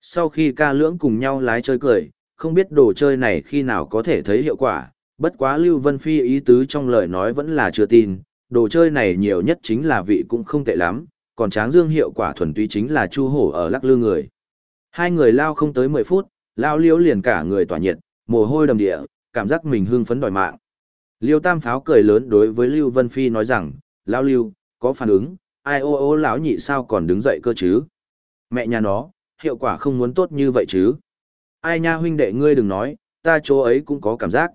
Sau khi ca lưỡng cùng nhau lái chơi cười, không biết đồ chơi này khi nào có thể thấy hiệu quả, bất quá Lưu Vân Phi ý tứ trong lời nói vẫn là chưa tin, đồ chơi này nhiều nhất chính là vị cũng không tệ lắm, còn tráng dương hiệu quả thuần túy chính là chu hổ ở lắc lư người. Hai người lao không tới 10 phút, lao liếu liền cả người tỏa nhiệt, mồ hôi đầm địa, cảm giác mình hưng phấn đòi mạng. Liêu Tam Pháo cười lớn đối với Lưu Vân Phi nói rằng, lao lưu, có phản ứng, ai ô ô lão nhị sao còn đứng dậy cơ chứ? Mẹ nhà nó, hiệu quả không muốn tốt như vậy chứ? Ai nha huynh đệ ngươi đừng nói, ta chỗ ấy cũng có cảm giác.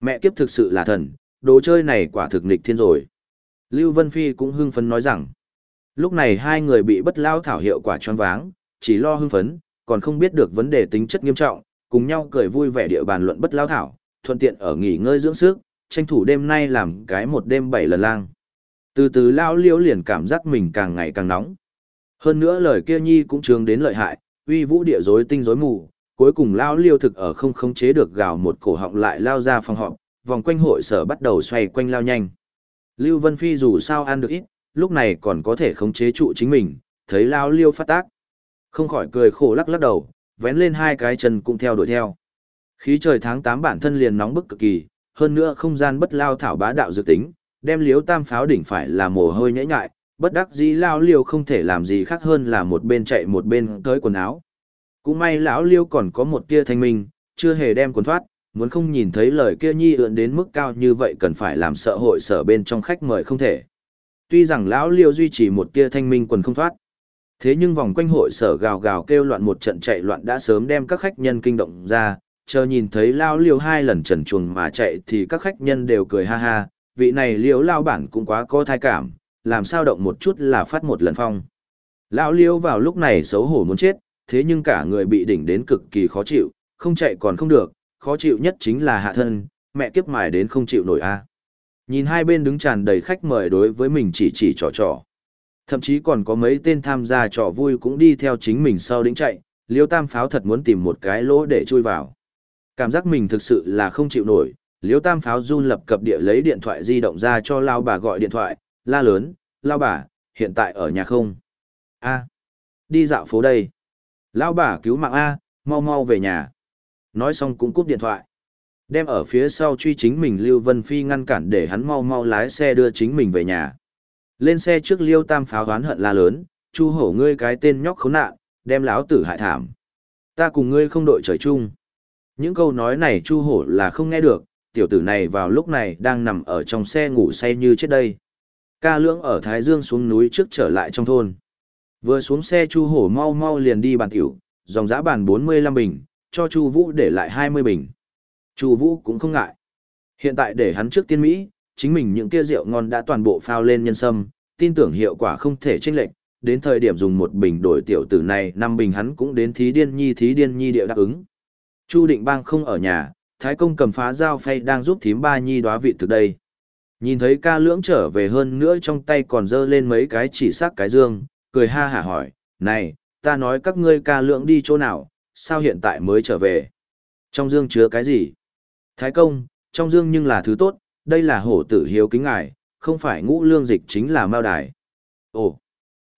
Mẹ kiếp thực sự là thần, đồ chơi này quả thực nghịch thiên rồi. Lưu Vân Phi cũng hưng phấn nói rằng, lúc này hai người bị bất lao thảo hiệu quả choáng váng, chỉ lo hưng phấn, còn không biết được vấn đề tính chất nghiêm trọng, cùng nhau cười vui vẻ địa bàn luận bất lao thảo, thuận tiện ở nghỉ ngơi dưỡng sức, tranh thủ đêm nay làm cái một đêm bảy lần lang. Từ từ lao liễu liền cảm giác mình càng ngày càng nóng. Hơn nữa lời kia nhi cũng trướng đến lợi hại, uy vũ địa rối tinh rối mù, cuối cùng lao liêu thực ở không khống chế được gào một cổ họng lại lao ra phòng họp, vòng quanh hội sở bắt đầu xoay quanh lao nhanh. Lưu Vân Phi dù sao ăn được ít, lúc này còn có thể khống chế trụ chính mình, thấy lao liêu phát tác. Không khỏi cười khổ lắc lắc đầu, vén lên hai cái chân cũng theo đuổi theo. Khí trời tháng 8 bản thân liền nóng bức cực kỳ, hơn nữa không gian bất lao thảo bá đạo dự tính, đem liếu tam pháo đỉnh phải là mồ hôi nhễ nhại, bất đắc dĩ lao liêu không thể làm gì khác hơn là một bên chạy một bên tới quần áo. Cũng may lão liêu còn có một tia thanh minh, chưa hề đem quần thoát, muốn không nhìn thấy lời kia nhi ượn đến mức cao như vậy cần phải làm sợ hội sở bên trong khách mời không thể. Tuy rằng lão liêu duy trì một tia thanh minh quần không thoát, thế nhưng vòng quanh hội sở gào gào kêu loạn một trận chạy loạn đã sớm đem các khách nhân kinh động ra, chờ nhìn thấy lão liêu hai lần trần chuồng mà chạy thì các khách nhân đều cười ha ha, vị này liễu lao bản cũng quá có thai cảm, làm sao động một chút là phát một lần phong. Lão liêu vào lúc này xấu hổ muốn chết, thế nhưng cả người bị đỉnh đến cực kỳ khó chịu, không chạy còn không được, khó chịu nhất chính là hạ thân, mẹ kiếp mài đến không chịu nổi a. Nhìn hai bên đứng tràn đầy khách mời đối với mình chỉ chỉ trò trò. Thậm chí còn có mấy tên tham gia trò vui cũng đi theo chính mình sau đỉnh chạy, liêu tam pháo thật muốn tìm một cái lỗ để chui vào. Cảm giác mình thực sự là không chịu nổi, liêu tam pháo run lập cập địa lấy điện thoại di động ra cho lao bà gọi điện thoại, la lớn, lao bà, hiện tại ở nhà không? a đi dạo phố đây. Lão bà cứu mạng A, mau mau về nhà. Nói xong cũng cúp điện thoại. Đem ở phía sau truy chính mình Lưu Vân Phi ngăn cản để hắn mau mau lái xe đưa chính mình về nhà. Lên xe trước Liêu Tam pháo đoán hận la lớn, chu hổ ngươi cái tên nhóc khốn nạn, đem lão tử hại thảm. Ta cùng ngươi không đội trời chung. Những câu nói này chu hổ là không nghe được, tiểu tử này vào lúc này đang nằm ở trong xe ngủ say như chết đây. Ca lưỡng ở Thái Dương xuống núi trước trở lại trong thôn. Vừa xuống xe Chu Hổ mau mau liền đi bàn tiểu, dòng giá bàn 45 bình, cho Chu Vũ để lại 20 bình. Chu Vũ cũng không ngại. Hiện tại để hắn trước tiên Mỹ, chính mình những kia rượu ngon đã toàn bộ phao lên nhân sâm, tin tưởng hiệu quả không thể chênh lệch, đến thời điểm dùng một bình đổi tiểu tử này, năm bình hắn cũng đến thí điên nhi thí điên nhi điệu đáp ứng. Chu Định Bang không ở nhà, Thái công cầm phá dao phay đang giúp thím ba nhi đóa vị từ đây. Nhìn thấy ca lưỡng trở về hơn nữa trong tay còn dơ lên mấy cái chỉ sắc cái dương, cười ha hả hỏi, này, ta nói các ngươi ca lưỡng đi chỗ nào, sao hiện tại mới trở về? Trong dương chứa cái gì? Thái công, trong dương nhưng là thứ tốt, đây là hổ tử hiếu kính ngài, không phải ngũ lương dịch chính là mao đài. Ồ,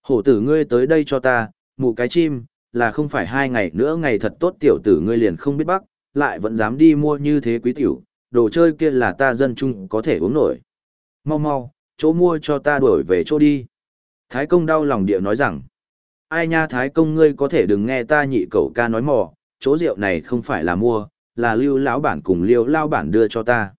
hổ tử ngươi tới đây cho ta, mụ cái chim, là không phải hai ngày nữa ngày thật tốt tiểu tử ngươi liền không biết bắc, lại vẫn dám đi mua như thế quý tiểu, đồ chơi kia là ta dân chung có thể uống nổi. Mau mau, chỗ mua cho ta đuổi về chỗ đi. Thái công đau lòng địa nói rằng, ai nha Thái công ngươi có thể đừng nghe ta nhị cậu ca nói mò, chỗ rượu này không phải là mua, là lưu lão bản cùng liêu lao bản đưa cho ta.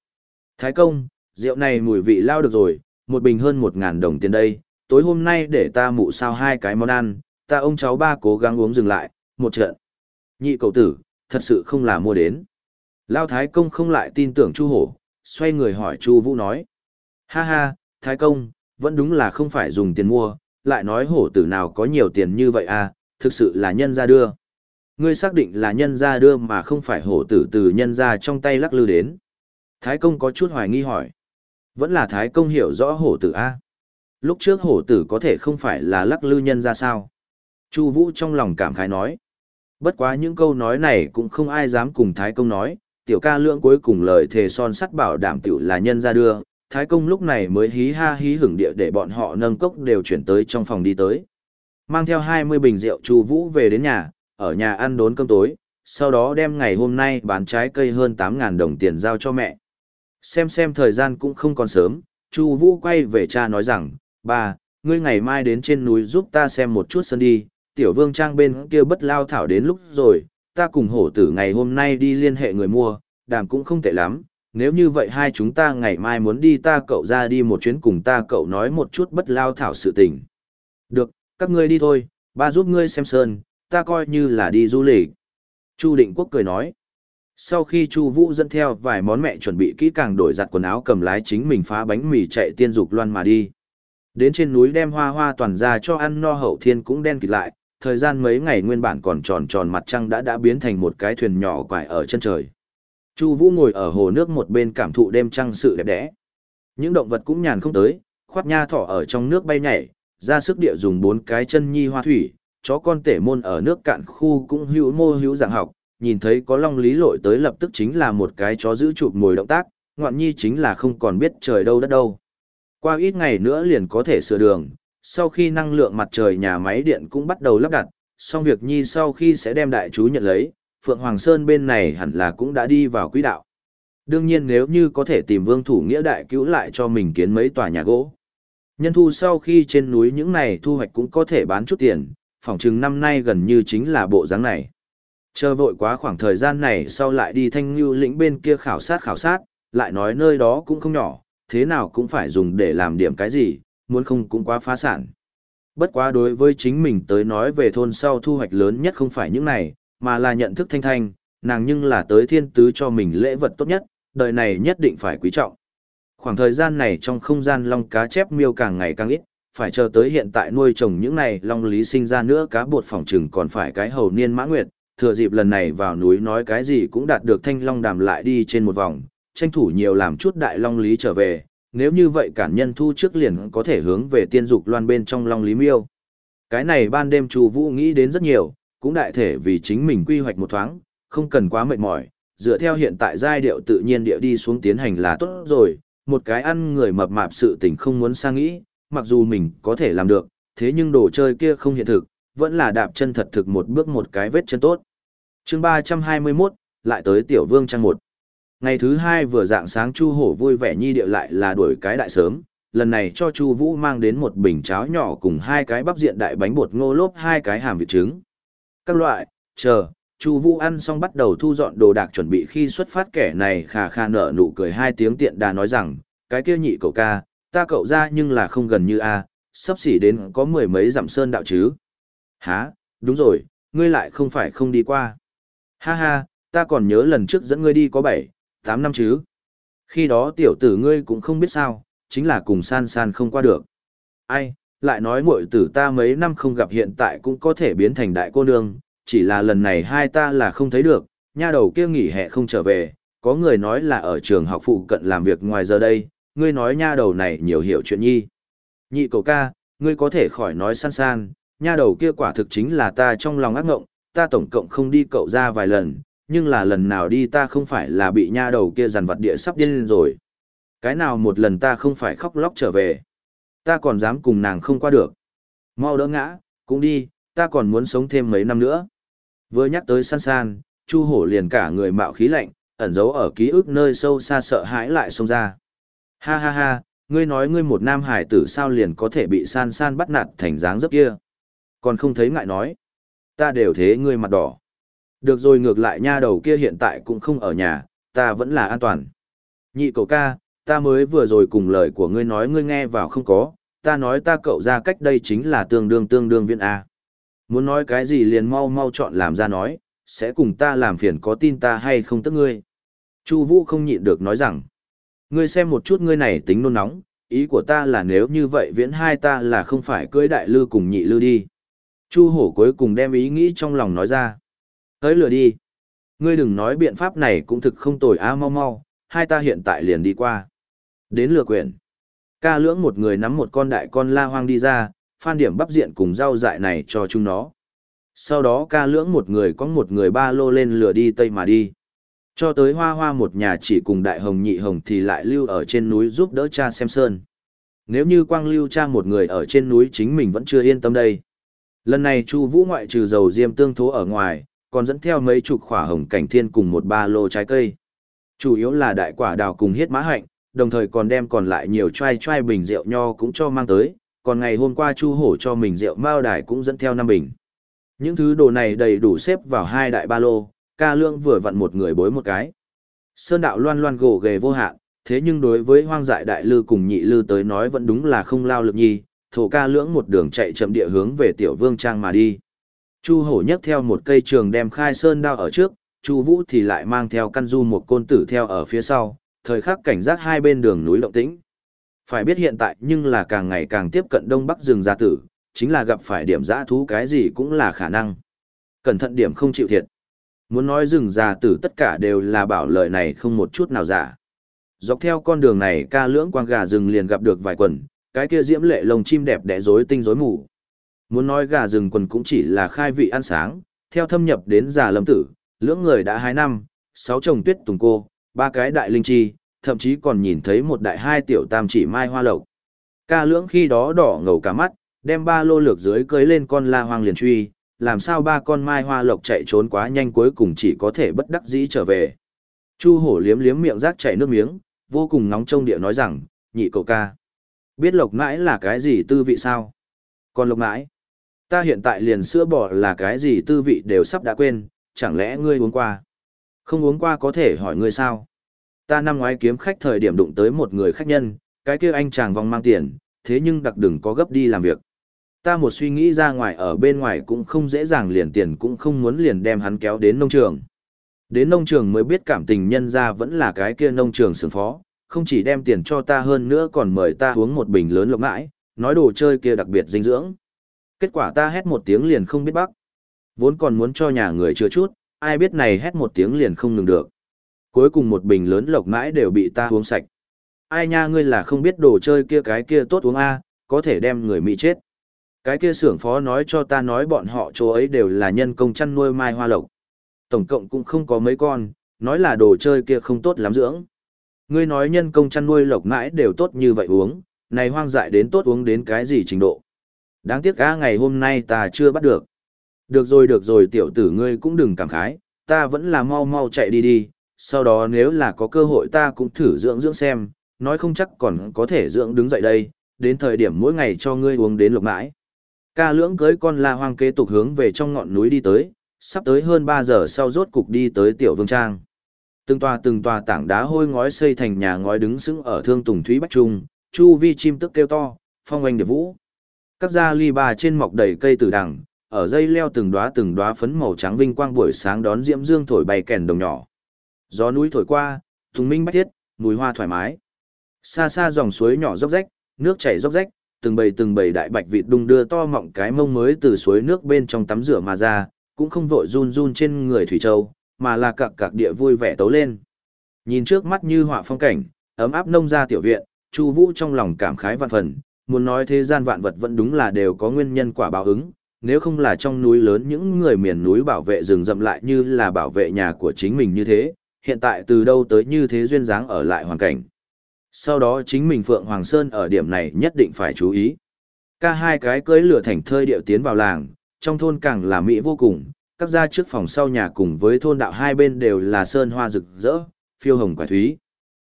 Thái công, rượu này mùi vị lao được rồi, một bình hơn một ngàn đồng tiền đây, tối hôm nay để ta mụ sao hai cái món ăn, ta ông cháu ba cố gắng uống dừng lại, một trận. Nhị cậu tử, thật sự không là mua đến. Lao Thái công không lại tin tưởng Chu Hổ, xoay người hỏi Chu Vũ nói. Ha ha, Thái công, vẫn đúng là không phải dùng tiền mua, lại nói hổ tử nào có nhiều tiền như vậy à, thực sự là nhân ra đưa. Ngươi xác định là nhân ra đưa mà không phải hổ tử từ nhân ra trong tay lắc lư đến. Thái công có chút hoài nghi hỏi. Vẫn là Thái công hiểu rõ hổ tử a à? Lúc trước hổ tử có thể không phải là lắc lư nhân ra sao. Chu Vũ trong lòng cảm khái nói. Bất quá những câu nói này cũng không ai dám cùng Thái công nói, tiểu ca lượng cuối cùng lời thề son sắt bảo đảm tiểu là nhân ra đưa, Thái công lúc này mới hí ha hí hửng địa để bọn họ nâng cốc đều chuyển tới trong phòng đi tới. Mang theo 20 bình rượu Chu Vũ về đến nhà, ở nhà ăn đốn cơm tối, sau đó đem ngày hôm nay bán trái cây hơn 8.000 đồng tiền giao cho mẹ. Xem xem thời gian cũng không còn sớm, Chu Vũ quay về cha nói rằng, ba, ngươi ngày mai đến trên núi giúp ta xem một chút sân đi, tiểu vương trang bên kia bất lao thảo đến lúc rồi, ta cùng hổ tử ngày hôm nay đi liên hệ người mua, đàm cũng không tệ lắm, nếu như vậy hai chúng ta ngày mai muốn đi ta cậu ra đi một chuyến cùng ta cậu nói một chút bất lao thảo sự tình. Được, các ngươi đi thôi, ba giúp ngươi xem sơn, ta coi như là đi du lịch. Chu Định Quốc cười nói. Sau khi Chu Vũ dẫn theo vài món mẹ chuẩn bị kỹ càng đổi giặt quần áo cầm lái chính mình phá bánh mì chạy tiên dục loan mà đi. Đến trên núi đem hoa hoa toàn ra cho ăn no hậu thiên cũng đen kịt lại, thời gian mấy ngày nguyên bản còn tròn tròn mặt trăng đã đã biến thành một cái thuyền nhỏ quải ở chân trời. Chu Vũ ngồi ở hồ nước một bên cảm thụ đêm trăng sự đẹp đẽ. Những động vật cũng nhàn không tới, khoát nha thỏ ở trong nước bay nhảy, ra sức địa dùng bốn cái chân nhi hoa thủy, chó con tể môn ở nước cạn khu cũng hữu mô hữu dạng học, nhìn thấy có long lý lội tới lập tức chính là một cái chó giữ chụp mồi động tác, ngoạn nhi chính là không còn biết trời đâu đất đâu. Qua ít ngày nữa liền có thể sửa đường, sau khi năng lượng mặt trời nhà máy điện cũng bắt đầu lắp đặt, xong việc nhi sau khi sẽ đem đại chú nhận lấy, Phượng Hoàng Sơn bên này hẳn là cũng đã đi vào quỹ đạo. Đương nhiên nếu như có thể tìm vương thủ nghĩa đại cứu lại cho mình kiến mấy tòa nhà gỗ. Nhân thu sau khi trên núi những này thu hoạch cũng có thể bán chút tiền, phỏng chừng năm nay gần như chính là bộ dáng này. Chờ vội quá khoảng thời gian này sau lại đi thanh lưu lĩnh bên kia khảo sát khảo sát, lại nói nơi đó cũng không nhỏ, thế nào cũng phải dùng để làm điểm cái gì, muốn không cũng quá phá sản. Bất quá đối với chính mình tới nói về thôn sau thu hoạch lớn nhất không phải những này, mà là nhận thức thanh thanh, nàng nhưng là tới thiên tứ cho mình lễ vật tốt nhất, đời này nhất định phải quý trọng. Khoảng thời gian này trong không gian long cá chép miêu càng ngày càng ít, phải chờ tới hiện tại nuôi trồng những này long lý sinh ra nữa cá bột phòng trừng còn phải cái hầu niên mã nguyệt, thừa dịp lần này vào núi nói cái gì cũng đạt được thanh long đàm lại đi trên một vòng, tranh thủ nhiều làm chút đại long lý trở về, nếu như vậy cản nhân thu trước liền có thể hướng về tiên dục loan bên trong long lý miêu. Cái này ban đêm Chu Vũ nghĩ đến rất nhiều, cũng đại thể vì chính mình quy hoạch một thoáng, không cần quá mệt mỏi, dựa theo hiện tại giai điệu tự nhiên địa đi xuống tiến hành là tốt rồi, một cái ăn người mập mạp sự tình không muốn sang nghĩ, mặc dù mình có thể làm được, thế nhưng đồ chơi kia không hiện thực, vẫn là đạp chân thật thực một bước một cái vết chân tốt. chương 321, lại tới tiểu vương trang một. Ngày thứ hai vừa dạng sáng Chu Hổ vui vẻ nhi điệu lại là đuổi cái đại sớm, lần này cho Chu Vũ mang đến một bình cháo nhỏ cùng hai cái bắp diện đại bánh bột ngô lốp hai cái hàm vịt trứng. Các loại, chờ, Chu Vũ ăn xong bắt đầu thu dọn đồ đạc chuẩn bị khi xuất phát kẻ này khà khà nở nụ cười hai tiếng tiện đà nói rằng, cái kia nhị cậu ca, ta cậu ra nhưng là không gần như a, sắp xỉ đến có mười mấy dặm sơn đạo chứ. Hả, đúng rồi, ngươi lại không phải không đi qua. Ha ha, ta còn nhớ lần trước dẫn ngươi đi có bảy, tám năm chứ. Khi đó tiểu tử ngươi cũng không biết sao, chính là cùng san san không qua được. Ai, lại nói muội tử ta mấy năm không gặp hiện tại cũng có thể biến thành đại cô nương, chỉ là lần này hai ta là không thấy được, nha đầu kia nghỉ hè không trở về, có người nói là ở trường học phụ cận làm việc ngoài giờ đây, ngươi nói nha đầu này nhiều hiểu chuyện nhi. Nhị cầu ca, ngươi có thể khỏi nói san san, nha đầu kia quả thực chính là ta trong lòng ác ngộng, ta tổng cộng không đi cậu ra vài lần, nhưng là lần nào đi ta không phải là bị nha đầu kia dằn vặt địa sắp điên lên rồi. Cái nào một lần ta không phải khóc lóc trở về. Ta còn dám cùng nàng không qua được. Mau đỡ ngã, cũng đi, ta còn muốn sống thêm mấy năm nữa. Vừa nhắc tới san san, Chu hổ liền cả người mạo khí lạnh, ẩn giấu ở ký ức nơi sâu xa sợ hãi lại xông ra. Ha ha ha, ngươi nói ngươi một nam hải tử sao liền có thể bị san san bắt nạt thành dáng dấp kia. Còn không thấy ngại nói. Ta đều thế ngươi mặt đỏ. Được rồi ngược lại nha đầu kia hiện tại cũng không ở nhà, ta vẫn là an toàn. Nhị cầu ca, ta mới vừa rồi cùng lời của ngươi nói ngươi nghe vào không có, ta nói ta cậu ra cách đây chính là tương đương tương đương viên A. Muốn nói cái gì liền mau mau chọn làm ra nói, sẽ cùng ta làm phiền có tin ta hay không tức ngươi. Chu Vũ không nhịn được nói rằng, ngươi xem một chút ngươi này tính nôn nóng, ý của ta là nếu như vậy viễn hai ta là không phải cưới đại lư cùng nhị lư đi. Chu hổ cuối cùng đem ý nghĩ trong lòng nói ra. Tới lừa đi. Ngươi đừng nói biện pháp này cũng thực không tồi a mau mau, hai ta hiện tại liền đi qua. Đến lừa quyển. Ca lưỡng một người nắm một con đại con la hoang đi ra, phan điểm bắp diện cùng rau dại này cho chúng nó. Sau đó ca lưỡng một người có một người ba lô lên lừa đi tây mà đi. Cho tới hoa hoa một nhà chỉ cùng đại hồng nhị hồng thì lại lưu ở trên núi giúp đỡ cha xem sơn. Nếu như quang lưu cha một người ở trên núi chính mình vẫn chưa yên tâm đây. Lần này Chu Vũ ngoại trừ dầu diêm tương thố ở ngoài, còn dẫn theo mấy chục khỏa hồng cảnh thiên cùng một ba lô trái cây. Chủ yếu là đại quả đào cùng hiết mã hạnh, đồng thời còn đem còn lại nhiều chai chai bình rượu nho cũng cho mang tới, còn ngày hôm qua Chu Hổ cho mình rượu mao đài cũng dẫn theo năm bình. Những thứ đồ này đầy đủ xếp vào hai đại ba lô, ca lương vừa vặn một người bối một cái. Sơn đạo loan loan gỗ ghề vô hạn, thế nhưng đối với hoang dại đại lư cùng nhị lư tới nói vẫn đúng là không lao lực nhi, thổ ca lưỡng một đường chạy chậm địa hướng về tiểu vương trang mà đi. Chu hổ nhấc theo một cây trường đem khai sơn đao ở trước, Chu vũ thì lại mang theo căn du một côn tử theo ở phía sau, thời khắc cảnh giác hai bên đường núi động tĩnh. Phải biết hiện tại nhưng là càng ngày càng tiếp cận đông bắc rừng gia tử, chính là gặp phải điểm giã thú cái gì cũng là khả năng. Cẩn thận điểm không chịu thiệt. Muốn nói rừng gia tử tất cả đều là bảo lời này không một chút nào giả. Dọc theo con đường này ca lưỡng quang gà rừng liền gặp được vài quần, cái kia diễm lệ lồng chim đẹp đẽ rối tinh rối mù. Muốn nói gà rừng quần cũng chỉ là khai vị ăn sáng, theo thâm nhập đến già lâm tử, lưỡng người đã hai năm, sáu chồng tuyết tùng cô, ba cái đại linh chi, thậm chí còn nhìn thấy một đại hai tiểu tam chỉ mai hoa lộc. Ca lưỡng khi đó đỏ ngầu cả mắt, đem ba lô lược dưới cưới lên con la hoang liền truy, làm sao ba con mai hoa lộc chạy trốn quá nhanh cuối cùng chỉ có thể bất đắc dĩ trở về. Chu hổ liếm liếm miệng rác chảy nước miếng, vô cùng nóng trong địa nói rằng, nhị cậu ca. Biết lộc mãi là cái gì tư vị sao? Còn lộc mãi, ta hiện tại liền sữa bò là cái gì tư vị đều sắp đã quên, chẳng lẽ ngươi uống qua? Không uống qua có thể hỏi ngươi sao? Ta năm ngoái kiếm khách thời điểm đụng tới một người khách nhân, cái kia anh chàng vòng mang tiền, thế nhưng đặc đừng có gấp đi làm việc. Ta một suy nghĩ ra ngoài ở bên ngoài cũng không dễ dàng liền tiền cũng không muốn liền đem hắn kéo đến nông trường. Đến nông trường mới biết cảm tình nhân ra vẫn là cái kia nông trường sướng phó, không chỉ đem tiền cho ta hơn nữa còn mời ta uống một bình lớn lộc mãi, nói đồ chơi kia đặc biệt dinh dưỡng. Kết quả ta hét một tiếng liền không biết bắc. Vốn còn muốn cho nhà người chưa chút, ai biết này hét một tiếng liền không ngừng được. Cuối cùng một bình lớn lộc mãi đều bị ta uống sạch. Ai nha ngươi là không biết đồ chơi kia cái kia tốt uống a, có thể đem người Mỹ chết. Cái kia xưởng phó nói cho ta nói bọn họ chỗ ấy đều là nhân công chăn nuôi mai hoa lộc. Tổng cộng cũng không có mấy con, nói là đồ chơi kia không tốt lắm dưỡng. Ngươi nói nhân công chăn nuôi lộc mãi đều tốt như vậy uống, này hoang dại đến tốt uống đến cái gì trình độ. Đáng tiếc cả ngày hôm nay ta chưa bắt được. Được rồi được rồi tiểu tử ngươi cũng đừng cảm khái, ta vẫn là mau mau chạy đi đi, sau đó nếu là có cơ hội ta cũng thử dưỡng dưỡng xem, nói không chắc còn có thể dưỡng đứng dậy đây, đến thời điểm mỗi ngày cho ngươi uống đến lục mãi. Ca lưỡng cưới con la hoang kế tục hướng về trong ngọn núi đi tới, sắp tới hơn 3 giờ sau rốt cục đi tới tiểu vương trang. Từng tòa từng tòa tảng đá hôi ngói xây thành nhà ngói đứng sững ở thương tùng thúy bách trung, chu vi chim tức kêu to, phong oanh điệp vũ. Các gia ly bà trên mọc đầy cây tử đằng, ở dây leo từng đóa từng đóa phấn màu trắng vinh quang buổi sáng đón diễm dương thổi bay kèn đồng nhỏ. Gió núi thổi qua, thùng minh bách thiết, mùi hoa thoải mái. Xa xa dòng suối nhỏ róc rách, nước chảy róc rách, từng bầy từng bầy đại bạch vịt đung đưa to mọng cái mông mới từ suối nước bên trong tắm rửa mà ra, cũng không vội run run trên người thủy châu, mà là cặc cặc địa vui vẻ tấu lên. Nhìn trước mắt như họa phong cảnh, ấm áp nông gia tiểu viện, Chu Vũ trong lòng cảm khái vạn phần, muốn nói thế gian vạn vật vẫn đúng là đều có nguyên nhân quả báo ứng, nếu không là trong núi lớn những người miền núi bảo vệ rừng rậm lại như là bảo vệ nhà của chính mình như thế, hiện tại từ đâu tới như thế duyên dáng ở lại hoàn cảnh. Sau đó chính mình Phượng Hoàng Sơn ở điểm này nhất định phải chú ý. Ca hai cái cưới lửa thành thơi điệu tiến vào làng, trong thôn càng là mỹ vô cùng, các gia trước phòng sau nhà cùng với thôn đạo hai bên đều là sơn hoa rực rỡ, phiêu hồng quả thúy.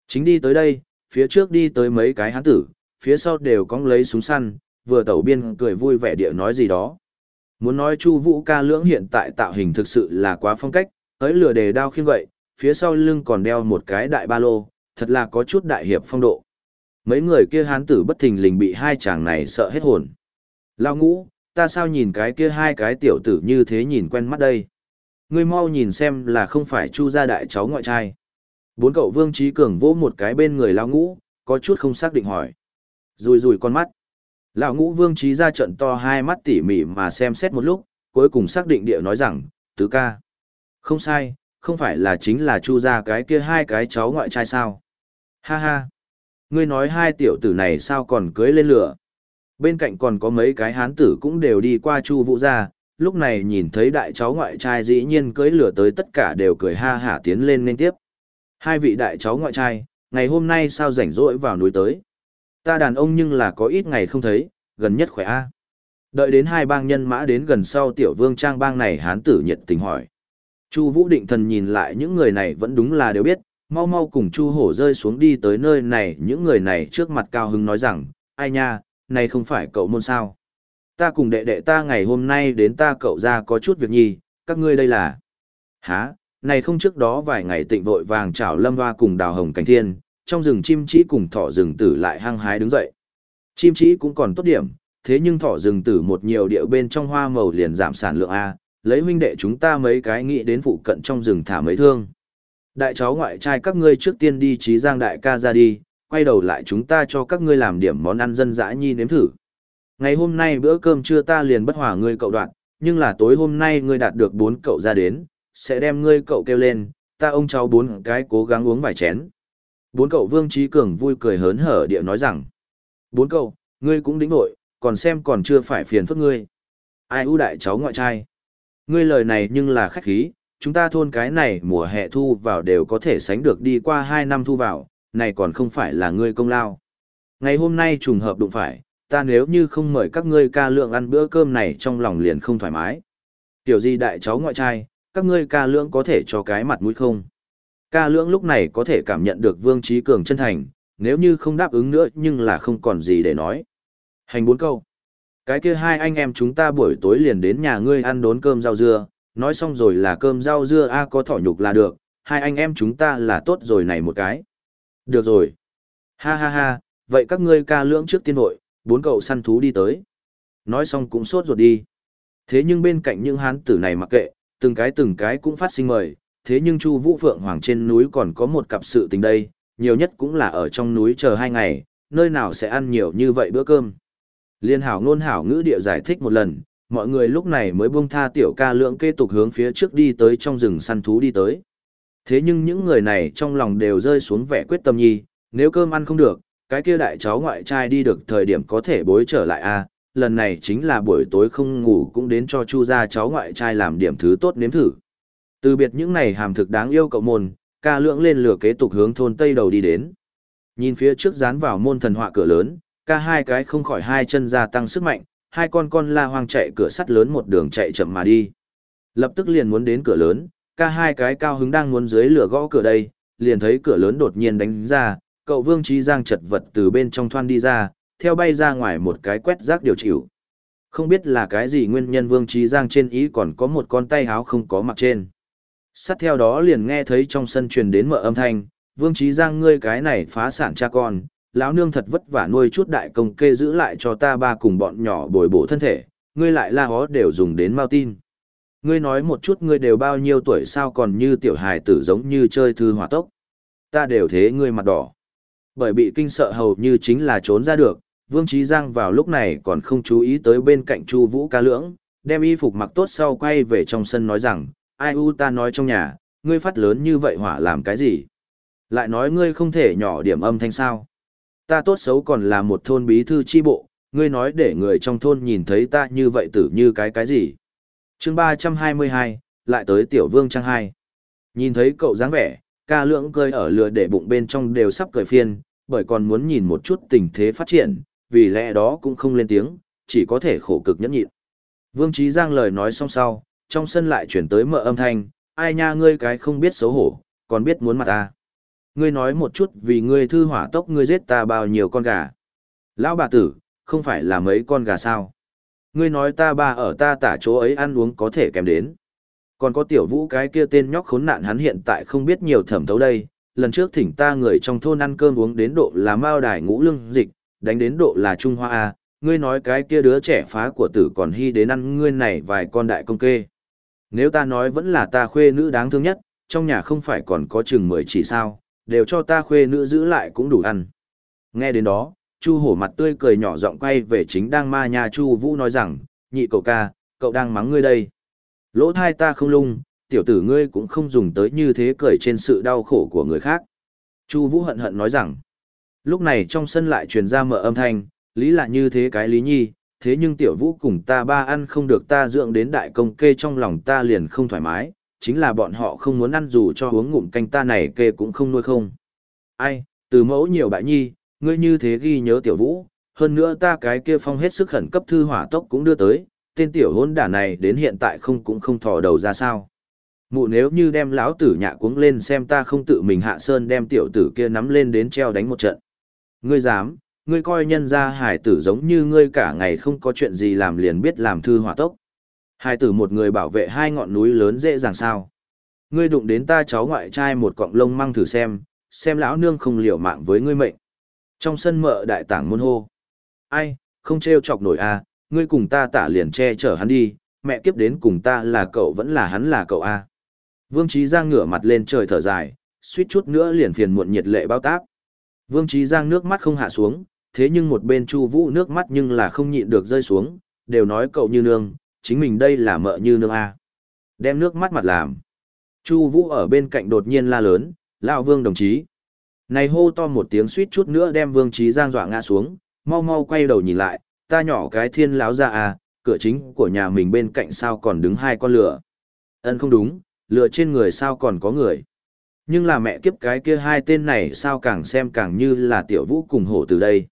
Chính đi tới đây, phía trước đi tới mấy cái hán tử, phía sau đều cóng lấy súng săn, vừa tẩu biên cười vui vẻ địa nói gì đó. Muốn nói Chu Vũ ca lưỡng hiện tại tạo hình thực sự là quá phong cách, tới lửa đề đao khiêng vậy, phía sau lưng còn đeo một cái đại ba lô, thật là có chút đại hiệp phong độ. Mấy người kia hán tử bất thình lình bị hai chàng này sợ hết hồn. Lao ngũ, ta sao nhìn cái kia hai cái tiểu tử như thế nhìn quen mắt đây? Ngươi mau nhìn xem là không phải chu gia đại cháu ngoại trai. Bốn cậu Vương Trí Cường vỗ một cái bên người Lao ngũ, có chút không xác định hỏi. Rùi rùi con mắt. Lão ngũ Vương Trí ra trận to hai mắt tỉ mỉ mà xem xét một lúc, cuối cùng xác định địa nói rằng, tứ ca. Không sai, không phải là chính là chu gia cái kia hai cái cháu ngoại trai sao. Ha ha. Ngươi nói hai tiểu tử này sao còn cưới lên lửa. Bên cạnh còn có mấy cái hán tử cũng đều đi qua chu vũ gia, lúc này nhìn thấy đại cháu ngoại trai dĩ nhiên cưới lửa tới tất cả đều cười ha hả tiến lên nên tiếp. Hai vị đại cháu ngoại trai, ngày hôm nay sao rảnh rỗi vào núi tới. Ta đàn ông nhưng là có ít ngày không thấy, gần nhất khỏe a. Đợi đến hai bang nhân mã đến gần sau tiểu vương trang bang này hán tử nhiệt tình hỏi. Chu Vũ Định Thần nhìn lại những người này vẫn đúng là đều biết, mau mau cùng Chu Hổ rơi xuống đi tới nơi này, những người này trước mặt cao hứng nói rằng, ai nha, này không phải cậu môn sao? Ta cùng đệ đệ ta ngày hôm nay đến ta cậu ra có chút việc nhi, các ngươi đây là... Hả, này không trước đó vài ngày tịnh vội vàng chào lâm hoa cùng đào hồng cảnh thiên, trong rừng chim chỉ cùng thỏ rừng tử lại hăng hái đứng dậy. Chim chỉ cũng còn tốt điểm, thế nhưng thỏ rừng tử một nhiều điệu bên trong hoa màu liền giảm sản lượng A, lấy huynh đệ chúng ta mấy cái nghĩ đến phụ cận trong rừng thả mấy thương. Đại cháu ngoại trai các ngươi trước tiên đi trí giang đại ca ra đi, quay đầu lại chúng ta cho các ngươi làm điểm món ăn dân dã nhi nếm thử. Ngày hôm nay bữa cơm trưa ta liền bất hòa ngươi cậu đoạn, nhưng là tối hôm nay ngươi đạt được bốn cậu ra đến, sẽ đem ngươi cậu kêu lên, ta ông cháu bốn cái cố gắng uống vài chén. Bốn cậu Vương Trí Cường vui cười hớn hở địa nói rằng, bốn cậu, ngươi cũng đính nội, còn xem còn chưa phải phiền phức ngươi. Ai ưu đại cháu ngoại trai. Ngươi lời này nhưng là khách khí, chúng ta thôn cái này mùa hè thu vào đều có thể sánh được đi qua hai năm thu vào, này còn không phải là ngươi công lao. Ngày hôm nay trùng hợp đụng phải, ta nếu như không mời các ngươi ca lượng ăn bữa cơm này trong lòng liền không thoải mái. Tiểu gì đại cháu ngoại trai, các ngươi ca lượng có thể cho cái mặt mũi không? Ca lưỡng lúc này có thể cảm nhận được Vương Trí Cường chân thành, nếu như không đáp ứng nữa nhưng là không còn gì để nói. Hành bốn câu. Cái kia hai anh em chúng ta buổi tối liền đến nhà ngươi ăn đốn cơm rau dưa, nói xong rồi là cơm rau dưa a có thỏ nhục là được, hai anh em chúng ta là tốt rồi này một cái. Được rồi. Ha ha ha, vậy các ngươi ca lưỡng trước tiên vội, bốn cậu săn thú đi tới. Nói xong cũng sốt ruột đi. Thế nhưng bên cạnh những hán tử này mặc kệ, từng cái từng cái cũng phát sinh mời, thế nhưng Chu Vũ Phượng Hoàng trên núi còn có một cặp sự tình đây, nhiều nhất cũng là ở trong núi chờ hai ngày, nơi nào sẽ ăn nhiều như vậy bữa cơm. Liên hảo ngôn hảo ngữ địa giải thích một lần, mọi người lúc này mới buông tha tiểu ca lượng kế tục hướng phía trước đi tới trong rừng săn thú đi tới. Thế nhưng những người này trong lòng đều rơi xuống vẻ quyết tâm nhi, nếu cơm ăn không được, cái kia đại cháu ngoại trai đi được thời điểm có thể bối trở lại a lần này chính là buổi tối không ngủ cũng đến cho chu gia cháu ngoại trai làm điểm thứ tốt nếm thử. Từ biệt những này hàm thực đáng yêu cậu môn, ca lượng lên lửa kế tục hướng thôn tây đầu đi đến. Nhìn phía trước dán vào môn thần họa cửa lớn, ca hai cái không khỏi hai chân gia tăng sức mạnh, hai con con la hoang chạy cửa sắt lớn một đường chạy chậm mà đi. Lập tức liền muốn đến cửa lớn, ca hai cái cao hứng đang muốn dưới lửa gõ cửa đây, liền thấy cửa lớn đột nhiên đánh ra, cậu Vương Trí Giang chật vật từ bên trong thoan đi ra, theo bay ra ngoài một cái quét rác điều chịu. Không biết là cái gì nguyên nhân Vương Trí Giang trên ý còn có một con tay háo không có mặc trên. Sát theo đó liền nghe thấy trong sân truyền đến mở âm thanh, Vương Trí Giang ngươi cái này phá sản cha con, lão nương thật vất vả nuôi chút đại công kê giữ lại cho ta ba cùng bọn nhỏ bồi bổ thân thể, ngươi lại la hó đều dùng đến mau tin. Ngươi nói một chút ngươi đều bao nhiêu tuổi sao còn như tiểu hài tử giống như chơi thư hỏa tốc. Ta đều thế ngươi mặt đỏ. Bởi bị kinh sợ hầu như chính là trốn ra được, Vương Trí Giang vào lúc này còn không chú ý tới bên cạnh Chu Vũ ca lưỡng, đem y phục mặc tốt sau quay về trong sân nói rằng, ai u ta nói trong nhà, ngươi phát lớn như vậy hỏa làm cái gì? Lại nói ngươi không thể nhỏ điểm âm thanh sao? Ta tốt xấu còn là một thôn bí thư chi bộ, ngươi nói để người trong thôn nhìn thấy ta như vậy tử như cái cái gì. chương ba trăm hai mươi hai lại tới tiểu vương trang hai. Nhìn thấy cậu dáng vẻ, ca lưỡng cơi ở lừa để bụng bên trong đều sắp cười phiên, bởi còn muốn nhìn một chút tình thế phát triển, vì lẽ đó cũng không lên tiếng, chỉ có thể khổ cực nhẫn nhịn. Vương Trí Giang lời nói xong sau, trong sân lại chuyển tới mợ âm thanh, ai nha ngươi cái không biết xấu hổ, còn biết muốn mặt ta. Ngươi nói một chút vì ngươi thư hỏa tốc ngươi giết ta bao nhiêu con gà. Lão bà tử, không phải là mấy con gà sao. Ngươi nói ta ba ở ta tả chỗ ấy ăn uống có thể kèm đến. Còn có tiểu vũ cái kia tên nhóc khốn nạn hắn hiện tại không biết nhiều thẩm thấu đây. Lần trước thỉnh ta người trong thôn ăn cơm uống đến độ là mao đài ngũ lương dịch, đánh đến độ là Trung Hoa A. Ngươi nói cái kia đứa trẻ phá của tử còn hy đến ăn ngươi này vài con đại công kê. Nếu ta nói vẫn là ta khuê nữ đáng thương nhất, trong nhà không phải còn có chừng mười chỉ sao, đều cho ta khuê nữ giữ lại cũng đủ ăn. Nghe đến đó, Chu hổ mặt tươi cười nhỏ giọng quay về chính đang ma nhà Chu Vũ nói rằng, nhị cậu ca, cậu đang mắng ngươi đây. Lỗ thai ta không lung, tiểu tử ngươi cũng không dùng tới như thế cười trên sự đau khổ của người khác. Chu Vũ hận hận nói rằng, lúc này trong sân lại truyền ra mở âm thanh, lý là như thế cái lý nhi, thế nhưng tiểu vũ cùng ta ba ăn không được ta dưỡng đến đại công kê trong lòng ta liền không thoải mái, chính là bọn họ không muốn ăn dù cho uống ngụm canh ta này kê cũng không nuôi không. Ai, từ mẫu nhiều bại nhi, ngươi như thế ghi nhớ tiểu vũ, hơn nữa ta cái kia phong hết sức khẩn cấp thư hỏa tốc cũng đưa tới, tên tiểu hôn đả này đến hiện tại không cũng không thò đầu ra sao. Mụ nếu như đem lão tử nhạ cuống lên xem ta không tự mình hạ sơn đem tiểu tử kia nắm lên đến treo đánh một trận. Ngươi dám, ngươi coi nhân ra hải tử giống như ngươi cả ngày không có chuyện gì làm liền biết làm thư hỏa tốc. Hải tử một người bảo vệ hai ngọn núi lớn dễ dàng sao. Ngươi đụng đến ta cháu ngoại trai một cọng lông măng thử xem, xem lão nương không liều mạng với ngươi mệnh. Trong sân mợ đại tảng môn hô. Ai, không trêu chọc nổi a à, ngươi cùng ta tả liền che chở hắn đi, mẹ kiếp đến cùng ta là cậu vẫn là hắn là cậu a à. Vương Trí Giang ngửa mặt lên trời thở dài, suýt chút nữa liền phiền muộn nhiệt lệ bao táp. Vương Trí Giang nước mắt không hạ xuống, thế nhưng một bên Chu Vũ nước mắt nhưng là không nhịn được rơi xuống, đều nói cậu như nương, chính mình đây là mợ như nương a. Đem nước mắt mặt làm. Chu Vũ ở bên cạnh đột nhiên la lớn, "Lão Vương đồng chí!" Này hô to một tiếng suýt chút nữa đem Vương Trí Giang dọa ngã xuống, mau mau quay đầu nhìn lại, ta nhỏ cái thiên láo ra à, cửa chính của nhà mình bên cạnh sao còn đứng hai con lửa. Ân không đúng, lửa trên người sao còn có người. Nhưng là mẹ kiếp cái kia hai tên này sao càng xem càng như là tiểu vũ cùng hổ từ đây.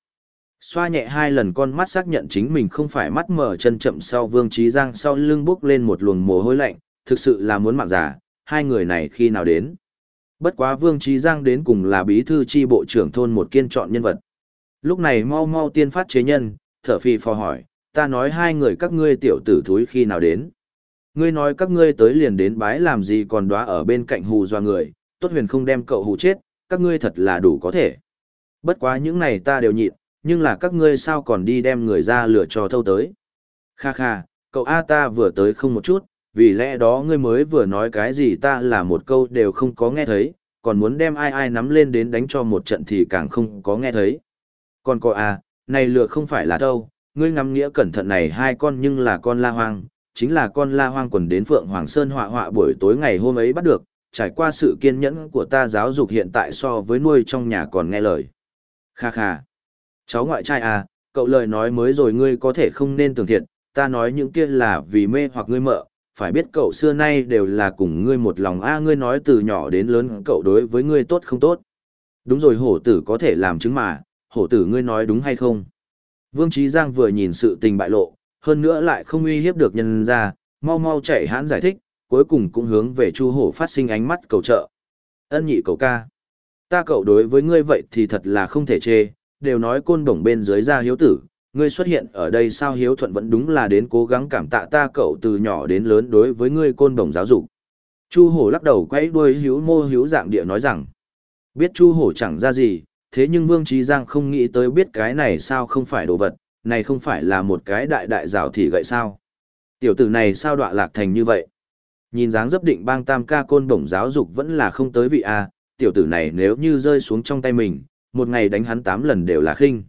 Xoa nhẹ hai lần con mắt xác nhận chính mình không phải mắt mở chân chậm sau vương trí giang sau lưng bước lên một luồng mồ hôi lạnh, thực sự là muốn mạng giả, hai người này khi nào đến. Bất quá vương trí giang đến cùng là bí thư tri bộ trưởng thôn một kiên chọn nhân vật. Lúc này mau mau tiên phát chế nhân, thở phì phò hỏi, ta nói hai người các ngươi tiểu tử thúi khi nào đến. Ngươi nói các ngươi tới liền đến bái làm gì còn đóa ở bên cạnh hù doa người, tốt huyền không đem cậu hù chết, các ngươi thật là đủ có thể. Bất quá những này ta đều nhịn, nhưng là các ngươi sao còn đi đem người ra lửa cho thâu tới. Kha kha, cậu A ta vừa tới không một chút, vì lẽ đó ngươi mới vừa nói cái gì ta là một câu đều không có nghe thấy, còn muốn đem ai ai nắm lên đến đánh cho một trận thì càng không có nghe thấy. Còn cậu A, này lửa không phải là đâu, ngươi ngắm nghĩa cẩn thận này hai con nhưng là con la hoang, chính là con la hoang quần đến Phượng Hoàng Sơn họa họa buổi tối ngày hôm ấy bắt được, trải qua sự kiên nhẫn của ta giáo dục hiện tại so với nuôi trong nhà còn nghe lời. Kha kha. Cháu ngoại trai à, cậu lời nói mới rồi ngươi có thể không nên tưởng thiệt, ta nói những kia là vì mê hoặc ngươi mợ, phải biết cậu xưa nay đều là cùng ngươi một lòng a ngươi nói từ nhỏ đến lớn cậu đối với ngươi tốt không tốt. Đúng rồi hổ tử có thể làm chứng mà, hổ tử ngươi nói đúng hay không? Vương Trí Giang vừa nhìn sự tình bại lộ, hơn nữa lại không uy hiếp được nhân ra, mau mau chạy hãn giải thích, cuối cùng cũng hướng về Chu Hổ phát sinh ánh mắt cầu trợ. Ân nhị cậu ca. Ta cậu đối với ngươi vậy thì thật là không thể chê, đều nói côn đồng bên dưới ra hiếu tử, ngươi xuất hiện ở đây sao hiếu thuận vẫn đúng là đến cố gắng cảm tạ ta cậu từ nhỏ đến lớn đối với ngươi côn đồng giáo dục. Chu Hổ lắc đầu quay đuôi hiếu mô hiếu dạng địa nói rằng, biết Chu Hổ chẳng ra gì, thế nhưng Vương Trí Giang không nghĩ tới biết cái này sao không phải đồ vật, này không phải là một cái đại đại rào thì gậy sao. Tiểu tử này sao đọa lạc thành như vậy? Nhìn dáng dấp định bang tam ca côn bổng giáo dục vẫn là không tới vị A, tiểu tử này nếu như rơi xuống trong tay mình, một ngày đánh hắn tám lần đều là khinh.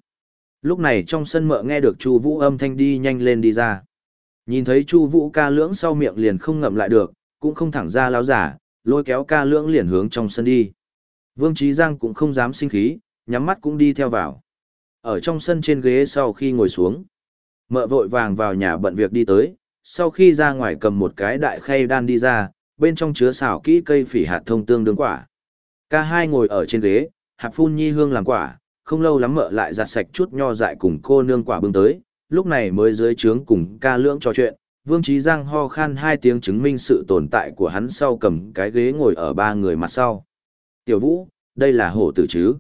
Lúc này trong sân mợ nghe được Chu Vũ âm thanh đi nhanh lên đi ra. Nhìn thấy Chu Vũ ca lưỡng sau miệng liền không ngậm lại được, cũng không thẳng ra láo giả, lôi kéo ca lưỡng liền hướng trong sân đi. Vương Trí Giang cũng không dám sinh khí, nhắm mắt cũng đi theo vào. Ở trong sân trên ghế sau khi ngồi xuống, mợ vội vàng vào nhà bận việc đi tới, sau khi ra ngoài cầm một cái đại khay đan đi ra, bên trong chứa xào kỹ cây phỉ hạt thông tương đương quả. Ca hai ngồi ở trên ghế, hạt phun nhi hương làm quả, không lâu lắm mợ lại giặt sạch chút nho dại cùng cô nương quả bưng tới, lúc này mới dưới trướng cùng ca lưỡng trò chuyện. Vương Trí Giang ho khan hai tiếng chứng minh sự tồn tại của hắn sau cầm cái ghế ngồi ở ba người mặt sau. Tiểu Vũ, đây là hổ tử chứ?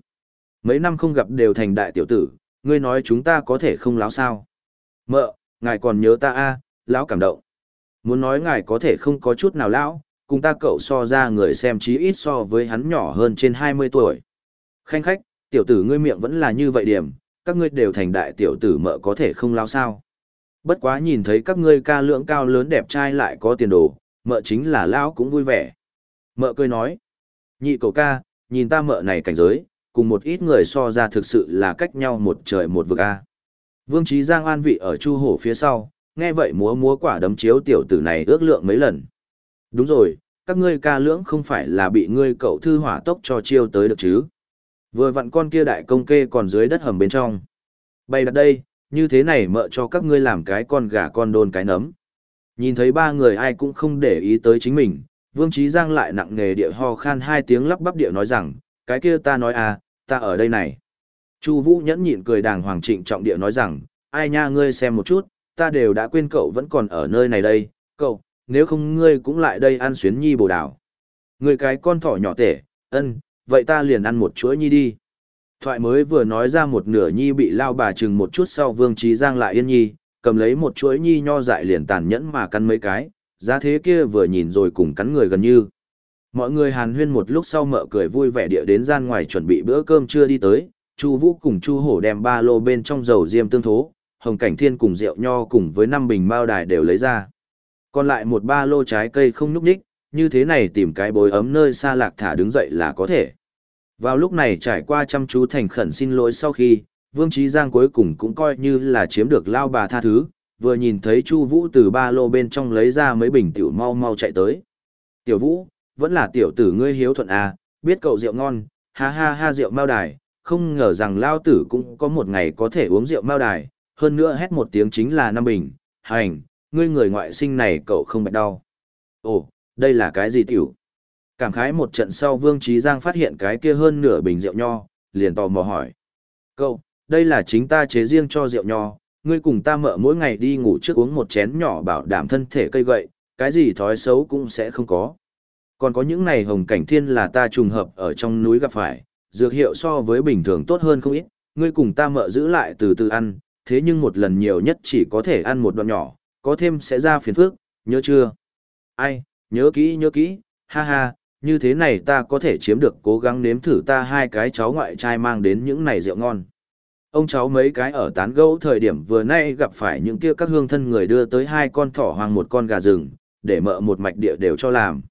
Mấy năm không gặp đều thành đại tiểu tử, ngươi nói chúng ta có thể không láo sao. Mợ, ngài còn nhớ ta a à, lão cảm động. Muốn nói ngài có thể không có chút nào lão, cùng ta cậu so ra người xem chí ít so với hắn nhỏ hơn trên 20 tuổi. Khanh khách, tiểu tử ngươi miệng vẫn là như vậy điểm, các ngươi đều thành đại tiểu tử mợ có thể không lao sao. Bất quá nhìn thấy các ngươi ca lượng cao lớn đẹp trai lại có tiền đồ, mợ chính là lao cũng vui vẻ. Mợ cười nói, nhị cậu ca, nhìn ta mợ này cảnh giới, cùng một ít người so ra thực sự là cách nhau một trời một vực A. Vương Trí Giang an vị ở chu hổ phía sau, nghe vậy múa múa quả đấm chiếu tiểu tử này ước lượng mấy lần. Đúng rồi, các ngươi ca lưỡng không phải là bị ngươi cậu thư hỏa tốc cho chiêu tới được chứ. Vừa vặn con kia đại công kê còn dưới đất hầm bên trong. Bay đặt đây, như thế này mợ cho các ngươi làm cái con gà con đôn cái nấm. Nhìn thấy ba người ai cũng không để ý tới chính mình, Vương Trí Giang lại nặng nghề địa ho khan hai tiếng lắp bắp địa nói rằng, cái kia ta nói à, ta ở đây này. Chu Vũ nhẫn nhịn cười đàng hoàng trịnh trọng địa nói rằng, ai nha ngươi xem một chút, ta đều đã quên cậu vẫn còn ở nơi này đây, cậu, nếu không ngươi cũng lại đây ăn xuyến nhi bồ đào. Ngươi cái con thỏ nhỏ tể, ân, vậy ta liền ăn một chuỗi nhi đi. Thoại mới vừa nói ra một nửa nhi bị lao bà chừng một chút sau Vương Trí Giang lại yên nhi, cầm lấy một chuỗi nhi nho dại liền tàn nhẫn mà cắn mấy cái, giá thế kia vừa nhìn rồi cùng cắn người gần như. Mọi người hàn huyên một lúc sau mợ cười vui vẻ địa đến gian ngoài chuẩn bị bữa cơm chưa đi tới, Chu Vũ cùng Chu Hổ đem ba lô bên trong dầu diêm tương thố, hồng cảnh thiên cùng rượu nho cùng với năm bình mao đài đều lấy ra. Còn lại một ba lô trái cây không núc ních, như thế này tìm cái bối ấm nơi xa lạc thả đứng dậy là có thể. Vào lúc này trải qua chăm chú thành khẩn xin lỗi sau khi, Vương Trí Giang cuối cùng cũng coi như là chiếm được lao bà tha thứ, vừa nhìn thấy Chu Vũ từ ba lô bên trong lấy ra mấy bình tiểu mau mau chạy tới. Tiểu Vũ, vẫn là tiểu tử ngươi hiếu thuận à, biết cậu rượu ngon, ha ha ha rượu mao đài, không ngờ rằng lao tử cũng có một ngày có thể uống rượu mao đài, hơn nữa hét một tiếng chính là năm bình, hành, ngươi người ngoại sinh này cậu không bạch đau. Ồ, đây là cái gì tiểu? Cảm khái một trận sau Vương Trí Giang phát hiện cái kia hơn nửa bình rượu nho, liền tò mò hỏi. Cậu, đây là chính ta chế riêng cho rượu nho, ngươi cùng ta mợ mỗi ngày đi ngủ trước uống một chén nhỏ bảo đảm thân thể cây gậy, cái gì thói xấu cũng sẽ không có. Còn có những này hồng cảnh thiên là ta trùng hợp ở trong núi gặp phải, dược hiệu so với bình thường tốt hơn không ít, ngươi cùng ta mợ giữ lại từ từ ăn, thế nhưng một lần nhiều nhất chỉ có thể ăn một đoạn nhỏ, có thêm sẽ ra phiền phức, nhớ chưa? Ai, nhớ kỹ nhớ kỹ, ha ha, như thế này ta có thể chiếm được cố gắng nếm thử ta hai cái cháu ngoại trai mang đến những này rượu ngon. Ông cháu mấy cái ở tán gẫu thời điểm vừa nay gặp phải những kia các hương thân người đưa tới hai con thỏ hoang một con gà rừng, để mợ một mạch địa đều cho làm.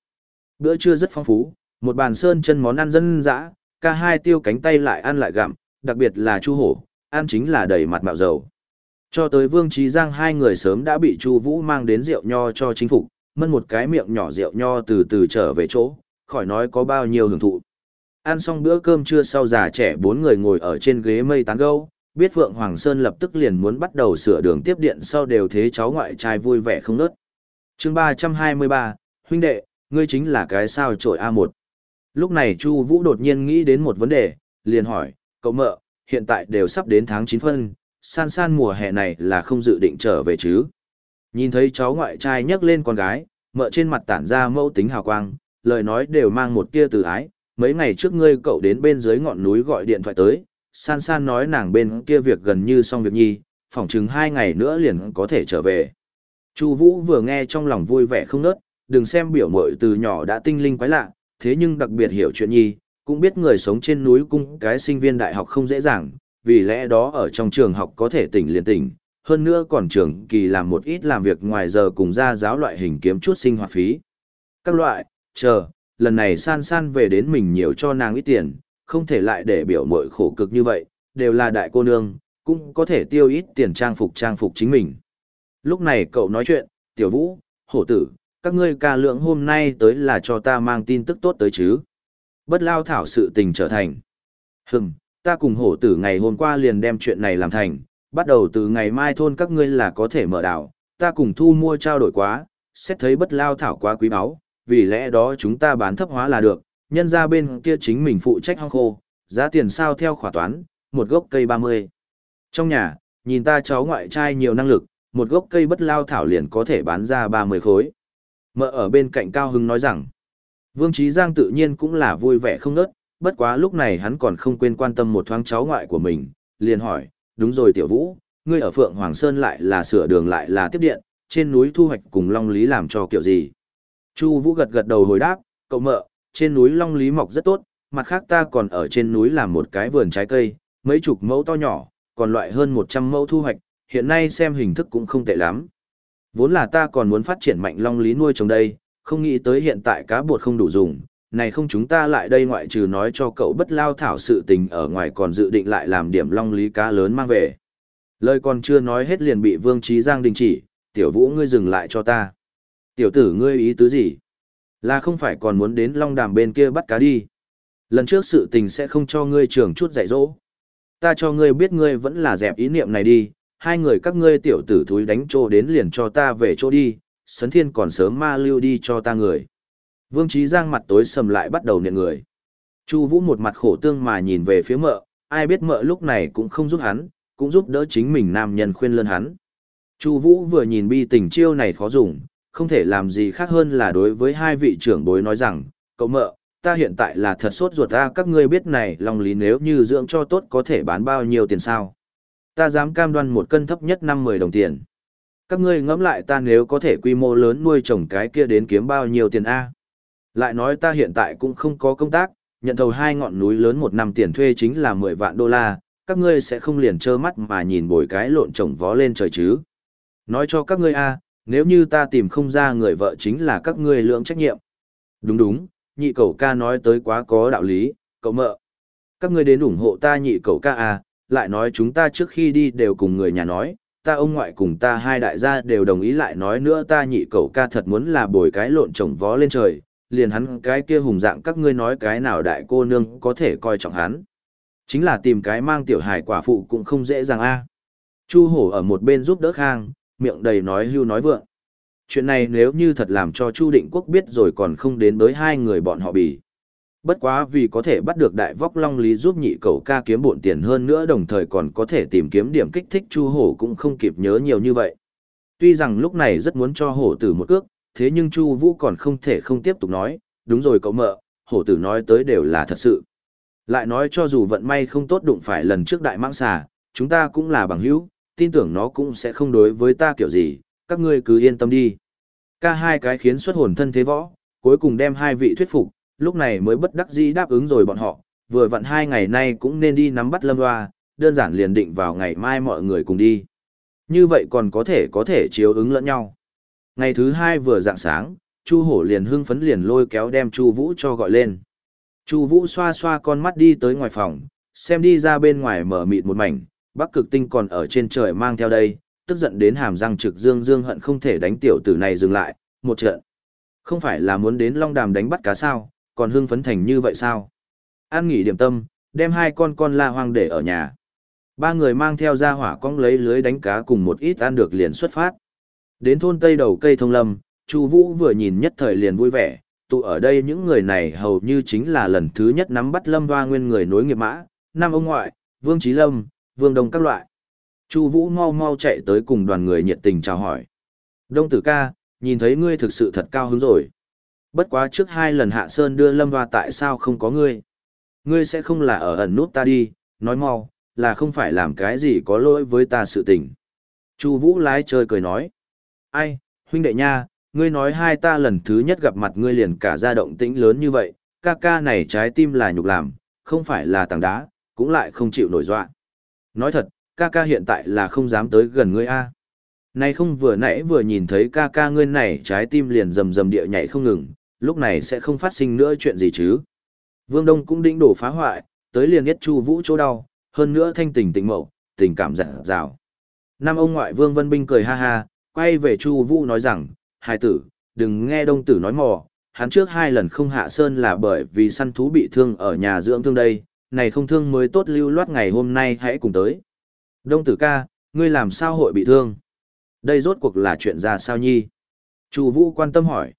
Bữa trưa rất phong phú, một bàn sơn chân món ăn dân dã, ca hai tiêu cánh tay lại ăn lại gặm, đặc biệt là chu hổ, ăn chính là đầy mặt mạo dầu. Cho tới Vương Trí Giang hai người sớm đã bị Chu Vũ mang đến rượu nho cho chính phục, mân một cái miệng nhỏ rượu nho từ từ trở về chỗ, khỏi nói có bao nhiêu hưởng thụ. Ăn xong bữa cơm trưa sau già trẻ bốn người ngồi ở trên ghế mây tán gẫu, biết Phượng Hoàng Sơn lập tức liền muốn bắt đầu sửa đường tiếp điện sau đều thế cháu ngoại trai vui vẻ không nớt. Chương 323, huynh đệ, ngươi chính là cái sao trội A1. Lúc này Chu Vũ đột nhiên nghĩ đến một vấn đề, liền hỏi, cậu mợ, hiện tại đều sắp đến tháng 9 phân, san san mùa hè này là không dự định trở về chứ. Nhìn thấy cháu ngoại trai nhấc lên con gái, mợ trên mặt tản ra mẫu tính hào quang, lời nói đều mang một tia từ ái. Mấy ngày trước ngươi cậu đến bên dưới ngọn núi gọi điện thoại tới, san san nói nàng bên kia việc gần như xong việc nhi, phỏng chừng hai ngày nữa liền có thể trở về. Chu Vũ vừa nghe trong lòng vui vẻ không nớt, đừng xem biểu muội từ nhỏ đã tinh linh quái lạ, thế nhưng đặc biệt hiểu chuyện nhi, cũng biết người sống trên núi cung cái sinh viên đại học không dễ dàng, vì lẽ đó ở trong trường học có thể tỉnh liền tỉnh, hơn nữa còn trường kỳ làm một ít làm việc ngoài giờ cùng ra giáo loại hình kiếm chút sinh hoạt phí. Các loại, chờ, lần này san san về đến mình nhiều cho nàng ít tiền, không thể lại để biểu mội khổ cực như vậy, đều là đại cô nương, cũng có thể tiêu ít tiền trang phục trang phục chính mình. Lúc này cậu nói chuyện, tiểu vũ, hổ tử, các ngươi ca lượng hôm nay tới là cho ta mang tin tức tốt tới chứ. Bất lao thảo sự tình trở thành. Hừm, ta cùng hổ tử ngày hôm qua liền đem chuyện này làm thành, bắt đầu từ ngày mai thôn các ngươi là có thể mở đảo, ta cùng thu mua trao đổi quá, xét thấy bất lao thảo quá quý báu, vì lẽ đó chúng ta bán thấp hóa là được, nhân ra bên kia chính mình phụ trách hong khô, giá tiền sao theo khỏa toán, một gốc cây 30. Trong nhà, nhìn ta cháu ngoại trai nhiều năng lực, một gốc cây bất lao thảo liền có thể bán ra 30 khối. Mợ ở bên cạnh Cao Hưng nói rằng, Vương Trí Giang tự nhiên cũng là vui vẻ không ngớt, bất quá lúc này hắn còn không quên quan tâm một thoáng cháu ngoại của mình, liền hỏi, đúng rồi tiểu vũ, ngươi ở Phượng Hoàng Sơn lại là sửa đường lại là tiếp điện, trên núi thu hoạch cùng Long Lý làm cho kiểu gì. Chu Vũ gật gật đầu hồi đáp, cậu mợ, trên núi Long Lý mọc rất tốt, mặt khác ta còn ở trên núi làm một cái vườn trái cây, mấy chục mẫu to nhỏ, còn loại hơn 100 mẫu thu hoạch, hiện nay xem hình thức cũng không tệ lắm. Vốn là ta còn muốn phát triển mạnh Long Lý nuôi trồng đây, không nghĩ tới hiện tại cá bột không đủ dùng, này không chúng ta lại đây ngoại trừ nói cho cậu bất lao thảo sự tình ở ngoài còn dự định lại làm điểm long lý cá lớn mang về. Lời còn chưa nói hết liền bị Vương Trí Giang đình chỉ, tiểu vũ ngươi dừng lại cho ta. Tiểu tử ngươi ý tứ gì? Là không phải còn muốn đến long đàm bên kia bắt cá đi. Lần trước sự tình sẽ không cho ngươi trưởng chút dạy dỗ. Ta cho ngươi biết ngươi vẫn là dẹp ý niệm này đi, hai người các ngươi tiểu tử thúi đánh trô đến liền cho ta về chỗ đi, sấn thiên còn sớm ma lưu đi cho ta người. Vương Trí Giang mặt tối sầm lại bắt đầu niệm người. Chu Vũ một mặt khổ tương mà nhìn về phía mợ, ai biết mợ lúc này cũng không giúp hắn, cũng giúp đỡ chính mình nam nhân khuyên lơn hắn. Chu Vũ vừa nhìn bi tình chiêu này khó dùng, không thể làm gì khác hơn là đối với hai vị trưởng bối nói rằng, cậu mợ, ta hiện tại là thật sốt ruột ta các ngươi biết này lòng lý nếu như dưỡng cho tốt có thể bán bao nhiêu tiền sao. Ta dám cam đoan một cân thấp nhất năm mười đồng tiền. Các ngươi ngẫm lại ta nếu có thể quy mô lớn nuôi trồng cái kia đến kiếm bao nhiêu tiền A. Lại nói ta hiện tại cũng không có công tác, nhận thầu hai ngọn núi lớn một năm tiền thuê chính là mười vạn đô la, các ngươi sẽ không liền trơ mắt mà nhìn bồi cái lộn trồng vó lên trời chứ. Nói cho các ngươi a, nếu như ta tìm không ra người vợ chính là các ngươi lượng trách nhiệm. Đúng đúng, nhị cậu ca nói tới quá có đạo lý, cậu mợ. Các ngươi đến ủng hộ ta nhị cậu ca à lại nói chúng ta trước khi đi đều cùng người nhà nói, ta ông ngoại cùng ta hai đại gia đều đồng ý lại nói nữa ta nhị cậu ca thật muốn là bồi cái lộn trồng vó lên trời, liền hắn cái kia hùng dạng các ngươi nói cái nào đại cô nương có thể coi trọng hắn. Chính là tìm cái mang tiểu hài quả phụ cũng không dễ dàng a. Chu hổ ở một bên giúp đỡ khang, miệng đầy nói hưu nói vượng. Chuyện này nếu như thật làm cho Chu Định Quốc biết rồi còn không đến tới hai người bọn họ bỉ Bất quá vì có thể bắt được đại vóc long lý giúp nhị cầu ca kiếm bộn tiền hơn nữa đồng thời còn có thể tìm kiếm điểm kích thích Chu hổ cũng không kịp nhớ nhiều như vậy. Tuy rằng lúc này rất muốn cho hổ tử một cước, thế nhưng Chu Vũ còn không thể không tiếp tục nói, đúng rồi cậu mợ, hổ tử nói tới đều là thật sự. Lại nói cho dù vận may không tốt đụng phải lần trước đại mãng xà, chúng ta cũng là bằng hữu, tin tưởng nó cũng sẽ không đối với ta kiểu gì, các ngươi cứ yên tâm đi. Ca hai cái khiến xuất hồn thân thế võ, cuối cùng đem hai vị thuyết phục, lúc này mới bất đắc dĩ đáp ứng rồi bọn họ, vừa vặn hai ngày nay cũng nên đi nắm bắt lâm hoa, đơn giản liền định vào ngày mai mọi người cùng đi. Như vậy còn có thể có thể chiếu ứng lẫn nhau. Ngày thứ hai vừa dạng sáng, Chu Hổ liền hưng phấn liền lôi kéo đem Chu Vũ cho gọi lên. Chu Vũ xoa xoa con mắt đi tới ngoài phòng, xem đi ra bên ngoài mở mịt một mảnh, Bắc Cực Tinh còn ở trên trời mang theo đây, tức giận đến hàm răng trực dương dương hận không thể đánh tiểu tử này dừng lại, một trận. Không phải là muốn đến Long Đàm đánh bắt cá sao, còn hưng phấn thành như vậy sao? An nghỉ điểm tâm, đem hai con con la hoang để ở nhà. Ba người mang theo ra hỏa cong lấy lưới đánh cá cùng một ít ăn được liền xuất phát. Đến thôn Tây đầu cây thông lâm, Chu Vũ vừa nhìn nhất thời liền vui vẻ, tụ ở đây những người này hầu như chính là lần thứ nhất nắm bắt Lâm Hoa Nguyên người nối nghiệp mã, Nam ông ngoại, Vương Chí Lâm, Vương Đông các loại. Chu Vũ mau mau chạy tới cùng đoàn người nhiệt tình chào hỏi. Đông Tử ca, nhìn thấy ngươi thực sự thật cao hứng rồi. Bất quá trước hai lần Hạ Sơn đưa Lâm Hoa tại sao không có ngươi? Ngươi sẽ không là ở ẩn nút ta đi, nói mau, là không phải làm cái gì có lỗi với ta sự tình. Chu Vũ lái chơi cười nói ai, huynh đệ nha, ngươi nói hai ta lần thứ nhất gặp mặt ngươi liền cả ra động tĩnh lớn như vậy, ca ca này trái tim là nhục làm, không phải là tảng đá, cũng lại không chịu nổi dọa. Nói thật, ca ca hiện tại là không dám tới gần ngươi a. Nay không vừa nãy vừa nhìn thấy ca ca ngươi này trái tim liền rầm rầm địa nhảy không ngừng, lúc này sẽ không phát sinh nữa chuyện gì chứ. Vương Đông cũng đĩnh đổ phá hoại, tới liền nhất chu vũ chỗ đau, hơn nữa thanh tình tình mậu, tình cảm dặn dào. Nam ông ngoại Vương Vân Binh cười ha ha, quay về Chu Vũ nói rằng, hai tử, đừng nghe đông tử nói mò, hắn trước hai lần không hạ sơn là bởi vì săn thú bị thương ở nhà dưỡng thương đây, này không thương mới tốt lưu loát ngày hôm nay hãy cùng tới. Đông tử ca, ngươi làm sao hội bị thương? Đây rốt cuộc là chuyện ra sao nhi? Chu Vũ quan tâm hỏi.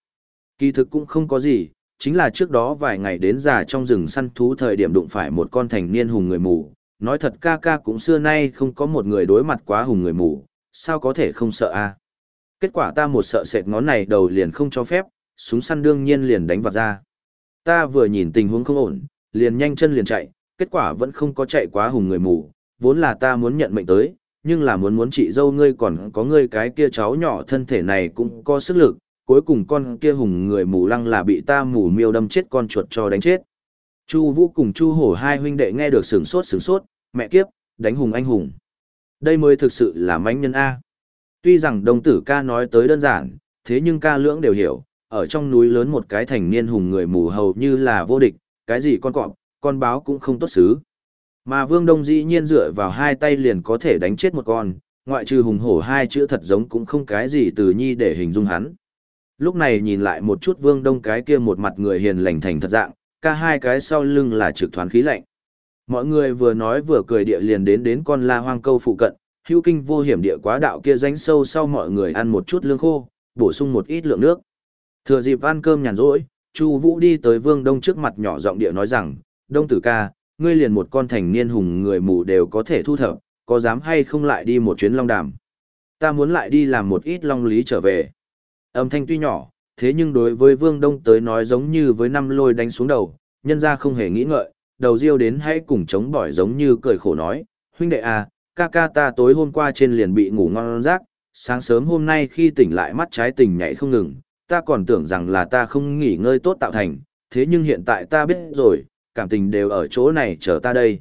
Kỳ thực cũng không có gì, chính là trước đó vài ngày đến già trong rừng săn thú thời điểm đụng phải một con thành niên hùng người mù. Nói thật ca ca cũng xưa nay không có một người đối mặt quá hùng người mù, sao có thể không sợ a? Kết quả ta một sợ sệt ngón này đầu liền không cho phép, súng săn đương nhiên liền đánh vào ra. Ta vừa nhìn tình huống không ổn, liền nhanh chân liền chạy, kết quả vẫn không có chạy quá hùng người mù, vốn là ta muốn nhận mệnh tới, nhưng là muốn muốn chị dâu ngươi còn có ngươi cái kia cháu nhỏ thân thể này cũng có sức lực, cuối cùng con kia hùng người mù lăng là bị ta mù miêu đâm chết con chuột cho đánh chết. Chu Vũ cùng Chu Hổ hai huynh đệ nghe được sửng sốt sửng sốt, mẹ kiếp, đánh hùng anh hùng. Đây mới thực sự là mãnh nhân a. Tuy rằng đồng tử ca nói tới đơn giản, thế nhưng ca lưỡng đều hiểu, ở trong núi lớn một cái thành niên hùng người mù hầu như là vô địch, cái gì con cọp, con báo cũng không tốt xứ. Mà Vương Đông dĩ nhiên dựa vào hai tay liền có thể đánh chết một con, ngoại trừ hùng hổ hai chữ thật giống cũng không cái gì từ nhi để hình dung hắn. Lúc này nhìn lại một chút Vương Đông cái kia một mặt người hiền lành thành thật dạng, ca hai cái sau lưng là trực thoán khí lạnh. Mọi người vừa nói vừa cười địa liền đến đến con la hoang câu phụ cận, hữu kinh vô hiểm địa quá đạo kia ránh sâu sau mọi người ăn một chút lương khô, bổ sung một ít lượng nước. Thừa dịp ăn cơm nhàn rỗi, Chu Vũ đi tới Vương Đông trước mặt nhỏ giọng địa nói rằng, "Đông tử ca, ngươi liền một con thành niên hùng người mù đều có thể thu thập, có dám hay không lại đi một chuyến long đàm. Ta muốn lại đi làm một ít long lý trở về. Âm thanh tuy nhỏ, thế nhưng đối với Vương Đông tới nói giống như với năm lôi đánh xuống đầu, nhân ra không hề nghĩ ngợi, đầu riêu đến hãy cùng chống bỏi giống như cười khổ nói, huynh đệ à, ca ca ta tối hôm qua trên liền bị ngủ ngon rác, sáng sớm hôm nay khi tỉnh lại mắt trái tình nhảy không ngừng, ta còn tưởng rằng là ta không nghỉ ngơi tốt tạo thành, thế nhưng hiện tại ta biết rồi, cảm tình đều ở chỗ này chờ ta đây.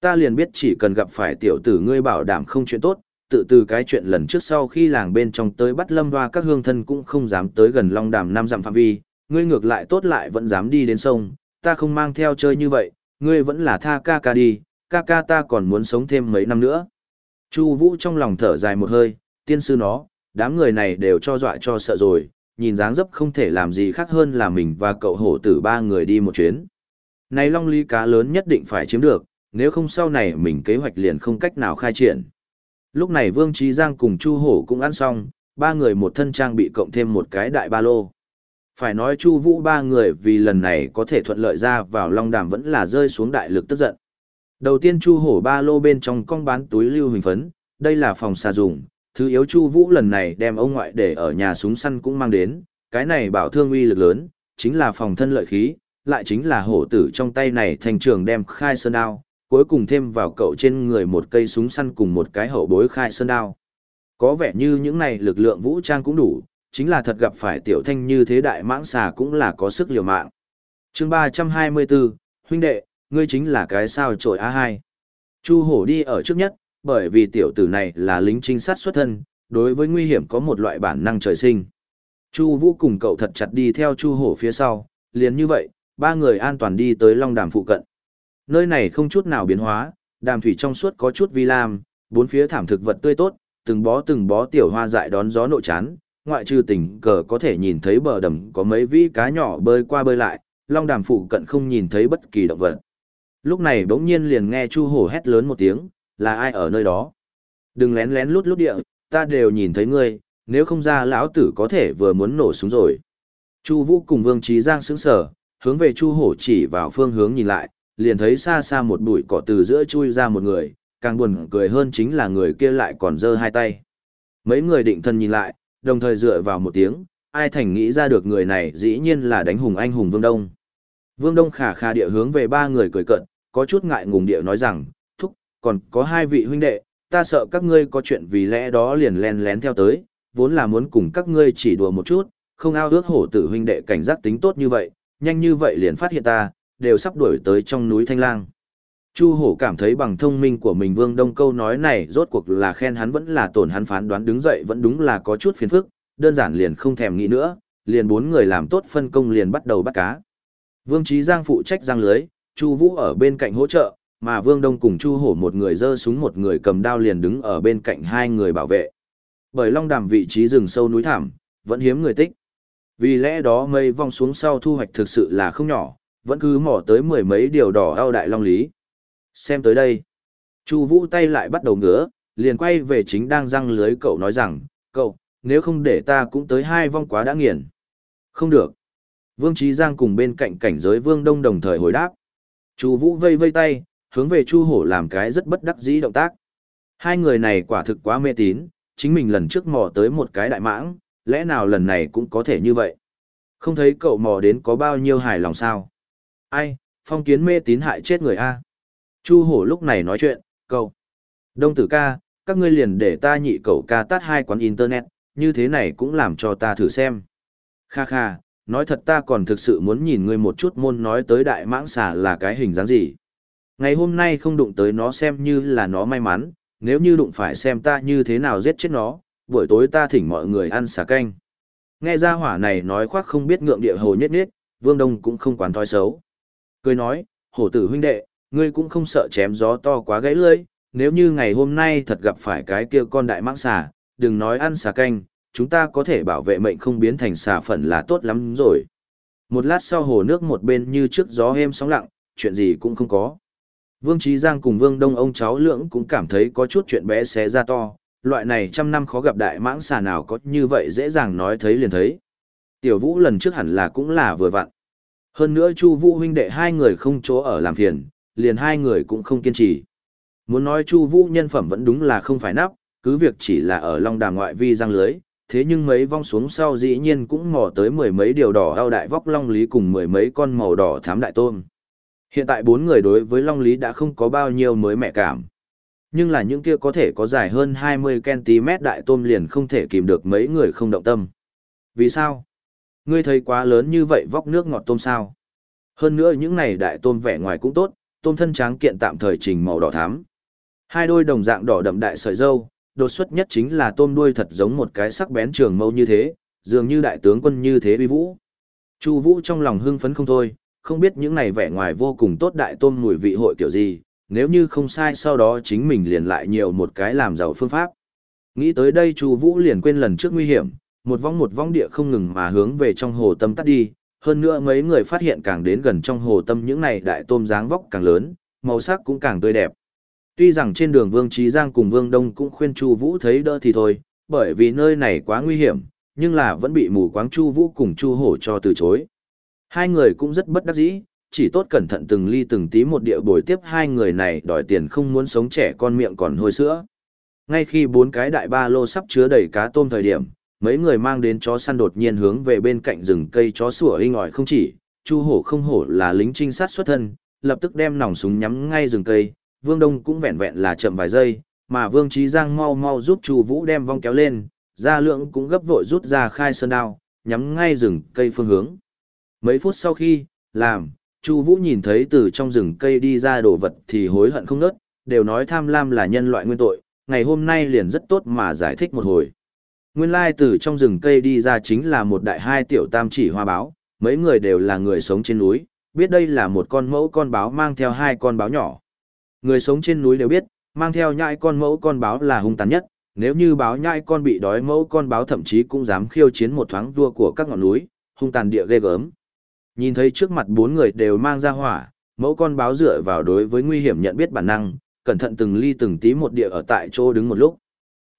Ta liền biết chỉ cần gặp phải tiểu tử ngươi bảo đảm không chuyện tốt, tự từ cái chuyện lần trước sau khi làng bên trong tới bắt lâm hoa các hương thân cũng không dám tới gần long đàm năm dặm phạm vi, ngươi ngược lại tốt lại vẫn dám đi đến sông, ta không mang theo chơi như vậy, ngươi vẫn là tha ca ca đi, ca ca ta còn muốn sống thêm mấy năm nữa. Chu Vũ trong lòng thở dài một hơi, tiên sư nó, đám người này đều cho dọa cho sợ rồi, nhìn dáng dấp không thể làm gì khác hơn là mình và cậu hổ tử ba người đi một chuyến. Này long ly cá lớn nhất định phải chiếm được, nếu không sau này mình kế hoạch liền không cách nào khai triển. Lúc này Vương Trí Giang cùng Chu Hổ cũng ăn xong, ba người một thân trang bị cộng thêm một cái đại ba lô. Phải nói Chu Vũ ba người vì lần này có thể thuận lợi ra vào Long Đàm vẫn là rơi xuống đại lực tức giận. Đầu tiên Chu Hổ ba lô bên trong cong bán túi lưu hình phấn, đây là phòng xà dùng, thứ yếu Chu Vũ lần này đem ông ngoại để ở nhà súng săn cũng mang đến, cái này bảo thương uy lực lớn, chính là phòng thân lợi khí, lại chính là hổ tử trong tay này thành trường đem khai sơn đao, cuối cùng thêm vào cậu trên người một cây súng săn cùng một cái hậu bối khai sơn đao. Có vẻ như những này lực lượng vũ trang cũng đủ, chính là thật gặp phải tiểu thanh như thế đại mãng xà cũng là có sức liều mạng. chương 324, huynh đệ, ngươi chính là cái sao trội A2. Chu hổ đi ở trước nhất, bởi vì tiểu tử này là lính trinh sát xuất thân, đối với nguy hiểm có một loại bản năng trời sinh. Chu Vũ cùng cậu thật chặt đi theo Chu Hổ phía sau, liền như vậy, ba người an toàn đi tới Long Đàm phụ cận. Nơi này không chút nào biến hóa, đàm thủy trong suốt có chút vi lam, bốn phía thảm thực vật tươi tốt, từng bó từng bó tiểu hoa dại đón gió nội chán, ngoại trừ tình cờ có thể nhìn thấy bờ đầm có mấy vĩ cá nhỏ bơi qua bơi lại, long đàm phụ cận không nhìn thấy bất kỳ động vật. Lúc này bỗng nhiên liền nghe Chu Hổ hét lớn một tiếng, là ai ở nơi đó? Đừng lén lén lút lút địa, ta đều nhìn thấy ngươi, nếu không ra lão tử có thể vừa muốn nổ súng rồi. Chu Vũ cùng Vương Trí Giang sững sờ, hướng về Chu Hổ chỉ vào phương hướng nhìn lại, liền thấy xa xa một bụi cỏ từ giữa chui ra một người, càng buồn cười hơn chính là người kia lại còn giơ hai tay. Mấy người định thân nhìn lại, đồng thời dựa vào một tiếng, ai thành nghĩ ra được người này dĩ nhiên là đánh hùng anh hùng Vương Đông. Vương Đông khả khả địa hướng về ba người cười cận, có chút ngại ngùng địa nói rằng, thúc, còn có hai vị huynh đệ, ta sợ các ngươi có chuyện vì lẽ đó liền len lén theo tới, vốn là muốn cùng các ngươi chỉ đùa một chút, không ao ước hổ tử huynh đệ cảnh giác tính tốt như vậy, nhanh như vậy liền phát hiện ta, đều sắp đuổi tới trong núi Thanh Lang. Chu hổ cảm thấy bằng thông minh của mình Vương Đông câu nói này rốt cuộc là khen hắn vẫn là tổn hắn phán đoán đứng dậy vẫn đúng là có chút phiền phức, đơn giản liền không thèm nghĩ nữa, liền bốn người làm tốt phân công liền bắt đầu bắt cá. Vương Trí Giang phụ trách giang lưới, Chu Vũ ở bên cạnh hỗ trợ, mà Vương Đông cùng Chu Hổ một người giơ súng một người cầm đao liền đứng ở bên cạnh hai người bảo vệ. Bởi Long Đàm vị trí rừng sâu núi thảm, vẫn hiếm người tích. Vì lẽ đó mây vong xuống sau thu hoạch thực sự là không nhỏ, vẫn cứ mò tới mười mấy điều đỏ ao đại long lý. Xem tới đây. Chu Vũ tay lại bắt đầu ngứa, liền quay về chính đang răng lưới cậu nói rằng, cậu, nếu không để ta cũng tới hai vong quá đã nghiền. Không được. Vương Trí Giang cùng bên cạnh cảnh giới Vương Đông đồng thời hồi đáp. Chu Vũ vây vây tay, hướng về Chu Hổ làm cái rất bất đắc dĩ động tác. Hai người này quả thực quá mê tín, chính mình lần trước mò tới một cái đại mãng, lẽ nào lần này cũng có thể như vậy? Không thấy cậu mò đến có bao nhiêu hài lòng sao? Ai, phong kiến mê tín hại chết người A. Chu hổ lúc này nói chuyện, cậu. Đông tử ca, các ngươi liền để ta nhị cậu ca tắt hai quán internet, như thế này cũng làm cho ta thử xem. Kha kha, nói thật ta còn thực sự muốn nhìn ngươi một chút môn nói tới đại mãng xà là cái hình dáng gì. Ngày hôm nay không đụng tới nó xem như là nó may mắn, nếu như đụng phải xem ta như thế nào giết chết nó, buổi tối ta thỉnh mọi người ăn xà canh. Nghe ra hỏa này nói khoác không biết ngượng địa hồ nhất nhất, Vương Đông cũng không quán thói xấu. Cười nói, hổ tử huynh đệ, ngươi cũng không sợ chém gió to quá gãy lưỡi, nếu như ngày hôm nay thật gặp phải cái kia con đại mãng xà, đừng nói ăn xà canh, chúng ta có thể bảo vệ mệnh không biến thành xà phẩn là tốt lắm rồi. Một lát sau hồ nước một bên như trước gió êm sóng lặng, chuyện gì cũng không có. Vương Trí Giang cùng Vương Đông ông cháu lưỡng cũng cảm thấy có chút chuyện bé xé ra to, loại này trăm năm khó gặp đại mãng xà nào có như vậy dễ dàng nói thấy liền thấy. Tiểu Vũ lần trước hẳn là cũng là vừa vặn. Hơn nữa Chu Vũ huynh đệ hai người không chỗ ở làm phiền, liền hai người cũng không kiên trì. Muốn nói Chu Vũ nhân phẩm vẫn đúng là không phải nắp, cứ việc chỉ là ở Long Đàm ngoại vi răng lưới, thế nhưng mấy vong xuống sau dĩ nhiên cũng mò tới mười mấy điều đỏ ao đại vóc long lý cùng mười mấy con màu đỏ thám đại tôm. Hiện tại bốn người đối với long lý đã không có bao nhiêu mới mẹ cảm. Nhưng là những kia có thể có dài hơn 20cm đại tôm liền không thể kìm được mấy người không động tâm. Vì sao? Ngươi thấy quá lớn như vậy vóc nước ngọt tôm sao? Hơn nữa những này đại tôm vẻ ngoài cũng tốt, tôm thân tráng kiện tạm thời trình màu đỏ thắm. Hai đôi đồng dạng đỏ đậm đại sợi dâu, đột xuất nhất chính là tôm đuôi thật giống một cái sắc bén trường mâu như thế, dường như đại tướng quân như thế uy vũ. Chu Vũ trong lòng hưng phấn không thôi, không biết những này vẻ ngoài vô cùng tốt đại tôm mùi vị hội kiểu gì, nếu như không sai sau đó chính mình liền lại nhiều một cái làm giàu phương pháp. Nghĩ tới đây Chu Vũ liền quên lần trước nguy hiểm, một vong một vong địa không ngừng mà hướng về trong hồ tâm tắt đi, hơn nữa mấy người phát hiện càng đến gần trong hồ tâm những này đại tôm dáng vóc càng lớn, màu sắc cũng càng tươi đẹp. Tuy rằng trên đường Vương Trí Giang cùng Vương Đông cũng khuyên Chu Vũ thấy đỡ thì thôi, bởi vì nơi này quá nguy hiểm, nhưng là vẫn bị mù quáng Chu Vũ cùng Chu Hổ cho từ chối. Hai người cũng rất bất đắc dĩ, chỉ tốt cẩn thận từng ly từng tí một địa bồi tiếp hai người này đòi tiền không muốn sống trẻ con miệng còn hôi sữa. Ngay khi bốn cái đại ba lô sắp chứa đầy cá tôm thời điểm, mấy người mang đến chó săn đột nhiên hướng về bên cạnh rừng cây chó sủa hinh ỏi không chỉ, Chu Hổ không hổ là lính trinh sát xuất thân, lập tức đem nòng súng nhắm ngay rừng cây, Vương Đông cũng vẹn vẹn là chậm vài giây, mà Vương Trí Giang mau mau giúp Chu Vũ đem vong kéo lên, Gia Lượng cũng gấp vội rút ra khai sơn đao, nhắm ngay rừng cây phương hướng. Mấy phút sau khi, làm, Chu Vũ nhìn thấy từ trong rừng cây đi ra đồ vật thì hối hận không nớt, đều nói tham lam là nhân loại nguyên tội, ngày hôm nay liền rất tốt mà giải thích một hồi. Nguyên lai từ trong rừng cây đi ra chính là một đại hai tiểu tam chỉ hoa báo, mấy người đều là người sống trên núi, biết đây là một con mẫu con báo mang theo hai con báo nhỏ. Người sống trên núi đều biết, mang theo nhãi con mẫu con báo là hung tàn nhất, nếu như báo nhãi con bị đói mẫu con báo thậm chí cũng dám khiêu chiến một thoáng vua của các ngọn núi, hung tàn địa ghê gớm. Nhìn thấy trước mặt bốn người đều mang ra hỏa, mẫu con báo dựa vào đối với nguy hiểm nhận biết bản năng, cẩn thận từng ly từng tí một địa ở tại chỗ đứng một lúc.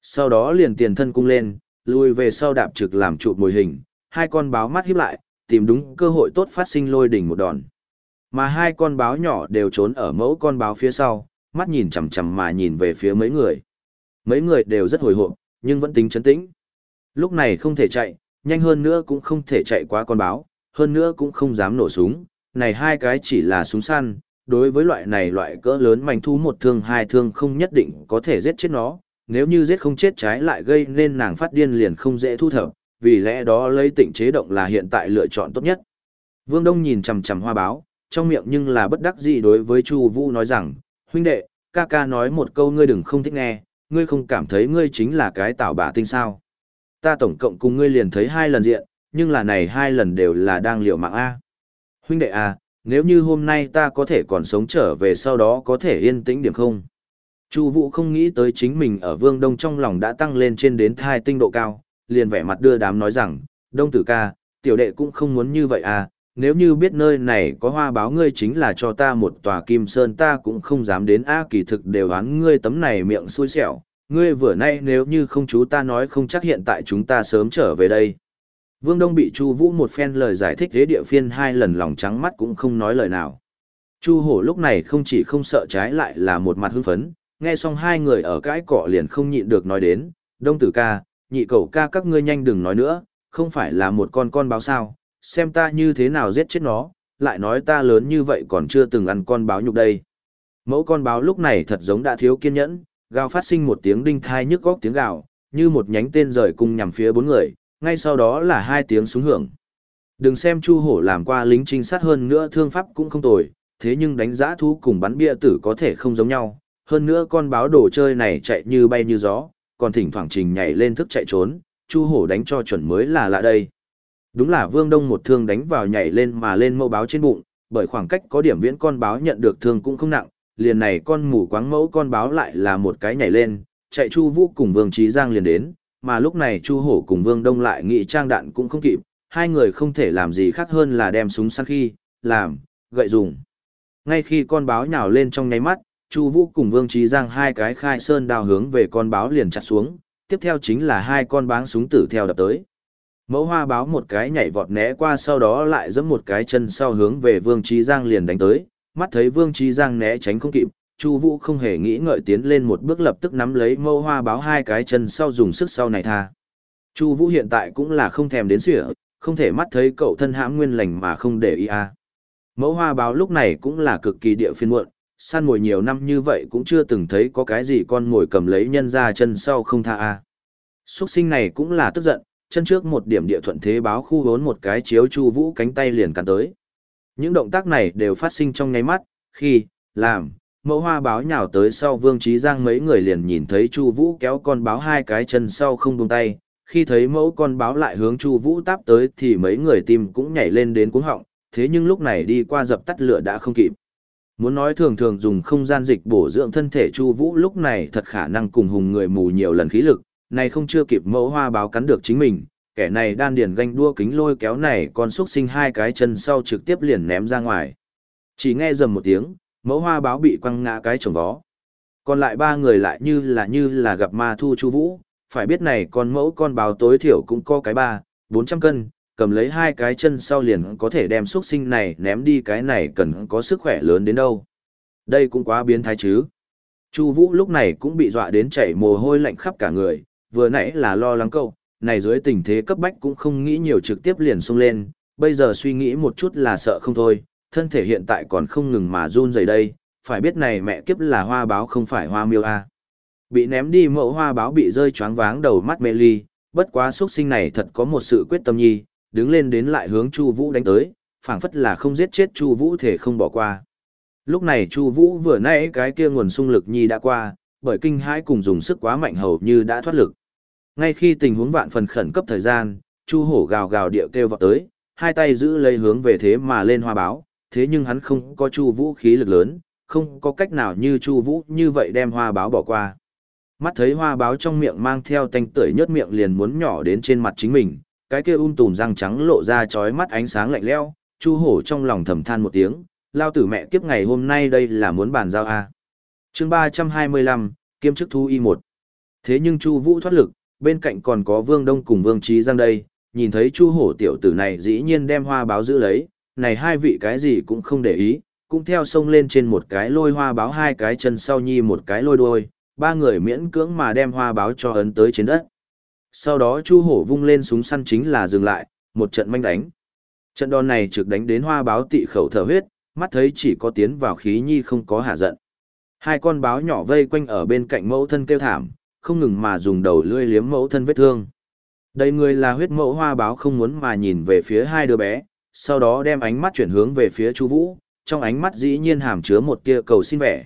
Sau đó liền tiền thân cung lên, lùi về sau đạp trực làm chụp mồi hình, hai con báo mắt híp lại, tìm đúng cơ hội tốt phát sinh lôi đỉnh một đòn. Mà hai con báo nhỏ đều trốn ở mẫu con báo phía sau, mắt nhìn chằm chằm mà nhìn về phía mấy người. Mấy người đều rất hồi hộp, nhưng vẫn tính chấn tĩnh. Lúc này không thể chạy, nhanh hơn nữa cũng không thể chạy qua con báo, hơn nữa cũng không dám nổ súng. Này hai cái chỉ là súng săn, đối với loại này loại cỡ lớn manh thú một thương hai thương không nhất định có thể giết chết nó, nếu như giết không chết trái lại gây nên nàng phát điên liền không dễ thu thập, vì lẽ đó lấy tỉnh chế động là hiện tại lựa chọn tốt nhất. Vương Đông nhìn chằm chằm hoa báo, trong miệng nhưng là bất đắc dĩ đối với Chu Vũ nói rằng, huynh đệ, ca ca nói một câu ngươi đừng không thích nghe, ngươi không cảm thấy ngươi chính là cái tạo bả tinh sao. Ta tổng cộng cùng ngươi liền thấy hai lần diện, nhưng là này hai lần đều là đang liều mạng A. Huynh đệ a nếu như hôm nay ta có thể còn sống trở về sau đó có thể yên tĩnh điểm không? Chu Vũ không nghĩ tới chính mình ở Vương Đông trong lòng đã tăng lên trên đến thai tinh độ cao, liền vẻ mặt đưa đám nói rằng, Đông tử ca, tiểu đệ cũng không muốn như vậy à, nếu như biết nơi này có hoa báo ngươi chính là cho ta một tòa kim sơn ta cũng không dám đến a kỳ thực đều án ngươi tấm này miệng xui xẻo, ngươi vừa nay nếu như không chú ta nói không chắc hiện tại chúng ta sớm trở về đây. Vương Đông bị Chu Vũ một phen lời giải thích thế địa phiên hai lần lòng trắng mắt cũng không nói lời nào. Chu Hổ lúc này không chỉ không sợ trái lại là một mặt hưng phấn, nghe xong hai người ở cãi cọ liền không nhịn được nói đến, Đông Tử ca, nhị cậu ca các ngươi nhanh đừng nói nữa, không phải là một con con báo sao, xem ta như thế nào giết chết nó, lại nói ta lớn như vậy còn chưa từng ăn con báo nhục đây. Mẫu con báo lúc này thật giống đã thiếu kiên nhẫn, gào phát sinh một tiếng đinh thai nhức góc tiếng gào, như một nhánh tên rời cung nhằm phía bốn người, ngay sau đó là hai tiếng súng hưởng. Đừng xem Chu Hổ làm qua lính trinh sát hơn nữa thương pháp cũng không tồi, thế nhưng đánh giá thú cùng bắn bia tử có thể không giống nhau, hơn nữa con báo đồ chơi này chạy như bay như gió, còn thỉnh thoảng trình nhảy lên thức chạy trốn, Chu Hổ đánh cho chuẩn mới là lạ đây. Đúng là Vương Đông một thương đánh vào nhảy lên mà lên mẫu báo trên bụng, bởi khoảng cách có điểm viễn con báo nhận được thương cũng không nặng, liền này con mù quáng mẫu con báo lại là một cái nhảy lên, chạy Chu Vũ cùng Vương Trí Giang liền đến, mà lúc này Chu Hổ cùng Vương Đông lại nghĩ trang đạn cũng không kịp, hai người không thể làm gì khác hơn là đem súng săn khi, làm, gậy dùng. Ngay khi con báo nhào lên trong nháy mắt, Chu Vũ cùng Vương Trí Giang hai cái khai sơn đao hướng về con báo liền chặt xuống, tiếp theo chính là hai con báng súng tử theo đập tới. Mẫu hoa báo một cái nhảy vọt né qua sau đó lại giẫm một cái chân sau hướng về Vương Trí Giang liền đánh tới, mắt thấy Vương Trí Giang né tránh không kịp, Chu Vũ không hề nghĩ ngợi tiến lên một bước lập tức nắm lấy mâu hoa báo hai cái chân sau dùng sức sau này tha. Chu Vũ hiện tại cũng là không thèm đến sửa, không thể mắt thấy cậu thân hãm nguyên lành mà không để ý a. Mẫu hoa báo lúc này cũng là cực kỳ địa phiên muộn, săn mồi nhiều năm như vậy cũng chưa từng thấy có cái gì con mồi cầm lấy nhân ra chân sau không tha à. a. Xuất sinh này cũng là tức giận, chân trước một điểm địa thuận thế báo khu vốn một cái chiếu Chu Vũ cánh tay liền cắn tới. Những động tác này đều phát sinh trong nháy mắt, khi làm mẫu hoa báo nhào tới sau Vương Trí Giang mấy người liền nhìn thấy Chu Vũ kéo con báo hai cái chân sau không buông tay, khi thấy mẫu con báo lại hướng Chu Vũ táp tới thì mấy người tim cũng nhảy lên đến cuống họng, thế nhưng lúc này đi qua dập tắt lửa đã không kịp. Muốn nói thường thường dùng không gian dịch bổ dưỡng thân thể Chu Vũ lúc này thật khả năng cùng hùng người mù nhiều lần khí lực, này không chưa kịp mẫu hoa báo cắn được chính mình, kẻ này đan điền ganh đua kính lôi kéo này con xúc sinh hai cái chân sau trực tiếp liền ném ra ngoài. Chỉ nghe rầm một tiếng, mẫu hoa báo bị quăng ngã cái chồng vó. Còn lại ba người lại như là như là gặp ma thu chu vũ, phải biết này con mẫu con báo tối thiểu cũng có cái ba, bốn trăm cân, cầm lấy hai cái chân sau liền có thể đem xuất sinh này ném đi cái này cần có sức khỏe lớn đến đâu. Đây cũng quá biến thái chứ. Chu Vũ lúc này cũng bị dọa đến chảy mồ hôi lạnh khắp cả người, vừa nãy là lo lắng câu, này dưới tình thế cấp bách cũng không nghĩ nhiều trực tiếp liền xông lên, bây giờ suy nghĩ một chút là sợ không thôi, thân thể hiện tại còn không ngừng mà run rẩy đây, phải biết này mẹ kiếp là hoa báo không phải hoa miêu a. Bị ném đi mẫu hoa báo bị rơi choáng váng đầu mắt mê ly, bất quá xuất sinh này thật có một sự quyết tâm nhi, đứng lên đến lại hướng Chu Vũ đánh tới, phảng phất là không giết chết Chu Vũ thể không bỏ qua. Lúc này Chu Vũ vừa nãy cái kia nguồn xung lực nhi đã qua, bởi kinh hãi cùng dùng sức quá mạnh hầu như đã thoát lực. Ngay khi tình huống vạn phần khẩn cấp thời gian, Chu Hổ gào gào địa kêu vọt tới, hai tay giữ lấy hướng về thế mà lên hoa báo, thế nhưng hắn không có Chu Vũ khí lực lớn, không có cách nào như Chu Vũ như vậy đem hoa báo bỏ qua. Mắt thấy hoa báo trong miệng mang theo tanh tưởi nhớt miệng liền muốn nhỏ đến trên mặt chính mình, cái kia um tùm răng trắng lộ ra chói mắt ánh sáng lạnh lẽo, Chu Hổ trong lòng thầm than một tiếng, lao tử mẹ kiếp ngày hôm nay đây là muốn bàn giao a. Chương ba trăm hai mươi lăm kiêm chức thú y một. Thế nhưng Chu Vũ thoát lực, bên cạnh còn có Vương Đông cùng Vương Trí Giang đây, nhìn thấy Chu Hổ tiểu tử này dĩ nhiên đem hoa báo giữ lấy, này hai vị cái gì cũng không để ý, cũng theo sông lên trên một cái lôi hoa báo hai cái chân sau nhi một cái lôi đuôi, ba người miễn cưỡng mà đem hoa báo cho ấn tới trên đất. Sau đó Chu Hổ vung lên súng săn chính là dừng lại, một trận manh đánh. Trận đòn này trực đánh đến hoa báo tị khẩu thở huyết, mắt thấy chỉ có tiến vào khí nhi không có hạ giận. Hai con báo nhỏ vây quanh ở bên cạnh mẫu thân kêu thảm, không ngừng mà dùng đầu lưỡi liếm mẫu thân vết thương. Đây người là huyết mẫu hoa báo không muốn mà nhìn về phía hai đứa bé, sau đó đem ánh mắt chuyển hướng về phía Chu Vũ, trong ánh mắt dĩ nhiên hàm chứa một tia cầu xin vẻ.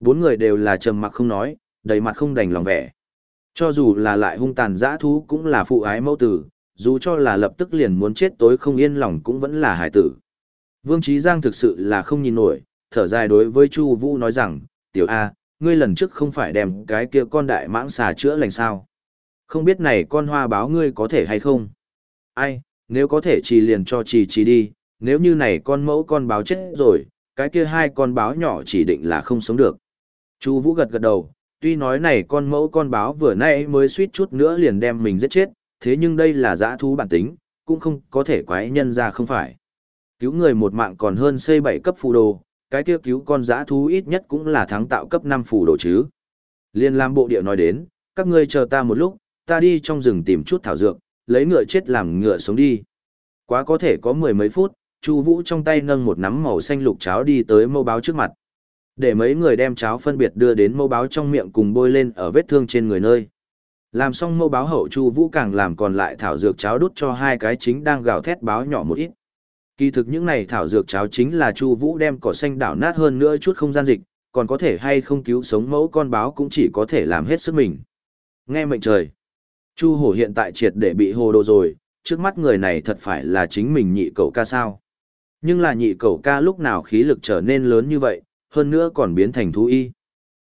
Bốn người đều là trầm mặc không nói, đầy mặt không đành lòng vẻ. Cho dù là lại hung tàn dã thú cũng là phụ ái mẫu tử, dù cho là lập tức liền muốn chết tối không yên lòng cũng vẫn là hải tử. Vương Trí Giang thực sự là không nhìn nổi, thở dài đối với Chu Vũ nói rằng, "Tiểu A, ngươi lần trước không phải đem cái kia con đại mãng xà chữa lành sao? Không biết này con hoa báo ngươi có thể hay không? Ai, nếu có thể trì liền cho trì trì đi, nếu như này con mẫu con báo chết rồi, cái kia hai con báo nhỏ chỉ định là không sống được. Chu Vũ gật gật đầu, tuy nói này con mẫu con báo vừa nãy mới suýt chút nữa liền đem mình giết chết, thế nhưng đây là dã thú bản tính, cũng không có thể quái nhân ra không phải. Cứu người một mạng còn hơn xây bảy cấp phù đồ, cái kia cứu con dã thú ít nhất cũng là thắng tạo cấp 5 phù đồ chứ. Liên Lam bộ địa nói đến, các ngươi chờ ta một lúc, ta đi trong rừng tìm chút thảo dược, lấy ngựa chết làm ngựa sống đi. Quá có thể có mười mấy phút, Chu Vũ trong tay nâng một nắm màu xanh lục cháo đi tới mâu báo trước mặt. Để mấy người đem cháo phân biệt đưa đến mâu báo trong miệng cùng bôi lên ở vết thương trên người nơi. Làm xong mâu báo hậu Chu Vũ càng làm còn lại thảo dược cháo đút cho hai cái chính đang gào thét báo nhỏ một ít. Kỳ thực những này thảo dược cháo chính là Chu Vũ đem cỏ xanh đảo nát hơn nữa chút không gian dịch, còn có thể hay không cứu sống mẫu con báo cũng chỉ có thể làm hết sức mình. Nghe mệnh trời. Chu Hổ hiện tại triệt để bị hồ đồ rồi, trước mắt người này thật phải là chính mình nhị cậu ca sao. Nhưng là nhị cậu ca lúc nào khí lực trở nên lớn như vậy, hơn nữa còn biến thành thú y.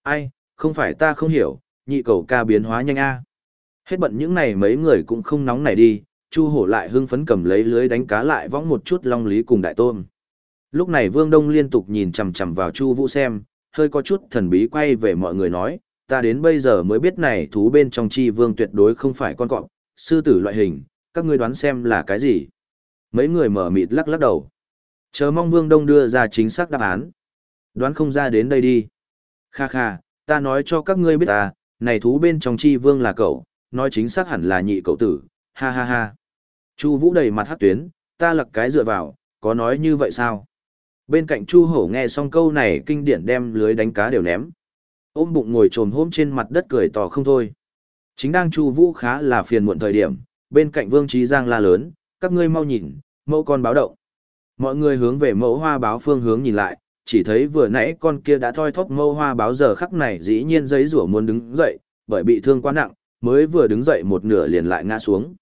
Ai, không phải ta không hiểu, nhị cậu ca biến hóa nhanh a. Hết bận những này mấy người cũng không nóng nảy đi, Chu Hổ lại hưng phấn cầm lấy lưới đánh cá lại võng một chút long lý cùng đại tôm. Lúc này Vương Đông liên tục nhìn chằm chằm vào Chu Vũ xem, hơi có chút thần bí quay về mọi người nói, ta đến bây giờ mới biết này thú bên trong chi vương tuyệt đối không phải con cọp, sư tử loại hình, các ngươi đoán xem là cái gì? Mấy người mở mịt lắc lắc đầu. Chờ mong Vương Đông đưa ra chính xác đáp án. Đoán không ra đến đây đi. Kha kha, ta nói cho các ngươi biết ta, này thú bên trong chi vương là cậu, nói chính xác hẳn là nhị cậu tử, ha ha ha. Chu Vũ đầy mặt hát tuyến, ta lật cái dựa vào, có nói như vậy sao? Bên cạnh Chu Hổ nghe xong câu này kinh điển đem lưới đánh cá đều ném. Ôm bụng ngồi trồm hôm trên mặt đất cười to không thôi. Chính đang Chu Vũ khá là phiền muộn thời điểm, bên cạnh Vương Trí Giang la lớn, các ngươi mau nhìn, mẫu con báo động. Mọi người hướng về mẫu hoa báo phương hướng nhìn lại, chỉ thấy vừa nãy con kia đã thoi thóp mẫu hoa báo giờ khắc này dĩ nhiên giấy rủa muốn đứng dậy, bởi bị thương quá nặng, mới vừa đứng dậy một nửa liền lại ngã xuống.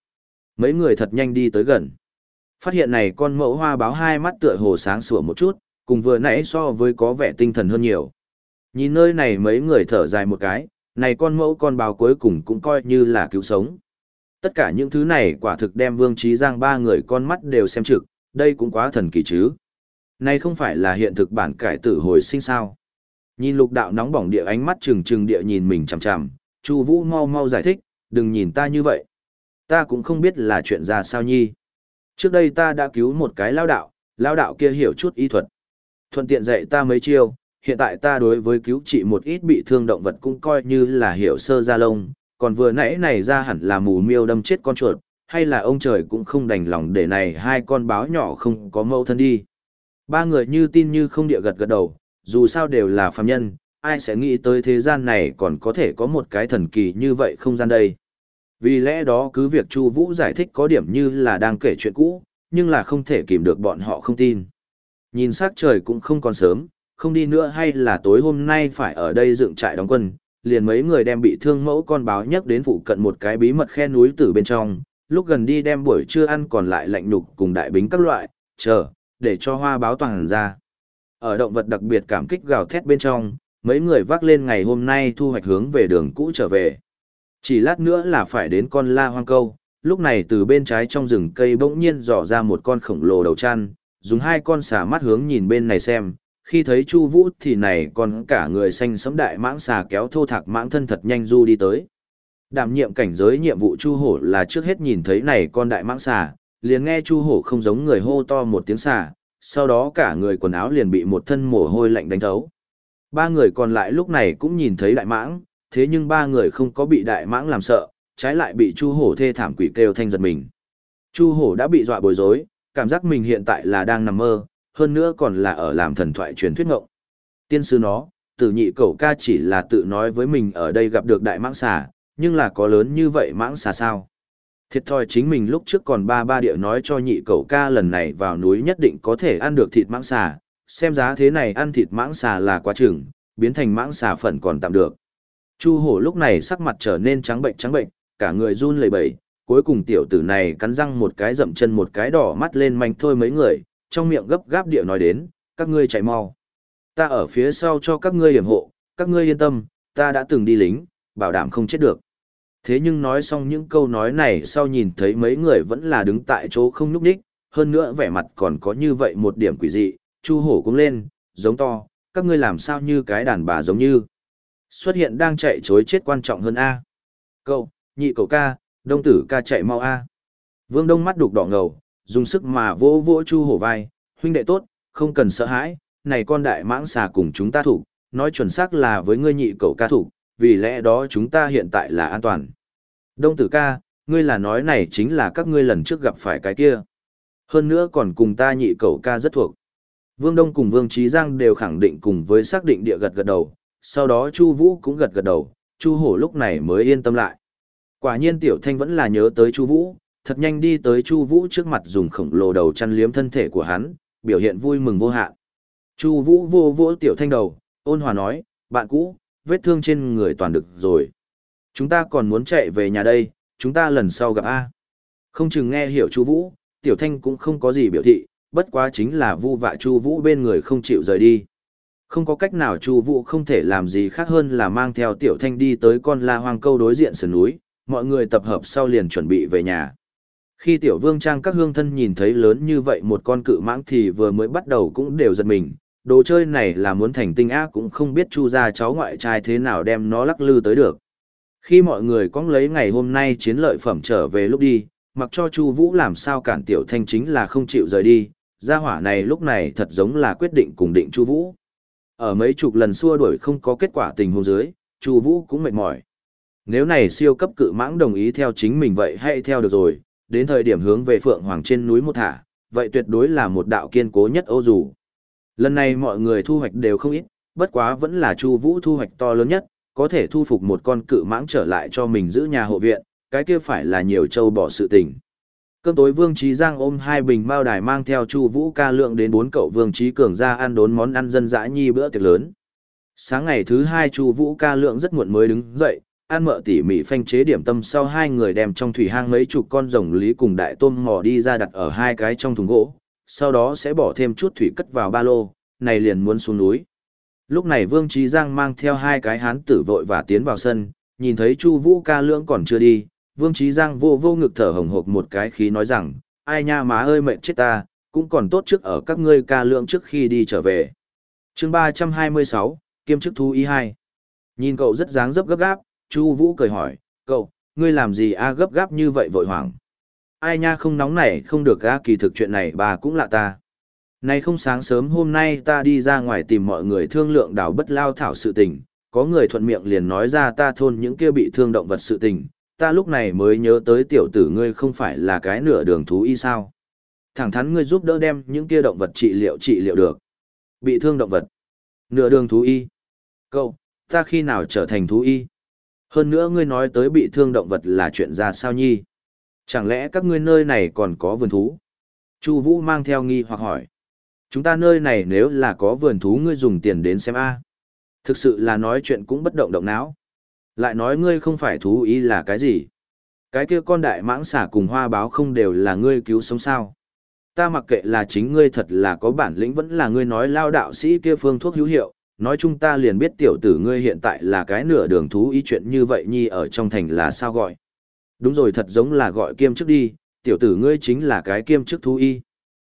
Mấy người thật nhanh đi tới gần. Phát hiện này con mẫu hoa báo hai mắt tựa hồ sáng sủa một chút, cùng vừa nãy so với có vẻ tinh thần hơn nhiều. Nhìn nơi này mấy người thở dài một cái, này con mẫu con báo cuối cùng cũng coi như là cứu sống. Tất cả những thứ này quả thực đem Vương Trí Giang ba người con mắt đều xem trực, đây cũng quá thần kỳ chứ. Này không phải là hiện thực bản cải tử hồi sinh sao. Nhìn lục đạo nóng bỏng địa ánh mắt trừng trừng địa nhìn mình chằm chằm, Chu Vũ mau mau giải thích, đừng nhìn ta như vậy. Ta cũng không biết là chuyện ra sao nhi. Trước đây ta đã cứu một cái lao đạo, lao đạo kia hiểu chút y thuật. Thuận tiện dạy ta mấy chiêu, hiện tại ta đối với cứu trị một ít bị thương động vật cũng coi như là hiểu sơ ra lông, còn vừa nãy này ra hẳn là mù miêu đâm chết con chuột, hay là ông trời cũng không đành lòng để này hai con báo nhỏ không có mâu thân đi. Ba người như tin như không địa gật gật đầu, dù sao đều là phàm nhân, ai sẽ nghĩ tới thế gian này còn có thể có một cái thần kỳ như vậy không gian đây. Vì lẽ đó cứ việc Chu Vũ giải thích có điểm như là đang kể chuyện cũ, nhưng là không thể kìm được bọn họ không tin. Nhìn sắc trời cũng không còn sớm, không đi nữa hay là tối hôm nay phải ở đây dựng trại đóng quân, liền mấy người đem bị thương mẫu con báo nhấc đến phụ cận một cái bí mật khe núi từ bên trong, lúc gần đi đem buổi trưa ăn còn lại lạnh nhục cùng đại bính các loại, chờ, để cho hoa báo toàn ra. Ở động vật đặc biệt cảm kích gào thét bên trong, mấy người vác lên ngày hôm nay thu hoạch hướng về đường cũ trở về. Chỉ lát nữa là phải đến con la hoang câu, lúc này từ bên trái trong rừng cây bỗng nhiên dò ra một con khổng lồ đầu chăn, dùng hai con xà mắt hướng nhìn bên này xem, khi thấy Chu Vũ thì này còn cả người xanh sẫm đại mãng xà kéo thô thạc mãng thân thật nhanh du đi tới. Đảm nhiệm cảnh giới nhiệm vụ Chu Hổ là trước hết nhìn thấy này con đại mãng xà, liền nghe Chu Hổ không giống người hô to một tiếng xà, sau đó cả người quần áo liền bị một thân mồ hôi lạnh đánh thấu. Ba người còn lại lúc này cũng nhìn thấy đại mãng, thế nhưng ba người không có bị đại mãng làm sợ, trái lại bị Chu Hổ thê thảm quỷ kêu thanh giật mình. Chu Hổ đã bị dọa bối rối, cảm giác mình hiện tại là đang nằm mơ, hơn nữa còn là ở làm thần thoại truyền thuyết ngộng. Tiên sư nó, tử nhị cậu ca chỉ là tự nói với mình ở đây gặp được đại mãng xà, nhưng là có lớn như vậy mãng xà sao? Thiệt thòi chính mình lúc trước còn ba ba địa nói cho nhị cậu ca lần này vào núi nhất định có thể ăn được thịt mãng xà, xem giá thế này ăn thịt mãng xà là quá chừng, biến thành mãng xà phần còn tạm được. Chu hổ lúc này sắc mặt trở nên trắng bệnh trắng bệnh, cả người run lẩy bẩy, cuối cùng tiểu tử này cắn răng một cái dậm chân một cái đỏ mắt lên manh thôi mấy người, trong miệng gấp gáp địa nói đến, các ngươi chạy mau. Ta ở phía sau cho các ngươi hiểm hộ, các ngươi yên tâm, ta đã từng đi lính, bảo đảm không chết được. Thế nhưng nói xong những câu nói này sau nhìn thấy mấy người vẫn là đứng tại chỗ không nhúc nhích, hơn nữa vẻ mặt còn có như vậy một điểm quỷ dị, chu hổ cũng lên, giống to, các ngươi làm sao như cái đàn bà giống như. Xuất hiện đang chạy chối chết quan trọng hơn A. Cậu, nhị cậu ca, đông tử ca chạy mau A. Vương Đông mắt đục đỏ ngầu, dùng sức mà vỗ vỗ chu hổ vai, huynh đệ tốt, không cần sợ hãi, này con đại mãng xà cùng chúng ta thủ, nói chuẩn xác là với ngươi nhị cậu ca thủ, vì lẽ đó chúng ta hiện tại là an toàn. Đông tử ca, ngươi là nói này chính là các ngươi lần trước gặp phải cái kia. Hơn nữa còn cùng ta nhị cậu ca rất thuộc. Vương Đông cùng Vương Trí Giang đều khẳng định cùng với xác định địa gật gật đầu, sau đó Chu Vũ cũng gật gật đầu, Chu Hổ lúc này mới yên tâm lại. Quả nhiên Tiểu Thanh vẫn là nhớ tới Chu Vũ, thật nhanh đi tới Chu Vũ trước mặt dùng khổng lồ đầu chăn liếm thân thể của hắn, biểu hiện vui mừng vô hạn. Chu Vũ vô vỗ Tiểu Thanh đầu, ôn hòa nói, "Bạn cũ, vết thương trên người toàn được rồi. Chúng ta còn muốn chạy về nhà đây, chúng ta lần sau gặp a." Không chừng nghe hiểu Chu Vũ, Tiểu Thanh cũng không có gì biểu thị, bất quá chính là vu vạ Chu Vũ bên người không chịu rời đi. Không có cách nào Chu Vũ không thể làm gì khác hơn là mang theo Tiểu Thanh đi tới con La Hoang Câu đối diện sườn núi, mọi người tập hợp sau liền chuẩn bị về nhà. Khi Tiểu Vương Trang các hương thân nhìn thấy lớn như vậy một con cự mãng thì vừa mới bắt đầu cũng đều giật mình, đồ chơi này là muốn thành tinh ác cũng không biết Chu gia cháu ngoại trai thế nào đem nó lắc lư tới được. Khi mọi người có lấy ngày hôm nay chiến lợi phẩm trở về lúc đi, mặc cho Chu Vũ làm sao cản Tiểu Thanh chính là không chịu rời đi, gia hỏa này lúc này thật giống là quyết định cùng định Chu Vũ. Ở mấy chục lần xua đuổi không có kết quả tình huống dưới, Chu Vũ cũng mệt mỏi. Nếu này siêu cấp cự mãng đồng ý theo chính mình vậy hay theo được rồi, đến thời điểm hướng về Phượng Hoàng trên núi một thả, vậy tuyệt đối là một đạo kiên cố nhất ô dù. Lần này mọi người thu hoạch đều không ít, bất quá vẫn là Chu Vũ thu hoạch to lớn nhất, có thể thu phục một con cự mãng trở lại cho mình giữ nhà hộ viện, cái kia phải là nhiều châu bỏ sự tình. Cơm tối Vương Trí Giang ôm hai bình bao đài mang theo Chu Vũ ca lượng đến bốn cậu Vương Trí Cường ra ăn đốn món ăn dân dã nhi bữa tiệc lớn. Sáng ngày thứ hai Chu Vũ ca lượng rất muộn mới đứng dậy, ăn mợ tỉ mỉ phanh chế điểm tâm sau hai người đem trong thủy hang mấy chục con rồng lý cùng đại tôm mò đi ra đặt ở hai cái trong thùng gỗ, sau đó sẽ bỏ thêm chút thủy cất vào ba lô, này liền muốn xuống núi. Lúc này Vương Trí Giang mang theo hai cái hán tử vội và tiến vào sân, nhìn thấy Chu Vũ ca lưỡng còn chưa đi, Vương Trí Giang vô vô ngực thở hồng hộc một cái khí nói rằng, ai nha má ơi mệt chết ta, cũng còn tốt trước ở các ngươi ca lưỡng trước khi đi trở về. chương 326, kiêm chức thú y 2. Nhìn cậu rất dáng dấp gấp gáp, Chu Vũ cười hỏi, cậu, ngươi làm gì a gấp gáp như vậy vội hoảng. Ai nha không nóng nảy không được a kỳ thực chuyện này bà cũng lạ ta. Nay không sáng sớm hôm nay ta đi ra ngoài tìm mọi người thương lượng đào bất lao thảo sự tình, có người thuận miệng liền nói ra ta thôn những kia bị thương động vật sự tình, ta lúc này mới nhớ tới tiểu tử ngươi không phải là cái nửa đường thú y sao. Thẳng thắn ngươi giúp đỡ đem những kia động vật trị liệu trị liệu được. Bị thương động vật. Nửa đường thú y. Cậu, ta khi nào trở thành thú y? Hơn nữa ngươi nói tới bị thương động vật là chuyện ra sao nhi? Chẳng lẽ các ngươi nơi này còn có vườn thú? Chu Vũ mang theo nghi hoặc hỏi. Chúng ta nơi này nếu là có vườn thú ngươi dùng tiền đến xem a. Thực sự là nói chuyện cũng bất động động não. Lại nói ngươi không phải thú ý là cái gì? Cái kia con đại mãng xả cùng hoa báo không đều là ngươi cứu sống sao? Ta mặc kệ là chính ngươi thật là có bản lĩnh vẫn là ngươi nói lao đạo sĩ kia phương thuốc hữu hiệu, nói chung ta liền biết tiểu tử ngươi hiện tại là cái nửa đường thú ý chuyện như vậy nhi ở trong thành là sao gọi. Đúng rồi thật giống là gọi kiêm chức đi, tiểu tử ngươi chính là cái kiêm chức thú y.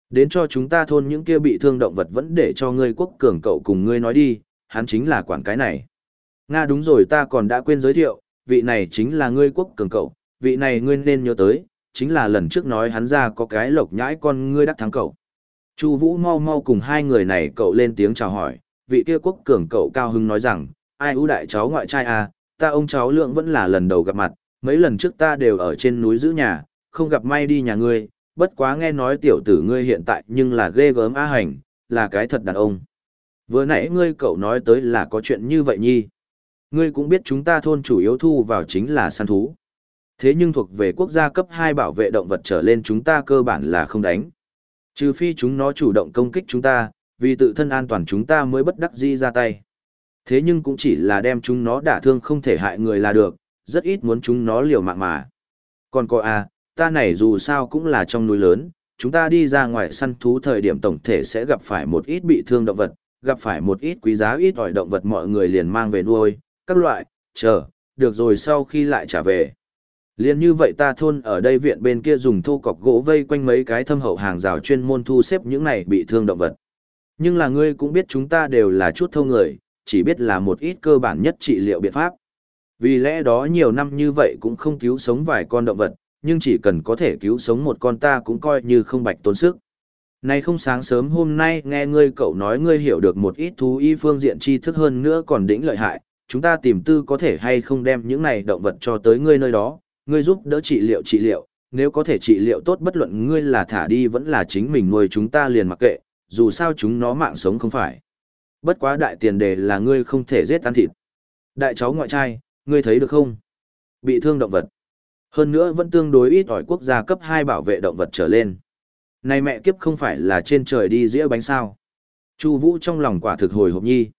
Đến cho chúng ta thôn những kia bị thương động vật vẫn để cho ngươi quốc cường cậu cùng ngươi nói đi, hắn chính là quản cái này. Nga đúng rồi ta còn đã quên giới thiệu, vị này chính là ngươi quốc cường cậu, vị này ngươi nên nhớ tới, chính là lần trước nói hắn ra có cái lộc nhãi con ngươi đắc thắng cậu. Chu Vũ mau mau cùng hai người này cậu lên tiếng chào hỏi, vị kia quốc cường cậu cao hưng nói rằng, ai ưu đại cháu ngoại trai à, ta ông cháu lượng vẫn là lần đầu gặp mặt, mấy lần trước ta đều ở trên núi giữ nhà, không gặp may đi nhà ngươi, bất quá nghe nói tiểu tử ngươi hiện tại nhưng là ghê gớm á hành, là cái thật đàn ông. Vừa nãy ngươi cậu nói tới là có chuyện như vậy nhi. Ngươi cũng biết chúng ta thôn chủ yếu thu vào chính là săn thú. Thế nhưng thuộc về quốc gia cấp 2 bảo vệ động vật trở lên chúng ta cơ bản là không đánh. Trừ phi chúng nó chủ động công kích chúng ta, vì tự thân an toàn chúng ta mới bất đắc dĩ ra tay. Thế nhưng cũng chỉ là đem chúng nó đả thương không thể hại người là được, rất ít muốn chúng nó liều mạng mà. Còn coi à, ta này dù sao cũng là trong núi lớn, chúng ta đi ra ngoài săn thú thời điểm tổng thể sẽ gặp phải một ít bị thương động vật, gặp phải một ít quý giá ít ỏi động vật mọi người liền mang về nuôi, các loại, chờ, được rồi sau khi lại trả về. Liên như vậy ta thôn ở đây viện bên kia dùng thô cọc gỗ vây quanh mấy cái thâm hậu hàng rào chuyên môn thu xếp những này bị thương động vật. Nhưng là ngươi cũng biết chúng ta đều là chút thâu người, chỉ biết là một ít cơ bản nhất trị liệu biện pháp. Vì lẽ đó nhiều năm như vậy cũng không cứu sống vài con động vật, nhưng chỉ cần có thể cứu sống một con ta cũng coi như không bạch tốn sức. Này không sáng sớm hôm nay nghe ngươi cậu nói ngươi hiểu được một ít thú y phương diện tri thức hơn nữa còn đỉnh lợi hại, chúng ta tìm tư có thể hay không đem những này động vật cho tới ngươi nơi đó, ngươi giúp đỡ trị liệu trị liệu, nếu có thể trị liệu tốt bất luận ngươi là thả đi vẫn là chính mình nuôi chúng ta liền mặc kệ, dù sao chúng nó mạng sống không phải. Bất quá đại tiền đề là ngươi không thể giết ăn thịt. Đại cháu ngoại trai, ngươi thấy được không? Bị thương động vật. Hơn nữa vẫn tương đối ít ỏi quốc gia cấp 2 bảo vệ động vật trở lên. Này mẹ kiếp không phải là trên trời đi dĩa bánh sao. Chu Vũ trong lòng quả thực hồi hộp nhi.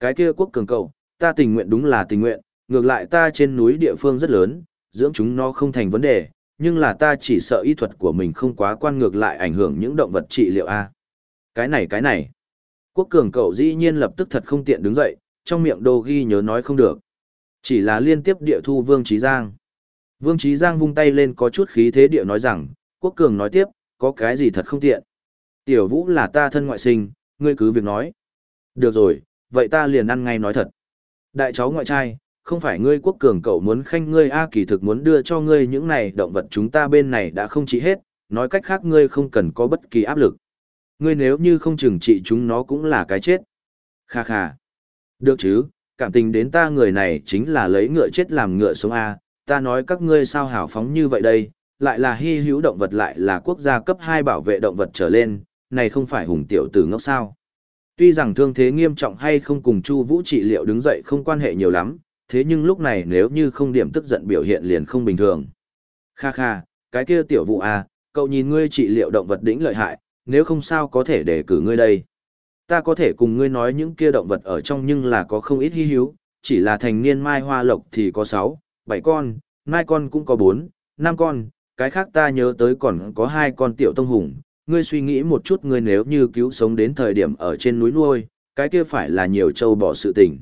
Cái kia quốc cường cầu, ta tình nguyện đúng là tình nguyện, ngược lại ta trên núi địa phương rất lớn, dưỡng chúng nó không thành vấn đề, nhưng là ta chỉ sợ y thuật của mình không quá quan ngược lại ảnh hưởng những động vật trị liệu a. Cái này cái này. Quốc cường cậu dĩ nhiên lập tức thật không tiện đứng dậy, trong miệng đồ ghi nhớ nói không được. Chỉ là liên tiếp địa thu Vương Trí Giang. Vương Trí Giang vung tay lên có chút khí thế địa nói rằng, Quốc cường nói tiếp, có cái gì thật không tiện. Tiểu vũ là ta thân ngoại sinh, ngươi cứ việc nói. Được rồi, vậy ta liền ăn ngay nói thật. Đại cháu ngoại trai, không phải ngươi quốc cường cậu muốn khanh ngươi A kỳ thực muốn đưa cho ngươi những này động vật chúng ta bên này đã không trị hết, nói cách khác ngươi không cần có bất kỳ áp lực. Ngươi nếu như không chừng trị chúng nó cũng là cái chết. Kha kha. Được chứ, cảm tình đến ta người này chính là lấy ngựa chết làm ngựa sống A, ta nói các ngươi sao hào phóng như vậy đây, lại là hy hữu động vật lại là quốc gia cấp 2 bảo vệ động vật trở lên, này không phải hùng tiểu tử ngốc sao. Tuy rằng thương thế nghiêm trọng hay không cùng Chu Vũ trị liệu đứng dậy không quan hệ nhiều lắm, thế nhưng lúc này nếu như không điểm tức giận biểu hiện liền không bình thường. Kha kha, cái kia tiểu vụ à, cậu nhìn ngươi trị liệu động vật đỉnh lợi hại, nếu không sao có thể để cử ngươi đây. Ta có thể cùng ngươi nói những kia động vật ở trong nhưng là có không ít hy hữu, chỉ là thành niên mai hoa lộc thì có 6, 7 con, mai con cũng có 4, 5 con, cái khác ta nhớ tới còn có hai con tiểu tông hùng, ngươi suy nghĩ một chút ngươi nếu như cứu sống đến thời điểm ở trên núi nuôi, cái kia phải là nhiều châu bỏ sự tình.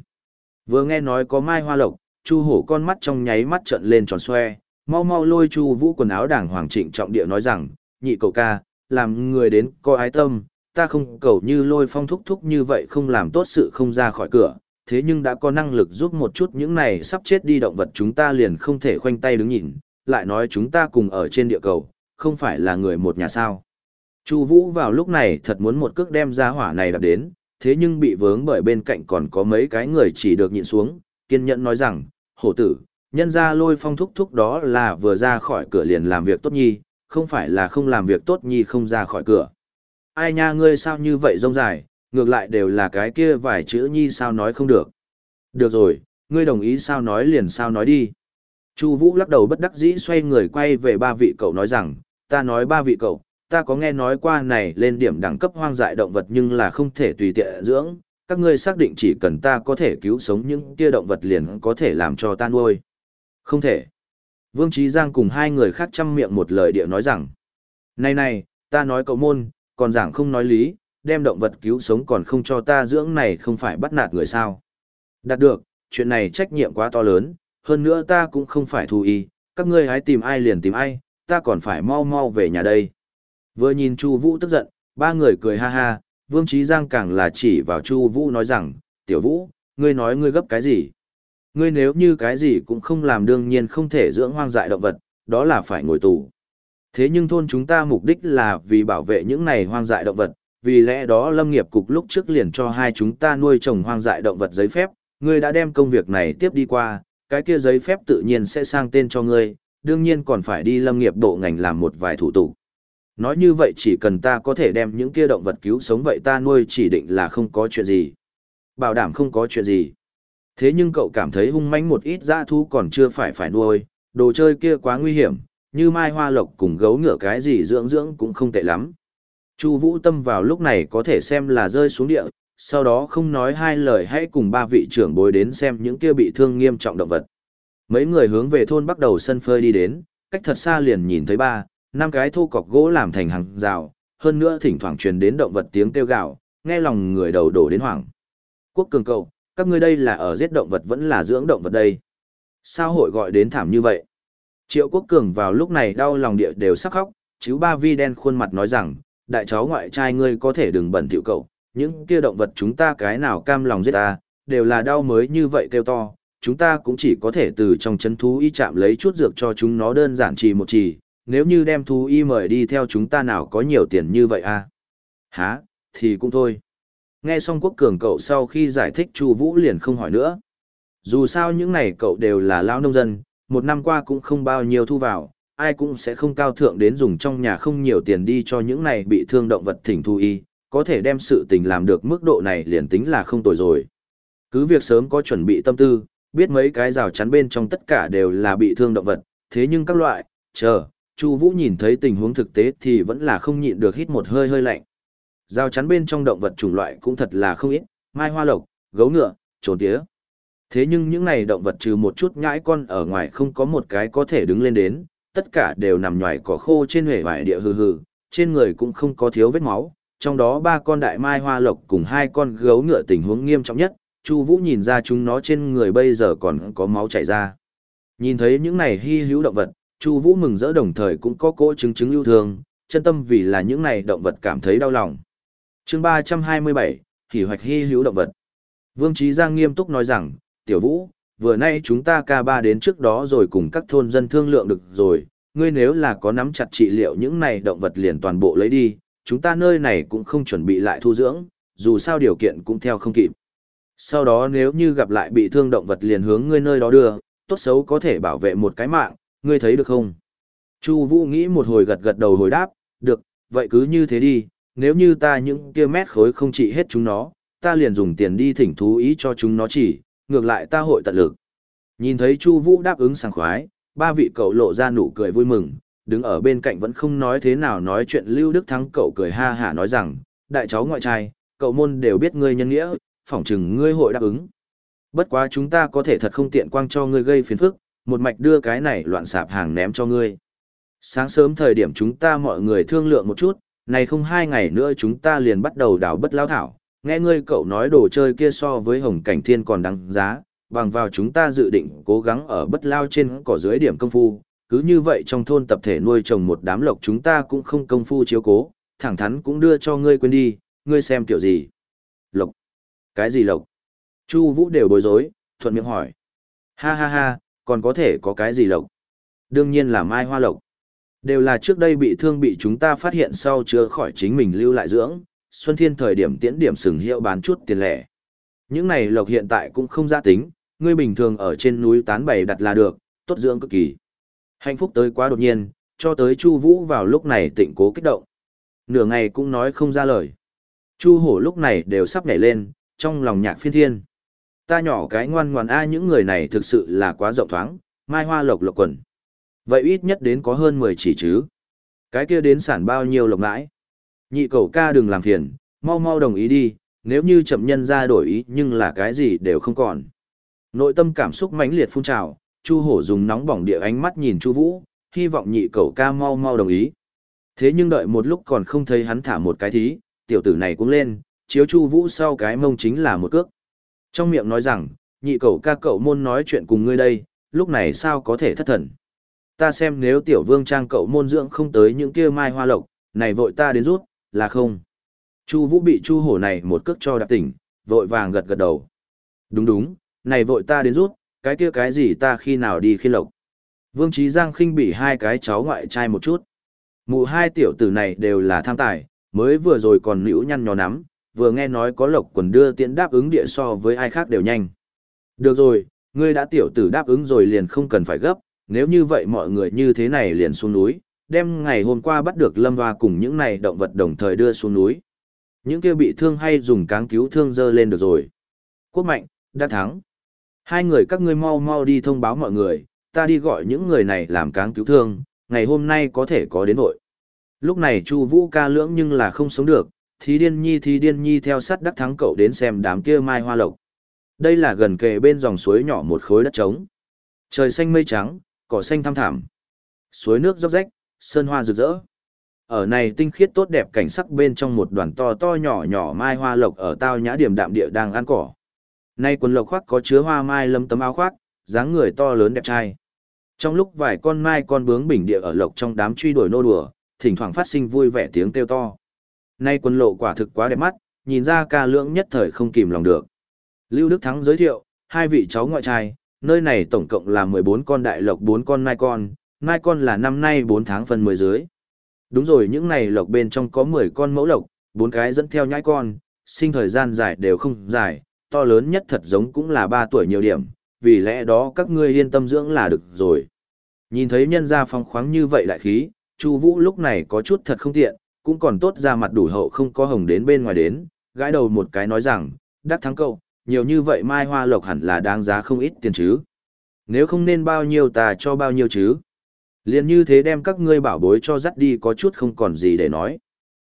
Vừa nghe nói có mai hoa lộc, Chu hổ con mắt trong nháy mắt trợn lên tròn xoe, mau mau lôi Chu vũ quần áo đảng hoàng trịnh trọng địa nói rằng, nhị cậu ca, làm người đến có ái tâm, ta không cầu như lôi phong thúc thúc như vậy không làm tốt sự không ra khỏi cửa, thế nhưng đã có năng lực giúp một chút những này sắp chết đi động vật chúng ta liền không thể khoanh tay đứng nhìn, lại nói chúng ta cùng ở trên địa cầu, không phải là người một nhà sao. Chu Vũ vào lúc này thật muốn một cước đem ra hỏa này đập đến, thế nhưng bị vướng bởi bên cạnh còn có mấy cái người chỉ được nhịn xuống, kiên nhẫn nói rằng, hổ tử, nhân ra lôi phong thúc thúc đó là vừa ra khỏi cửa liền làm việc tốt nhi, không phải là không làm việc tốt nhi không ra khỏi cửa. Ai nha ngươi sao như vậy rông dài, ngược lại đều là cái kia vài chữ nhi sao nói không được. Được rồi, ngươi đồng ý sao nói liền sao nói đi. Chu Vũ lắc đầu bất đắc dĩ xoay người quay về ba vị cậu nói rằng, ta nói ba vị cậu, ta có nghe nói qua này lên điểm đẳng cấp hoang dại động vật nhưng là không thể tùy tiện dưỡng, các ngươi xác định chỉ cần ta có thể cứu sống những kia động vật liền có thể làm cho ta nuôi. Không thể. Vương Trí Giang cùng hai người khác chăm miệng một lời địa nói rằng, này này, ta nói cậu môn, còn giảng không nói lý, đem động vật cứu sống còn không cho ta dưỡng này không phải bắt nạt người sao. Đạt được, chuyện này trách nhiệm quá to lớn, hơn nữa ta cũng không phải thù y, các ngươi hãy tìm ai liền tìm ai, ta còn phải mau mau về nhà đây. Vừa nhìn Chu Vũ tức giận, ba người cười ha ha, Vương Chí Giang càng là chỉ vào Chu Vũ nói rằng, "Tiểu Vũ, ngươi nói ngươi gấp cái gì? Ngươi nếu như cái gì cũng không làm đương nhiên không thể dưỡng hoang dại động vật, đó là phải ngồi tù. Thế nhưng thôn chúng ta mục đích là vì bảo vệ những này hoang dại động vật, vì lẽ đó Lâm nghiệp cục lúc trước liền cho hai chúng ta nuôi trồng hoang dại động vật giấy phép, ngươi đã đem công việc này tiếp đi qua, cái kia giấy phép tự nhiên sẽ sang tên cho ngươi, đương nhiên còn phải đi lâm nghiệp bộ ngành làm một vài thủ tục. Nói như vậy chỉ cần ta có thể đem những kia động vật cứu sống vậy ta nuôi chỉ định là không có chuyện gì. Bảo đảm không có chuyện gì. Thế nhưng cậu cảm thấy hung manh một ít dã thú còn chưa phải phải nuôi, đồ chơi kia quá nguy hiểm, như mai hoa lộc cùng gấu ngựa cái gì dưỡng dưỡng cũng không tệ lắm. Chu Vũ Tâm vào lúc này có thể xem là rơi xuống địa, sau đó không nói hai lời hãy cùng ba vị trưởng bối đến xem những kia bị thương nghiêm trọng động vật. Mấy người hướng về thôn bắt đầu sân phơi đi đến, cách thật xa liền nhìn thấy ba, năm cái thô cọc gỗ làm thành hàng rào, hơn nữa thỉnh thoảng truyền đến động vật tiếng kêu gào, nghe lòng người đầu đổ đến hoảng. Quốc cường cậu, các ngươi đây là ở giết động vật vẫn là dưỡng động vật đây? Sao hội gọi đến thảm như vậy? Triệu Quốc Cường vào lúc này đau lòng địa đều sắc khóc, chứ ba vi đen khuôn mặt nói rằng, đại cháu ngoại trai ngươi có thể đừng bẩn thỉu cậu, những kia động vật chúng ta cái nào cam lòng giết ta, đều là đau mới như vậy kêu to, chúng ta cũng chỉ có thể từ trong chân thú y chạm lấy chút dược cho chúng nó đơn giản chỉ một chỉ, nếu như đem thú y mời đi theo chúng ta nào có nhiều tiền như vậy à? Hả, thì cũng thôi. Nghe xong quốc cường cậu sau khi giải thích Chu Vũ liền không hỏi nữa. Dù sao những này cậu đều là lao nông dân, một năm qua cũng không bao nhiêu thu vào, ai cũng sẽ không cao thượng đến dùng trong nhà không nhiều tiền đi cho những này bị thương động vật thỉnh thu y, có thể đem sự tình làm được mức độ này liền tính là không tồi rồi. Cứ việc sớm có chuẩn bị tâm tư, biết mấy cái rào chắn bên trong tất cả đều là bị thương động vật, thế nhưng các loại, chờ, Chu Vũ nhìn thấy tình huống thực tế thì vẫn là không nhịn được hít một hơi hơi lạnh. Rào chắn bên trong động vật chủng loại cũng thật là không ít, mai hoa lộc, gấu ngựa, trồn tía. Thế nhưng những này động vật trừ một chút nhãi con ở ngoài không có một cái có thể đứng lên đến, tất cả đều nằm nhòi cỏ khô trên huệ vải địa hừ hừ, trên người cũng không có thiếu vết máu, trong đó ba con đại mai hoa lộc cùng hai con gấu ngựa tình huống nghiêm trọng nhất, Chu Vũ nhìn ra chúng nó trên người bây giờ còn có máu chảy ra. Nhìn thấy những này hi hữu động vật, Chu Vũ mừng rỡ đồng thời cũng có cỗ chứng chứng lưu thương, chân tâm vì là những này động vật cảm thấy đau lòng. Chương ba trăm hai mươi bảy, Hỉ hoạch hy hữu động vật. Vương Chí Giang nghiêm túc nói rằng, "Tiểu Vũ, vừa nay chúng ta ca ba đến trước đó rồi cùng các thôn dân thương lượng được rồi, ngươi nếu là có nắm chặt trị liệu những này động vật liền toàn bộ lấy đi, chúng ta nơi này cũng không chuẩn bị lại thu dưỡng, dù sao điều kiện cũng theo không kịp. Sau đó nếu như gặp lại bị thương động vật liền hướng ngươi nơi đó đưa, tốt xấu có thể bảo vệ một cái mạng, ngươi thấy được không? Chu Vũ nghĩ một hồi gật gật đầu hồi đáp, được, vậy cứ như thế đi, nếu như ta những kia mét khối không trị hết chúng nó, ta liền dùng tiền đi thỉnh thú ý cho chúng nó chỉ, ngược lại ta hội tận lực. Nhìn thấy Chu Vũ đáp ứng sảng khoái, ba vị cậu lộ ra nụ cười vui mừng, đứng ở bên cạnh vẫn không nói thế nào nói chuyện Lưu Đức Thắng cậu cười ha hả nói rằng, đại cháu ngoại trai, cậu môn đều biết ngươi nhân nghĩa, phỏng chừng ngươi hội đáp ứng. Bất quá chúng ta có thể thật không tiện quang cho ngươi gây phiền phức, một mạch đưa cái này loạn sạp hàng ném cho ngươi. Sáng sớm thời điểm chúng ta mọi người thương lượng một chút, này không hai ngày nữa chúng ta liền bắt đầu đào bất lao thảo, nghe ngươi cậu nói đồ chơi kia so với hồng cảnh thiên còn đáng giá, bằng vào chúng ta dự định cố gắng ở bất lao trên cỏ dưới điểm công phu, cứ như vậy trong thôn tập thể nuôi trồng một đám lộc chúng ta cũng không công phu chiếu cố, thẳng thắn cũng đưa cho ngươi quên đi, ngươi xem kiểu gì. Lộc? Cái gì lộc? Chu Vũ đều bối rối, thuận miệng hỏi. Ha ha ha, còn có thể có cái gì lộc? Đương nhiên là mai hoa lộc. Đều là trước đây bị thương bị chúng ta phát hiện sau chữa khỏi chính mình lưu lại dưỡng, xuân thiên thời điểm tiễn điểm sừng hiệu bán chút tiền lẻ. Những này lộc hiện tại cũng không giá tính, ngươi bình thường ở trên núi tán bày đặt là được, tốt dưỡng cực kỳ. Hạnh phúc tới quá đột nhiên, cho tới Chu Vũ vào lúc này tịnh cố kích động. Nửa ngày cũng nói không ra lời. Chu Hổ lúc này đều sắp nhảy lên, trong lòng nhạc phiên thiên. Ta nhỏ cái ngoan ngoãn a những người này thực sự là quá rộng thoáng, mai hoa lộc lộc quần. Vậy ít nhất đến có hơn 10 chỉ chứ. Cái kia đến sản bao nhiêu lộc ngãi. Nhị cầu ca đừng làm phiền, mau mau đồng ý đi, nếu như chậm nhân ra đổi ý nhưng là cái gì đều không còn. Nội tâm cảm xúc mãnh liệt phun trào, Chu Hổ dùng nóng bỏng địa ánh mắt nhìn Chu Vũ, hy vọng nhị cầu ca mau mau đồng ý. Thế nhưng đợi một lúc còn không thấy hắn thả một cái thí, tiểu tử này cũng lên, chiếu Chu Vũ sau cái mông chính là một cước. Trong miệng nói rằng, nhị cầu ca cậu môn nói chuyện cùng ngươi đây, lúc này sao có thể thất thần. Ta xem nếu tiểu vương trang cậu môn dưỡng không tới những kia mai hoa lộc, này vội ta đến rút, là không. Chu Vũ bị Chu Hổ này một cước cho đạp tỉnh, vội vàng gật gật đầu. Đúng đúng, này vội ta đến rút, cái kia cái gì ta khi nào đi khi lộc. Vương Trí Giang khinh bỉ hai cái cháu ngoại trai một chút. Mụ hai tiểu tử này đều là tham tài, mới vừa rồi còn nữ nhăn nhó nắm, vừa nghe nói có lộc quần đưa tiện đáp ứng địa so với ai khác đều nhanh. Được rồi, ngươi đã tiểu tử đáp ứng rồi liền không cần phải gấp, nếu như vậy mọi người như thế này liền xuống núi, đem ngày hôm qua bắt được lâm hoa cùng những này động vật đồng thời đưa xuống núi. Những kia bị thương hay dùng cáng cứu thương dơ lên được rồi. Quốc mạnh, đã thắng. Hai người các ngươi mau mau đi thông báo mọi người, ta đi gọi những người này làm cáng cứu thương, ngày hôm nay có thể có đến vội. Lúc này Chu Vũ ca lưỡng nhưng là không sống được, Thí Điên Nhi Thí Điên Nhi theo sát đắc thắng cậu đến xem đám kia mai hoa lộc. Đây là gần kề bên dòng suối nhỏ một khối đất trống. Trời xanh mây trắng, cỏ xanh thăm thảm, Suối nước róc rách, sơn hoa rực rỡ. Ở này tinh khiết tốt đẹp cảnh sắc bên trong một đoàn to to nhỏ nhỏ mai hoa lộc ở tao nhã điểm đạm địa đang ăn cỏ. Nay quần lộc khoác có chứa hoa mai lâm tấm áo khoác, dáng người to lớn đẹp trai. Trong lúc vài con mai con bướm bình địa ở lộc trong đám truy đuổi nô đùa, thỉnh thoảng phát sinh vui vẻ tiếng kêu to. Nay quân lộ quả thực quá đẹp mắt, nhìn ra ca lưỡng nhất thời không kìm lòng được. Lưu Đức Thắng giới thiệu, hai vị cháu ngoại trai, nơi này tổng cộng là 14 con đại lộc 4 con nai con, nai con là năm nay 4 tháng phần 10 dưới. Đúng rồi những này lộc bên trong có 10 con mẫu lộc, 4 cái dẫn theo nhãi con, sinh thời gian dài đều không dài, to lớn nhất thật giống cũng là 3 tuổi nhiều điểm, vì lẽ đó các ngươi yên tâm dưỡng là được rồi. Nhìn thấy nhân gia phong khoáng như vậy lại khí, Chu Vũ lúc này có chút thật không tiện, cũng còn tốt ra mặt đủ hậu không có hồng đến bên ngoài đến, gãi đầu một cái nói rằng, đắc thắng cậu, nhiều như vậy mai hoa lộc hẳn là đáng giá không ít tiền chứ. Nếu không nên bao nhiêu ta cho bao nhiêu chứ. liền như thế đem các ngươi bảo bối cho dắt đi có chút không còn gì để nói.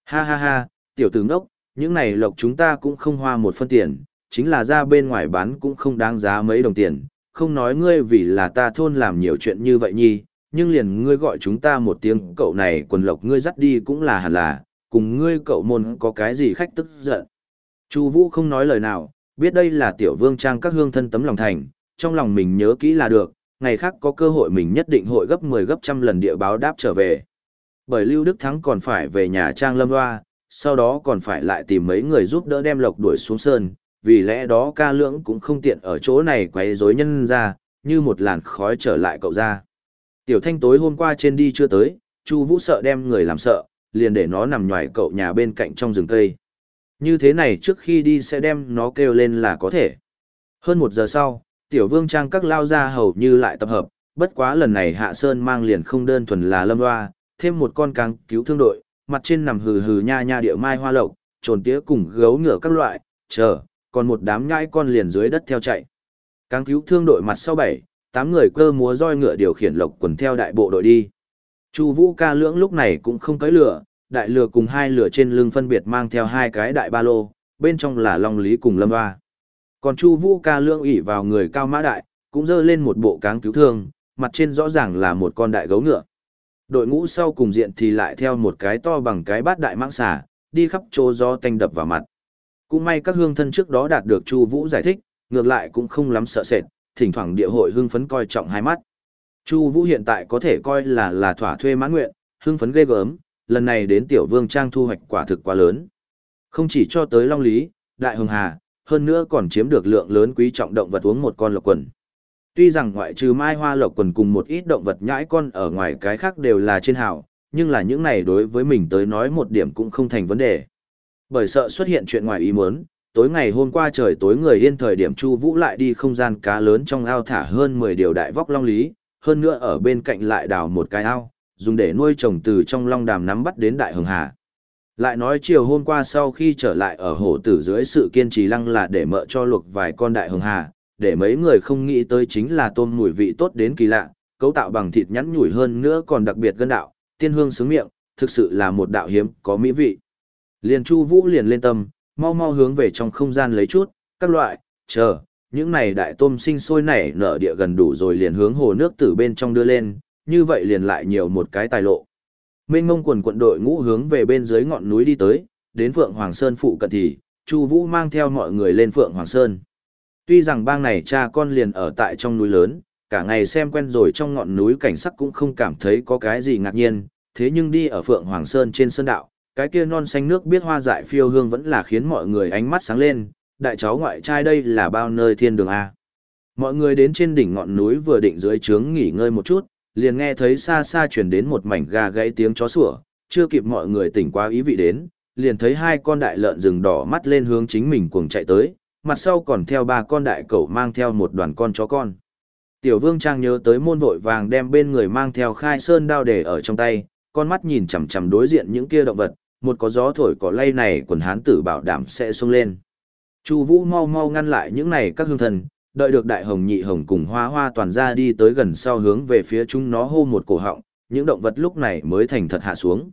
Ha ha ha, tiểu tử ngốc, những này lộc chúng ta cũng không hoa một phân tiền, chính là ra bên ngoài bán cũng không đáng giá mấy đồng tiền, không nói ngươi vì là ta thôn làm nhiều chuyện như vậy nhi, nhưng liền ngươi gọi chúng ta một tiếng cậu này quần lộc ngươi dắt đi cũng là hẳn là, cùng ngươi cậu môn có cái gì khách tức giận. Chu Vũ không nói lời nào, biết đây là tiểu vương trang các hương thân tấm lòng thành, trong lòng mình nhớ kỹ là được, ngày khác có cơ hội mình nhất định hội gấp 10 gấp trăm lần địa báo đáp trở về. Bởi Lưu Đức Thắng còn phải về nhà trang lâm hoa, sau đó còn phải lại tìm mấy người giúp đỡ đem lộc đuổi xuống sơn, vì lẽ đó ca lưỡng cũng không tiện ở chỗ này quấy rối nhân ra, như một làn khói trở lại cậu ra. Tiểu thanh tối hôm qua trên đi chưa tới, Chu Vũ sợ đem người làm sợ, liền để nó nằm nhòi cậu nhà bên cạnh trong rừng cây. Như thế này trước khi đi sẽ đem nó kêu lên là có thể. Hơn một giờ sau, tiểu vương trang các lao ra hầu như lại tập hợp, bất quá lần này Hạ Sơn mang liền không đơn thuần là lâm hoa, thêm một con càng cứu thương đội, mặt trên nằm hừ hừ nha nha địa mai hoa lộc, trồn tía cùng gấu ngựa các loại, chờ, còn một đám nhãi con liền dưới đất theo chạy. Càng cứu thương đội mặt sau bảy, tám người cơ múa roi ngựa điều khiển lộc quần theo đại bộ đội đi. Chu Vũ ca lưỡng lúc này cũng không cưỡi lửa, đại lửa cùng hai lửa trên lưng phân biệt mang theo hai cái đại ba lô, bên trong là Long Lý cùng Lâm Hoa. Còn Chu Vũ ca lương ỷ vào người cao mã đại, cũng dơ lên một bộ cáng cứu thương, mặt trên rõ ràng là một con đại gấu ngựa. Đội ngũ sau cùng diện thì lại theo một cái to bằng cái bát đại mãng xà, đi khắp chỗ gió tanh đập vào mặt. Cũng may các hương thân trước đó đạt được Chu Vũ giải thích, ngược lại cũng không lắm sợ sệt, thỉnh thoảng địa hội hưng phấn coi trọng hai mắt. Chu Vũ hiện tại có thể coi là là thỏa thuê mãn nguyện, hưng phấn ghê gớm, lần này đến Tiểu Vương Trang thu hoạch quả thực quá lớn. Không chỉ cho tới Long Lý, Đại Hồng Hà, hơn nữa còn chiếm được lượng lớn quý trọng động vật uống một con lộc quần. Tuy rằng ngoại trừ mai hoa lộc quần cùng một ít động vật nhãi con ở ngoài cái khác đều là trên hào, nhưng là những này đối với mình tới nói một điểm cũng không thành vấn đề. Bởi sợ xuất hiện chuyện ngoài ý muốn, tối ngày hôm qua trời tối người yên thời điểm Chu Vũ lại đi không gian cá lớn trong ao thả hơn 10 điều đại vóc long lý, hơn nữa ở bên cạnh lại đào một cái ao, dùng để nuôi trồng từ trong long đàm nắm bắt đến đại hồng hà. Lại nói chiều hôm qua sau khi trở lại ở hồ tử dưới sự kiên trì lăng là để mợ cho luộc vài con đại hồng hà, để mấy người không nghĩ tới chính là tôm mùi vị tốt đến kỳ lạ, cấu tạo bằng thịt nhắn nhủi hơn nữa còn đặc biệt gân đạo, tiên hương sướng miệng, thực sự là một đạo hiếm có mỹ vị. Liền Chu Vũ liền lên tâm, mau mau hướng về trong không gian lấy chút, các loại, chờ, những này đại tôm sinh sôi nảy nở địa gần đủ rồi liền hướng hồ nước từ bên trong đưa lên, như vậy liền lại nhiều một cái tài lộ. Mênh ngông quần quận đội ngũ hướng về bên dưới ngọn núi đi tới, đến Phượng Hoàng Sơn phụ cận thì, Chu Vũ mang theo mọi người lên Phượng Hoàng Sơn. Tuy rằng bang này cha con liền ở tại trong núi lớn, cả ngày xem quen rồi trong ngọn núi cảnh sắc cũng không cảm thấy có cái gì ngạc nhiên, thế nhưng đi ở Phượng Hoàng Sơn trên sơn đạo, cái kia non xanh nước biết hoa dại phiêu hương vẫn là khiến mọi người ánh mắt sáng lên, đại cháu ngoại trai đây là bao nơi thiên đường A. Mọi người đến trên đỉnh ngọn núi vừa định dưới trướng nghỉ ngơi một chút, liền nghe thấy xa xa truyền đến một mảnh gà gãy tiếng chó sủa, chưa kịp mọi người tỉnh qua ý vị đến, liền thấy hai con đại lợn rừng đỏ mắt lên hướng chính mình cuồng chạy tới, mặt sau còn theo ba con đại cẩu mang theo một đoàn con chó con. Tiểu vương trang nhớ tới môn vội vàng đem bên người mang theo khai sơn đao để ở trong tay, con mắt nhìn chằm chằm đối diện những kia động vật, một có gió thổi cỏ lay này quần hán tử bảo đảm sẽ xuống lên. Chu Vũ mau mau ngăn lại những này các hương thần, đợi được đại hồng nhị hồng cùng hoa hoa toàn ra đi tới gần sau hướng về phía chúng nó hô một cổ họng, những động vật lúc này mới thành thật hạ xuống.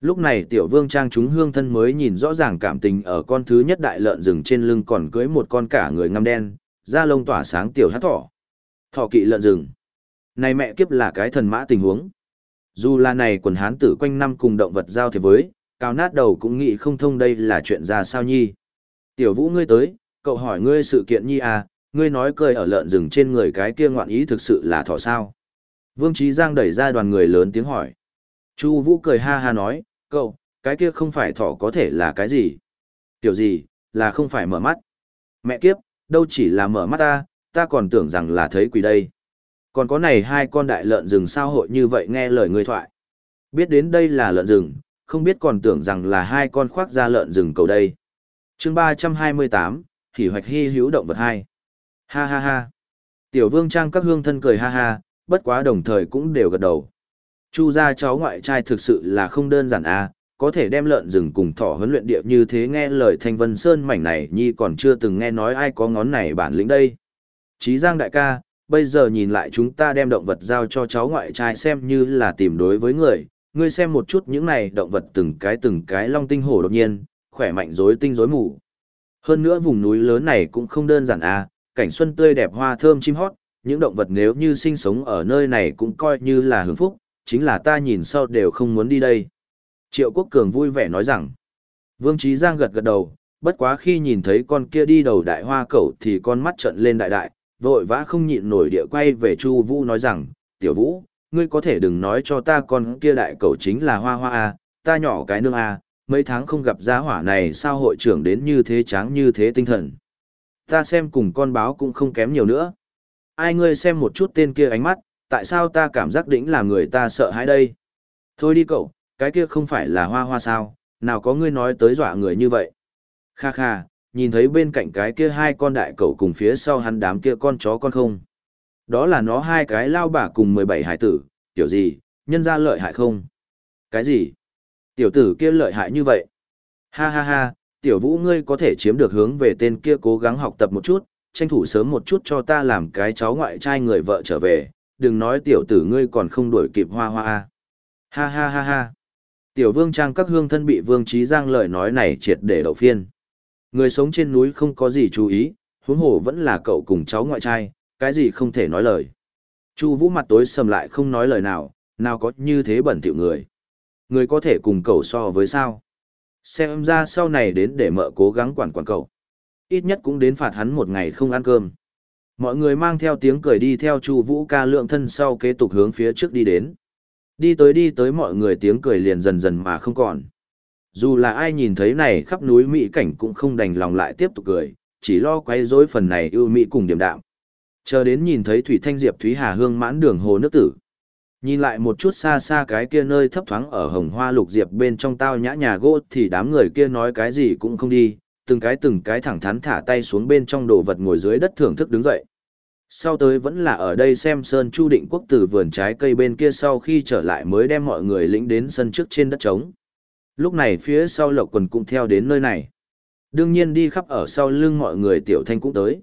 Lúc này tiểu vương trang chúng hương thân mới nhìn rõ ràng cảm tình ở con thứ nhất đại lợn rừng trên lưng còn cưới một con cả người ngăm đen, da lông tỏa sáng tiểu hát thỏ. Thỏ kỵ lợn rừng. Này mẹ kiếp là cái thần mã tình huống. Dù là này quần hán tử quanh năm cùng động vật giao thế với, cao nát đầu cũng nghĩ không thông đây là chuyện ra sao nhi. Tiểu vũ ngươi tới, cậu hỏi ngươi sự kiện nhi à, ngươi nói cười ở lợn rừng trên người cái kia ngoạn ý thực sự là thỏ sao. Vương Trí Giang đẩy ra đoàn người lớn tiếng hỏi. Chu vũ cười ha ha nói, cậu, cái kia không phải thỏ có thể là cái gì? Tiểu gì, là không phải mở mắt. Mẹ kiếp, đâu chỉ là mở mắt ta, ta còn tưởng rằng là thấy quỷ đây. Còn có này hai con đại lợn rừng sao hội như vậy nghe lời người thoại. Biết đến đây là lợn rừng, không biết còn tưởng rằng là hai con khoác da lợn rừng cầu đây. chương ba trăm hai mươi tám, Hỉ hoạch hy hữu động vật hai. Ha ha ha. Tiểu vương trang các hương thân cười ha ha, bất quá đồng thời cũng đều gật đầu. Chu gia cháu ngoại trai thực sự là không đơn giản à, có thể đem lợn rừng cùng thỏ huấn luyện địa như thế nghe lời thanh vân sơn mảnh này nhi còn chưa từng nghe nói ai có ngón này bản lĩnh đây. Chí giang đại ca, bây giờ nhìn lại chúng ta đem động vật giao cho cháu ngoại trai xem như là tìm đối với người, ngươi xem một chút những này động vật từng cái từng cái long tinh hổ đột nhiên, khỏe mạnh rối tinh rối mù. Hơn nữa vùng núi lớn này cũng không đơn giản à, cảnh xuân tươi đẹp hoa thơm chim hót, những động vật nếu như sinh sống ở nơi này cũng coi như là hưởng phúc, chính là ta nhìn sau đều không muốn đi đây. Triệu Quốc Cường vui vẻ nói rằng, Vương Trí Giang gật gật đầu, bất quá khi nhìn thấy con kia đi đầu đại hoa cẩu thì con mắt trận lên đại đại, vội vã không nhịn nổi địa quay về Chu Vũ nói rằng, tiểu Vũ, ngươi có thể đừng nói cho ta con kia đại cẩu chính là hoa hoa à, ta nhỏ cái nương à, mấy tháng không gặp giá hỏa này sao hội trưởng đến như thế tráng như thế tinh thần. Ta xem cùng con báo cũng không kém nhiều nữa. Ai ngươi xem một chút tên kia ánh mắt, tại sao ta cảm giác đỉnh là người ta sợ hãi đây? Thôi đi cậu, cái kia không phải là hoa hoa sao, nào có ngươi nói tới dọa người như vậy. Kha kha, nhìn thấy bên cạnh cái kia hai con đại cậu cùng phía sau hắn đám kia con chó con không. Đó là nó hai cái lao bả cùng 17 hải tử, tiểu gì, nhân ra lợi hại không? Cái gì? Tiểu tử kia lợi hại như vậy? Ha ha ha, tiểu vũ ngươi có thể chiếm được hướng về tên kia cố gắng học tập một chút, tranh thủ sớm một chút cho ta làm cái cháu ngoại trai người vợ trở về, đừng nói tiểu tử ngươi còn không đuổi kịp hoa hoa. Ha ha ha ha. Tiểu vương trang các hương thân bị vương trí giang lời nói này triệt để đậu phiên. Người sống trên núi không có gì chú ý, huống hồ vẫn là cậu cùng cháu ngoại trai, cái gì không thể nói lời. Chu vũ mặt tối sầm lại không nói lời nào, nào có như thế bẩn thỉu người. Người có thể cùng cậu so với sao. Xem ra sau này đến để mợ cố gắng quản quản cậu. Ít nhất cũng đến phạt hắn một ngày không ăn cơm. Mọi người mang theo tiếng cười đi theo Chu Vũ ca lượng thân sau kế tục hướng phía trước đi đến. Đi tới đi tới mọi người tiếng cười liền dần dần mà không còn. Dù là ai nhìn thấy này khắp núi mỹ cảnh cũng không đành lòng lại tiếp tục cười, chỉ lo quấy rối phần này ưu mỹ cùng điểm đạm. Chờ đến nhìn thấy Thủy Thanh Diệp Thúy Hà Hương mãn đường hồ nước tử. Nhìn lại một chút xa xa cái kia nơi thấp thoáng ở hồng hoa lục diệp bên trong tao nhã nhà gỗ thì đám người kia nói cái gì cũng không đi, từng cái từng cái thẳng thắn thả tay xuống bên trong đồ vật ngồi dưới đất thưởng thức đứng dậy. Sau tới vẫn là ở đây xem Sơn Chu Định Quốc từ vườn trái cây bên kia sau khi trở lại mới đem mọi người lĩnh đến sân trước trên đất trống. Lúc này phía sau Lộc Quần cũng theo đến nơi này. Đương nhiên đi khắp ở sau lưng mọi người Tiểu Thanh cũng tới.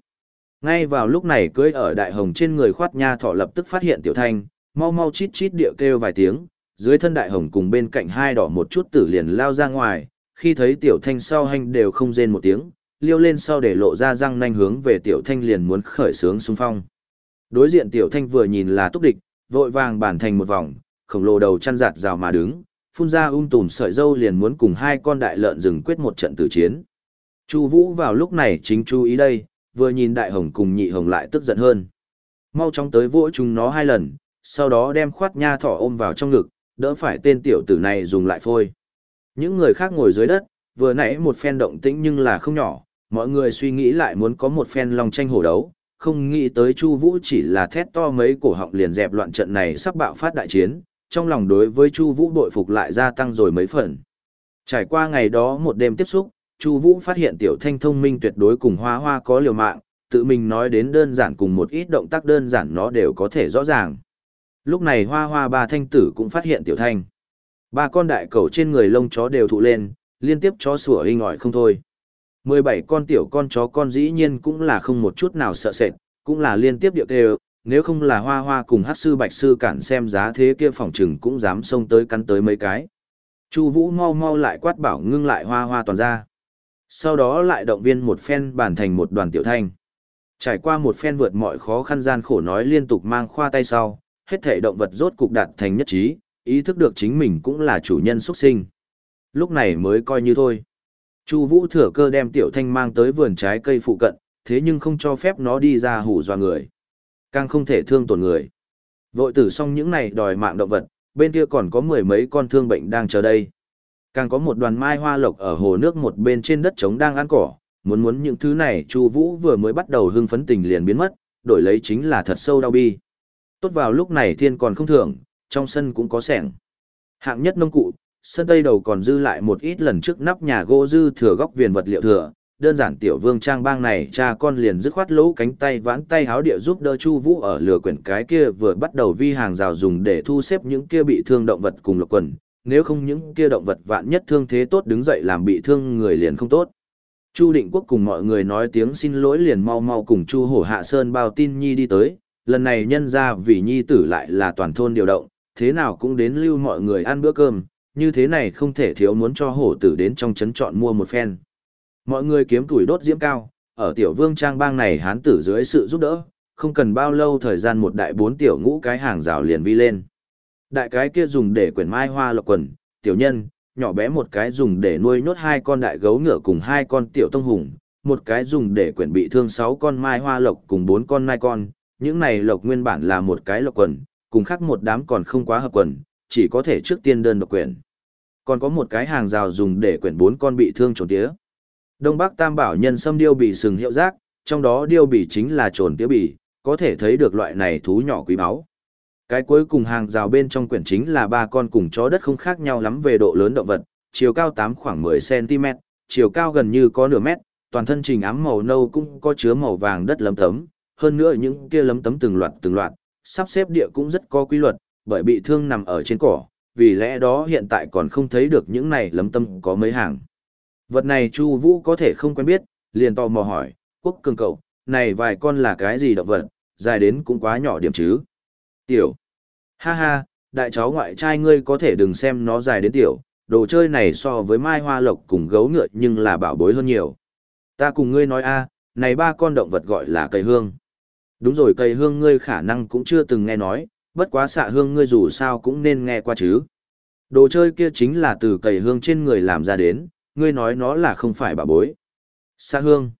Ngay vào lúc này cưới ở đại hồng trên người khoát nha thọ lập tức phát hiện Tiểu Thanh, mau mau chít chít điệu kêu vài tiếng, dưới thân đại hồng cùng bên cạnh hai đỏ một chút tử liền lao ra ngoài, khi thấy Tiểu Thanh sau hành đều không rên một tiếng, liêu lên sau để lộ ra răng nanh hướng về Tiểu Thanh liền muốn khởi sướng xung phong. Đối diện Tiểu Thanh vừa nhìn là túc địch, vội vàng bản thành một vòng, khổng lồ đầu chăn giạt rào mà đứng, phun ra um tùm sợi dâu liền muốn cùng hai con đại lợn rừng quyết một trận tử chiến. Chu Vũ vào lúc này chính chú ý đây, vừa nhìn đại hồng cùng nhị hồng lại tức giận hơn. Mau chóng tới vỗ chúng nó hai lần, sau đó đem khoát nha thỏ ôm vào trong ngực, đỡ phải tên tiểu tử này dùng lại phôi. Những người khác ngồi dưới đất, vừa nãy một phen động tĩnh nhưng là không nhỏ, mọi người suy nghĩ lại muốn có một phen long tranh hổ đấu, không nghĩ tới Chu Vũ chỉ là thét to mấy cổ họng liền dẹp loạn trận này sắp bạo phát đại chiến, trong lòng đối với Chu Vũ đội phục lại gia tăng rồi mấy phần. Trải qua ngày đó một đêm tiếp xúc, Chu Vũ phát hiện Tiểu Thanh thông minh tuyệt đối cùng Hoa Hoa có liều mạng, tự mình nói đến đơn giản cùng một ít động tác đơn giản nó đều có thể rõ ràng. Lúc này Hoa Hoa ba thanh tử cũng phát hiện Tiểu Thanh. Ba con đại cẩu trên người lông chó đều thụ lên, liên tiếp chó sủa hình ỏi không thôi. 17 con tiểu con chó con dĩ nhiên cũng là không một chút nào sợ sệt, cũng là liên tiếp điệu kêu, nếu không là hoa hoa cùng hát sư bạch sư cản xem giá thế kia phòng trừng cũng dám xông tới cắn tới mấy cái. Chu Vũ mau mau lại quát bảo ngưng lại hoa hoa toàn ra. Sau đó lại động viên một phen bản thành một đoàn tiểu thanh. Trải qua một phen vượt mọi khó khăn gian khổ nói liên tục mang khoa tay sau, hết thể động vật rốt cục đạt thành nhất trí, ý thức được chính mình cũng là chủ nhân xuất sinh. Lúc này mới coi như thôi. Chu Vũ thừa cơ đem tiểu thanh mang tới vườn trái cây phụ cận, thế nhưng không cho phép nó đi ra hù dọa người càng không thể thương tổn người. Vội tử xong những này đòi mạng động vật, bên kia còn có mười mấy con thương bệnh đang chờ đây. Càng có một đoàn mai hoa lộc ở hồ nước một bên trên đất trống đang ăn cỏ, muốn muốn những thứ này Chu Vũ vừa mới bắt đầu hưng phấn tình liền biến mất, đổi lấy chính là thật sâu đau bi. Tốt vào lúc này thiên còn không thưởng, trong sân cũng có sẻng. Hạng nhất nông cụ, sân tây đầu còn dư lại một ít lần trước nắp nhà gỗ dư thừa góc viền vật liệu thừa, đơn giản tiểu vương trang bang này cha con liền dứt khoát lỗ cánh tay vãn tay háo địa giúp đỡ chu vũ ở lửa quyển cái kia vừa bắt đầu vi hàng rào dùng để thu xếp những kia bị thương động vật cùng lộc quần. Nếu không những kia động vật vạn nhất thương thế tốt đứng dậy làm bị thương người liền không tốt. Chu định quốc cùng mọi người nói tiếng xin lỗi liền mau mau cùng chu hổ hạ sơn bao tin nhi đi tới lần này nhân ra vì nhi tử lại là toàn thôn điều động thế nào cũng đến lưu mọi người ăn bữa cơm như thế này không thể thiếu muốn cho hổ tử đến trong trấn chọn mua một phen Mọi người kiếm tuổi đốt diễm cao, ở tiểu vương trang bang này hán tử dưới sự giúp đỡ, không cần bao lâu thời gian một đại bốn tiểu ngũ cái hàng rào liền vi lên. Đại cái kia dùng để quyển mai hoa lộc quần, tiểu nhân, nhỏ bé một cái dùng để nuôi nốt hai con đại gấu ngựa cùng hai con tiểu tông hùng, một cái dùng để quyển bị thương sáu con mai hoa lộc cùng bốn con mai con, những này lộc nguyên bản là một cái lộc quần, cùng khác một đám còn không quá hợp quần, chỉ có thể trước tiên đơn độc quyển. Còn có một cái hàng rào dùng để quyển bốn con bị thương trồn tía. Đông Bắc Tam Bảo nhân sâm điêu bị sừng hiệu giác, trong đó điêu bị chính là trồn tía bị. có thể thấy được loại này thú nhỏ quý báu. Cái cuối cùng hàng rào bên trong quyển chính là ba con cùng chó đất không khác nhau lắm về độ lớn động vật, chiều cao 8 khoảng 10cm, chiều cao gần như có nửa mét, toàn thân trình ám màu nâu cũng có chứa màu vàng đất lấm tấm, hơn nữa những kia lấm tấm từng loạt từng loạt, sắp xếp địa cũng rất có quy luật, bởi bị thương nằm ở trên cỏ, vì lẽ đó hiện tại còn không thấy được những này lấm tấm có mấy hàng. Vật này Chu Vũ có thể không quen biết, liền tò mò hỏi, quốc cường cậu, này vài con là cái gì động vật, dài đến cũng quá nhỏ điểm chứ. Tiểu. Ha ha, đại cháu ngoại trai ngươi có thể đừng xem nó dài đến tiểu, đồ chơi này so với mai hoa lộc cùng gấu ngựa nhưng là bảo bối hơn nhiều. Ta cùng ngươi nói a, này ba con động vật gọi là cây hương. Đúng rồi cây hương ngươi khả năng cũng chưa từng nghe nói, bất quá xạ hương ngươi dù sao cũng nên nghe qua chứ. Đồ chơi kia chính là từ cầy hương trên người làm ra đến, ngươi nói nó là không phải bà bối. Xạ hương.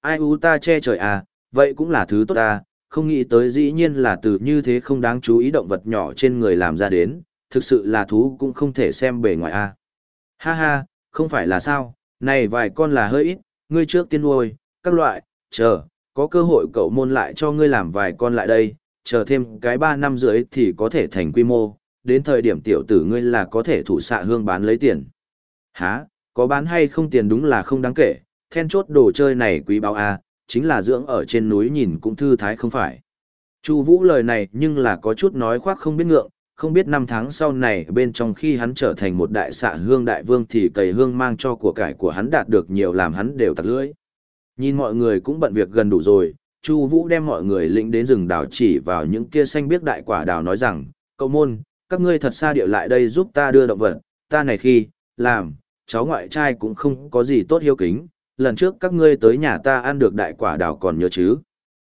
Ai u ta che trời à, vậy cũng là thứ tốt ta, không nghĩ tới dĩ nhiên là từ như thế không đáng chú ý động vật nhỏ trên người làm ra đến, thực sự là thú cũng không thể xem bề ngoài. À. Ha ha, không phải là sao, này vài con là hơi ít, ngươi trước tiên nuôi, các loại, chờ, có cơ hội cậu môn lại cho ngươi làm vài con lại đây, chờ thêm cái ba năm rưỡi thì có thể thành quy mô, đến thời điểm tiểu tử ngươi là có thể thủ xạ hương bán lấy tiền. Hả, có bán hay không tiền đúng là không đáng kể, then chốt đồ chơi này quý báo a, à, chính là dưỡng ở trên núi nhìn cũng thư thái không phải. Chu Vũ lời này nhưng là có chút nói khoác không biết ngượng, không biết năm tháng sau này bên trong khi hắn trở thành một đại xạ hương đại vương thì cầy hương mang cho của cải của hắn đạt được nhiều làm hắn đều tặc lưỡi. Nhìn mọi người cũng bận việc gần đủ rồi, Chu Vũ đem mọi người lĩnh đến rừng đào chỉ vào những kia xanh biếc đại quả đào nói rằng, cậu môn, các ngươi thật xa điệu lại đây giúp ta đưa động vật, ta này khi, làm, cháu ngoại trai cũng không có gì tốt hiếu kính, lần trước các ngươi tới nhà ta ăn được đại quả đào còn nhớ chứ.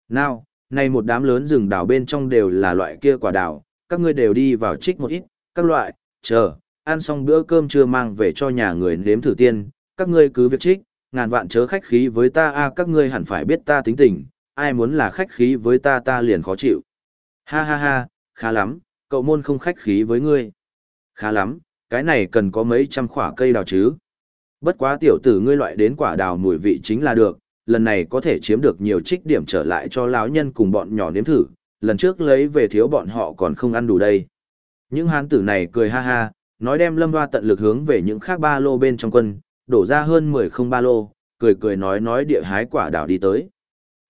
Nào, này một đám lớn rừng đào bên trong đều là loại kia quả đào, các ngươi đều đi vào trích một ít, các loại, chờ, ăn xong bữa cơm trưa mang về cho nhà người nếm thử tiên, các ngươi cứ việc trích, ngàn vạn chớ khách khí với ta a các ngươi hẳn phải biết ta tính tình, ai muốn là khách khí với ta ta liền khó chịu. Ha ha ha, khá lắm, cậu môn không khách khí với ngươi. Khá lắm, cái này cần có mấy trăm khỏa cây đào chứ. Bất quá tiểu tử ngươi loại đến quả đào mùi vị chính là được, lần này có thể chiếm được nhiều trích điểm trở lại cho lão nhân cùng bọn nhỏ nếm thử, lần trước lấy về thiếu bọn họ còn không ăn đủ đây. Những hán tử này cười ha ha, nói đem lâm hoa tận lực hướng về những khác ba lô bên trong quân, đổ ra hơn 10 không ba lô, cười cười nói nói địa hái quả đào đi tới.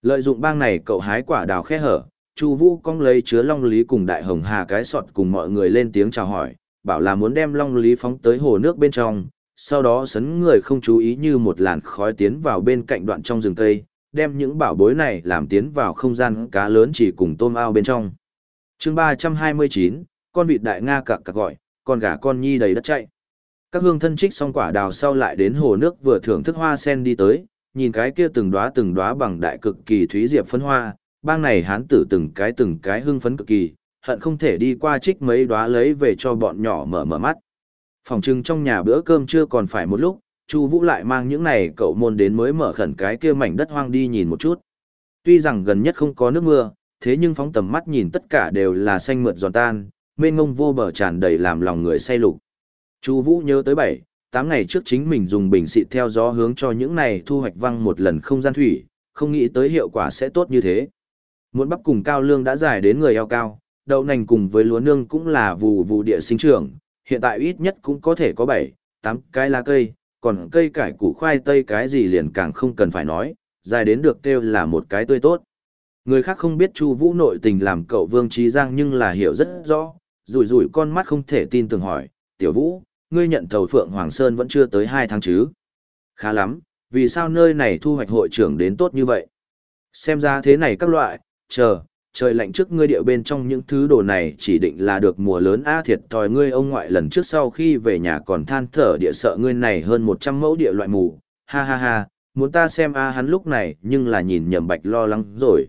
Lợi dụng bang này cậu hái quả đào khe hở, Chu Vũ cong lấy chứa long lý cùng đại hồng hà cái sọt cùng mọi người lên tiếng chào hỏi, bảo là muốn đem long lý phóng tới hồ nước bên trong, sau đó sấn người không chú ý như một làn khói tiến vào bên cạnh đoạn trong rừng cây, đem những bảo bối này làm tiến vào không gian cá lớn chỉ cùng tôm ao bên trong. Chương 329, con vịt đại nga cặc cặc gọi, con gà con nhi đầy đất chạy. Các hương thân trích xong quả đào sau lại đến hồ nước vừa thưởng thức hoa sen đi tới, nhìn cái kia từng đóa từng đóa bằng đại cực kỳ thúy diệp phân hoa, bang này hán tử từng cái từng cái hưng phấn cực kỳ, hận không thể đi qua trích mấy đóa lấy về cho bọn nhỏ mở mở mắt. Phòng trưng trong nhà bữa cơm chưa còn phải một lúc, Chu Vũ lại mang những này cậu môn đến mới mở khẩn cái kia mảnh đất hoang đi nhìn một chút. Tuy rằng gần nhất không có nước mưa, thế nhưng phóng tầm mắt nhìn tất cả đều là xanh mượt giòn tan, mênh mông vô bờ tràn đầy làm lòng người say lục. Chu Vũ nhớ tới bảy, tám ngày trước chính mình dùng bình xịt theo gió hướng cho những này thu hoạch văng một lần không gian thủy, không nghĩ tới hiệu quả sẽ tốt như thế. Muốn bắp cùng cao lương đã dài đến người eo cao, đậu nành cùng với lúa nương cũng là vụ vụ địa sinh trưởng, hiện tại ít nhất cũng có thể có 7, 8 cái lá cây, còn cây cải củ khoai tây cái gì liền càng không cần phải nói, dài đến được kêu là một cái tươi tốt. Người khác không biết Chu Vũ nội tình làm cậu Vương Trí Giang nhưng là hiểu rất rõ, rủi rủi con mắt không thể tin tưởng hỏi, "Tiểu Vũ, ngươi nhận thầu Phượng Hoàng Sơn vẫn chưa tới 2 tháng chứ?" "Khá lắm, vì sao nơi này thu hoạch hội trưởng đến tốt như vậy?" Xem ra thế này các loại, chờ, trời lạnh trước ngươi địa bên trong những thứ đồ này chỉ định là được mùa lớn a thiệt thòi ngươi ông ngoại lần trước sau khi về nhà còn than thở địa sợ ngươi này hơn 100 mẫu địa loại mù, ha ha ha, muốn ta xem a hắn lúc này nhưng là nhìn nhầm bạch lo lắng rồi.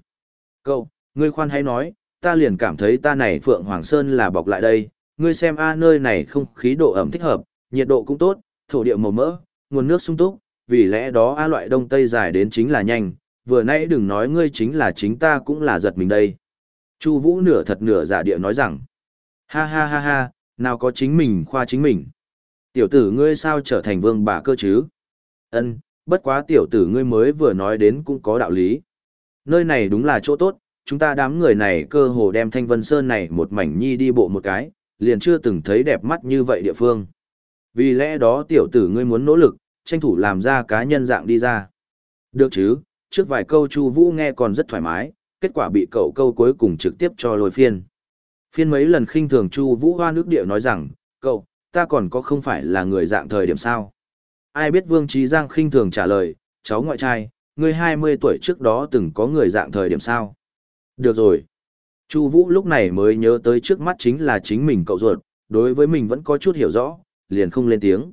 Cậu, ngươi khoan hãy nói, ta liền cảm thấy ta này Phượng Hoàng Sơn là bọc lại đây, ngươi xem a nơi này không khí độ ẩm thích hợp, nhiệt độ cũng tốt, thổ địa màu mỡ, nguồn nước sung túc, vì lẽ đó a loại đông tây dài đến chính là nhanh, vừa nãy đừng nói ngươi chính là chính ta cũng là giật mình đây. Chu Vũ nửa thật nửa giả địa nói rằng, ha ha ha ha, nào có chính mình khoa chính mình. Tiểu tử ngươi sao trở thành vương bà cơ chứ? Ân, bất quá tiểu tử ngươi mới vừa nói đến cũng có đạo lý. Nơi này đúng là chỗ tốt, chúng ta đám người này cơ hồ đem Thanh Vân Sơn này một mảnh nhi đi bộ một cái, liền chưa từng thấy đẹp mắt như vậy địa phương. Vì lẽ đó tiểu tử ngươi muốn nỗ lực, tranh thủ làm ra cá nhân dạng đi ra. Được chứ, trước vài câu Chu Vũ nghe còn rất thoải mái, kết quả bị cậu câu cuối cùng trực tiếp cho lôi phiên. Phiên mấy lần khinh thường Chu Vũ Hoa nước điệu nói rằng, "Cậu, ta còn có không phải là người dạng thời điểm sao?" Ai biết Vương Trí Giang khinh thường trả lời, "Cháu ngoại trai, ngươi 20 tuổi trước đó từng có người dạng thời điểm sao?" Được rồi. Chu Vũ lúc này mới nhớ tới trước mắt chính là chính mình cậu ruột, đối với mình vẫn có chút hiểu rõ, liền không lên tiếng.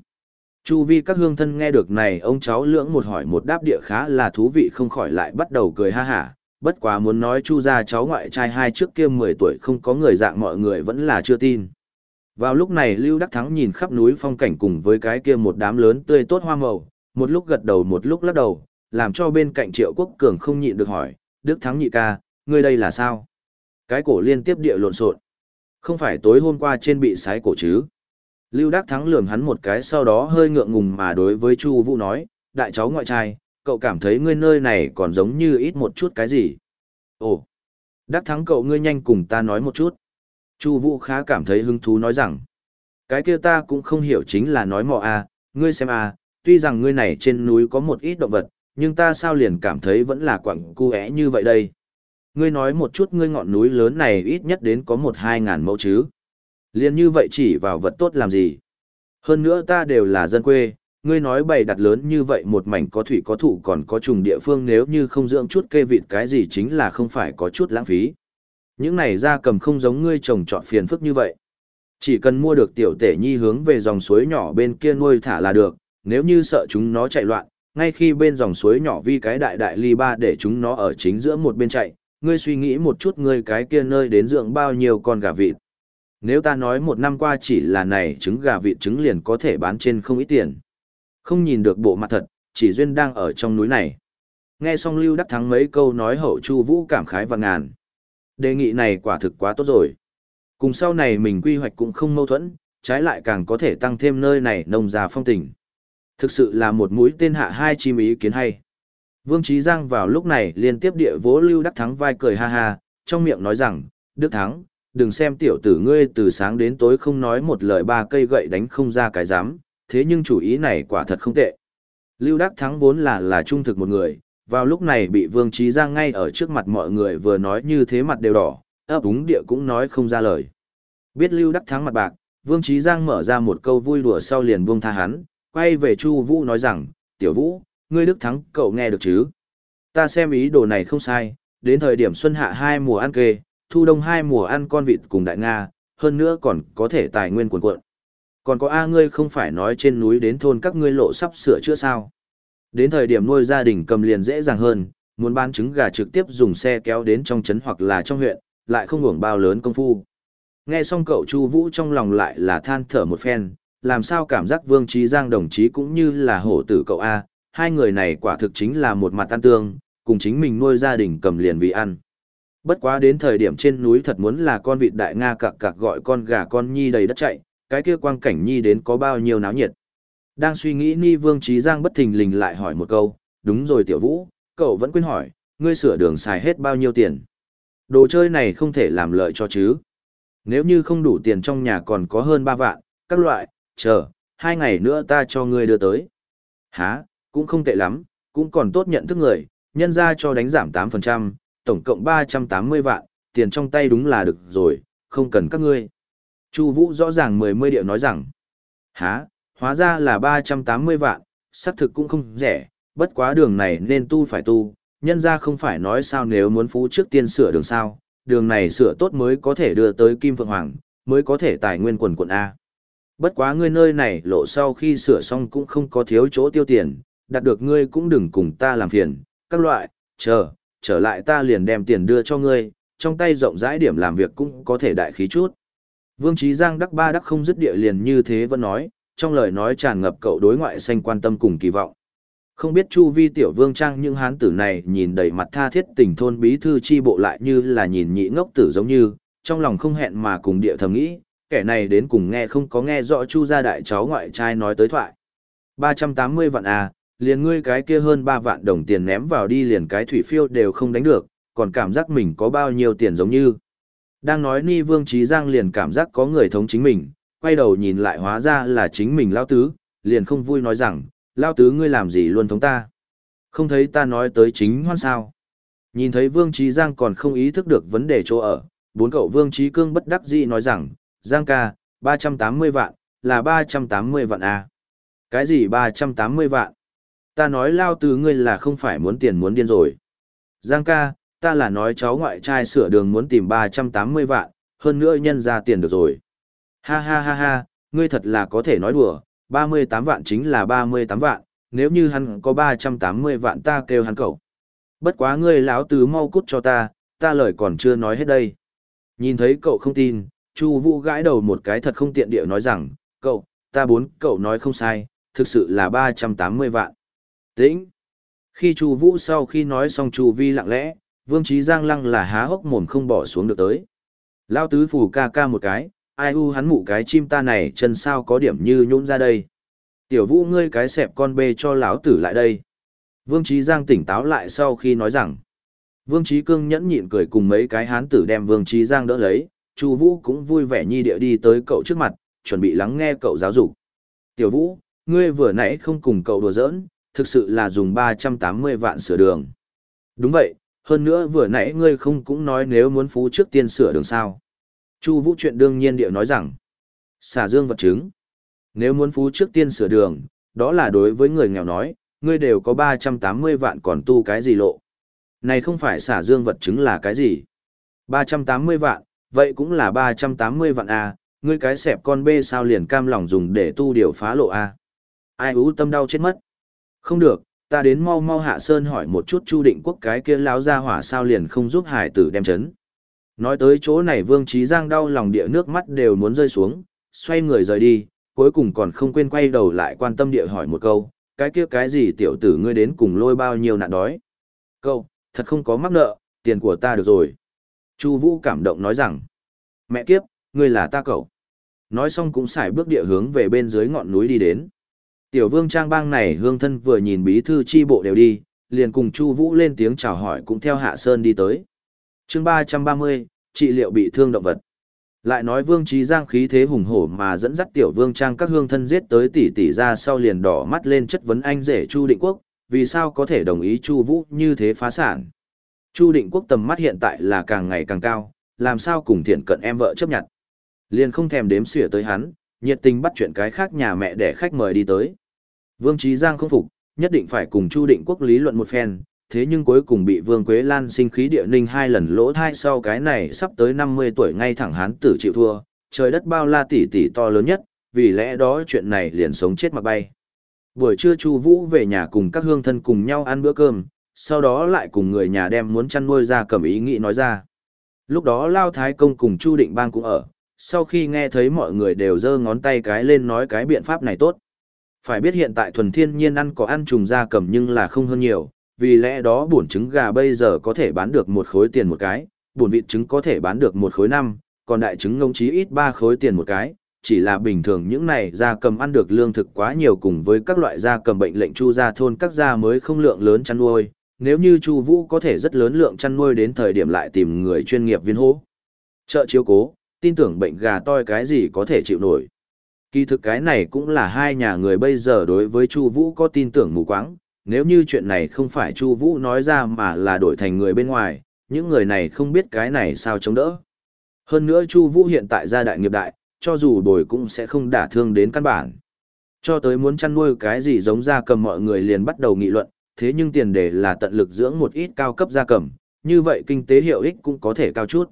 Chu vi các hương thân nghe được này ông cháu lưỡng một hỏi một đáp địa khá là thú vị không khỏi lại bắt đầu cười ha hả, bất quá muốn nói chu gia cháu ngoại trai hai trước kia 10 tuổi không có người dạng mọi người vẫn là chưa tin. Vào lúc này Lưu Đắc Thắng nhìn khắp núi phong cảnh cùng với cái kia một đám lớn tươi tốt hoa màu, một lúc gật đầu một lúc lắc đầu, làm cho bên cạnh Triệu Quốc Cường không nhịn được hỏi, Đức Thắng nhị ca, ngươi đây là sao? Cái cổ liên tiếp địa lộn xộn. Không phải tối hôm qua trên bị sái cổ chứ? Lưu Đắc Thắng lườm hắn một cái sau đó hơi ngượng ngùng mà đối với Chu Vũ nói, đại cháu ngoại trai, cậu cảm thấy ngươi nơi này còn giống như ít một chút cái gì? Ồ, Đắc Thắng cậu ngươi nhanh cùng ta nói một chút. Chu Vũ khá cảm thấy hứng thú nói rằng, cái kia ta cũng không hiểu chính là nói mò a, à, ngươi xem a, à, tuy rằng ngươi này trên núi có một ít động vật, nhưng ta sao liền cảm thấy vẫn là quặng cu é như vậy đây. Ngươi nói một chút ngươi ngọn núi lớn này ít nhất đến có một hai ngàn mẫu chứ. Liên như vậy chỉ vào vật tốt làm gì? Hơn nữa ta đều là dân quê, ngươi nói bày đặt lớn như vậy một mảnh có thủy có thụ còn có trùng địa phương nếu như không dưỡng chút kê vịt cái gì chính là không phải có chút lãng phí. Những này ra cầm không giống ngươi trồng trọt phiền phức như vậy. Chỉ cần mua được tiểu tể nhi hướng về dòng suối nhỏ bên kia nuôi thả là được, nếu như sợ chúng nó chạy loạn, ngay khi bên dòng suối nhỏ vi cái đại đại ly ba để chúng nó ở chính giữa một bên chạy, ngươi suy nghĩ một chút ngươi cái kia nơi đến dưỡng bao nhiêu con gà vịt. Nếu ta nói một năm qua chỉ là này trứng gà vịt trứng liền có thể bán trên không ít tiền. Không nhìn được bộ mặt thật, chỉ duyên đang ở trong núi này. Nghe xong Lưu Đắc Thắng mấy câu nói hậu Chu Vũ cảm khái và ngàn. Đề nghị này quả thực quá tốt rồi. Cùng sau này mình quy hoạch cũng không mâu thuẫn, trái lại càng có thể tăng thêm nơi này nông gia phong tình. Thực sự là một mũi tên hạ hai chim ý kiến hay. Vương Trí Giang vào lúc này liên tiếp địa vỗ Lưu Đắc Thắng vai cười ha ha, trong miệng nói rằng, Đức Thắng, đừng xem tiểu tử ngươi từ sáng đến tối không nói một lời ba cây gậy đánh không ra cái dám, thế nhưng chủ ý này quả thật không tệ. Lưu Đắc Thắng vốn là là trung thực một người, vào lúc này bị Vương Trí Giang ngay ở trước mặt mọi người vừa nói như thế mặt đều đỏ, ấp úng địa cũng nói không ra lời. Biết Lưu Đắc Thắng mặt bạc, Vương Trí Giang mở ra một câu vui đùa sau liền buông tha hắn, quay về Chu Vũ nói rằng, tiểu Vũ, ngươi Đức Thắng cậu nghe được chứ? Ta xem ý đồ này không sai, đến thời điểm xuân hạ hai mùa ăn kê, thu đông hai mùa ăn con vịt cùng đại Nga, hơn nữa còn có thể tài nguyên cuồn cuộn. Còn có A ngươi không phải nói trên núi đến thôn các ngươi lộ sắp sửa chữa sao? Đến thời điểm nuôi gia đình cầm liền dễ dàng hơn, muốn bán trứng gà trực tiếp dùng xe kéo đến trong trấn hoặc là trong huyện, lại không hưởng bao lớn công phu. Nghe xong cậu Chu Vũ trong lòng lại là than thở một phen, làm sao cảm giác Vương Trí Giang đồng chí cũng như là hổ tử cậu A, hai người này quả thực chính là một mặt tan tương, cùng chính mình nuôi gia đình cầm liền vì ăn. Bất quá đến thời điểm trên núi thật muốn là con vịt đại Nga cặc cặc gọi con gà con nhi đầy đất chạy, cái kia quang cảnh nhi đến có bao nhiêu náo nhiệt. Đang suy nghĩ Ni Vương Trí Giang bất thình lình lại hỏi một câu, đúng rồi tiểu vũ, cậu vẫn quên hỏi, ngươi sửa đường xài hết bao nhiêu tiền. Đồ chơi này không thể làm lợi cho chứ. Nếu như không đủ tiền trong nhà còn có hơn 3 vạn, các loại, chờ, hai ngày nữa ta cho ngươi đưa tới. Hả, cũng không tệ lắm, cũng còn tốt nhận thức người, nhân ra cho đánh giảm 8%, tổng cộng 380 vạn, tiền trong tay đúng là được rồi, không cần các ngươi. Chu Vũ rõ ràng mười mươi điệu nói rằng, há, hóa ra là 380 vạn, xác thực cũng không rẻ, bất quá đường này nên tu phải tu, nhân ra không phải nói sao nếu muốn phú trước tiên sửa đường sao, đường này sửa tốt mới có thể đưa tới Kim Phượng Hoàng, mới có thể tài nguyên quần quận A. Bất quá ngươi nơi này lộ sau khi sửa xong cũng không có thiếu chỗ tiêu tiền, đạt được ngươi cũng đừng cùng ta làm phiền, các loại, chờ, trở lại ta liền đem tiền đưa cho ngươi, trong tay rộng rãi điểm làm việc cũng có thể đại khí chút. Vương Trí Giang đắc ba đắc không dứt địa liền như thế vẫn nói, trong lời nói tràn ngập cậu đối ngoại xanh quan tâm cùng kỳ vọng. Không biết Chu Vi tiểu vương trang những hán tử này nhìn đầy mặt tha thiết tình thôn bí thư chi bộ lại như là nhìn nhị ngốc tử giống như, trong lòng không hẹn mà cùng địa thầm nghĩ, kẻ này đến cùng nghe không có nghe rõ Chu gia đại cháu ngoại trai nói tới thoại. 380 vạn à, liền ngươi cái kia hơn 3 vạn đồng tiền ném vào đi liền cái thủy phiêu đều không đánh được, còn cảm giác mình có bao nhiêu tiền giống như. Đang nói Ni Vương Trí Giang liền cảm giác có người thống chính mình, quay đầu nhìn lại hóa ra là chính mình lao tứ, liền không vui nói rằng, lao tứ ngươi làm gì luôn thống ta? Không thấy ta nói tới chính hoan sao? Nhìn thấy Vương Trí Giang còn không ý thức được vấn đề chỗ ở, bốn cậu Vương Trí Cương bất đắc dĩ nói rằng, Giang ca, 380 vạn, là 380 vạn à? Cái gì 380 vạn? Ta nói lao từ ngươi là không phải muốn tiền muốn điên rồi. Giang ca, ta là nói cháu ngoại trai sửa đường muốn tìm 380 vạn, hơn nữa nhân ra tiền được rồi. Ha ha ha ha, ngươi thật là có thể nói đùa, 38 vạn chính là 38 vạn, nếu như hắn có 380 vạn ta kêu hắn cậu. Bất quá ngươi lão tứ mau cút cho ta, ta lời còn chưa nói hết đây. Nhìn thấy cậu không tin, Chu Vũ gãi đầu một cái thật không tiện địa nói rằng, cậu, ta bốn cậu nói không sai, thực sự là 380 vạn. Tĩnh. Khi Chu Vũ sau khi nói xong Chu Vi lặng lẽ, Vương Trí Giang lăng là há hốc mồm không bỏ xuống được tới. Lao tứ phủ ca ca một cái, ai u hắn mụ cái chim ta này chân sao có điểm như nhũn ra đây. Tiểu vũ ngươi cái xẹp con bê cho lão tử lại đây. Vương Trí Giang tỉnh táo lại sau khi nói rằng. Vương Trí Cương nhẫn nhịn cười cùng mấy cái hán tử đem Vương Trí Giang đỡ lấy, Chu Vũ cũng vui vẻ nhi địa đi tới cậu trước mặt, chuẩn bị lắng nghe cậu giáo dục. Tiểu Vũ, ngươi vừa nãy không cùng cậu đùa giỡn, thực sự là dùng 380 vạn sửa đường. Đúng vậy, hơn nữa vừa nãy ngươi không cũng nói nếu muốn phú trước tiên sửa đường sao. Chu Vũ chuyện đương nhiên địa nói rằng, xả dương vật chứng. Nếu muốn phú trước tiên sửa đường, đó là đối với người nghèo nói, ngươi đều có 380 vạn còn tu cái gì lộ. Này không phải xả dương vật chứng là cái gì? 380 vạn, vậy cũng là 380 vạn A, ngươi cái xẹp con bê sao liền cam lòng dùng để tu điều phá lộ A. Ai ú tâm đau chết mất. Không được, ta đến mau mau hạ sơn hỏi một chút chu định quốc cái kia láo ra hỏa sao liền không giúp hải tử đem chấn. Nói tới chỗ này vương trí giang đau lòng địa nước mắt đều muốn rơi xuống, xoay người rời đi, cuối cùng còn không quên quay đầu lại quan tâm địa hỏi một câu, cái kia cái gì tiểu tử ngươi đến cùng lôi bao nhiêu nạn đói. Câu, thật không có mắc nợ, tiền của ta được rồi. Chu Vũ cảm động nói rằng, mẹ kiếp, ngươi là ta cậu. Nói xong cũng xài bước địa hướng về bên dưới ngọn núi đi đến. Tiểu vương trang bang này hương thân vừa nhìn bí thư chi bộ đều đi, liền cùng Chu Vũ lên tiếng chào hỏi cũng theo Hạ Sơn đi tới. Chương ba ba mươi trị liệu bị thương động vật. Lại nói Vương Trí Giang khí thế hùng hổ mà dẫn dắt tiểu vương trang các hương thân giết tới tỷ tỷ ra sau liền đỏ mắt lên chất vấn anh rể Chu Định Quốc, vì sao có thể đồng ý Chu Vũ như thế phá sản. Chu Định Quốc tầm mắt hiện tại là càng ngày càng cao, làm sao cùng thiện cận em vợ chấp nhận. Liền không thèm đếm xỉa tới hắn, nhiệt tình bắt chuyện cái khác nhà mẹ để khách mời đi tới. Vương Trí Giang không phục, nhất định phải cùng Chu Định Quốc lý luận một phen, thế nhưng cuối cùng bị Vương Quế Lan sinh khí địa ninh hai lần lỗ thai sau cái này sắp tới 50 tuổi ngay thẳng hán tử chịu thua, trời đất bao la tỷ tỷ to lớn nhất, vì lẽ đó chuyện này liền sống chết mà bay. Buổi trưa Chu Vũ về nhà cùng các hương thân cùng nhau ăn bữa cơm, sau đó lại cùng người nhà đem muốn chăn nuôi ra cầm ý nghĩ nói ra. Lúc đó Lao Thái Công cùng Chu Định Bang cũng ở, sau khi nghe thấy mọi người đều giơ ngón tay cái lên nói cái biện pháp này tốt. Phải biết hiện tại thuần thiên nhiên ăn có ăn trùng da cầm nhưng là không hơn nhiều, vì lẽ đó bổn trứng gà bây giờ có thể bán được một khối tiền một cái, bổn vịt trứng có thể bán được một khối năm, còn đại trứng ngông chí ít ba khối tiền một cái, chỉ là bình thường những này da cầm ăn được lương thực quá nhiều cùng với các loại da cầm bệnh lệnh chu gia thôn các gia mới không lượng lớn chăn nuôi, nếu như Chu Vũ có thể rất lớn lượng chăn nuôi đến thời điểm lại tìm người chuyên nghiệp viên hô, trợ chiếu cố, tin tưởng bệnh gà toi cái gì có thể chịu nổi. Kỳ thực cái này cũng là hai nhà người bây giờ đối với Chu Vũ có tin tưởng mù quáng, nếu như chuyện này không phải Chu Vũ nói ra mà là đổi thành người bên ngoài, những người này không biết cái này sao chống đỡ. Hơn nữa Chu Vũ hiện tại gia đại nghiệp đại, cho dù đổi cũng sẽ không đả thương đến căn bản. Cho tới muốn chăn nuôi cái gì giống gia cầm mọi người liền bắt đầu nghị luận, thế nhưng tiền đề là tận lực dưỡng một ít cao cấp gia cầm, như vậy kinh tế hiệu ích cũng có thể cao chút.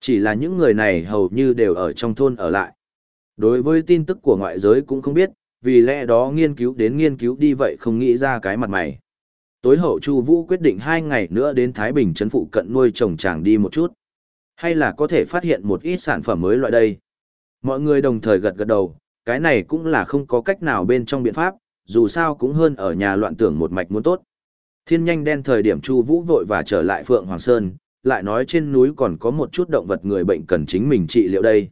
Chỉ là những người này hầu như đều ở trong thôn ở lại. Đối với tin tức của ngoại giới cũng không biết, vì lẽ đó nghiên cứu đến nghiên cứu đi vậy không nghĩ ra cái mặt mày. Tối hậu Chu Vũ quyết định hai ngày nữa đến Thái Bình trấn phụ cận nuôi trồng chàng đi một chút. Hay là có thể phát hiện một ít sản phẩm mới loại đây. Mọi người đồng thời gật gật đầu, cái này cũng là không có cách nào bên trong biện pháp, dù sao cũng hơn ở nhà loạn tưởng một mạch muốn tốt. Thiên nhanh đen thời điểm Chu Vũ vội và trở lại Phượng Hoàng Sơn, lại nói trên núi còn có một chút động vật người bệnh cần chính mình trị liệu đây.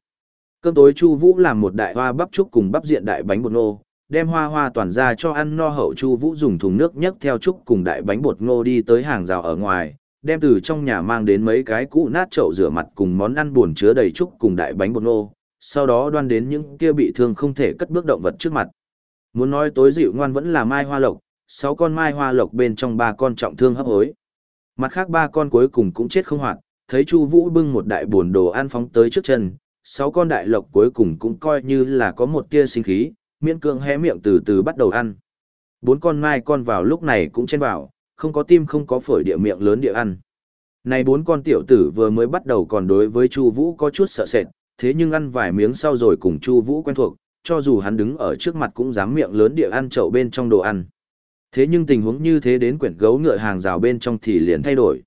Cơm tối Chu Vũ làm một đại hoa bắp trúc cùng bắp diện đại bánh bột ngô, đem hoa hoa toàn ra cho ăn no hậu Chu Vũ dùng thùng nước nhấc theo trúc cùng đại bánh bột ngô đi tới hàng rào ở ngoài, đem từ trong nhà mang đến mấy cái cũ nát chậu rửa mặt cùng món ăn buồn chứa đầy trúc cùng đại bánh bột ngô, sau đó đoan đến những kia bị thương không thể cất bước động vật trước mặt. Muốn nói tối dịu ngoan vẫn là mai hoa lộc, sáu con mai hoa lộc bên trong ba con trọng thương hấp hối. Mặt khác ba con cuối cùng cũng chết không hoạt, thấy Chu Vũ bưng một đại buồn đồ ăn phóng tới trước chân, sáu con đại lộc cuối cùng cũng coi như là có một tia sinh khí, miễn cưỡng hé miệng từ từ bắt đầu ăn. Bốn con mai con vào lúc này cũng chen vào, không có tim không có phổi địa miệng lớn địa ăn. Này bốn con tiểu tử vừa mới bắt đầu còn đối với Chu Vũ có chút sợ sệt, thế nhưng ăn vài miếng sau rồi cùng Chu Vũ quen thuộc, cho dù hắn đứng ở trước mặt cũng dám miệng lớn địa ăn chậu bên trong đồ ăn. Thế nhưng tình huống như thế đến quyển gấu ngựa hàng rào bên trong thì liền thay đổi.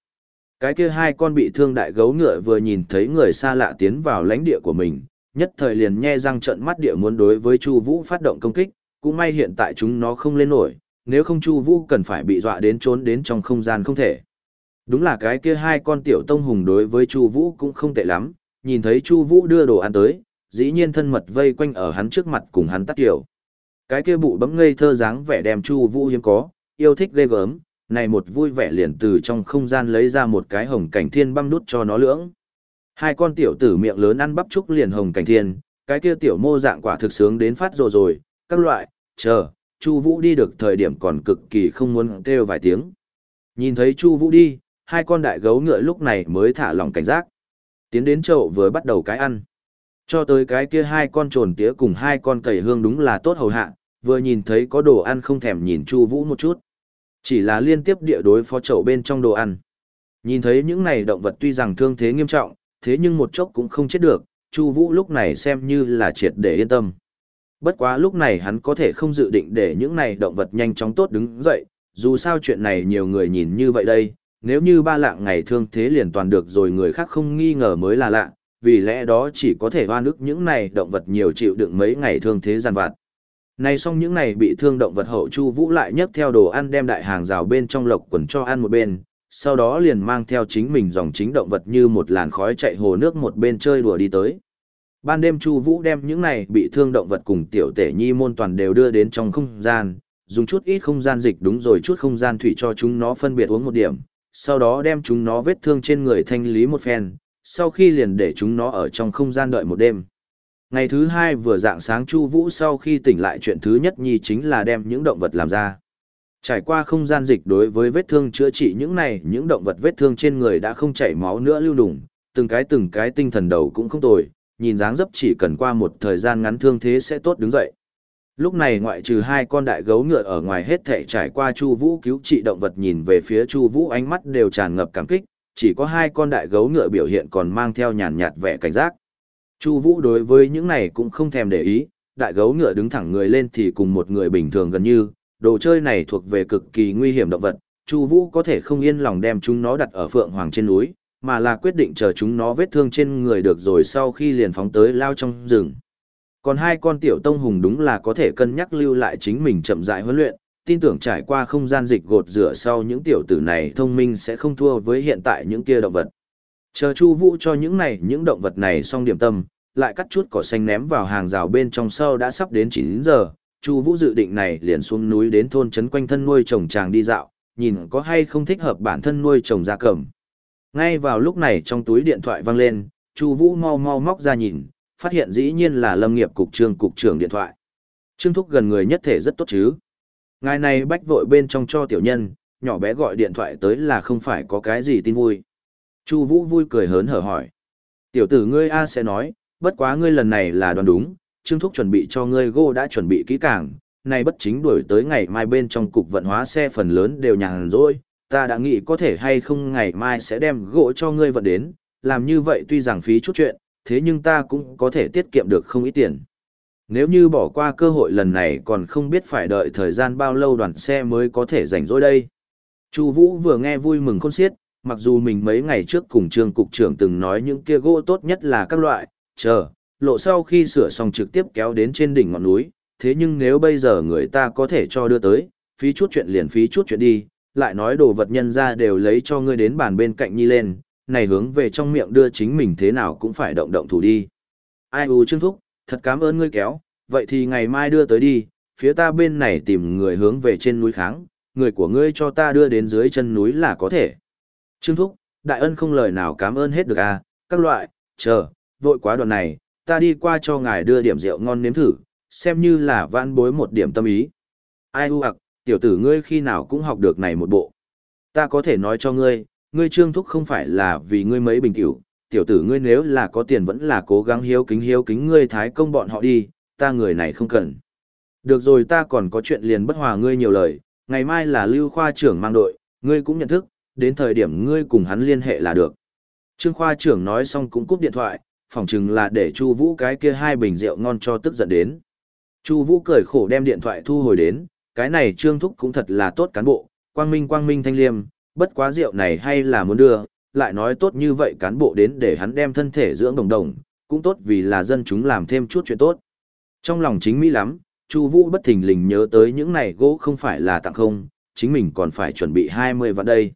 Cái kia hai con bị thương đại gấu ngựa vừa nhìn thấy người xa lạ tiến vào lãnh địa của mình, nhất thời liền nhe răng trợn mắt địa muốn đối với Chu Vũ phát động công kích, cũng may hiện tại chúng nó không lên nổi, nếu không Chu Vũ cần phải bị dọa đến trốn đến trong không gian không thể. Đúng là cái kia hai con tiểu tông hùng đối với Chu Vũ cũng không tệ lắm, nhìn thấy Chu Vũ đưa đồ ăn tới, dĩ nhiên thân mật vây quanh ở hắn trước mặt cùng hắn tắt kiểu. Cái kia bụ bấm ngây thơ dáng vẻ đem Chu Vũ hiếm có, yêu thích ghê gớm, này một vui vẻ liền từ trong không gian lấy ra một cái hồng cảnh thiên băm đút cho nó lưỡng. Hai con tiểu tử miệng lớn ăn bắp trúc liền hồng cảnh thiên, cái kia tiểu mô dạng quả thực sướng đến phát rồi rồi, các loại, chờ, Chu Vũ đi được thời điểm còn cực kỳ không muốn kêu vài tiếng. Nhìn thấy Chu Vũ đi, hai con đại gấu ngựa lúc này mới thả lỏng cảnh giác. Tiến đến chậu vừa bắt đầu cái ăn. Cho tới cái kia hai con trồn tía cùng hai con cầy hương đúng là tốt hầu hạ, vừa nhìn thấy có đồ ăn không thèm nhìn Chu Vũ một chút. Chỉ là liên tiếp địa đối phó chậu bên trong đồ ăn. Nhìn thấy những này động vật tuy rằng thương thế nghiêm trọng, thế nhưng một chốc cũng không chết được, Chu Vũ lúc này xem như là triệt để yên tâm. Bất quá lúc này hắn có thể không dự định để những này động vật nhanh chóng tốt đứng dậy, dù sao chuyện này nhiều người nhìn như vậy đây, nếu như ba lạng ngày thương thế liền toàn được rồi người khác không nghi ngờ mới là lạ, vì lẽ đó chỉ có thể oan nước những này động vật nhiều chịu đựng mấy ngày thương thế gian vặt. Này xong những này bị thương động vật hậu Chu Vũ lại nhấc theo đồ ăn đem đại hàng rào bên trong lộc quần cho ăn một bên, sau đó liền mang theo chính mình dòng chính động vật như một làn khói chạy hồ nước một bên chơi đùa đi tới. Ban đêm Chu Vũ đem những này bị thương động vật cùng tiểu tể nhi môn toàn đều đưa đến trong không gian, dùng chút ít không gian dịch đúng rồi chút không gian thủy cho chúng nó phân biệt uống một điểm, sau đó đem chúng nó vết thương trên người thanh lý một phen, sau khi liền để chúng nó ở trong không gian đợi một đêm. Ngày thứ hai vừa dạng sáng Chu Vũ sau khi tỉnh lại chuyện thứ nhất nhi chính là đem những động vật làm ra. Trải qua không gian dịch đối với vết thương chữa trị những này, những động vật vết thương trên người đã không chảy máu nữa lưu đủng, từng cái từng cái tinh thần đầu cũng không tồi, nhìn dáng dấp chỉ cần qua một thời gian ngắn thương thế sẽ tốt đứng dậy. Lúc này ngoại trừ hai con đại gấu ngựa ở ngoài hết thể trải qua Chu Vũ cứu trị động vật nhìn về phía Chu Vũ ánh mắt đều tràn ngập cảm kích, chỉ có hai con đại gấu ngựa biểu hiện còn mang theo nhàn nhạt vẻ cảnh giác. Chu Vũ đối với những này cũng không thèm để ý, đại gấu ngựa đứng thẳng người lên thì cùng một người bình thường gần như, đồ chơi này thuộc về cực kỳ nguy hiểm động vật, Chu Vũ có thể không yên lòng đem chúng nó đặt ở Phượng Hoàng trên núi, mà là quyết định chờ chúng nó vết thương trên người được rồi sau khi liền phóng tới lao trong rừng. Còn hai con tiểu tông hùng đúng là có thể cân nhắc lưu lại chính mình chậm rãi huấn luyện, tin tưởng trải qua không gian dịch gột rửa sau những tiểu tử này thông minh sẽ không thua với hiện tại những kia động vật. Chờ Chu Vũ cho những này những động vật này xong điểm tâm, lại cắt chút cỏ xanh ném vào hàng rào bên trong sau đã sắp đến 9 giờ, Chu Vũ dự định này liền xuống núi đến thôn trấn quanh thân nuôi trồng chàng đi dạo, nhìn có hay không thích hợp bản thân nuôi trồng gia cầm. Ngay vào lúc này trong túi điện thoại vang lên, Chu Vũ mau mau móc ra nhìn, phát hiện dĩ nhiên là Lâm nghiệp cục trưởng cục trưởng điện thoại. Trương Thúc gần người nhất thể rất tốt chứ. Ngài này bách vội bên trong cho tiểu nhân, nhỏ bé gọi điện thoại tới là không phải có cái gì tin vui. Chu Vũ vui cười hớn hở hỏi. Tiểu tử ngươi A sẽ nói, bất quá ngươi lần này là đoán đúng, Trương Thúc chuẩn bị cho ngươi gô đã chuẩn bị kỹ càng, này bất chính đuổi tới ngày mai bên trong cục vận hóa xe phần lớn đều nhàn rỗi, ta đã nghĩ có thể hay không ngày mai sẽ đem gỗ cho ngươi vận đến, làm như vậy tuy rằng phí chút chuyện, thế nhưng ta cũng có thể tiết kiệm được không ít tiền. Nếu như bỏ qua cơ hội lần này còn không biết phải đợi thời gian bao lâu đoàn xe mới có thể rảnh rỗi đây. Chu Vũ vừa nghe vui mừng khôn xiết, mặc dù mình mấy ngày trước cùng trương cục trưởng từng nói những kia gỗ tốt nhất là các loại, chờ, lộ sau khi sửa xong trực tiếp kéo đến trên đỉnh ngọn núi, thế nhưng nếu bây giờ người ta có thể cho đưa tới, phí chút chuyện liền phí chút chuyện đi, lại nói đồ vật nhân ra đều lấy cho ngươi đến bàn bên cạnh nhi lên, này hướng về trong miệng đưa chính mình thế nào cũng phải động động thủ đi. Ai u trương thúc, thật cảm ơn ngươi kéo, vậy thì ngày mai đưa tới đi, phía ta bên này tìm người hướng về trên núi kháng, người của ngươi cho ta đưa đến dưới chân núi là có thể. Trương thúc, đại ân không lời nào cảm ơn hết được à, các loại, chờ, vội quá đoạn này, ta đi qua cho ngài đưa điểm rượu ngon nếm thử, xem như là vãn bối một điểm tâm ý. Ai u ạc, tiểu tử ngươi khi nào cũng học được này một bộ. Ta có thể nói cho ngươi, ngươi trương thúc không phải là vì ngươi mấy bình tiểu, tiểu tử ngươi nếu là có tiền vẫn là cố gắng hiếu kính hiếu kính ngươi thái công bọn họ đi, ta người này không cần. Được rồi ta còn có chuyện liền bất hòa ngươi nhiều lời, ngày mai là lưu khoa trưởng mang đội, ngươi cũng nhận thức, đến thời điểm ngươi cùng hắn liên hệ là được. Trương khoa trưởng nói xong cũng cúp điện thoại, phỏng chừng là để Chu Vũ cái kia hai bình rượu ngon cho tức giận đến. Chu Vũ cười khổ đem điện thoại thu hồi đến, cái này Trương Thúc cũng thật là tốt cán bộ, quang minh quang minh thanh liêm, bất quá rượu này hay là muốn đưa, lại nói tốt như vậy cán bộ đến để hắn đem thân thể dưỡng đồng đồng, cũng tốt vì là dân chúng làm thêm chút chuyện tốt. Trong lòng chính mỹ lắm, Chu Vũ bất thình lình nhớ tới những này gỗ không phải là tặng không, chính mình còn phải chuẩn bị 20 vạn đây.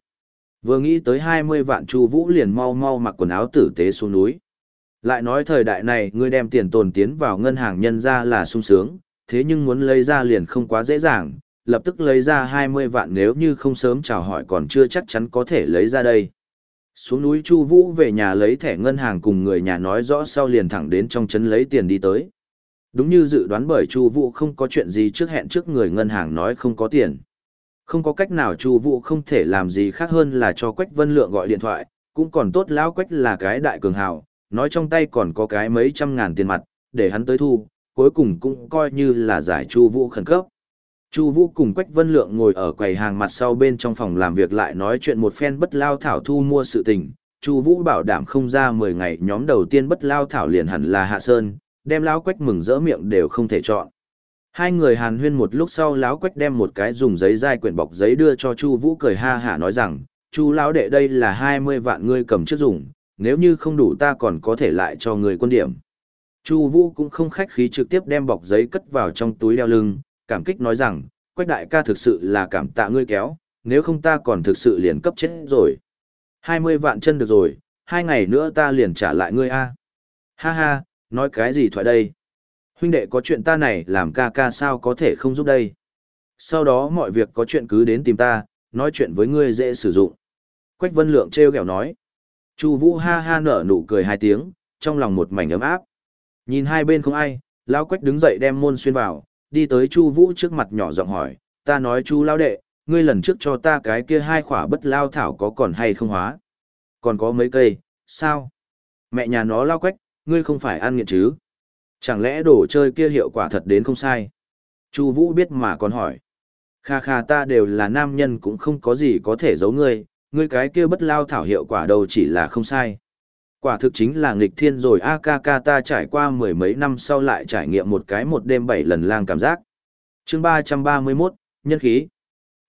Vừa nghĩ tới 20 vạn Chu Vũ liền mau mau mặc quần áo tử tế xuống núi. Lại nói thời đại này ngươi đem tiền tồn tiến vào ngân hàng nhân ra là sung sướng, thế nhưng muốn lấy ra liền không quá dễ dàng, lập tức lấy ra 20 vạn nếu như không sớm chào hỏi còn chưa chắc chắn có thể lấy ra đây. Xuống núi Chu Vũ về nhà lấy thẻ ngân hàng cùng người nhà nói rõ sau liền thẳng đến trong trấn lấy tiền đi tới. Đúng như dự đoán bởi Chu Vũ không có chuyện gì trước hẹn trước người ngân hàng nói không có tiền. Không có cách nào Chu Vũ không thể làm gì khác hơn là cho Quách Vân Lượng gọi điện thoại, cũng còn tốt lão Quách là cái đại cường hào, nói trong tay còn có cái mấy trăm ngàn tiền mặt, để hắn tới thu, cuối cùng cũng coi như là giải Chu Vũ khẩn cấp. Chu Vũ cùng Quách Vân Lượng ngồi ở quầy hàng mặt sau bên trong phòng làm việc lại nói chuyện một phen bất lao thảo thu mua sự tình. Chu Vũ bảo đảm không ra 10 ngày nhóm đầu tiên bất lao thảo liền hẳn là Hạ Sơn, đem lão Quách mừng rỡ miệng đều không thể chọn. Hai người hàn huyên một lúc sau láo Quách đem một cái dùng giấy dai quyển bọc giấy đưa cho Chu Vũ cười ha hả nói rằng, "Chu lão đệ đây là 20 vạn ngươi cầm trước dùng, nếu như không đủ ta còn có thể lại cho người quân điểm." Chu Vũ cũng không khách khí trực tiếp đem bọc giấy cất vào trong túi đeo lưng, cảm kích nói rằng, Quách đại ca thực sự là cảm tạ ngươi kéo, nếu không ta còn thực sự liền cấp chết rồi. 20 vạn chân được rồi, hai ngày nữa ta liền trả lại ngươi a. Ha ha, nói cái gì thoại đây? Huynh đệ có chuyện ta này làm ca ca sao có thể không giúp đây? Sau đó mọi việc có chuyện cứ đến tìm ta, nói chuyện với ngươi dễ sử dụng. Quách Vân Lượng treo kẹo nói. Chu Vũ ha ha nở nụ cười hai tiếng, trong lòng một mảnh ấm áp. Nhìn hai bên không ai, lão Quách đứng dậy đem môn xuyên vào, đi tới Chu Vũ trước mặt nhỏ giọng hỏi, "Ta nói Chu lão đệ, ngươi lần trước cho ta cái kia hai khỏa bất lao thảo có còn hay không hóa? Còn có mấy cây, sao? Mẹ nhà nó lao quách, ngươi không phải ăn nghiện chứ? Chẳng lẽ đồ chơi kia hiệu quả thật đến không sai?" Chu Vũ biết mà còn hỏi. "Kha kha ta đều là nam nhân cũng không có gì có thể giấu ngươi, ngươi cái kia bất lao thảo hiệu quả đâu chỉ là không sai." Quả thực chính là nghịch thiên rồi AKK ta trải qua mười mấy năm sau lại trải nghiệm một cái một đêm bảy lần lang cảm giác. chương ba trăm ba mươi 331, nhân khí.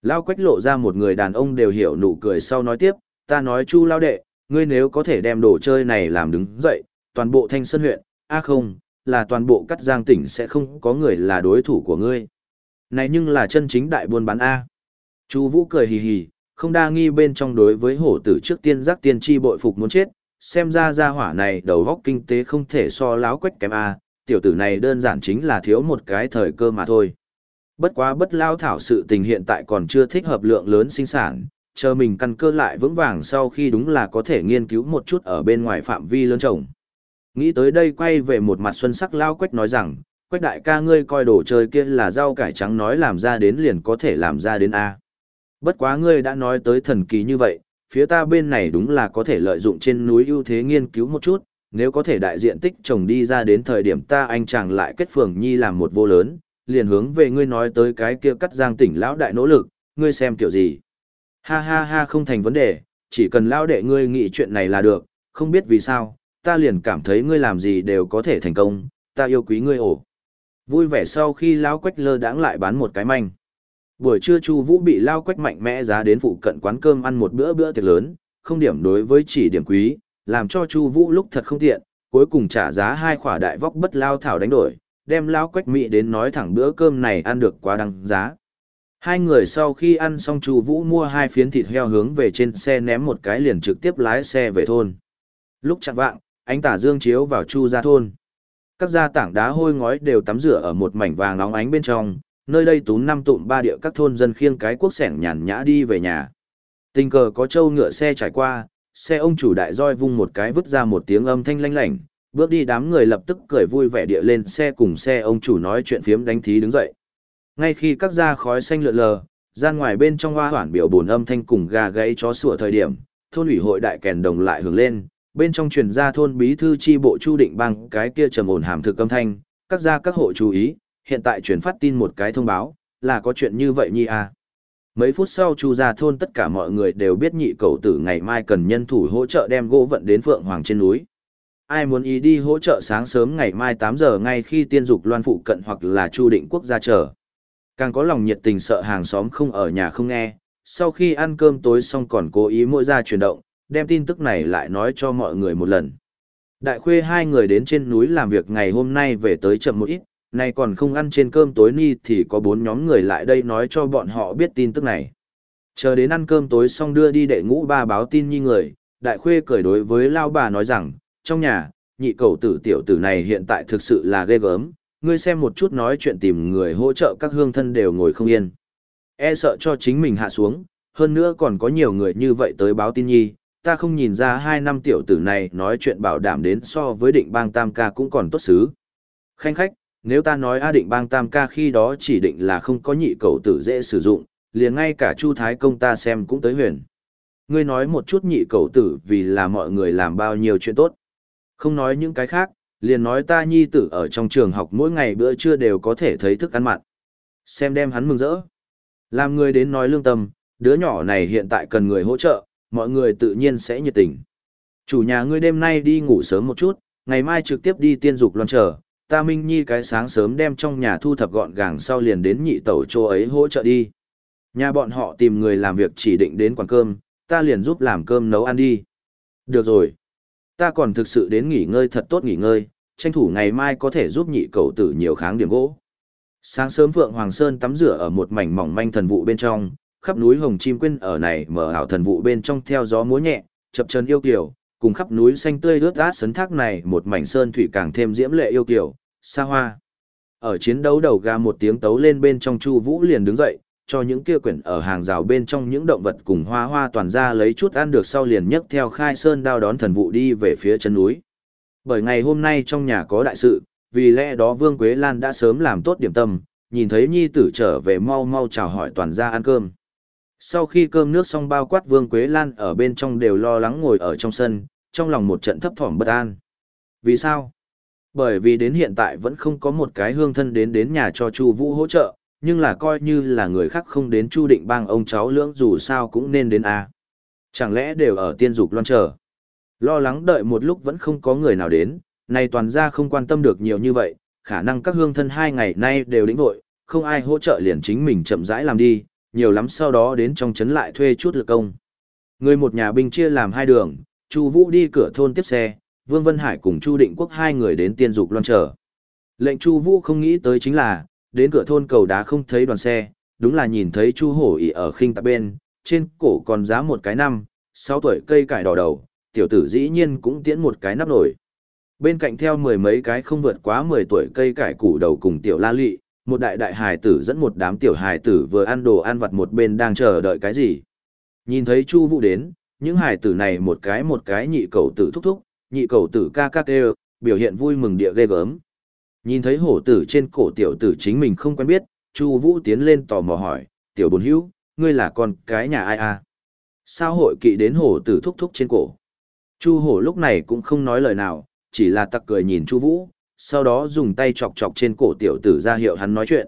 Lao quách lộ ra một người đàn ông đều hiểu nụ cười sau nói tiếp, ta nói chu lao đệ, ngươi nếu có thể đem đồ chơi này làm đứng dậy, toàn bộ thanh sơn huyện, a không, là toàn bộ cắt giang tỉnh sẽ không có người là đối thủ của ngươi. Này nhưng là chân chính đại buôn bán A. Chu Vũ cười hì hì, không đa nghi bên trong đối với hổ tử trước tiên giác tiên tri bội phục muốn chết, xem ra gia hỏa này đầu góc kinh tế không thể so láo quách kém a tiểu tử này đơn giản chính là thiếu một cái thời cơ mà thôi bất quá bất lao thảo sự tình hiện tại còn chưa thích hợp lượng lớn sinh sản chờ mình căn cơ lại vững vàng sau khi đúng là có thể nghiên cứu một chút ở bên ngoài phạm vi lớn trồng nghĩ tới đây quay về một mặt xuân sắc lao quách nói rằng quách đại ca ngươi coi đồ chơi kia là rau cải trắng nói làm ra đến liền có thể làm ra đến a bất quá ngươi đã nói tới thần kỳ như vậy phía ta bên này đúng là có thể lợi dụng trên núi ưu thế nghiên cứu một chút, nếu có thể đại diện tích trồng đi ra đến thời điểm ta anh chàng lại kết phường nhi làm một vô lớn, liền hướng về ngươi nói tới cái kia cắt giang tỉnh lão đại nỗ lực, ngươi xem kiểu gì. Ha ha ha không thành vấn đề, chỉ cần lão đệ ngươi nghĩ chuyện này là được, không biết vì sao, ta liền cảm thấy ngươi làm gì đều có thể thành công, ta yêu quý ngươi ổ. Vui vẻ sau khi lão quách lơ đãng lại bán một cái manh. Buổi trưa Chu Vũ bị lao quách mạnh mẽ giá đến phụ cận quán cơm ăn một bữa bữa tiệc lớn, không điểm đối với chỉ điểm quý, làm cho Chu Vũ lúc thật không tiện, cuối cùng trả giá hai khỏa đại vóc bất lao thảo đánh đổi, đem lao quách mị đến nói thẳng bữa cơm này ăn được quá đăng giá. Hai người sau khi ăn xong Chu Vũ mua hai phiến thịt heo hướng về trên xe ném một cái liền trực tiếp lái xe về thôn. Lúc chạng vạng, ánh tà dương chiếu vào Chu gia thôn. Các gia tảng đá hôi ngói đều tắm rửa ở một mảnh vàng nóng ánh bên trong, nơi đây tú năm tụm ba địa các thôn dân khiêng cái quốc sẻng nhàn nhã đi về nhà. Tình cờ có trâu ngựa xe trải qua, xe ông chủ đại roi vung một cái vứt ra một tiếng âm thanh lanh lảnh, Bước đi đám người lập tức cười vui vẻ địa lên xe cùng xe ông chủ nói chuyện phiếm đánh thí đứng dậy. Ngay khi các da khói xanh lượn lờ, gian ngoài bên trong hoa hoản biểu bồn âm thanh cùng gà gáy chó sủa thời điểm, thôn ủy hội đại kèn đồng lại hướng lên, bên trong truyền ra thôn bí thư chi bộ chu định bang cái kia trầm ổn hàm thực âm thanh, các gia các hộ chú ý, hiện tại truyền phát tin một cái thông báo, là có chuyện như vậy nhi à. Mấy phút sau chu gia thôn tất cả mọi người đều biết nhị cầu tử ngày mai cần nhân thủ hỗ trợ đem gỗ vận đến Phượng Hoàng trên núi. Ai muốn ý đi hỗ trợ sáng sớm ngày mai 8 giờ ngay khi tiên dục loan phụ cận hoặc là chu định quốc gia chờ. Càng có lòng nhiệt tình sợ hàng xóm không ở nhà không nghe, sau khi ăn cơm tối xong còn cố ý mỗi ra chuyển động, đem tin tức này lại nói cho mọi người một lần. Đại khuê hai người đến trên núi làm việc ngày hôm nay về tới chậm một ít, nay còn không ăn trên cơm tối ni thì có bốn nhóm người lại đây nói cho bọn họ biết tin tức này. Chờ đến ăn cơm tối xong đưa đi đệ ngũ ba báo tin nhi người, đại khuê cười đối với lao bà nói rằng, trong nhà, nhị cầu tử tiểu tử này hiện tại thực sự là ghê gớm, ngươi xem một chút nói chuyện tìm người hỗ trợ các hương thân đều ngồi không yên. E sợ cho chính mình hạ xuống, hơn nữa còn có nhiều người như vậy tới báo tin nhi, ta không nhìn ra hai năm tiểu tử này nói chuyện bảo đảm đến so với định bang tam ca cũng còn tốt xứ. Khanh khách, nếu ta nói A định bang tam ca khi đó chỉ định là không có nhị cầu tử dễ sử dụng, liền ngay cả Chu Thái Công ta xem cũng tới huyền. Ngươi nói một chút nhị cầu tử vì là mọi người làm bao nhiêu chuyện tốt. Không nói những cái khác, liền nói ta nhi tử ở trong trường học mỗi ngày bữa trưa đều có thể thấy thức ăn mặn. Xem đem hắn mừng rỡ. Làm người đến nói lương tâm, đứa nhỏ này hiện tại cần người hỗ trợ, mọi người tự nhiên sẽ nhiệt tình. Chủ nhà ngươi đêm nay đi ngủ sớm một chút, ngày mai trực tiếp đi tiên dục loan chờ, ta Minh Nhi cái sáng sớm đem trong nhà thu thập gọn gàng sau liền đến nhị tẩu chỗ ấy hỗ trợ đi. Nhà bọn họ tìm người làm việc chỉ định đến quán cơm, ta liền giúp làm cơm nấu ăn đi. Được rồi. Ta còn thực sự đến nghỉ ngơi thật tốt nghỉ ngơi, tranh thủ ngày mai có thể giúp nhị cậu tử nhiều kháng điểm gỗ. Sáng sớm Phượng Hoàng Sơn tắm rửa ở một mảnh mỏng manh thần vụ bên trong, khắp núi hồng chim quên ở này mở ảo thần vụ bên trong theo gió múa nhẹ, chập chân yêu kiều, cùng khắp núi xanh tươi rớt át sấn thác này một mảnh sơn thủy càng thêm diễm lệ yêu kiều, xa hoa. Ở chiến đấu đầu ga một tiếng tấu lên bên trong Chu Vũ liền đứng dậy, cho những kia quyển ở hàng rào bên trong những động vật cùng hoa hoa toàn ra lấy chút ăn được sau liền nhấc theo khai sơn đao đón thần vụ đi về phía chân núi. Bởi ngày hôm nay trong nhà có đại sự, vì lẽ đó Vương Quế Lan đã sớm làm tốt điểm tâm, nhìn thấy nhi tử trở về mau mau chào hỏi toàn ra ăn cơm. Sau khi cơm nước xong bao quát Vương Quế Lan ở bên trong đều lo lắng ngồi ở trong sân, trong lòng một trận thấp thỏm bất an. Vì sao? Bởi vì đến hiện tại vẫn không có một cái hương thân đến đến nhà cho Chu Vũ hỗ trợ, nhưng là coi như là người khác không đến Chu Định Bang ông cháu lưỡng dù sao cũng nên đến a. Chẳng lẽ đều ở tiên dục loan chờ. Lo lắng đợi một lúc vẫn không có người nào đến, này toàn ra không quan tâm được nhiều như vậy, khả năng các hương thân hai ngày nay đều lĩnh vội, không ai hỗ trợ liền chính mình chậm rãi làm đi, nhiều lắm sau đó đến trong trấn lại thuê chút lực công. Người một nhà binh chia làm hai đường, Chu Vũ đi cửa thôn tiếp xe, Vương Vân Hải cùng Chu Định Quốc hai người đến tiên dục loan chờ. Lệnh Chu Vũ không nghĩ tới chính là, đến cửa thôn cầu đá không thấy đoàn xe, đúng là nhìn thấy Chu Hổ ỷ ở khinh tạp bên, trên cổ còn giá một cái năm, sáu tuổi cây cải đỏ đầu, tiểu tử dĩ nhiên cũng tiễn một cái nắp nổi. Bên cạnh theo mười mấy cái không vượt quá mười tuổi cây cải củ đầu cùng tiểu la lị, một đại đại hài tử dẫn một đám tiểu hài tử vừa ăn đồ ăn vặt một bên đang chờ đợi cái gì. Nhìn thấy Chu Vũ đến, những hài tử này một cái một cái nhị cầu tử thúc thúc, nhị cầu tử ca ca kêu, biểu hiện vui mừng địa ghê gớm. Nhìn thấy hổ tử trên cổ tiểu tử chính mình không quen biết, Chu Vũ tiến lên tò mò hỏi, "Tiểu Bồn Hữu, ngươi là con cái nhà ai a?" Sao hội kỵ đến hổ tử thúc thúc trên cổ? Chu hổ lúc này cũng không nói lời nào, chỉ là tặc cười nhìn Chu Vũ, sau đó dùng tay chọc chọc trên cổ tiểu tử ra hiệu hắn nói chuyện.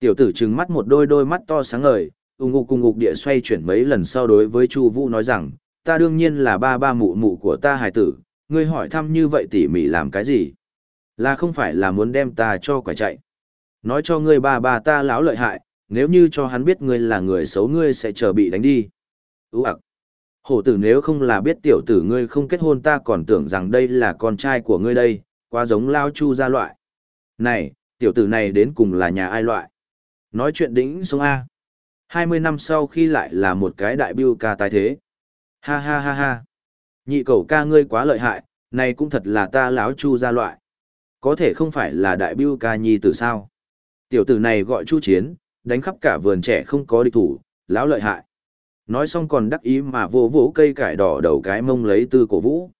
Tiểu tử trừng mắt một đôi đôi mắt to sáng ngời, ung ung cùng ngục địa xoay chuyển mấy lần sau đối với Chu Vũ nói rằng, ta đương nhiên là ba ba mụ mụ của ta hài tử, ngươi hỏi thăm như vậy tỉ mỉ làm cái gì? Là không phải là muốn đem ta cho quả chạy. Nói cho ngươi ba ba ta lão lợi hại, nếu như cho hắn biết ngươi là người xấu ngươi sẽ chờ bị đánh đi. Ú ạc. Hổ tử nếu không là biết tiểu tử ngươi không kết hôn ta còn tưởng rằng đây là con trai của ngươi đây, quá giống lao chu ra loại. Này, tiểu tử này đến cùng là nhà ai loại? Nói chuyện đỉnh xuống A. 20 năm sau khi lại là một cái đại biêu ca tái thế. Ha ha ha ha. Nhị cầu ca ngươi quá lợi hại, này cũng thật là ta lão chu ra loại. Có thể không phải là đại biêu ca nhi tử sao? Tiểu tử này gọi chu chiến, đánh khắp cả vườn trẻ không có địch thủ, lão lợi hại. Nói xong còn đắc ý mà vô vỗ cây cải đỏ đầu cái mông lấy tư cổ vũ.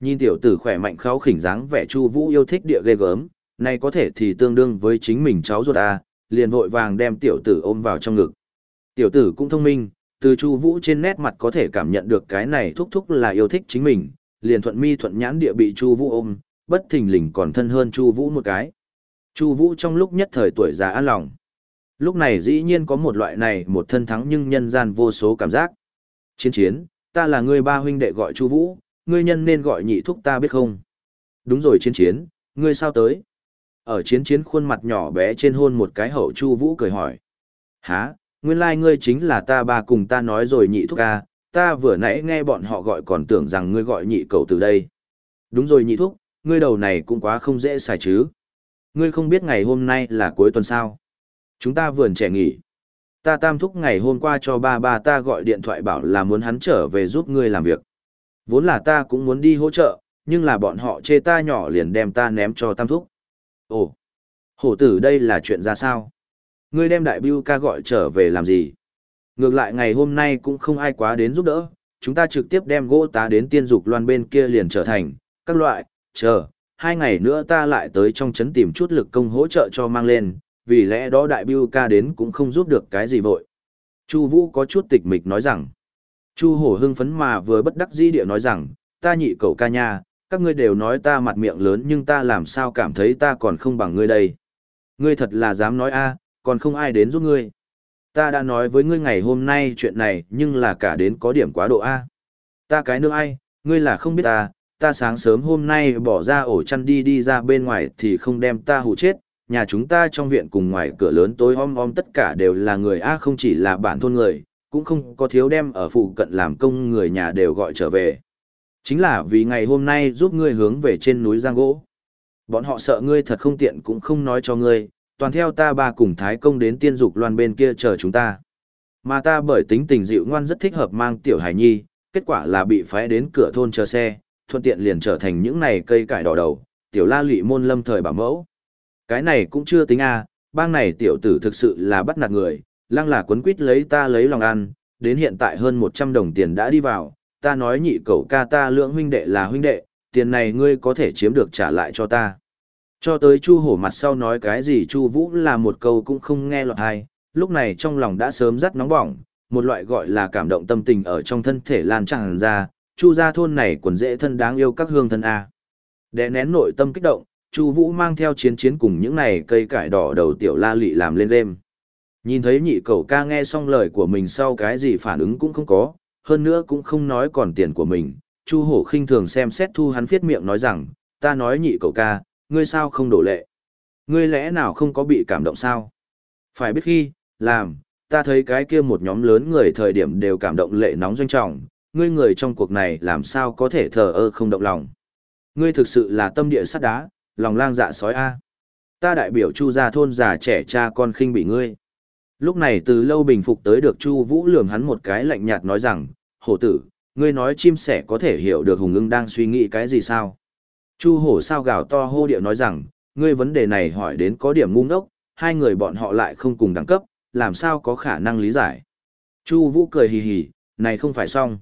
Nhìn tiểu tử khỏe mạnh kháo khỉnh dáng vẻ Chu Vũ yêu thích địa ghê gớm, này có thể thì tương đương với chính mình cháu ruột a, liền vội vàng đem tiểu tử ôm vào trong ngực. Tiểu tử cũng thông minh, từ Chu Vũ trên nét mặt có thể cảm nhận được cái này thúc thúc là yêu thích chính mình, liền thuận mi thuận nhãn địa bị Chu Vũ ôm, bất thình lình còn thân hơn Chu Vũ một cái. Chu Vũ trong lúc nhất thời tuổi già an lòng. Lúc này dĩ nhiên có một loại này một thân thắng nhưng nhân gian vô số cảm giác. Chiến chiến, ta là người ba huynh đệ gọi Chu Vũ, ngươi nhân nên gọi nhị thúc ta biết không? Đúng rồi chiến chiến, ngươi sao tới? Ở chiến chiến khuôn mặt nhỏ bé trên hôn một cái hậu Chu Vũ cười hỏi. Hả, nguyên lai like ngươi chính là ta ba cùng ta nói rồi nhị thúc ca, ta vừa nãy nghe bọn họ gọi còn tưởng rằng ngươi gọi nhị cầu từ đây. Đúng rồi nhị thúc, ngươi đầu này cũng quá không dễ xài chứ. Ngươi không biết ngày hôm nay là cuối tuần sao. Chúng ta vườn trẻ nghỉ. Ta tam thúc ngày hôm qua cho ba ba ta gọi điện thoại bảo là muốn hắn trở về giúp ngươi làm việc. Vốn là ta cũng muốn đi hỗ trợ, nhưng là bọn họ chê ta nhỏ liền đem ta ném cho tam thúc. Ồ, hổ tử đây là chuyện ra sao? Ngươi đem đại bưu ca gọi trở về làm gì? Ngược lại ngày hôm nay cũng không ai quá đến giúp đỡ, chúng ta trực tiếp đem gỗ tá đến tiên dục loan bên kia liền trở thành, các loại, chờ, hai ngày nữa ta lại tới trong trấn tìm chút lực công hỗ trợ cho mang lên, vì lẽ đó đại bưu ca đến cũng không giúp được cái gì vội. Chu Vũ có chút tịch mịch nói rằng, Chu Hổ hưng phấn mà vừa bất đắc dĩ địa nói rằng, ta nhị cậu ca nha, các ngươi đều nói ta mặt miệng lớn nhưng ta làm sao cảm thấy ta còn không bằng ngươi đây. Ngươi thật là dám nói a, còn không ai đến giúp ngươi. Ta đã nói với ngươi ngày hôm nay chuyện này nhưng là cả đến có điểm quá độ a. Ta cái nương ai, ngươi là không biết ta, ta sáng sớm hôm nay bỏ ra ổ chăn đi đi ra bên ngoài thì không đem ta hù chết, nhà chúng ta trong viện cùng ngoài cửa lớn tối om om tất cả đều là người A không chỉ là bản thôn người, cũng không có thiếu đem ở phụ cận làm công người nhà đều gọi trở về. Chính là vì ngày hôm nay giúp ngươi hướng về trên núi Giang Gỗ. Bọn họ sợ ngươi thật không tiện cũng không nói cho ngươi, toàn theo ta ba cùng Thái Công đến tiên dục loan bên kia chờ chúng ta. Mà ta bởi tính tình dịu ngoan rất thích hợp mang tiểu hải nhi, kết quả là bị phái đến cửa thôn chờ xe, thuận tiện liền trở thành những này cây cải đỏ đầu, tiểu la lụy môn lâm thời bảo mẫu. Cái này cũng chưa tính a, bang này tiểu tử thực sự là bắt nạt người, lăng là quấn quýt lấy ta lấy lòng ăn, đến hiện tại hơn 100 đồng tiền đã đi vào, ta nói nhị cậu ca ta lượng huynh đệ là huynh đệ, tiền này ngươi có thể chiếm được trả lại cho ta. Cho tới Chu Hổ mặt sau nói cái gì Chu Vũ là một câu cũng không nghe lọt hay, lúc này trong lòng đã sớm rất nóng bỏng, một loại gọi là cảm động tâm tình ở trong thân thể lan tràn ra, Chu gia thôn này quần dễ thân đáng yêu các hương thân a. Đè nén nội tâm kích động, Chu Vũ mang theo chiến chiến cùng những này cây cải đỏ đầu tiểu la lị làm lên đêm. Nhìn thấy nhị cậu ca nghe xong lời của mình sau cái gì phản ứng cũng không có, hơn nữa cũng không nói còn tiền của mình. Chu hổ khinh thường xem xét thu hắn viết miệng nói rằng, ta nói nhị cậu ca, ngươi sao không đổ lệ? Ngươi lẽ nào không có bị cảm động sao? Phải biết khi, làm, ta thấy cái kia một nhóm lớn người thời điểm đều cảm động lệ nóng doanh trọng, ngươi người trong cuộc này làm sao có thể thờ ơ không động lòng. Ngươi thực sự là tâm địa sắt đá, lòng lang dạ sói A. Ta đại biểu chu gia thôn già trẻ cha con khinh bị ngươi. Lúc này từ lâu bình phục tới được chu vũ lườm hắn một cái lạnh nhạt nói rằng, hổ tử, ngươi nói chim sẻ có thể hiểu được hùng ưng đang suy nghĩ cái gì sao? Chu hổ sao gào to hô điệu nói rằng, ngươi vấn đề này hỏi đến có điểm ngu ngốc, hai người bọn họ lại không cùng đẳng cấp, làm sao có khả năng lý giải. Chu vũ cười hì hì, này không phải xong.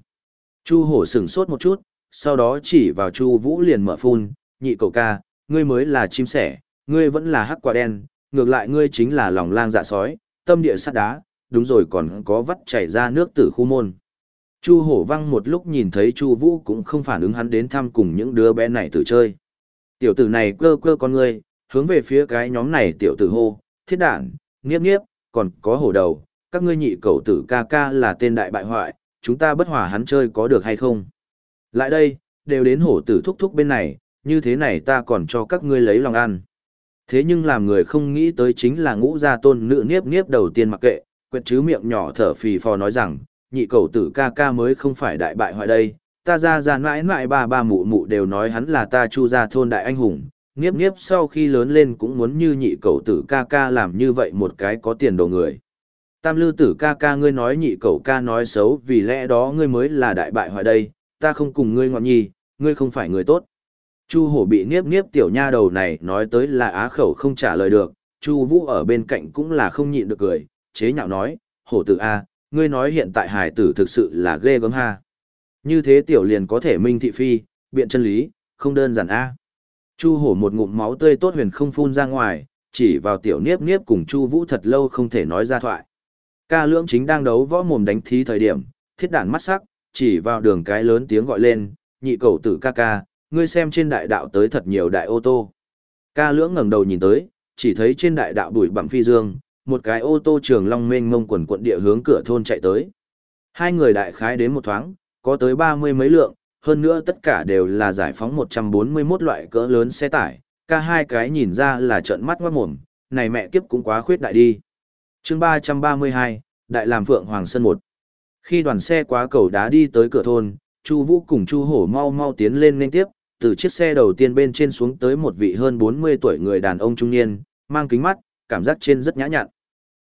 Chu hổ sửng sốt một chút, sau đó chỉ vào chu vũ liền mở phun, nhị cậu ca, ngươi mới là chim sẻ, ngươi vẫn là hắc quả đen, ngược lại ngươi chính là lòng lang dạ sói, tâm địa sắt đá, đúng rồi còn có vắt chảy ra nước từ khu môn. Chu hổ văng một lúc nhìn thấy Chu Vũ cũng không phản ứng hắn đến thăm cùng những đứa bé này tự chơi. Tiểu tử này cơ cơ con ngươi, hướng về phía cái nhóm này tiểu tử hô, thiết đản, nghiếp nghiếp, còn có hổ đầu, các ngươi nhị cậu tử ca ca là tên đại bại hoại, chúng ta bất hòa hắn chơi có được hay không? Lại đây, đều đến hổ tử thúc thúc bên này, như thế này ta còn cho các ngươi lấy lòng ăn. Thế nhưng làm người không nghĩ tới chính là ngũ gia tôn nữ niếp niếp đầu tiên mặc kệ, quyệt chứ miệng nhỏ thở phì phò nói rằng, nhị cầu tử ca ca mới không phải đại bại hoại đây, ta ra ra mãi mãi ba ba mụ mụ đều nói hắn là ta chu gia thôn đại anh hùng, niếp niếp sau khi lớn lên cũng muốn như nhị cầu tử ca ca làm như vậy một cái có tiền đồ người. Tam lư tử ca ca ngươi nói nhị cầu ca nói xấu vì lẽ đó ngươi mới là đại bại hoại đây, ta không cùng ngươi ngọn nhi, ngươi không phải người tốt. Chu hổ bị niếp niếp tiểu nha đầu này nói tới là á khẩu không trả lời được, Chu vũ ở bên cạnh cũng là không nhịn được cười, chế nhạo nói, hổ tử A, ngươi nói hiện tại hải tử thực sự là ghê gớm ha. Như thế tiểu liền có thể minh thị phi, biện chân lý, không đơn giản a. Chu hổ một ngụm máu tươi tốt huyền không phun ra ngoài, chỉ vào tiểu niếp niếp cùng Chu Vũ thật lâu không thể nói ra thoại. Ca lưỡng chính đang đấu võ mồm đánh thí thời điểm, thiết đản mắt sắc, chỉ vào đường cái lớn tiếng gọi lên, nhị cầu tử ca ca, ngươi xem trên đại đạo tới thật nhiều đại ô tô. Ca lưỡng ngẩng đầu nhìn tới, chỉ thấy trên đại đạo bụi bặm phi dương, một cái ô tô trường long mênh mông quần quận địa hướng cửa thôn chạy tới. Hai người đại khái đến một thoáng, có tới ba mươi mấy lượng, hơn nữa tất cả đều là giải phóng 141 loại cỡ lớn xe tải, ca hai cái nhìn ra là trợn mắt ngoát mồm, này mẹ kiếp cũng quá khuyết đại đi. chương 332, Đại làm Phượng Hoàng Sơn 1. Khi đoàn xe quá cầu đá đi tới cửa thôn, Chu Vũ cùng Chu Hổ mau mau tiến lên nên tiếp, từ chiếc xe đầu tiên bên trên xuống tới một vị hơn 40 tuổi người đàn ông trung niên, mang kính mắt, cảm giác trên rất nhã nhặn.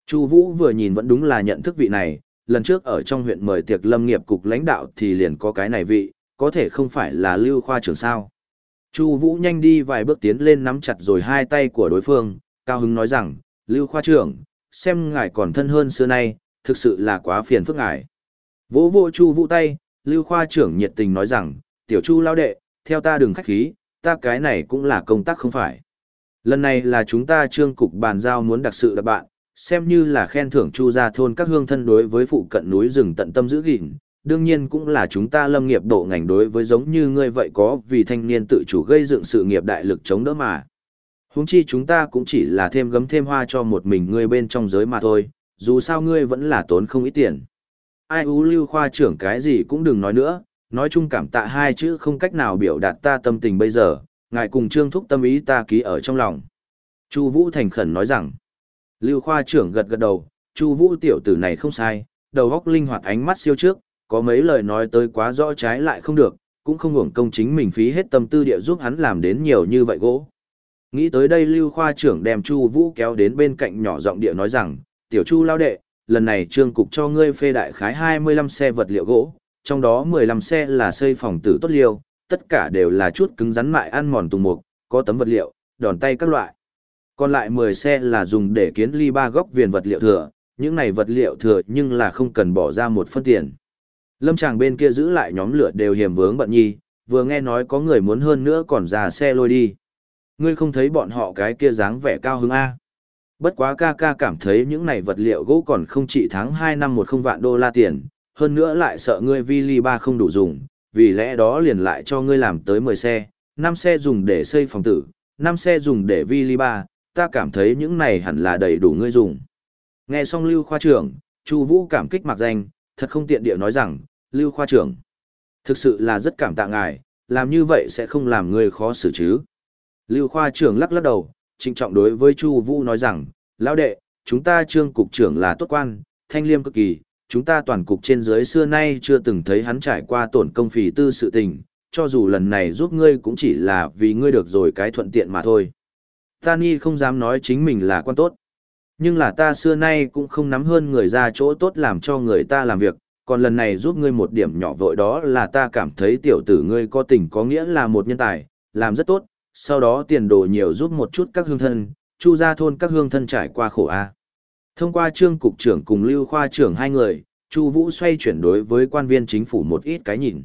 Chu Vũ vừa nhìn vẫn đúng là nhận thức vị này, lần trước ở trong huyện mời tiệc lâm nghiệp cục lãnh đạo thì liền có cái này vị, có thể không phải là Lưu khoa trưởng sao? Chu Vũ nhanh đi vài bước tiến lên nắm chặt rồi hai tay của đối phương, cao hứng nói rằng, Lưu khoa trưởng, xem ngài còn thân hơn xưa nay, thực sự là quá phiền phức ngài. Vỗ vỗ Chu Vũ tay, Lưu khoa trưởng nhiệt tình nói rằng, tiểu Chu lao đệ, theo ta đừng khách khí, ta cái này cũng là công tác không phải. Lần này là chúng ta trương cục bàn giao muốn đặc sự đặc bạn, xem như là khen thưởng Chu gia thôn các hương thân đối với phụ cận núi rừng tận tâm giữ gìn, đương nhiên cũng là chúng ta lâm nghiệp độ ngành đối với giống như ngươi vậy có vì thanh niên tự chủ gây dựng sự nghiệp đại lực chống đỡ mà. Huống chi chúng ta cũng chỉ là thêm gấm thêm hoa cho một mình ngươi bên trong giới mà thôi, dù sao ngươi vẫn là tốn không ít tiền. Ai ú lưu khoa trưởng cái gì cũng đừng nói nữa, nói chung cảm tạ hai chữ không cách nào biểu đạt ta tâm tình bây giờ, ngài cùng trương thúc tâm ý ta ký ở trong lòng. Chu Vũ thành khẩn nói rằng, lưu khoa trưởng gật gật đầu, Chu Vũ tiểu tử này không sai, đầu óc linh hoạt ánh mắt siêu trước, có mấy lời nói tới quá rõ trái lại không được, cũng không hưởng công chính mình phí hết tâm tư địa giúp hắn làm đến nhiều như vậy gỗ. Nghĩ tới đây Lưu Khoa trưởng đem Chu Vũ kéo đến bên cạnh nhỏ giọng địa nói rằng, tiểu Chu lao đệ, lần này trương cục cho ngươi phê đại khái 25 xe vật liệu gỗ, trong đó 15 xe là xây phòng tử tốt liêu, tất cả đều là chút cứng rắn mại ăn mòn tùng mục, có tấm vật liệu, đòn tay các loại. Còn lại 10 xe là dùng để kiến ly ba góc viền vật liệu thừa, những này vật liệu thừa nhưng là không cần bỏ ra một phân tiền. Lâm chàng bên kia giữ lại nhóm lửa đều hiểm vướng bận nhi, vừa nghe nói có người muốn hơn nữa còn ra xe lôi đi. Ngươi không thấy bọn họ cái kia dáng vẻ cao hứng A. Bất quá ca ca cảm thấy những này vật liệu gỗ còn không chỉ tháng 2 năm một không vạn đô la tiền, hơn nữa lại sợ ngươi vi ly ba không đủ dùng, vì lẽ đó liền lại cho ngươi làm tới 10 xe, 5 xe dùng để xây phòng tử, 5 xe dùng để vi ly ba, ta cảm thấy những này hẳn là đầy đủ ngươi dùng. Nghe xong lưu khoa trưởng, Chu Vũ cảm kích mặc danh, thật không tiện địa nói rằng, Lưu khoa trưởng. Thực sự là rất cảm tạ ngài, làm như vậy sẽ không làm ngươi khó xử chứ. Lưu khoa trưởng lắc lắc đầu, trịnh trọng đối với Chu Vũ nói rằng, lão đệ, chúng ta trương cục trưởng là tốt quan, thanh liêm cực kỳ, chúng ta toàn cục trên dưới xưa nay chưa từng thấy hắn trải qua tổn công phì tư sự tình, cho dù lần này giúp ngươi cũng chỉ là vì ngươi được rồi cái thuận tiện mà thôi. Tani không dám nói chính mình là quan tốt. Nhưng là ta xưa nay cũng không nắm hơn người ra chỗ tốt làm cho người ta làm việc, còn lần này giúp ngươi một điểm nhỏ vội đó là ta cảm thấy tiểu tử ngươi có tình có nghĩa là một nhân tài, làm rất tốt, sau đó tiền đồ nhiều giúp một chút các hương thân, chu ra thôn các hương thân trải qua khổ a. Thông qua trương cục trưởng cùng lưu khoa trưởng hai người, chu vũ xoay chuyển đối với quan viên chính phủ một ít cái nhìn.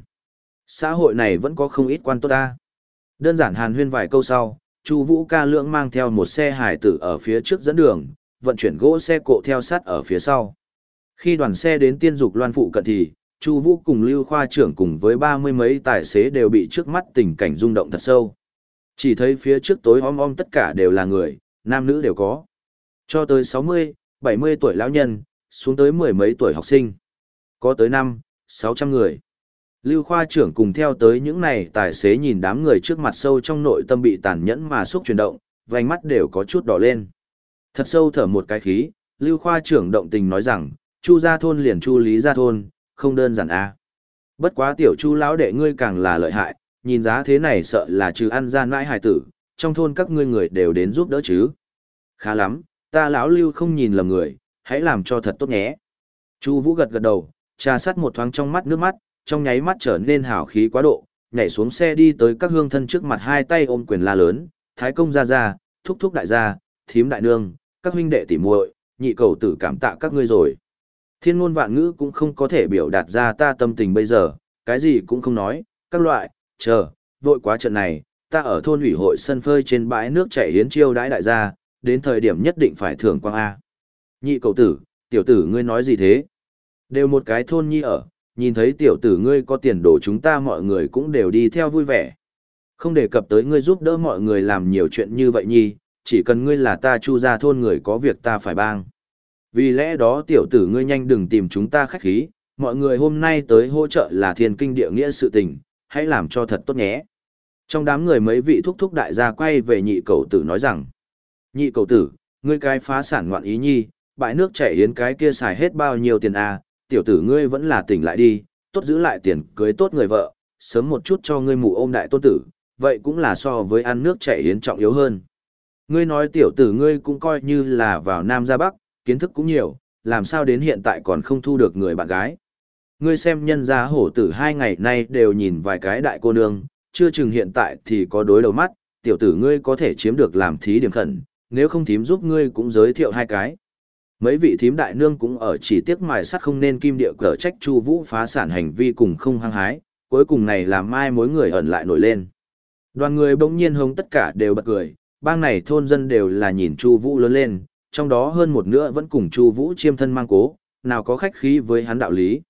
Xã hội này vẫn có không ít quan tốt ta. Đơn giản hàn huyên vài câu sau, chu vũ ca lượng mang theo một xe hải tử ở phía trước dẫn đường, vận chuyển gỗ xe cộ theo sát ở phía sau. Khi đoàn xe đến tiên dục loan phụ cận thì, Chu Vũ cùng Lưu khoa trưởng cùng với ba mươi mấy tài xế đều bị trước mắt tình cảnh rung động thật sâu. Chỉ thấy phía trước tối om om tất cả đều là người, nam nữ đều có. Cho tới sáu mươi, bảy mươi tuổi lão nhân, xuống tới mười mấy tuổi học sinh. Có tới năm, sáu trăm người. Lưu khoa trưởng cùng theo tới những này tài xế nhìn đám người trước mặt sâu trong nội tâm bị tàn nhẫn mà xúc chuyển động, vành mắt đều có chút đỏ lên. Thật sâu thở một cái khí, Lưu khoa trưởng động tình nói rằng, chu gia thôn liền chu lý gia thôn, không đơn giản a. À. Bất quá tiểu chu lão đệ ngươi càng là lợi hại, nhìn giá thế này sợ là trừ ăn gian mãi hài tử, trong thôn các ngươi người đều đến giúp đỡ chứ. Khá lắm, ta lão lưu không nhìn lầm người, hãy làm cho thật tốt nhé. Chu Vũ gật gật đầu, trà sát một thoáng trong mắt nước mắt, trong nháy mắt trở nên hào khí quá độ, nhảy xuống xe đi tới các hương thân trước mặt hai tay ôm quyền la lớn, thái công gia gia, thúc thúc đại gia, thím đại nương, các huynh đệ tỷ muội, nhị cầu tử cảm tạ các ngươi rồi. Thiên ngôn vạn ngữ cũng không có thể biểu đạt ra ta tâm tình bây giờ, cái gì cũng không nói, các loại, chờ, vội quá trận này, ta ở thôn ủy hội sân phơi trên bãi nước chảy hiến chiêu đãi đại gia, đến thời điểm nhất định phải thưởng quang A. Nhị cậu tử, tiểu tử ngươi nói gì thế? Đều một cái thôn nhi ở, nhìn thấy tiểu tử ngươi có tiền đồ chúng ta mọi người cũng đều đi theo vui vẻ. Không đề cập tới ngươi giúp đỡ mọi người làm nhiều chuyện như vậy nhi, chỉ cần ngươi là ta chu ra thôn người có việc ta phải bang. Vì lẽ đó tiểu tử ngươi nhanh đừng tìm chúng ta khách khí, mọi người hôm nay tới hỗ trợ là thiên kinh địa nghĩa sự tình, hãy làm cho thật tốt nhé. Trong đám người mấy vị thúc thúc đại gia quay về nhị cầu tử nói rằng, nhị cầu tử, ngươi cái phá sản ngoạn ý nhi, bãi nước chảy yến cái kia xài hết bao nhiêu tiền à, tiểu tử ngươi vẫn là tỉnh lại đi, tốt giữ lại tiền cưới tốt người vợ, sớm một chút cho ngươi mụ ôm đại tôn tử, vậy cũng là so với ăn nước chảy yến trọng yếu hơn. Ngươi nói tiểu tử ngươi cũng coi như là vào Nam ra Bắc, kiến thức cũng nhiều, làm sao đến hiện tại còn không thu được người bạn gái. Ngươi xem nhân gia hổ tử hai ngày nay đều nhìn vài cái đại cô nương, chưa chừng hiện tại thì có đối đầu mắt, tiểu tử ngươi có thể chiếm được làm thí điểm khẩn, nếu không thím giúp ngươi cũng giới thiệu hai cái. Mấy vị thím đại nương cũng ở chỉ tiếc mài sắt không nên kim địa cờ trách Chu Vũ phá sản hành vi cùng không hăng hái, cuối cùng này làm mai mối người ẩn lại nổi lên. Đoàn người bỗng nhiên hống tất cả đều bật cười, bang này thôn dân đều là nhìn Chu Vũ lớn lên, trong đó hơn một nửa vẫn cùng Chu Vũ chiêm thân mang cố, nào có khách khí với hắn đạo lý.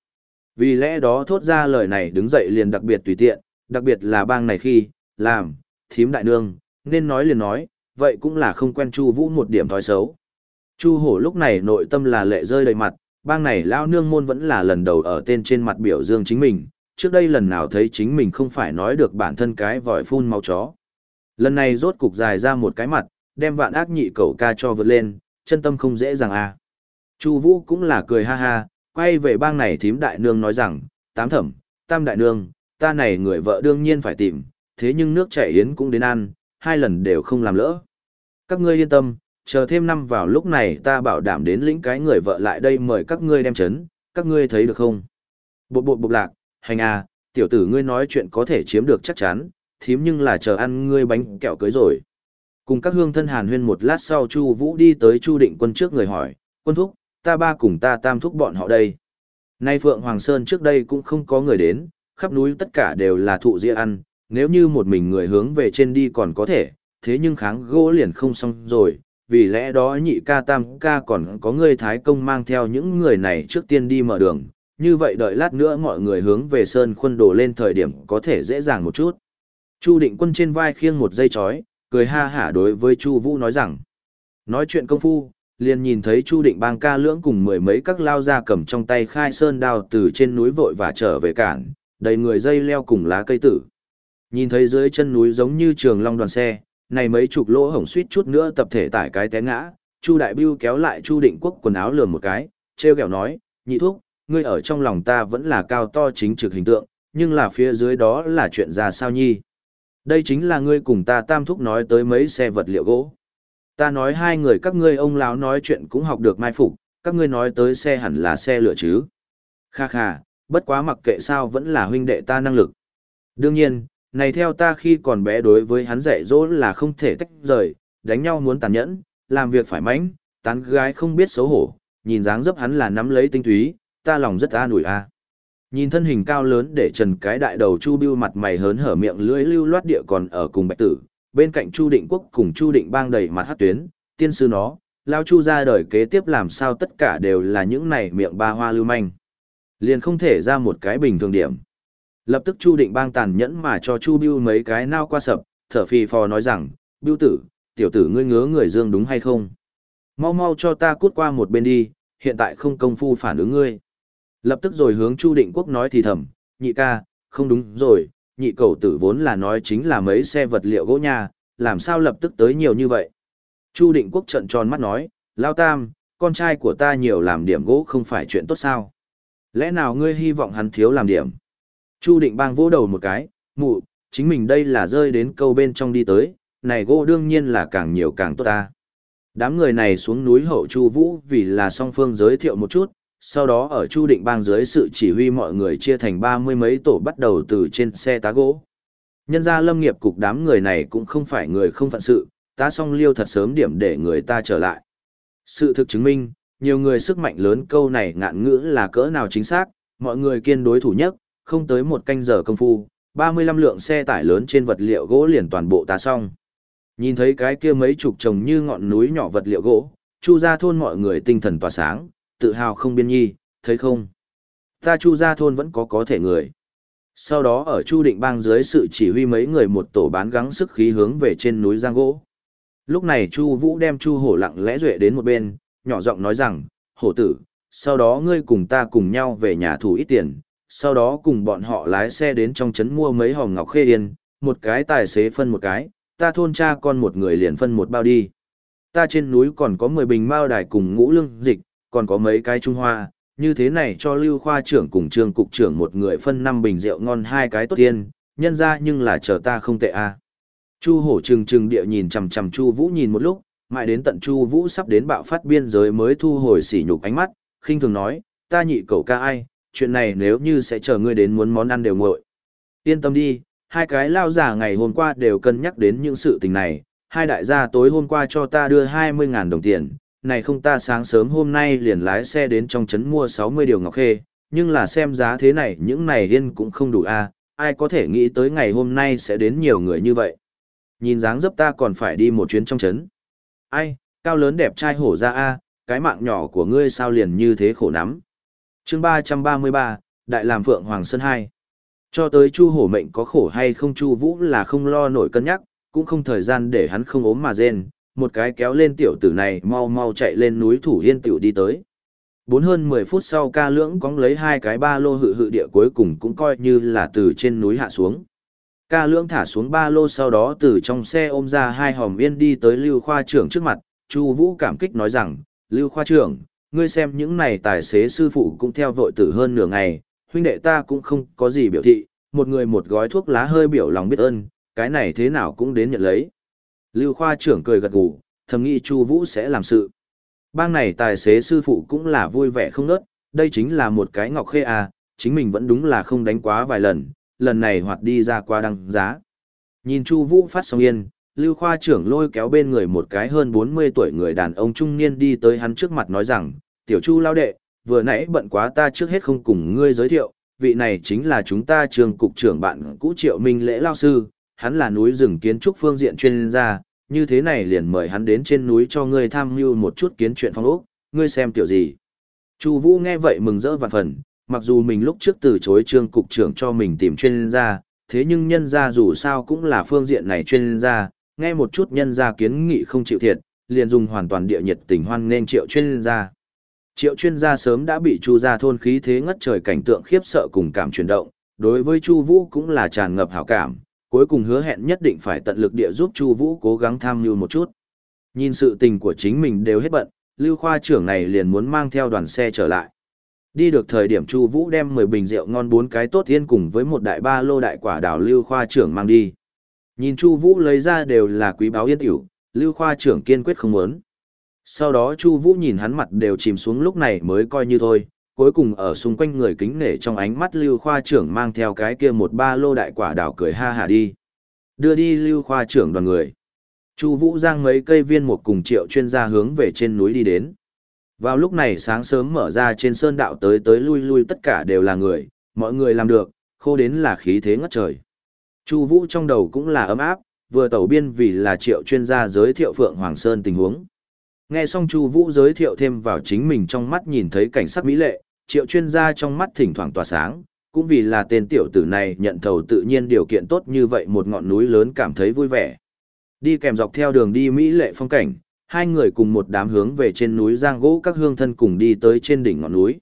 Vì lẽ đó thốt ra lời này đứng dậy liền đặc biệt tùy tiện, đặc biệt là bang này khi, làm, thím đại nương, nên nói liền nói, vậy cũng là không quen Chu Vũ một điểm thói xấu. Chu Hổ lúc này nội tâm là lệ rơi đầy mặt, bang này lao nương môn vẫn là lần đầu ở tên trên mặt biểu dương chính mình, trước đây lần nào thấy chính mình không phải nói được bản thân cái vòi phun máu chó. Lần này rốt cục dài ra một cái mặt, đem vạn ác nhị cầu ca cho vượt lên, chân tâm không dễ dàng à. Chu Vũ cũng là cười ha ha, quay về bang này thím đại nương nói rằng, tám thẩm, tam đại nương, ta này người vợ đương nhiên phải tìm, thế nhưng nước chảy yến cũng đến ăn, hai lần đều không làm lỡ. Các ngươi yên tâm, chờ thêm năm vào lúc này ta bảo đảm đến lĩnh cái người vợ lại đây mời các ngươi đem chấn, các ngươi thấy được không? bộ bộ bộ lạc, hành à, tiểu tử ngươi nói chuyện có thể chiếm được chắc chắn, thím nhưng là chờ ăn ngươi bánh kẹo cưới rồi. Cùng các hương thân hàn huyên một lát sau Chu Vũ đi tới Chu Định Quân trước người hỏi, quân thúc, ta ba cùng ta tam thúc bọn họ đây. Nay Phượng Hoàng Sơn trước đây cũng không có người đến, khắp núi tất cả đều là thụ dĩa ăn, nếu như một mình người hướng về trên đi còn có thể, thế nhưng kháng gỗ liền không xong rồi, vì lẽ đó nhị ca tam ca còn có người Thái Công mang theo những người này trước tiên đi mở đường, như vậy đợi lát nữa mọi người hướng về Sơn khuân đổ lên thời điểm có thể dễ dàng một chút. Chu định quân trên vai khiêng một dây chói, cười ha hả đối với Chu Vũ nói rằng, nói chuyện công phu, liền nhìn thấy Chu Định Bang ca lưỡng cùng mười mấy các lao gia cầm trong tay khai sơn đao từ trên núi vội và trở về cản, đầy người dây leo cùng lá cây tử. Nhìn thấy dưới chân núi giống như trường long đoàn xe, này mấy chục lỗ hổng suýt chút nữa tập thể tải cái té ngã, Chu Đại Bưu kéo lại Chu Định Quốc quần áo lườm một cái, treo kẹo nói, nhị thúc, ngươi ở trong lòng ta vẫn là cao to chính trực hình tượng, nhưng là phía dưới đó là chuyện ra sao nhi. Đây chính là ngươi cùng ta tam thúc nói tới mấy xe vật liệu gỗ. Ta nói hai người các ngươi ông lão nói chuyện cũng học được mai phục, các ngươi nói tới xe hẳn là xe lửa chứ. Kha kha, bất quá mặc kệ sao vẫn là huynh đệ ta năng lực. Đương nhiên, này theo ta khi còn bé đối với hắn dạy dỗ là không thể tách rời, đánh nhau muốn tàn nhẫn, làm việc phải mánh, tán gái không biết xấu hổ, nhìn dáng dấp hắn là nắm lấy tinh túy, ta lòng rất an ủi a. Nhìn thân hình cao lớn để trần cái đại đầu Chu Bưu mặt mày hớn hở miệng lưỡi lưu loát địa còn ở cùng bạch tử, bên cạnh Chu Định Quốc cùng Chu Định Bang đầy mặt hát tuyến, tiên sư nó, lao Chu ra đời kế tiếp làm sao tất cả đều là những này miệng ba hoa lưu manh. Liền không thể ra một cái bình thường điểm. Lập tức Chu Định Bang tàn nhẫn mà cho Chu Bưu mấy cái nao qua sập, thở phì phò nói rằng, Bưu tử, tiểu tử ngươi ngứa người dương đúng hay không? Mau mau cho ta cút qua một bên đi, hiện tại không công phu phản ứng ngươi. Lập tức rồi hướng Chu Định Quốc nói thì thầm, nhị ca, không đúng rồi, nhị cầu tử vốn là nói chính là mấy xe vật liệu gỗ nhà làm sao lập tức tới nhiều như vậy. Chu Định Quốc trận tròn mắt nói, Lao Tam, con trai của ta nhiều làm điểm gỗ không phải chuyện tốt sao. Lẽ nào ngươi hy vọng hắn thiếu làm điểm? Chu Định Bang vỗ đầu một cái, mụ, chính mình đây là rơi đến câu bên trong đi tới, này gỗ đương nhiên là càng nhiều càng tốt ta. Đám người này xuống núi hậu Chu Vũ vì là song phương giới thiệu một chút, sau đó ở Chu Định Bang dưới sự chỉ huy mọi người chia thành ba mươi mấy tổ bắt đầu từ trên xe tá gỗ. Nhân gia lâm nghiệp cục đám người này cũng không phải người không phận sự, tá song liêu thật sớm điểm để người ta trở lại. Sự thực chứng minh, nhiều người sức mạnh lớn câu này ngạn ngữ là cỡ nào chính xác, mọi người kiên đối thủ nhất, không tới một canh giờ công phu, 35 lượng xe tải lớn trên vật liệu gỗ liền toàn bộ tá xong. Nhìn thấy cái kia mấy chục chồng như ngọn núi nhỏ vật liệu gỗ, Chu gia thôn mọi người tinh thần tỏa sáng, tự hào không biên nhi, thấy không? Ta Chu gia thôn vẫn có có thể người. Sau đó ở Chu Định Bang dưới sự chỉ huy mấy người một tổ bán gắng sức khí hướng về trên núi giang gỗ. Lúc này Chu Vũ đem Chu Hổ lặng lẽ duệ đến một bên, nhỏ giọng nói rằng, "Hổ tử, sau đó ngươi cùng ta cùng nhau về nhà thủ ít tiền, sau đó cùng bọn họ lái xe đến trong trấn mua mấy hòm ngọc khê yên, một cái tài xế phân một cái, ta thôn cha con một người liền phân một bao đi. Ta trên núi còn có 10 bình mao đài cùng ngũ lương dịch, còn có mấy cái trung hoa, như thế này cho Lưu khoa trưởng cùng trường cục trưởng một người phân 5 bình rượu ngon hai cái tốt tiên, nhân ra nhưng là chờ ta không tệ a. Chu hổ trừng trừng địa nhìn chằm chằm Chu Vũ nhìn một lúc, mãi đến tận Chu Vũ sắp đến bạo phát biên giới mới thu hồi sỉ nhục ánh mắt, khinh thường nói, ta nhị cậu ca ai, chuyện này nếu như sẽ chờ ngươi đến muốn món ăn đều nguội. Yên tâm đi, hai cái lao giả ngày hôm qua đều cân nhắc đến những sự tình này, hai đại gia tối hôm qua cho ta đưa 20.000 đồng tiền, này không ta sáng sớm hôm nay liền lái xe đến trong trấn mua 60 điều ngọc khê, nhưng là xem giá thế này những này yên cũng không đủ a ai có thể nghĩ tới ngày hôm nay sẽ đến nhiều người như vậy. Nhìn dáng dấp ta còn phải đi một chuyến trong trấn. Ai, cao lớn đẹp trai hổ ra a cái mạng nhỏ của ngươi sao liền như thế khổ lắm chương 333, Đại làm Phượng Hoàng Sơn 2. Cho tới Chu Hổ mệnh có khổ hay không Chu Vũ là không lo nổi cân nhắc, cũng không thời gian để hắn không ốm mà rên, một cái kéo lên tiểu tử này mau mau chạy lên núi Thủ Yên tiểu đi tới. Bốn hơn 10 phút sau ca lưỡng cóng lấy hai cái ba lô hự hự địa cuối cùng cũng coi như là từ trên núi hạ xuống. Ca lưỡng thả xuống ba lô sau đó từ trong xe ôm ra hai hòm viên đi tới Lưu Khoa trưởng trước mặt, Chu Vũ cảm kích nói rằng, Lưu Khoa trưởng, ngươi xem những này tài xế sư phụ cũng theo vội tử hơn nửa ngày, huynh đệ ta cũng không có gì biểu thị, một người một gói thuốc lá hơi biểu lòng biết ơn, cái này thế nào cũng đến nhận lấy. Lưu khoa trưởng cười gật gù, thầm nghĩ Chu Vũ sẽ làm sự. Bang này tài xế sư phụ cũng là vui vẻ không nớt, đây chính là một cái ngọc khê à, chính mình vẫn đúng là không đánh quá vài lần, lần này hoạt đi ra qua đăng giá. Nhìn Chu Vũ phát sóng yên, Lưu khoa trưởng lôi kéo bên người một cái hơn 40 tuổi người đàn ông trung niên đi tới hắn trước mặt nói rằng, "Tiểu Chu lao đệ, vừa nãy bận quá ta trước hết không cùng ngươi giới thiệu, vị này chính là chúng ta trường cục trưởng bạn cũ Triệu Minh Lễ lao sư, hắn là núi rừng kiến trúc phương diện chuyên gia, như thế này liền mời hắn đến trên núi cho ngươi tham mưu một chút kiến chuyện phong ốc, ngươi xem tiểu gì. Chu Vũ nghe vậy mừng rỡ vạn phần, mặc dù mình lúc trước từ chối trương cục trưởng cho mình tìm chuyên gia, thế nhưng nhân gia dù sao cũng là phương diện này chuyên gia, nghe một chút nhân gia kiến nghị không chịu thiệt, liền dùng hoàn toàn địa nhiệt tình hoan nên triệu chuyên gia. Triệu chuyên gia sớm đã bị Chu gia thôn khí thế ngất trời cảnh tượng khiếp sợ cùng cảm chuyển động, đối với Chu Vũ cũng là tràn ngập hảo cảm, cuối cùng hứa hẹn nhất định phải tận lực địa giúp Chu Vũ cố gắng tham mưu một chút. Nhìn sự tình của chính mình đều hết bận, Lưu khoa trưởng này liền muốn mang theo đoàn xe trở lại. Đi được thời điểm Chu Vũ đem 10 bình rượu ngon bốn cái tốt tiên cùng với một đại ba lô đại quả đào Lưu khoa trưởng mang đi. Nhìn Chu Vũ lấy ra đều là quý báu yên tiểu, Lưu khoa trưởng kiên quyết không muốn. Sau đó Chu Vũ nhìn hắn mặt đều chìm xuống lúc này mới coi như thôi, cuối cùng ở xung quanh người kính nể trong ánh mắt Lưu khoa trưởng mang theo cái kia một ba lô đại quả đào cười ha hả đi. Đưa đi Lưu khoa trưởng đoàn người. Chu Vũ giang mấy cây viên một cùng triệu chuyên gia hướng về trên núi đi đến. Vào lúc này sáng sớm mở ra trên sơn đạo tới tới lui lui tất cả đều là người, mọi người làm được, khô đến là khí thế ngất trời. Chu Vũ trong đầu cũng là ấm áp, vừa tẩu biên vì là triệu chuyên gia giới thiệu Phượng Hoàng Sơn tình huống. Nghe xong Chu Vũ giới thiệu thêm vào chính mình trong mắt nhìn thấy cảnh sắc mỹ lệ, triệu chuyên gia trong mắt thỉnh thoảng tỏa sáng, cũng vì là tên tiểu tử này nhận thầu tự nhiên điều kiện tốt như vậy một ngọn núi lớn cảm thấy vui vẻ. Đi kèm dọc theo đường đi mỹ lệ phong cảnh, hai người cùng một đám hướng về trên núi giang gỗ các hương thân cùng đi tới trên đỉnh ngọn núi.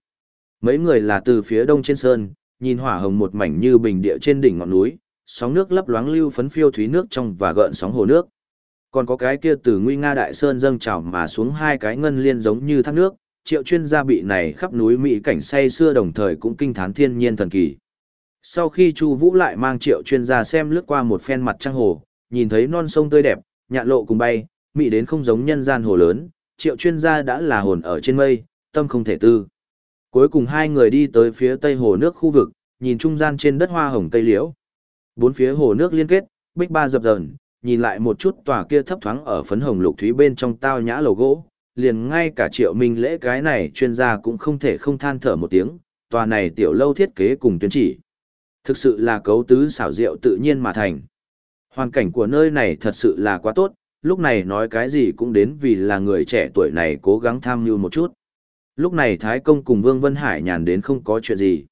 Mấy người là từ phía đông trên sơn, nhìn hỏa hồng một mảnh như bình địa trên đỉnh ngọn núi, sóng nước lấp loáng lưu phấn phiêu thúy nước trong và gợn sóng hồ nước. Còn có cái kia từ nguy nga đại sơn dâng trào mà xuống hai cái ngân liên giống như thác nước, triệu chuyên gia bị này khắp núi Mỹ cảnh say xưa đồng thời cũng kinh thán thiên nhiên thần kỳ. Sau khi Chu Vũ lại mang triệu chuyên gia xem lướt qua một phen mặt trăng hồ, nhìn thấy non sông tươi đẹp, nhạn lộ cùng bay, mỹ đến không giống nhân gian hồ lớn, triệu chuyên gia đã là hồn ở trên mây, tâm không thể tư. Cuối cùng hai người đi tới phía tây hồ nước khu vực, nhìn trung gian trên đất hoa hồng tây liễu. Bốn phía hồ nước liên kết, bích ba dập dờn, nhìn lại một chút tòa kia thấp thoáng ở phấn hồng lục thúy bên trong tao nhã lầu gỗ, liền ngay cả triệu minh lễ cái này chuyên gia cũng không thể không than thở một tiếng, tòa này tiểu lâu thiết kế cùng tuyến chỉ. Thực sự là cấu tứ xảo diệu tự nhiên mà thành. Hoàn cảnh của nơi này thật sự là quá tốt, lúc này nói cái gì cũng đến vì là người trẻ tuổi này cố gắng tham mưu một chút. Lúc này Thái Công cùng Vương Vân Hải nhàn đến không có chuyện gì.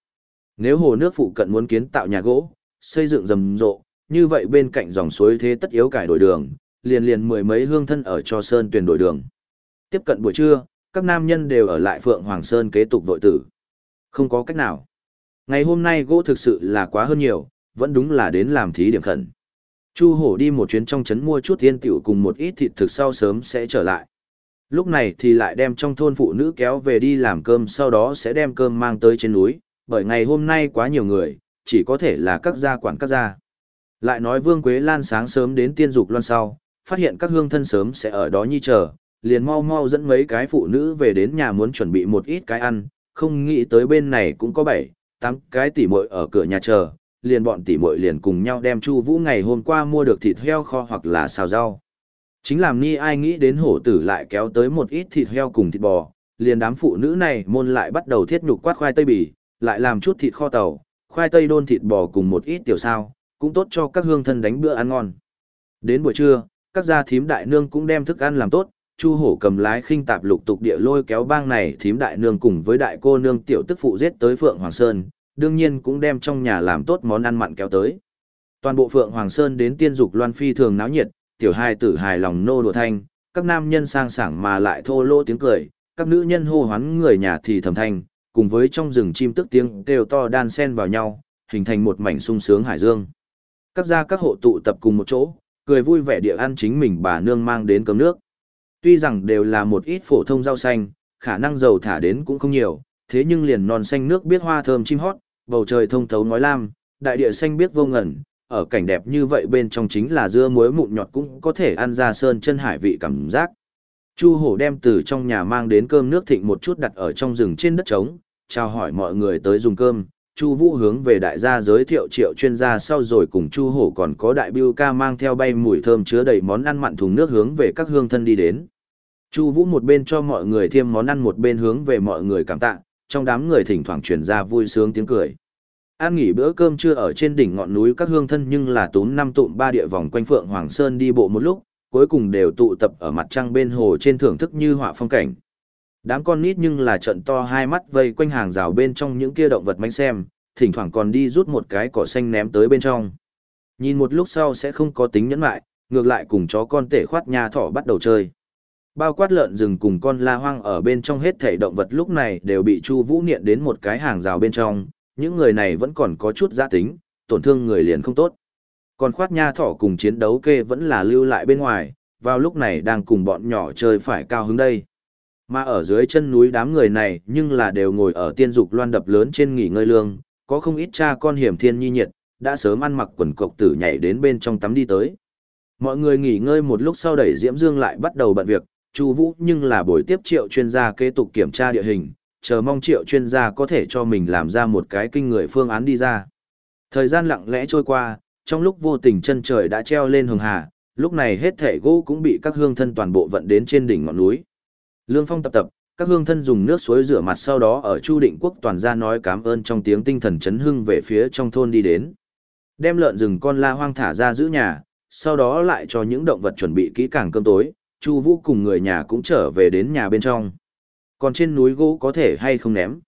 Nếu hồ nước phụ cận muốn kiến tạo nhà gỗ, xây dựng rầm rộ, như vậy bên cạnh dòng suối thế tất yếu cải đổi đường, liền liền mười mấy hương thân ở cho Sơn tuyển đổi đường. Tiếp cận buổi trưa, các nam nhân đều ở lại Phượng Hoàng Sơn kế tục vội tử. Không có cách nào. Ngày hôm nay gỗ thực sự là quá hơn nhiều, vẫn đúng là đến làm thí điểm khẩn. Chu hổ đi một chuyến trong trấn mua chút thiên tiểu cùng một ít thịt thực sau sớm sẽ trở lại. Lúc này thì lại đem trong thôn phụ nữ kéo về đi làm cơm sau đó sẽ đem cơm mang tới trên núi, bởi ngày hôm nay quá nhiều người, chỉ có thể là các gia quản các gia. Lại nói Vương Quế Lan sáng sớm đến tiên dục loan sau, phát hiện các hương thân sớm sẽ ở đó nhi chờ, liền mau mau dẫn mấy cái phụ nữ về đến nhà muốn chuẩn bị một ít cái ăn, không nghĩ tới bên này cũng có bảy, tám cái tỉ muội ở cửa nhà chờ, liền bọn tỉ muội liền cùng nhau đem Chu Vũ ngày hôm qua mua được thịt heo kho hoặc là xào rau. Chính làm ni ai nghĩ đến hổ tử lại kéo tới một ít thịt heo cùng thịt bò, liền đám phụ nữ này môn lại bắt đầu thiết nhục quát khoai tây bì, lại làm chút thịt kho tàu, khoai tây đôn thịt bò cùng một ít tiểu sao, cũng tốt cho các hương thân đánh bữa ăn ngon. Đến buổi trưa, các gia thím đại nương cũng đem thức ăn làm tốt, Chu hổ cầm lái khinh tạp lục tục địa lôi kéo bang này thím đại nương cùng với đại cô nương tiểu tức phụ giết tới Phượng Hoàng Sơn, đương nhiên cũng đem trong nhà làm tốt món ăn mặn kéo tới. Toàn bộ Phượng Hoàng Sơn đến tiên dục loan phi thường náo nhiệt, tiểu hai tử hài lòng nô đùa thanh, các nam nhân sang sảng mà lại thô lỗ tiếng cười, các nữ nhân hô hoán người nhà thì thầm thanh, cùng với trong rừng chim tức tiếng kêu to đan xen vào nhau, hình thành một mảnh sung sướng hải dương. Các gia các hộ tụ tập cùng một chỗ, cười vui vẻ địa ăn chính mình bà nương mang đến cơm nước. Tuy rằng đều là một ít phổ thông rau xanh, khả năng dầu thả đến cũng không nhiều, thế nhưng liền non xanh nước biết hoa thơm chim hót, bầu trời thông thấu nói lam, đại địa xanh biết vô ngẩn, ở cảnh đẹp như vậy bên trong chính là dưa muối mụn nhọt cũng có thể ăn ra sơn chân hải vị cảm giác. Chu hổ đem từ trong nhà mang đến cơm nước thịnh một chút đặt ở trong rừng trên đất trống, chào hỏi mọi người tới dùng cơm. Chu Vũ hướng về đại gia giới thiệu triệu chuyên gia sau rồi cùng Chu Hổ còn có đại bưu ca mang theo bay mùi thơm chứa đầy món ăn mặn thùng nước hướng về các hương thân đi đến. Chu Vũ một bên cho mọi người thêm món ăn một bên hướng về mọi người cảm tạ, trong đám người thỉnh thoảng truyền ra vui sướng tiếng cười. An nghỉ bữa cơm trưa ở trên đỉnh ngọn núi các hương thân nhưng là tốn năm tụm ba địa vòng quanh Phượng Hoàng Sơn đi bộ một lúc, cuối cùng đều tụ tập ở mặt trăng bên hồ trên thưởng thức như họa phong cảnh. Đám con nít nhưng là trận to hai mắt vây quanh hàng rào bên trong những kia động vật manh xem, thỉnh thoảng còn đi rút một cái cỏ xanh ném tới bên trong. Nhìn một lúc sau sẽ không có tính nhẫn lại, ngược lại cùng chó con tể khoát nhà thỏ bắt đầu chơi. Bao quát lợn rừng cùng con la hoang ở bên trong hết thể động vật lúc này đều bị Chu Vũ niệm đến một cái hàng rào bên trong, những người này vẫn còn có chút giá tính, tổn thương người liền không tốt. Còn khoát nha thỏ cùng chiến đấu kê vẫn là lưu lại bên ngoài, vào lúc này đang cùng bọn nhỏ chơi phải cao hứng đây. Mà ở dưới chân núi đám người này nhưng là đều ngồi ở tiên dục loan đập lớn trên nghỉ ngơi lương, có không ít cha con hiểm thiên nhi nhiệt, đã sớm ăn mặc quần cộc tử nhảy đến bên trong tắm đi tới. Mọi người nghỉ ngơi một lúc sau đẩy Diễm Dương lại bắt đầu bận việc, Chu Vũ nhưng là buổi tiếp triệu chuyên gia kế tục kiểm tra địa hình, chờ mong triệu chuyên gia có thể cho mình làm ra một cái kinh người phương án đi ra. Thời gian lặng lẽ trôi qua, trong lúc vô tình chân trời đã treo lên hồng hà, lúc này hết thể gỗ cũng bị các hương thân toàn bộ vận đến trên đỉnh ngọn núi. Lương Phong tập tập, các hương thân dùng nước suối rửa mặt sau đó ở Chu Định Quốc toàn ra nói cảm ơn trong tiếng tinh thần chấn hưng về phía trong thôn đi đến. Đem lợn rừng con la hoang thả ra giữ nhà, sau đó lại cho những động vật chuẩn bị kỹ càng cơm tối, Chu Vũ cùng người nhà cũng trở về đến nhà bên trong. Còn trên núi gỗ có thể hay không ném?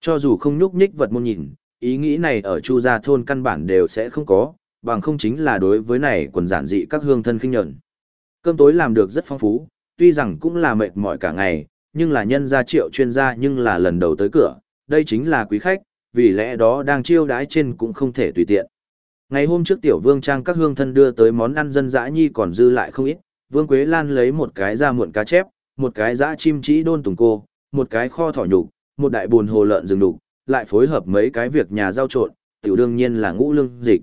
Cho dù không nhúc nhích vật môn nhìn, ý nghĩ này ở Chu gia thôn căn bản đều sẽ không có, bằng không chính là đối với này quần giản dị các hương thân khinh nhẫn. Cơm tối làm được rất phong phú, tuy rằng cũng là mệt mỏi cả ngày, nhưng là nhân gia triệu chuyên gia nhưng là lần đầu tới cửa, đây chính là quý khách, vì lẽ đó đang chiêu đãi trên cũng không thể tùy tiện. Ngày hôm trước tiểu vương trang các hương thân đưa tới món ăn dân dã nhi còn dư lại không ít, vương Quế Lan lấy một cái ra muộn cá chép, một cái dã chim chỉ đôn tùng cô, một cái kho thỏ nhục, một đại buồn hồ lợn rừng đục, lại phối hợp mấy cái việc nhà giao trộn, tiểu đương nhiên là ngũ lương dịch.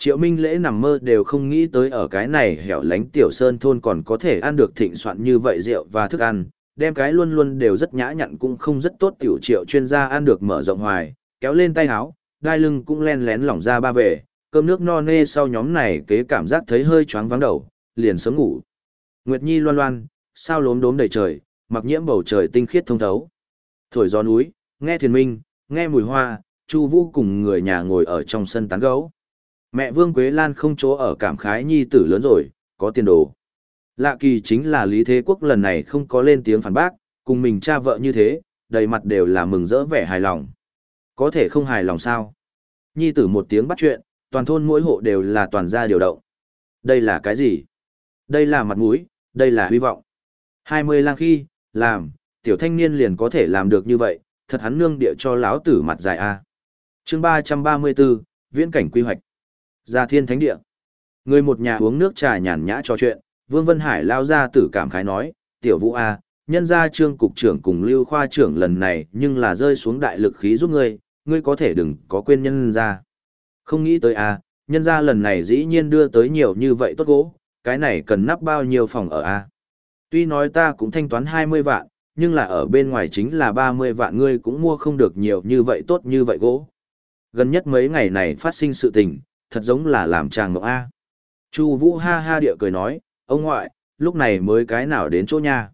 Triệu Minh Lễ nằm mơ đều không nghĩ tới ở cái này hẻo lánh tiểu sơn thôn còn có thể ăn được thịnh soạn như vậy rượu và thức ăn, đem cái luôn luôn đều rất nhã nhặn cũng không rất tốt tiểu triệu chuyên gia ăn được mở rộng hoài, kéo lên tay áo, đai lưng cũng len lén lỏng ra ba về, cơm nước no nê sau nhóm này kế cảm giác thấy hơi choáng vắng đầu, liền sớm ngủ. Nguyệt Nhi loan loan, sao lốm đốm đầy trời, mặc nhiễm bầu trời tinh khiết thông thấu. Thổi gió núi, nghe thiền minh, nghe mùi hoa, Chu Vũ cùng người nhà ngồi ở trong sân tán gẫu. Mẹ Vương Quế Lan không chỗ ở cảm khái nhi tử lớn rồi, có tiền đồ. Lạ kỳ chính là Lý Thế Quốc lần này không có lên tiếng phản bác, cùng mình cha vợ như thế, đầy mặt đều là mừng rỡ vẻ hài lòng. Có thể không hài lòng sao? Nhi tử một tiếng bắt chuyện, toàn thôn mỗi hộ đều là toàn gia điều động. Đây là cái gì? Đây là mặt mũi, đây là hy vọng. Hai mươi lang khi, làm, tiểu thanh niên liền có thể làm được như vậy, thật hắn nương địa cho lão tử mặt dài a. Chương ba trăm ba mươi 334, viễn cảnh quy hoạch. Gia Thiên Thánh địa. Người một nhà uống nước trà nhàn nhã trò chuyện, Vương Vân Hải lao ra tử cảm khái nói, "Tiểu Vũ a, nhân gia Trương cục trưởng cùng Lưu khoa trưởng lần này, nhưng là rơi xuống đại lực khí giúp ngươi, ngươi có thể đừng có quên nhân gia." Không nghĩ tới a, nhân gia lần này dĩ nhiên đưa tới nhiều như vậy tốt gỗ, cái này cần nắp bao nhiêu phòng ở a? Tuy nói ta cũng thanh toán 20 vạn, nhưng là ở bên ngoài chính là 30 vạn ngươi cũng mua không được nhiều như vậy tốt như vậy gỗ. Gần nhất mấy ngày này phát sinh sự tình, thật giống là làm chàng mộng A. Chu Vũ ha ha địa cười nói, ông ngoại, lúc này mới cái nào đến chỗ nha.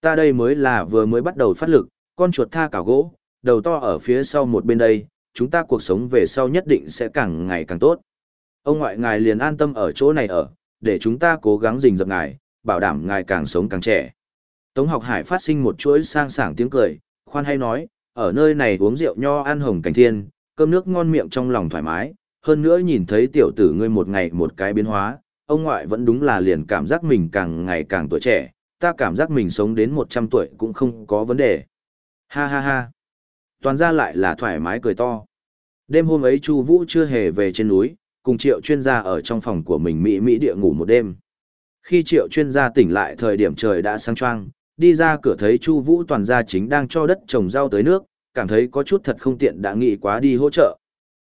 Ta đây mới là vừa mới bắt đầu phát lực, con chuột tha cả gỗ, đầu to ở phía sau một bên đây, chúng ta cuộc sống về sau nhất định sẽ càng ngày càng tốt. Ông ngoại ngài liền an tâm ở chỗ này ở, để chúng ta cố gắng rình rập ngài, bảo đảm ngài càng sống càng trẻ. Tống học hải phát sinh một chuỗi sang sảng tiếng cười, khoan hay nói, ở nơi này uống rượu nho ăn hồng cảnh thiên, cơm nước ngon miệng trong lòng thoải mái, hơn nữa nhìn thấy tiểu tử ngươi một ngày một cái biến hóa, ông ngoại vẫn đúng là liền cảm giác mình càng ngày càng tuổi trẻ, ta cảm giác mình sống đến 100 tuổi cũng không có vấn đề. Ha ha ha. Toàn ra lại là thoải mái cười to. Đêm hôm ấy Chu Vũ chưa hề về trên núi, cùng Triệu chuyên gia ở trong phòng của mình mỹ mỹ địa ngủ một đêm. Khi Triệu chuyên gia tỉnh lại thời điểm trời đã sáng choang, đi ra cửa thấy Chu Vũ toàn gia chính đang cho đất trồng rau tới nước, cảm thấy có chút thật không tiện đã nghĩ quá đi hỗ trợ.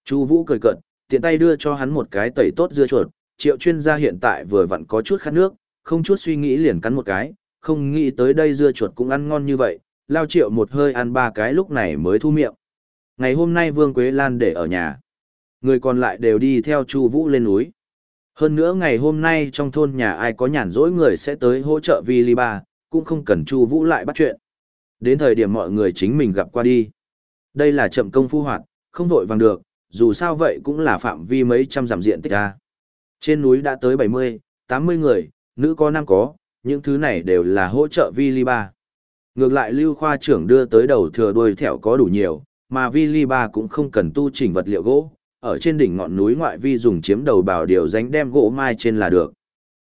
Chu Vũ cười cợt, tiện tay đưa cho hắn một cái tẩy tốt dưa chuột, Triệu chuyên gia hiện tại vừa vặn có chút khát nước, không chút suy nghĩ liền cắn một cái, không nghĩ tới đây dưa chuột cũng ăn ngon như vậy, lao Triệu một hơi ăn ba cái lúc này mới thu miệng. Ngày hôm nay Vương Quế Lan để ở nhà. Người còn lại đều đi theo Chu Vũ lên núi. Hơn nữa ngày hôm nay trong thôn nhà ai có nhàn rỗi người sẽ tới hỗ trợ Vi Ly Ba, cũng không cần Chu Vũ lại bắt chuyện. Đến thời điểm mọi người chính mình gặp qua đi. Đây là chậm công phu hoạt, không vội vàng được, dù sao vậy cũng là phạm vi mấy trăm dặm diện tích a. Trên núi đã tới 70, 80 người, nữ có nam có, những thứ này đều là hỗ trợ Vi Ly Ba. Ngược lại Lưu khoa trưởng đưa tới đầu thừa đuôi thẻo có đủ nhiều, mà Vi Ly Ba cũng không cần tu chỉnh vật liệu gỗ, ở trên đỉnh ngọn núi ngoại vi dùng chiếm đầu bảo điều dánh đem gỗ mai trên là được.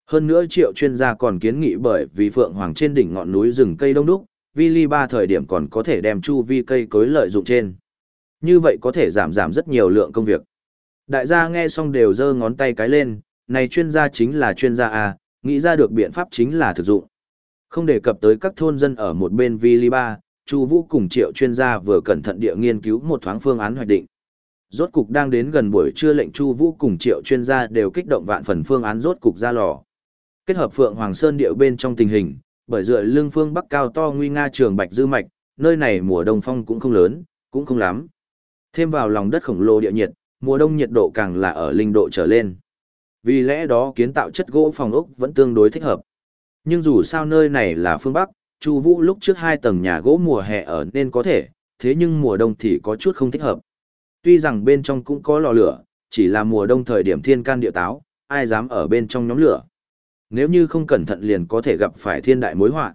Hơn nữa triệu chuyên gia còn kiến nghị bởi vì Phượng Hoàng trên đỉnh ngọn núi rừng cây đông đúc, vi ly ba thời điểm còn có thể đem chu vi cây cối lợi dụng trên. Như vậy có thể giảm giảm rất nhiều lượng công việc. Đại gia nghe xong đều giơ ngón tay cái lên, này chuyên gia chính là chuyên gia A, nghĩ ra được biện pháp chính là thực dụng. Không đề cập tới các thôn dân ở một bên Viliba, Chu Vũ cùng Triệu chuyên gia vừa cẩn thận địa nghiên cứu một thoáng phương án hoạch định. Rốt cục đang đến gần buổi trưa lệnh Chu Vũ cùng Triệu chuyên gia đều kích động vạn phần phương án rốt cục ra lò. Kết hợp Phượng Hoàng Sơn điệu bên trong tình hình, bởi dựa lưng phương bắc cao to nguy nga trường bạch dư mạch, nơi này mùa đông phong cũng không lớn, cũng không lắm. Thêm vào lòng đất khổng lồ địa nhiệt, mùa đông nhiệt độ càng là ở linh độ trở lên. Vì lẽ đó kiến tạo chất gỗ phòng ốc vẫn tương đối thích hợp. Nhưng dù sao nơi này là phương Bắc, Chu Vũ lúc trước hai tầng nhà gỗ mùa hè ở nên có thể, thế nhưng mùa đông thì có chút không thích hợp. Tuy rằng bên trong cũng có lò lửa, chỉ là mùa đông thời điểm thiên can địa táo, ai dám ở bên trong nhóm lửa nếu như không cẩn thận liền có thể gặp phải thiên đại mối họa.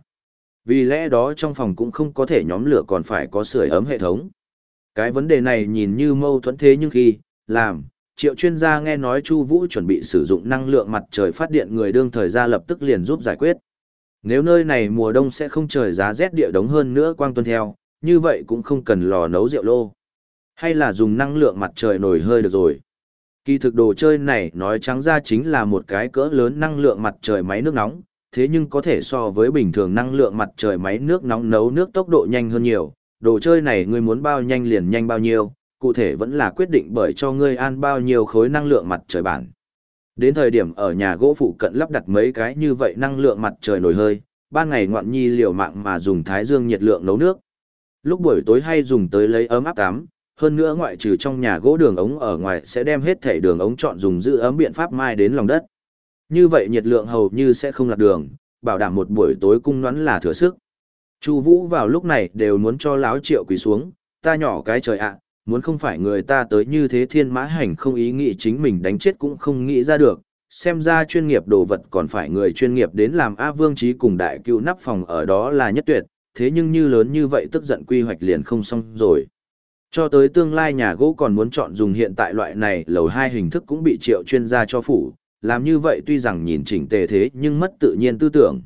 Vì lẽ đó trong phòng cũng không có thể nhóm lửa còn phải có sưởi ấm hệ thống. Cái vấn đề này nhìn như mâu thuẫn thế nhưng khi, làm, triệu chuyên gia nghe nói Chu Vũ chuẩn bị sử dụng năng lượng mặt trời phát điện người đương thời ra lập tức liền giúp giải quyết. Nếu nơi này mùa đông sẽ không trời giá rét địa đống hơn nữa quang tuân theo, như vậy cũng không cần lò nấu rượu lô. Hay là dùng năng lượng mặt trời nổi hơi được rồi. Kỳ thực đồ chơi này nói trắng ra chính là một cái cỡ lớn năng lượng mặt trời máy nước nóng, thế nhưng có thể so với bình thường năng lượng mặt trời máy nước nóng nấu nước tốc độ nhanh hơn nhiều. Đồ chơi này ngươi muốn bao nhanh liền nhanh bao nhiêu, cụ thể vẫn là quyết định bởi cho ngươi an bao nhiêu khối năng lượng mặt trời bản. Đến thời điểm ở nhà gỗ phụ cận lắp đặt mấy cái như vậy năng lượng mặt trời nổi hơi, ban ngày ngoạn nhi liều mạng mà dùng thái dương nhiệt lượng nấu nước. Lúc buổi tối hay dùng tới lấy ấm áp tắm, hơn nữa ngoại trừ trong nhà gỗ đường ống ở ngoài sẽ đem hết thể đường ống chọn dùng giữ ấm biện pháp mai đến lòng đất. Như vậy nhiệt lượng hầu như sẽ không lạc đường, bảo đảm một buổi tối cung nón là thừa sức. Chu Vũ vào lúc này đều muốn cho láo Triệu quỳ xuống, ta nhỏ cái trời ạ, muốn không phải người ta tới như thế thiên mã hành không ý nghĩ chính mình đánh chết cũng không nghĩ ra được, xem ra chuyên nghiệp đồ vật còn phải người chuyên nghiệp đến làm A Vương chí cùng đại cựu nắp phòng ở đó là nhất tuyệt, thế nhưng như lớn như vậy tức giận quy hoạch liền không xong rồi. Cho tới tương lai nhà gỗ còn muốn chọn dùng hiện tại loại này lầu hai hình thức cũng bị triệu chuyên gia cho phủ, làm như vậy tuy rằng nhìn chỉnh tề thế nhưng mất tự nhiên tư tưởng.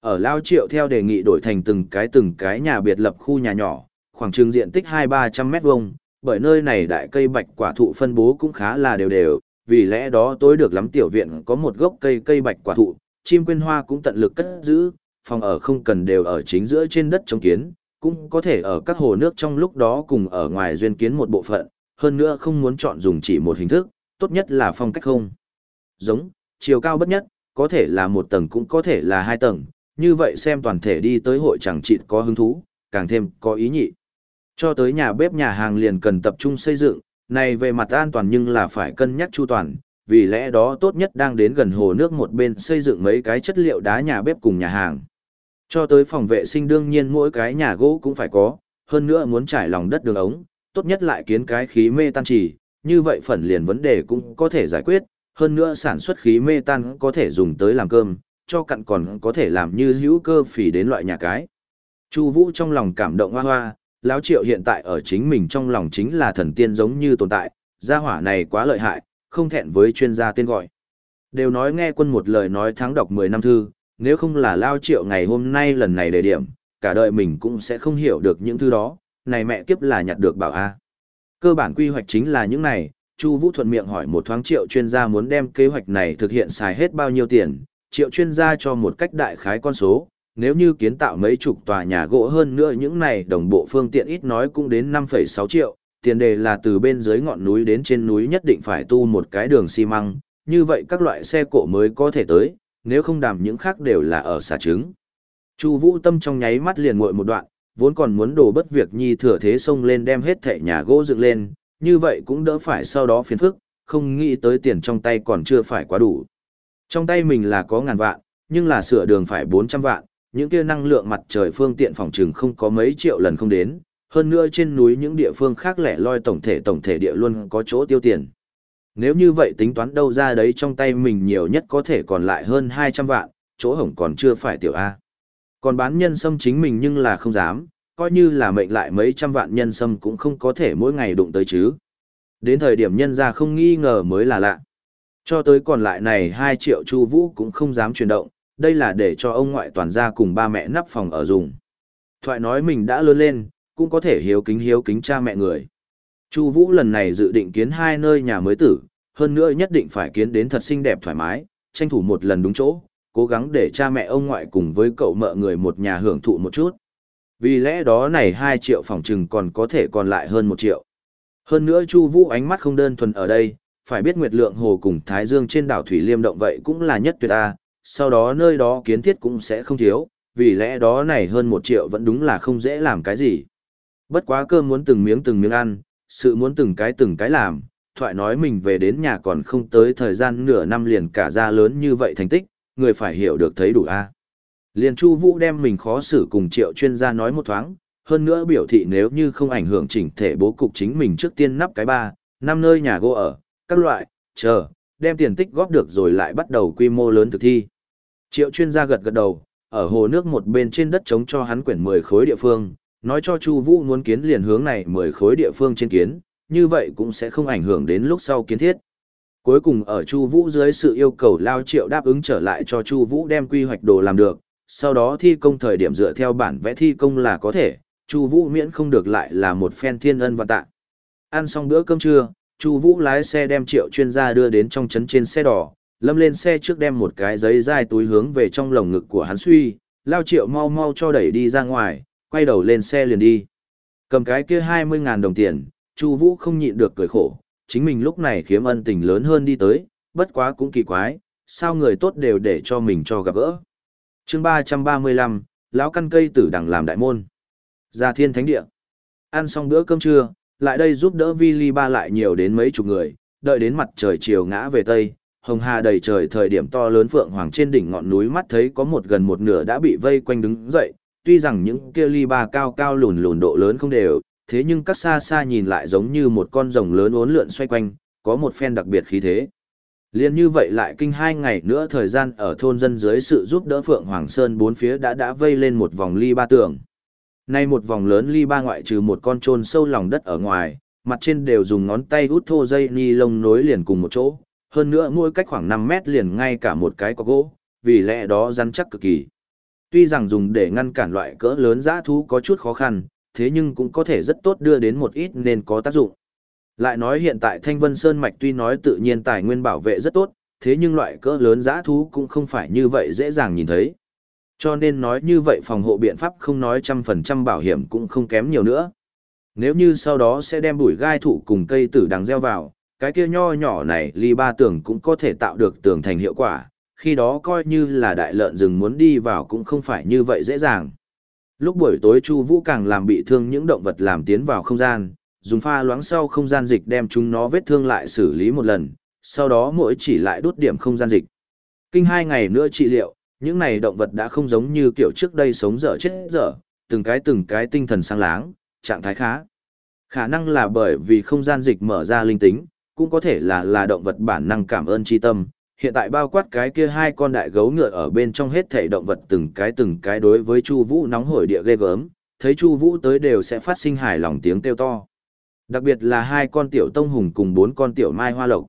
Ở Lao Triệu theo đề nghị đổi thành từng cái từng cái nhà biệt lập khu nhà nhỏ, khoảng trường diện tích 2-300 mét vuông, bởi nơi này đại cây bạch quả thụ phân bố cũng khá là đều đều, vì lẽ đó tối được lắm tiểu viện có một gốc cây cây bạch quả thụ, chim quyên hoa cũng tận lực cất giữ, phòng ở không cần đều ở chính giữa trên đất trống kiến, cũng có thể ở các hồ nước trong lúc đó cùng ở ngoài duyên kiến một bộ phận, hơn nữa không muốn chọn dùng chỉ một hình thức, tốt nhất là phong cách không. Giống, chiều cao bất nhất, có thể là một tầng cũng có thể là hai tầng, như vậy xem toàn thể đi tới hội chẳng chịt có hứng thú, càng thêm có ý nhị. Cho tới nhà bếp nhà hàng liền cần tập trung xây dựng, này về mặt an toàn nhưng là phải cân nhắc chu toàn, vì lẽ đó tốt nhất đang đến gần hồ nước một bên xây dựng mấy cái chất liệu đá nhà bếp cùng nhà hàng. Cho tới phòng vệ sinh đương nhiên mỗi cái nhà gỗ cũng phải có, hơn nữa muốn trải lòng đất đường ống, tốt nhất lại kiến cái khí mê tan trì, như vậy phần liền vấn đề cũng có thể giải quyết, hơn nữa sản xuất khí mê tan có thể dùng tới làm cơm, cho cặn còn có thể làm như hữu cơ phỉ đến loại nhà cái. Chu Vũ trong lòng cảm động hoa hoa, lão Triệu hiện tại ở chính mình trong lòng chính là thần tiên giống như tồn tại, gia hỏa này quá lợi hại, không thẹn với chuyên gia tên gọi. Đều nói nghe quân một lời nói thắng đọc 10 năm thư, nếu không là Lão triệu ngày hôm nay lần này đề điểm, cả đời mình cũng sẽ không hiểu được những thứ đó, này mẹ kiếp là nhặt được bảo A. Cơ bản quy hoạch chính là những này, Chu Vũ thuận miệng hỏi một thoáng triệu chuyên gia muốn đem kế hoạch này thực hiện xài hết bao nhiêu tiền, triệu chuyên gia cho một cách đại khái con số, nếu như kiến tạo mấy chục tòa nhà gỗ hơn nữa những này đồng bộ phương tiện ít nói cũng đến 5,6 triệu, tiền đề là từ bên dưới ngọn núi đến trên núi nhất định phải tu một cái đường xi măng, như vậy các loại xe cộ mới có thể tới, nếu không đảm những khác đều là ở xà trứng. Chu Vũ Tâm trong nháy mắt liền nguội một đoạn, vốn còn muốn đổ bất việc nhi thừa thế xông lên đem hết thảy nhà gỗ dựng lên, như vậy cũng đỡ phải sau đó phiền phức, không nghĩ tới tiền trong tay còn chưa phải quá đủ. Trong tay mình là có ngàn vạn, nhưng là sửa đường phải 400 vạn, những kia năng lượng mặt trời phương tiện phòng trừng không có mấy triệu lần không đến, hơn nữa trên núi những địa phương khác lẻ loi tổng thể tổng thể địa luôn có chỗ tiêu tiền. Nếu như vậy tính toán đâu ra đấy trong tay mình nhiều nhất có thể còn lại hơn 200 vạn, chỗ hổng còn chưa phải tiểu A. Còn bán nhân sâm chính mình nhưng là không dám, coi như là mệnh lại mấy trăm vạn nhân sâm cũng không có thể mỗi ngày đụng tới chứ. Đến thời điểm nhân ra không nghi ngờ mới là lạ. Cho tới còn lại này 2 triệu chu vũ cũng không dám chuyển động, đây là để cho ông ngoại toàn gia cùng ba mẹ nắp phòng ở dùng. Thoại nói mình đã lớn lên, cũng có thể hiếu kính hiếu kính cha mẹ người. Chu Vũ lần này dự định kiến hai nơi nhà mới tử, hơn nữa nhất định phải kiến đến thật xinh đẹp thoải mái, tranh thủ một lần đúng chỗ, cố gắng để cha mẹ ông ngoại cùng với cậu mợ người một nhà hưởng thụ một chút. Vì lẽ đó này 2 triệu phòng trừng còn có thể còn lại hơn 1 triệu. Hơn nữa Chu Vũ ánh mắt không đơn thuần ở đây, phải biết Nguyệt Lượng Hồ cùng Thái Dương trên đảo Thủy Liêm động vậy cũng là nhất tuyệt a, sau đó nơi đó kiến thiết cũng sẽ không thiếu, vì lẽ đó này hơn một triệu vẫn đúng là không dễ làm cái gì. Bất quá cơm muốn từng miếng từng miếng ăn, sự muốn từng cái từng cái làm, thoại nói mình về đến nhà còn không tới thời gian nửa năm liền cả ra lớn như vậy thành tích, người phải hiểu được thấy đủ a. Liền Chu Vũ đem mình khó xử cùng Triệu chuyên gia nói một thoáng, hơn nữa biểu thị nếu như không ảnh hưởng chỉnh thể bố cục chính mình trước tiên nắp cái ba, năm nơi nhà gỗ ở, các loại, chờ, đem tiền tích góp được rồi lại bắt đầu quy mô lớn thực thi. Triệu chuyên gia gật gật đầu, ở hồ nước một bên trên đất trống cho hắn quyển 10 khối địa phương, nói cho Chu Vũ muốn kiến liền hướng này 10 khối địa phương trên kiến, như vậy cũng sẽ không ảnh hưởng đến lúc sau kiến thiết. Cuối cùng ở Chu Vũ dưới sự yêu cầu Lao Triệu đáp ứng trở lại cho Chu Vũ đem quy hoạch đồ làm được, sau đó thi công thời điểm dựa theo bản vẽ thi công là có thể, Chu Vũ miễn không được lại là một phen thiên ân và tạ. Ăn xong bữa cơm trưa, Chu Vũ lái xe đem Triệu chuyên gia đưa đến trong trấn trên xe đỏ, lâm lên xe trước đem một cái giấy dai túi hướng về trong lồng ngực của hắn suy, Lao Triệu mau mau cho đẩy đi ra ngoài, quay đầu lên xe liền đi. Cầm cái kia 20.000 đồng tiền, Chu Vũ không nhịn được cười khổ, chính mình lúc này khiếm ân tình lớn hơn đi tới, bất quá cũng kỳ quái, sao người tốt đều để cho mình cho gặp gỡ. Chương 335, lão căn cây tử đằng làm đại môn. Gia Thiên Thánh địa. Ăn xong bữa cơm trưa, lại đây giúp đỡ Vili ba lại nhiều đến mấy chục người, đợi đến mặt trời chiều ngã về tây, hồng hà đầy trời thời điểm to lớn phượng hoàng trên đỉnh ngọn núi mắt thấy có một gần một nửa đã bị vây quanh đứng dậy, tuy rằng những kia ly ba cao cao lùn lùn độ lớn không đều, thế nhưng các xa xa nhìn lại giống như một con rồng lớn uốn lượn xoay quanh, có một phen đặc biệt khí thế. Liên như vậy lại kinh hai ngày nữa thời gian ở thôn dân dưới sự giúp đỡ Phượng Hoàng Sơn bốn phía đã đã vây lên một vòng ly ba tường. Nay một vòng lớn ly ba ngoại trừ một con trôn sâu lòng đất ở ngoài, mặt trên đều dùng ngón tay út thô dây ni lông nối liền cùng một chỗ, hơn nữa mỗi cách khoảng 5 mét liền ngay cả một cái có gỗ, vì lẽ đó rắn chắc cực kỳ. Tuy rằng dùng để ngăn cản loại cỡ lớn dã thú có chút khó khăn, thế nhưng cũng có thể rất tốt đưa đến một ít nên có tác dụng. Lại nói hiện tại Thanh Vân Sơn Mạch tuy nói tự nhiên tài nguyên bảo vệ rất tốt, thế nhưng loại cỡ lớn dã thú cũng không phải như vậy dễ dàng nhìn thấy. Cho nên nói như vậy phòng hộ biện pháp không nói trăm phần trăm bảo hiểm cũng không kém nhiều nữa. Nếu như sau đó sẽ đem bụi gai thụ cùng cây tử đằng gieo vào, cái kia nho nhỏ này ly ba tường cũng có thể tạo được tường thành hiệu quả, khi đó coi như là đại lợn rừng muốn đi vào cũng không phải như vậy dễ dàng. Lúc buổi tối Chu Vũ càng làm bị thương những động vật làm tiến vào không gian, dùng pha loãng sau không gian dịch đem chúng nó vết thương lại xử lý một lần, sau đó mỗi chỉ lại đốt điểm không gian dịch. Kinh hai ngày nữa trị liệu, những này động vật đã không giống như kiểu trước đây sống dở chết dở, từng cái từng cái tinh thần sáng láng, trạng thái khá. Khả năng là bởi vì không gian dịch mở ra linh tính, cũng có thể là là động vật bản năng cảm ơn chi tâm. Hiện tại bao quát cái kia hai con đại gấu ngựa ở bên trong hết thảy động vật từng cái từng cái đối với Chu Vũ nóng hổi địa ghê gớm, thấy Chu Vũ tới đều sẽ phát sinh hài lòng tiếng kêu to. Đặc biệt là hai con tiểu tông hùng cùng bốn con tiểu mai hoa lộc.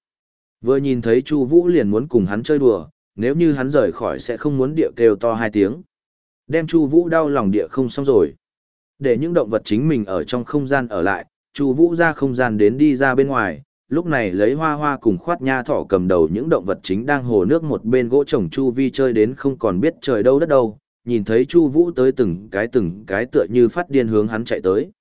Vừa nhìn thấy Chu Vũ liền muốn cùng hắn chơi đùa, nếu như hắn rời khỏi sẽ không muốn địa kêu to hai tiếng. Đem Chu Vũ đau lòng địa không xong rồi. Để những động vật chính mình ở trong không gian ở lại, Chu Vũ ra không gian đến đi ra bên ngoài, lúc này lấy hoa hoa cùng khoát nha thỏ cầm đầu những động vật chính đang hồ nước một bên gỗ trồng chu vi chơi đến không còn biết trời đâu đất đâu, nhìn thấy Chu Vũ tới từng cái từng cái tựa như phát điên hướng hắn chạy tới.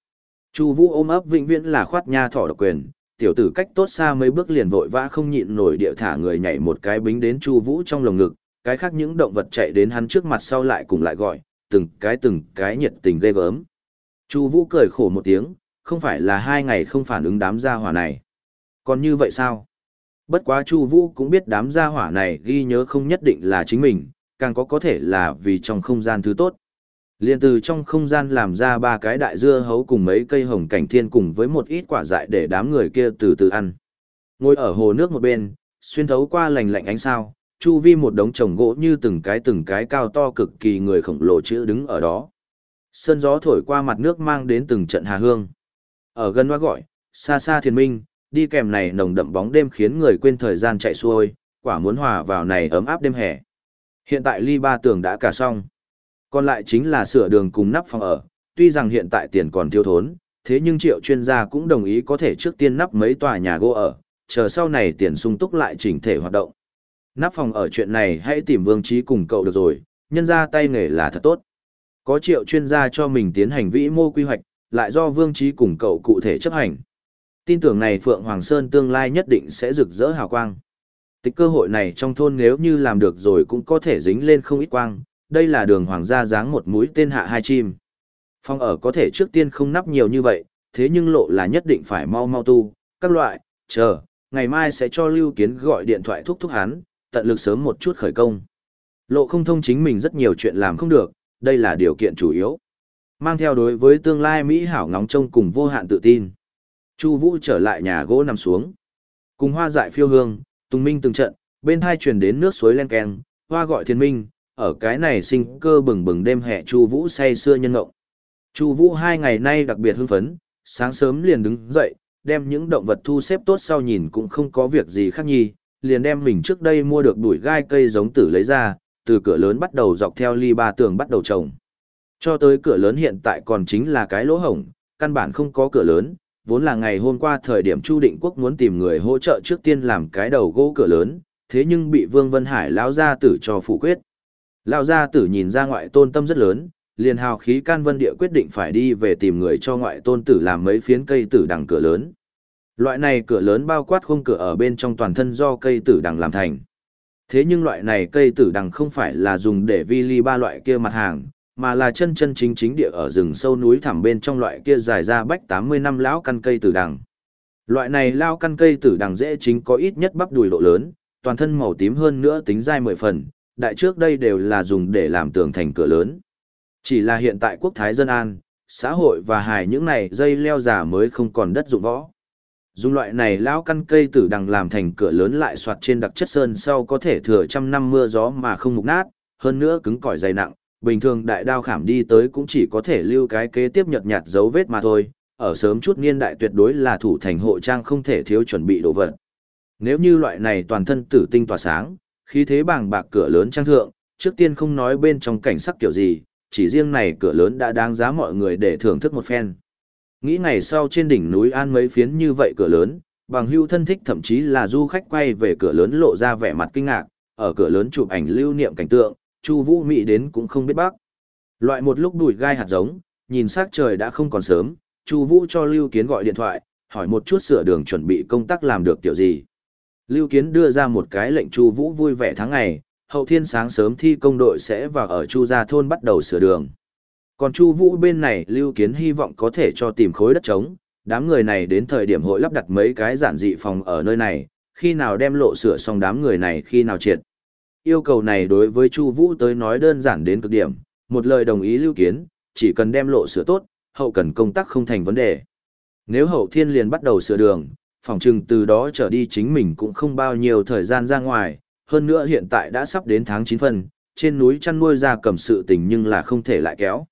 Chu Vũ ôm ấp vĩnh viễn là khoát nha thỏ độc quyền, tiểu tử cách tốt xa mấy bước liền vội vã không nhịn nổi địa thả người nhảy một cái bính đến Chu Vũ trong lồng ngực, cái khác những động vật chạy đến hắn trước mặt sau lại cùng lại gọi, từng cái từng cái nhiệt tình ghê gớm. Chu Vũ cười khổ một tiếng, không phải là hai ngày không phản ứng đám gia hỏa này. Còn như vậy sao? Bất quá Chu Vũ cũng biết đám gia hỏa này ghi nhớ không nhất định là chính mình, càng có có thể là vì trong không gian thứ tốt. Liên từ trong không gian làm ra ba cái đại dưa hấu cùng mấy cây hồng cảnh thiên cùng với một ít quả dại để đám người kia từ từ ăn. Ngồi ở hồ nước một bên, xuyên thấu qua lành lạnh ánh sao, chu vi một đống trồng gỗ như từng cái từng cái cao to cực kỳ người khổng lồ chữ đứng ở đó. Sơn gió thổi qua mặt nước mang đến từng trận hà hương. Ở gần hoa gọi, xa xa thiền minh, đi kèm này nồng đậm bóng đêm khiến người quên thời gian chạy xuôi, quả muốn hòa vào này ấm áp đêm hè. Hiện tại ly ba tường đã cả xong. Còn lại chính là sửa đường cùng nắp phòng ở, tuy rằng hiện tại tiền còn thiếu thốn, thế nhưng triệu chuyên gia cũng đồng ý có thể trước tiên nắp mấy tòa nhà gỗ ở, chờ sau này tiền sung túc lại chỉnh thể hoạt động. Nắp phòng ở chuyện này hãy tìm vương trí cùng cậu được rồi, nhân ra tay nghề là thật tốt. Có triệu chuyên gia cho mình tiến hành vĩ mô quy hoạch, lại do vương trí cùng cậu cụ thể chấp hành. Tin tưởng này Phượng Hoàng Sơn tương lai nhất định sẽ rực rỡ hào quang. Tịch cơ hội này trong thôn nếu như làm được rồi cũng có thể dính lên không ít quang, đây là đường hoàng gia dáng một mũi tên hạ hai chim. Phong ở có thể trước tiên không nắp nhiều như vậy, thế nhưng lộ là nhất định phải mau mau tu, các loại, chờ, ngày mai sẽ cho Lưu Kiến gọi điện thoại thúc thúc hắn, tận lực sớm một chút khởi công. Lộ không thông chính mình rất nhiều chuyện làm không được, đây là điều kiện chủ yếu. Mang theo đối với tương lai Mỹ hảo ngóng trông cùng vô hạn tự tin. Chu Vũ trở lại nhà gỗ nằm xuống. Cùng hoa dại phiêu hương, tùng minh từng trận, bên hai truyền đến nước suối len keng, hoa gọi thiên minh, ở cái này sinh cơ bừng bừng đêm hè Chu Vũ say xưa nhân ngộng. Chu Vũ hai ngày nay đặc biệt hưng phấn, sáng sớm liền đứng dậy, đem những động vật thu xếp tốt sau nhìn cũng không có việc gì khác nhì liền đem mình trước đây mua được đuổi gai cây giống tử lấy ra, từ cửa lớn bắt đầu dọc theo ly ba tường bắt đầu trồng. Cho tới cửa lớn hiện tại còn chính là cái lỗ hổng, căn bản không có cửa lớn, vốn là ngày hôm qua thời điểm Chu Định Quốc muốn tìm người hỗ trợ trước tiên làm cái đầu gỗ cửa lớn, thế nhưng bị Vương Vân Hải lão gia tử cho phủ quyết. Lão gia tử nhìn ra ngoại tôn tâm rất lớn, liền hào khí can vân địa quyết định phải đi về tìm người cho ngoại tôn tử làm mấy phiến cây tử đằng cửa lớn. Loại này cửa lớn bao quát khung cửa ở bên trong toàn thân do cây tử đằng làm thành. Thế nhưng loại này cây tử đằng không phải là dùng để vi ly ba loại kia mặt hàng, mà là chân chân chính chính địa ở rừng sâu núi thẳm bên trong loại kia dài ra bách 80 năm lão căn cây tử đằng. Loại này lao căn cây tử đằng dễ chính có ít nhất bắp đùi độ lớn, toàn thân màu tím hơn nữa tính dai mười phần, đại trước đây đều là dùng để làm tường thành cửa lớn. Chỉ là hiện tại quốc thái dân an, xã hội và hài những này dây leo giả mới không còn đất dụng võ. Dùng loại này lão căn cây tử đằng làm thành cửa lớn lại soạt trên đặc chất sơn sau có thể thừa trăm năm mưa gió mà không mục nát, hơn nữa cứng cỏi dày nặng, bình thường đại đao khảm đi tới cũng chỉ có thể lưu cái kế tiếp nhật nhạt dấu vết mà thôi, ở sớm chút niên đại tuyệt đối là thủ thành hộ trang không thể thiếu chuẩn bị đồ vật. Nếu như loại này toàn thân tử tinh tỏa sáng, khí thế bàng bạc cửa lớn trang thượng, trước tiên không nói bên trong cảnh sắc kiểu gì, chỉ riêng này cửa lớn đã đáng giá mọi người để thưởng thức một phen. Nghĩ ngày sau trên đỉnh núi An mấy phiến như vậy cửa lớn, bằng hưu thân thích thậm chí là du khách quay về cửa lớn lộ ra vẻ mặt kinh ngạc, ở cửa lớn chụp ảnh lưu niệm cảnh tượng, Chu Vũ Mỹ đến cũng không biết bác. Loại một lúc đùi gai hạt giống, nhìn sắc trời đã không còn sớm, Chu Vũ cho Lưu Kiến gọi điện thoại, hỏi một chút sửa đường chuẩn bị công tác làm được kiểu gì. Lưu Kiến đưa ra một cái lệnh Chu Vũ vui vẻ tháng ngày, hậu thiên sáng sớm thi công đội sẽ vào ở Chu gia thôn bắt đầu sửa đường. Còn Chu Vũ bên này Lưu Kiến hy vọng có thể cho tìm khối đất trống, đám người này đến thời điểm hội lắp đặt mấy cái giản dị phòng ở nơi này, khi nào đem lộ sửa xong đám người này khi nào triệt. Yêu cầu này đối với Chu Vũ tới nói đơn giản đến cực điểm, một lời đồng ý Lưu Kiến, chỉ cần đem lộ sửa tốt, hậu cần công tác không thành vấn đề. Nếu hậu thiên liền bắt đầu sửa đường, Phỏng chừng từ đó trở đi chính mình cũng không bao nhiêu thời gian ra ngoài, hơn nữa hiện tại đã sắp đến tháng 9 phần, trên núi chăn nuôi ra cầm sự tình nhưng là không thể lại kéo.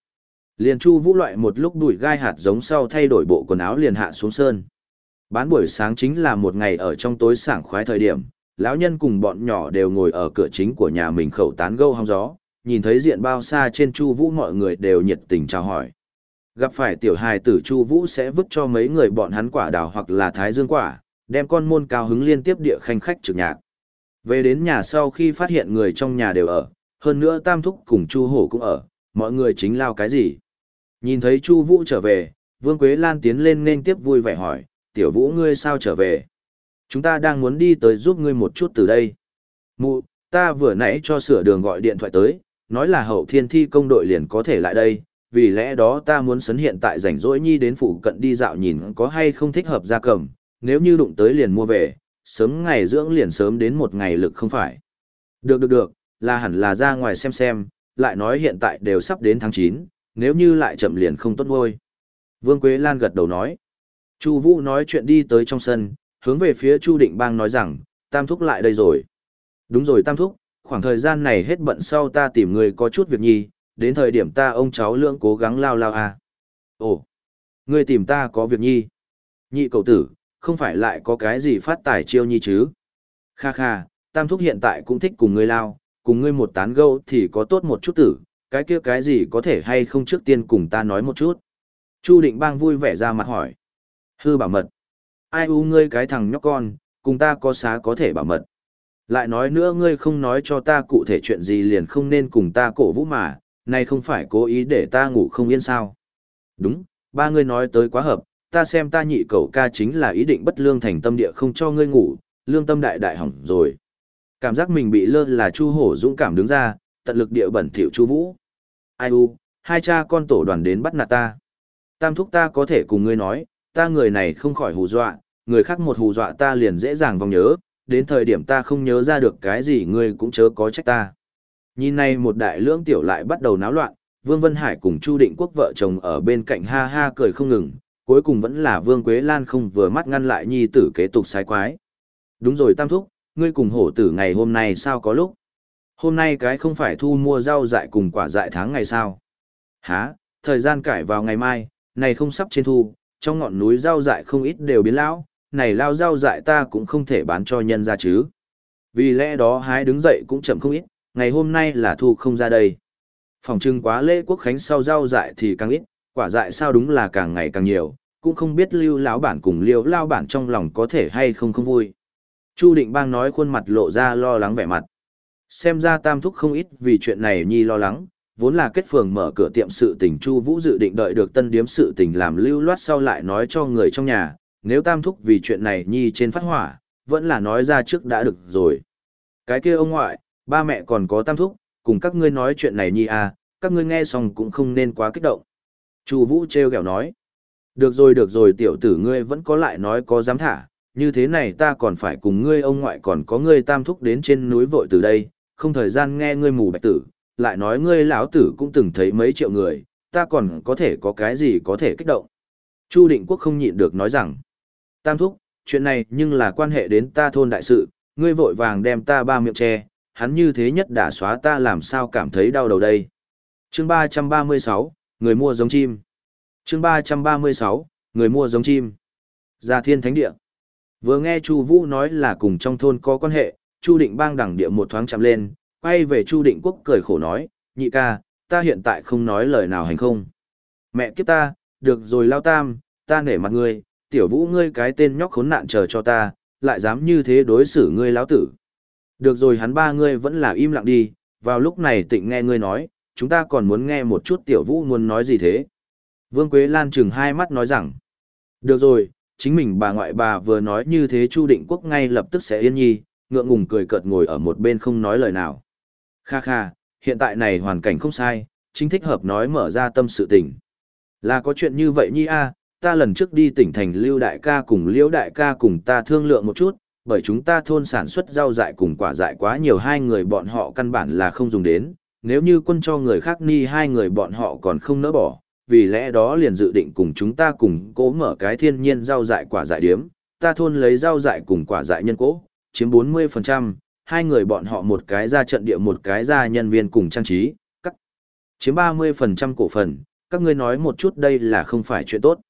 Liền Chu Vũ loại một lúc đuổi gai hạt giống sau thay đổi bộ quần áo liền hạ xuống sơn. Bán buổi sáng chính là một ngày ở trong tối sảng khoái thời điểm, lão nhân cùng bọn nhỏ đều ngồi ở cửa chính của nhà mình khẩu tán gẫu hóng gió, nhìn thấy diện bao xa trên Chu Vũ mọi người đều nhiệt tình chào hỏi. Gặp phải tiểu hài tử Chu Vũ sẽ vứt cho mấy người bọn hắn quả đào hoặc là thái dương quả, đem con môn cao hứng liên tiếp địa khanh khách trực nhạc. Về đến nhà sau khi phát hiện người trong nhà đều ở, hơn nữa Tam Thúc cùng Chu Hổ cũng ở, mọi người chính lao cái gì. Nhìn thấy Chu Vũ trở về, Vương Quế Lan tiến lên nên tiếp vui vẻ hỏi, tiểu Vũ ngươi sao trở về? Chúng ta đang muốn đi tới giúp ngươi một chút từ đây. Mụ, ta vừa nãy cho sửa đường gọi điện thoại tới, nói là hậu thiên thi công đội liền có thể lại đây, vì lẽ đó ta muốn sấn hiện tại rảnh rỗi nhi đến phụ cận đi dạo nhìn có hay không thích hợp gia cầm, nếu như đụng tới liền mua về, sớm ngày dưỡng liền sớm đến một ngày lực không phải. Được được được, là hẳn là ra ngoài xem xem, lại nói hiện tại đều sắp đến tháng 9, nếu như lại chậm liền không tốt ngôi. Vương Quế Lan gật đầu nói. Chu Vũ nói chuyện đi tới trong sân, hướng về phía Chu Định Bang nói rằng, Tam Thúc lại đây rồi. Đúng rồi Tam Thúc, khoảng thời gian này hết bận sau ta tìm người có chút việc nhi, đến thời điểm ta ông cháu lưỡng cố gắng lao lao à. Ồ, ngươi tìm ta có việc nhi. Nhị cậu tử, không phải lại có cái gì phát tài chiêu nhi chứ. Kha kha, Tam Thúc hiện tại cũng thích cùng ngươi lao, cùng ngươi một tán gẫu thì có tốt một chút tử, cái kia cái gì có thể hay không trước tiên cùng ta nói một chút. Chu Định Bang vui vẻ ra mặt hỏi. Hư bảo mật. Ai u ngươi cái thằng nhóc con, cùng ta có xá có thể bảo mật. Lại nói nữa ngươi không nói cho ta cụ thể chuyện gì liền không nên cùng ta cổ vũ mà, nay không phải cố ý để ta ngủ không yên sao. Đúng, ba ngươi nói tới quá hợp, ta xem ta nhị cậu ca chính là ý định bất lương thành tâm địa không cho ngươi ngủ, lương tâm đại đại hỏng rồi. Cảm giác mình bị lơ là Chu Hổ dũng cảm đứng ra, tận lực địa bẩn thỉu Chu Vũ. Ai u, hai cha con tổ đoàn đến bắt nạt ta. Tam thúc ta có thể cùng ngươi nói, ta người này không khỏi hù dọa, người khác một hù dọa ta liền dễ dàng vòng nhớ, đến thời điểm ta không nhớ ra được cái gì ngươi cũng chớ có trách ta. Nhìn này một đại lưỡng tiểu lại bắt đầu náo loạn, Vương Vân Hải cùng Chu Định Quốc vợ chồng ở bên cạnh ha ha cười không ngừng, cuối cùng vẫn là Vương Quế Lan không vừa mắt ngăn lại nhi tử kế tục sai quái. Đúng rồi Tam Thúc, ngươi cùng hổ tử ngày hôm nay sao có lúc? Hôm nay cái không phải thu mua rau dại cùng quả dại tháng ngày sao? Hả, thời gian cải vào ngày mai, này không sắp trên thu, trong ngọn núi rau dại không ít đều biến lão, này lao rau dại ta cũng không thể bán cho nhân ra chứ. Vì lẽ đó hái đứng dậy cũng chậm không ít, ngày hôm nay là thu không ra đây. Phòng trưng quá lễ quốc khánh sau rau dại thì càng ít, quả dại sao đúng là càng ngày càng nhiều, cũng không biết lưu lão bản cùng liêu lao bản trong lòng có thể hay không không vui. Chu định bang nói khuôn mặt lộ ra lo lắng vẻ mặt. Xem ra tam thúc không ít vì chuyện này nhi lo lắng, vốn là kết phường mở cửa tiệm sự tình Chu Vũ dự định đợi được tân điếm sự tình làm lưu loát sau lại nói cho người trong nhà, nếu tam thúc vì chuyện này nhi trên phát hỏa, vẫn là nói ra trước đã được rồi. Cái kia ông ngoại, ba mẹ còn có tam thúc, cùng các ngươi nói chuyện này nhi à, các ngươi nghe xong cũng không nên quá kích động. Chu Vũ trêu ghẹo nói. Được rồi được rồi tiểu tử ngươi vẫn có lại nói có dám thả, như thế này ta còn phải cùng ngươi ông ngoại còn có ngươi tam thúc đến trên núi vội từ đây, không thời gian nghe ngươi mù bạch tử, lại nói ngươi lão tử cũng từng thấy mấy triệu người, ta còn có thể có cái gì có thể kích động. Chu Định Quốc không nhịn được nói rằng, Tam Thúc, chuyện này nhưng là quan hệ đến ta thôn đại sự, ngươi vội vàng đem ta ba miệng che, hắn như thế nhất đã xóa ta làm sao cảm thấy đau đầu đây. Chương 336, người mua giống chim. Chương 336, người mua giống chim. Gia Thiên Thánh Địa. Vừa nghe Chu Vũ nói là cùng trong thôn có quan hệ, Chu Định Bang đẳng địa một thoáng chạm lên, quay về Chu Định Quốc cười khổ nói, nhị ca, ta hiện tại không nói lời nào hành không. Mẹ kiếp ta, được rồi lao tam, ta nể mặt ngươi, tiểu vũ ngươi cái tên nhóc khốn nạn chờ cho ta, lại dám như thế đối xử ngươi lão tử. Được rồi hắn ba ngươi vẫn là im lặng đi, vào lúc này tịnh nghe ngươi nói, chúng ta còn muốn nghe một chút tiểu vũ muốn nói gì thế. Vương Quế Lan chừng hai mắt nói rằng, được rồi, chính mình bà ngoại bà vừa nói như thế Chu Định Quốc ngay lập tức sẽ yên nhi, ngượng ngùng cười cợt ngồi ở một bên không nói lời nào. Kha kha, hiện tại này hoàn cảnh không sai, chính thích hợp nói mở ra tâm sự tình. Là có chuyện như vậy nhi a, ta lần trước đi tỉnh thành Lưu Đại ca cùng Liễu Đại ca cùng ta thương lượng một chút, bởi chúng ta thôn sản xuất rau dại cùng quả dại quá nhiều hai người bọn họ căn bản là không dùng đến, nếu như quân cho người khác ni hai người bọn họ còn không nỡ bỏ, vì lẽ đó liền dự định cùng chúng ta cùng cố mở cái thiên nhiên rau dại quả dại điếm, ta thôn lấy rau dại cùng quả dại nhân cố, chiếm 40%, hai người bọn họ một cái ra trận địa một cái ra nhân viên cùng trang trí, cắt. Chiếm 30% cổ phần, các ngươi nói một chút đây là không phải chuyện tốt.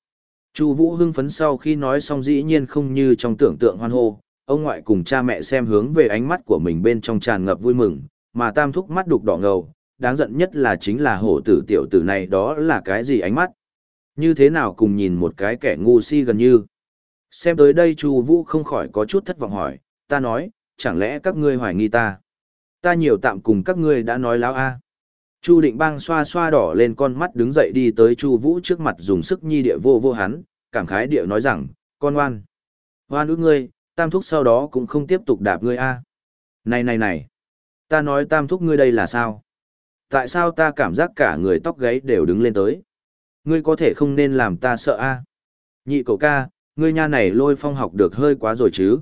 Chu Vũ hưng phấn sau khi nói xong dĩ nhiên không như trong tưởng tượng hoan hô, ông ngoại cùng cha mẹ xem hướng về ánh mắt của mình bên trong tràn ngập vui mừng, mà tam thúc mắt đục đỏ ngầu, đáng giận nhất là chính là hổ tử tiểu tử này đó là cái gì ánh mắt. Như thế nào cùng nhìn một cái kẻ ngu si gần như. Xem tới đây Chu Vũ không khỏi có chút thất vọng hỏi, ta nói, chẳng lẽ các ngươi hoài nghi ta? Ta nhiều tạm cùng các ngươi đã nói láo a. Chu Định Bang xoa xoa đỏ lên con mắt đứng dậy đi tới Chu Vũ trước mặt dùng sức nhi địa vô vô hắn, cảm khái địa nói rằng, con ngoan. Hoan ước ngươi, tam thúc sau đó cũng không tiếp tục đạp ngươi a. Này này này, ta nói tam thúc ngươi đây là sao? Tại sao ta cảm giác cả người tóc gáy đều đứng lên tới? Ngươi có thể không nên làm ta sợ a. Nhị cậu ca, ngươi nha này lôi phong học được hơi quá rồi chứ?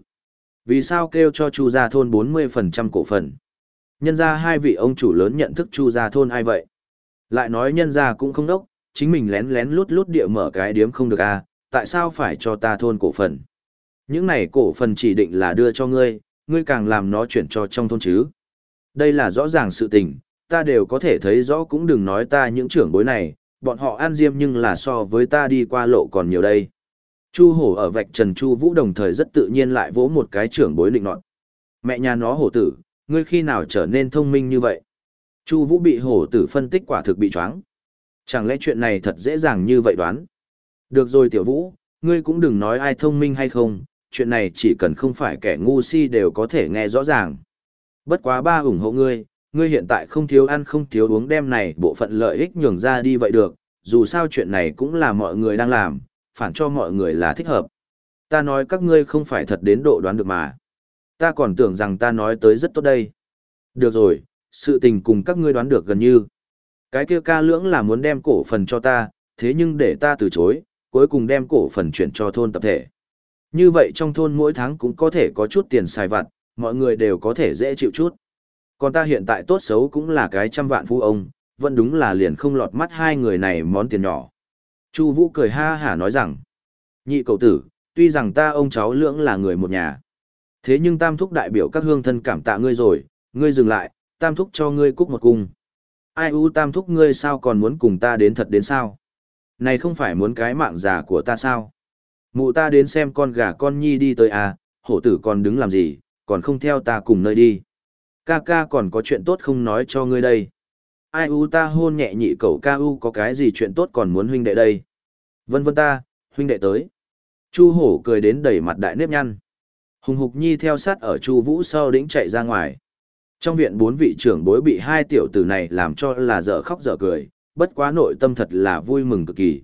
Vì sao kêu cho Chu gia thôn 40% cổ phần? Nhân ra hai vị ông chủ lớn nhận thức Chu gia thôn ai vậy? Lại nói nhân ra cũng không đốc, chính mình lén lén lút lút địa mở cái điếm không được à, tại sao phải cho ta thôn cổ phần? Những này cổ phần chỉ định là đưa cho ngươi, ngươi càng làm nó chuyển cho trong thôn chứ. Đây là rõ ràng sự tình, ta đều có thể thấy rõ cũng đừng nói ta những trưởng bối này, bọn họ an diêm nhưng là so với ta đi qua lộ còn nhiều đây. Chu hổ ở vạch trần Chu Vũ đồng thời rất tự nhiên lại vỗ một cái trưởng bối định nọt. Mẹ nhà nó hổ tử, ngươi khi nào trở nên thông minh như vậy? Chu Vũ bị hổ tử phân tích quả thực bị choáng. Chẳng lẽ chuyện này thật dễ dàng như vậy đoán? Được rồi tiểu Vũ, ngươi cũng đừng nói ai thông minh hay không, chuyện này chỉ cần không phải kẻ ngu si đều có thể nghe rõ ràng. Bất quá ba ủng hộ ngươi, ngươi hiện tại không thiếu ăn không thiếu uống đem này bộ phận lợi ích nhường ra đi vậy được, dù sao chuyện này cũng là mọi người đang làm, phản cho mọi người là thích hợp. Ta nói các ngươi không phải thật đến độ đoán được mà. Ta còn tưởng rằng ta nói tới rất tốt đây. Được rồi, sự tình cùng các ngươi đoán được gần như. Cái kia ca lưỡng là muốn đem cổ phần cho ta, thế nhưng để ta từ chối, cuối cùng đem cổ phần chuyển cho thôn tập thể. Như vậy trong thôn mỗi tháng cũng có thể có chút tiền xài vặt, mọi người đều có thể dễ chịu chút. Còn ta hiện tại tốt xấu cũng là cái trăm vạn phú ông, vẫn đúng là liền không lọt mắt hai người này món tiền nhỏ. Chu Vũ cười ha hả nói rằng, nhị cậu tử, tuy rằng ta ông cháu lưỡng là người một nhà. Thế nhưng tam thúc đại biểu các hương thân cảm tạ ngươi rồi, ngươi dừng lại, tam thúc cho ngươi cúc một cung. Ai u tam thúc ngươi sao còn muốn cùng ta đến thật đến sao? Này không phải muốn cái mạng già của ta sao? Mụ ta đến xem con gà con nhi đi tới à, hổ tử còn đứng làm gì, còn không theo ta cùng nơi đi. Ca ca còn có chuyện tốt không nói cho ngươi đây. Ai u ta hôn nhẹ nhị cậu ca u có cái gì chuyện tốt còn muốn huynh đệ đây. Vân vân ta, huynh đệ tới. Chu hổ cười đến đầy mặt đại nếp nhăn. Hùng hục nhi theo sát ở chu vũ sau đĩnh chạy ra ngoài. Trong viện bốn vị trưởng bối bị hai tiểu tử này làm cho là dở khóc dở cười, bất quá nội tâm thật là vui mừng cực kỳ.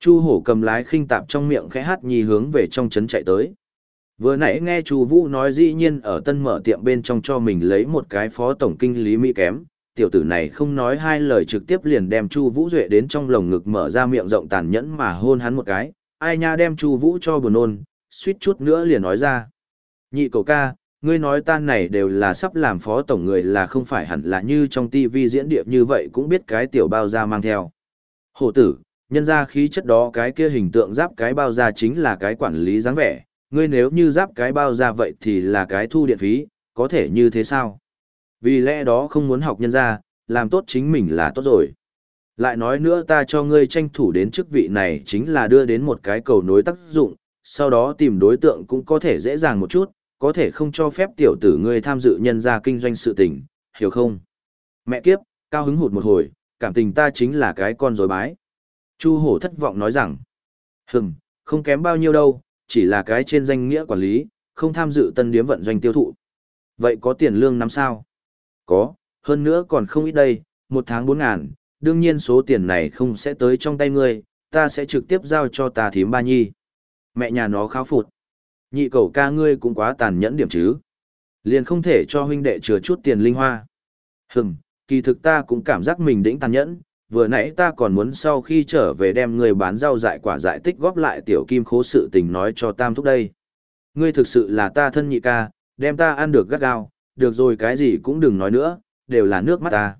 Chu hổ cầm lái khinh tạp trong miệng khẽ hát nhì hướng về trong trấn chạy tới. Vừa nãy nghe Chu Vũ nói dĩ nhiên ở tân mở tiệm bên trong cho mình lấy một cái phó tổng kinh lý mỹ kém, tiểu tử này không nói hai lời trực tiếp liền đem Chu Vũ duệ đến trong lồng ngực mở ra miệng rộng tàn nhẫn mà hôn hắn một cái, ai nha đem Chu Vũ cho buồn nôn, suýt chút nữa liền nói ra. Nhị cậu ca, ngươi nói tan này đều là sắp làm phó tổng người là không phải hẳn là như trong tivi diễn điệp như vậy cũng biết cái tiểu bao ra mang theo. Hổ tử, nhân ra khí chất đó cái kia hình tượng giáp cái bao ra chính là cái quản lý dáng vẻ, ngươi nếu như giáp cái bao ra vậy thì là cái thu điện phí, có thể như thế sao? Vì lẽ đó không muốn học nhân ra, làm tốt chính mình là tốt rồi. Lại nói nữa ta cho ngươi tranh thủ đến chức vị này chính là đưa đến một cái cầu nối tác dụng, sau đó tìm đối tượng cũng có thể dễ dàng một chút, có thể không cho phép tiểu tử ngươi tham dự nhân ra kinh doanh sự tình, hiểu không? Mẹ kiếp, cao hứng hụt một hồi, cảm tình ta chính là cái con dối bái. Chu hổ thất vọng nói rằng, hừm, không kém bao nhiêu đâu, chỉ là cái trên danh nghĩa quản lý, không tham dự tân điếm vận doanh tiêu thụ. Vậy có tiền lương năm sao? Có, hơn nữa còn không ít đây, một tháng bốn ngàn, đương nhiên số tiền này không sẽ tới trong tay ngươi, ta sẽ trực tiếp giao cho ta thím ba nhi. Mẹ nhà nó kháo phụt. Nhị cầu ca ngươi cũng quá tàn nhẫn điểm chứ. Liền không thể cho huynh đệ chừa chút tiền linh hoa. Hừm, kỳ thực ta cũng cảm giác mình đĩnh tàn nhẫn, vừa nãy ta còn muốn sau khi trở về đem người bán rau dại quả dại tích góp lại tiểu kim khố sự tình nói cho tam thúc đây. Ngươi thực sự là ta thân nhị ca, đem ta ăn được gắt gao, được rồi cái gì cũng đừng nói nữa, đều là nước mắt ta.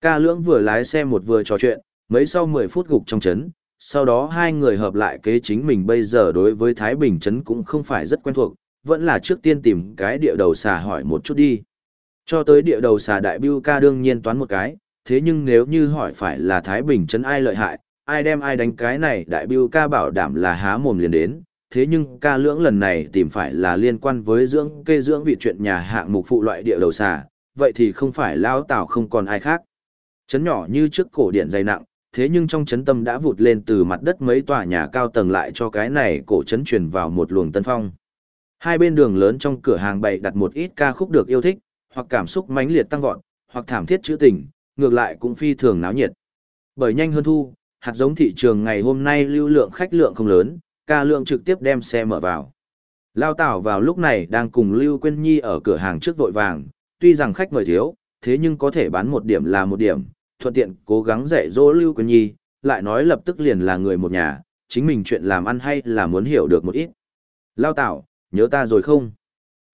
Ca lưỡng vừa lái xe một vừa trò chuyện, mấy sau 10 phút gục trong chấn, sau đó hai người hợp lại kế chính mình bây giờ đối với Thái Bình chấn cũng không phải rất quen thuộc, vẫn là trước tiên tìm cái địa đầu xà hỏi một chút đi. Cho tới địa đầu xà đại bưu ca đương nhiên toán một cái, thế nhưng nếu như hỏi phải là Thái Bình chấn ai lợi hại, ai đem ai đánh cái này đại biêu ca bảo đảm là há mồm liền đến, thế nhưng ca lưỡng lần này tìm phải là liên quan với dưỡng kê dưỡng vị chuyện nhà hạng mục phụ loại địa đầu xà, vậy thì không phải lao tảo không còn ai khác. Chấn nhỏ như trước cổ điện dày nặng, thế nhưng trong chấn tâm đã vụt lên từ mặt đất mấy tòa nhà cao tầng lại cho cái này cổ chấn truyền vào một luồng tân phong. Hai bên đường lớn trong cửa hàng bày đặt một ít ca khúc được yêu thích, hoặc cảm xúc mãnh liệt tăng vọt, hoặc thảm thiết trữ tình, ngược lại cũng phi thường náo nhiệt. Bởi nhanh hơn thu, hạt giống thị trường ngày hôm nay lưu lượng khách lượng không lớn, ca lượng trực tiếp đem xe mở vào. Lao Tảo vào lúc này đang cùng Lưu Quyên Nhi ở cửa hàng trước vội vàng, tuy rằng khách mời thiếu, thế nhưng có thể bán một điểm là một điểm, thuận tiện cố gắng dạy dỗ Lưu Quyên Nhi, lại nói lập tức liền là người một nhà, chính mình chuyện làm ăn hay là muốn hiểu được một ít. Lao Tảo, nhớ ta rồi không?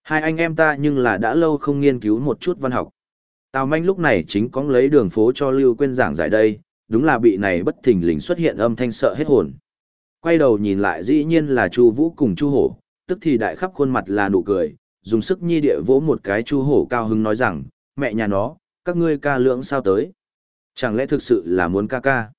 Hai anh em ta nhưng là đã lâu không nghiên cứu một chút văn học. Tào Manh lúc này chính có lấy đường phố cho Lưu Quyên giảng giải đây, đúng là bị này bất thình lình xuất hiện âm thanh sợ hết hồn. Quay đầu nhìn lại dĩ nhiên là Chu Vũ cùng Chu Hổ, tức thì đại khắp khuôn mặt là nụ cười, dùng sức nhi địa vỗ một cái Chu Hổ cao hứng nói rằng, mẹ nhà nó, các ngươi ca lượng sao tới? Chẳng lẽ thực sự là muốn ca ca?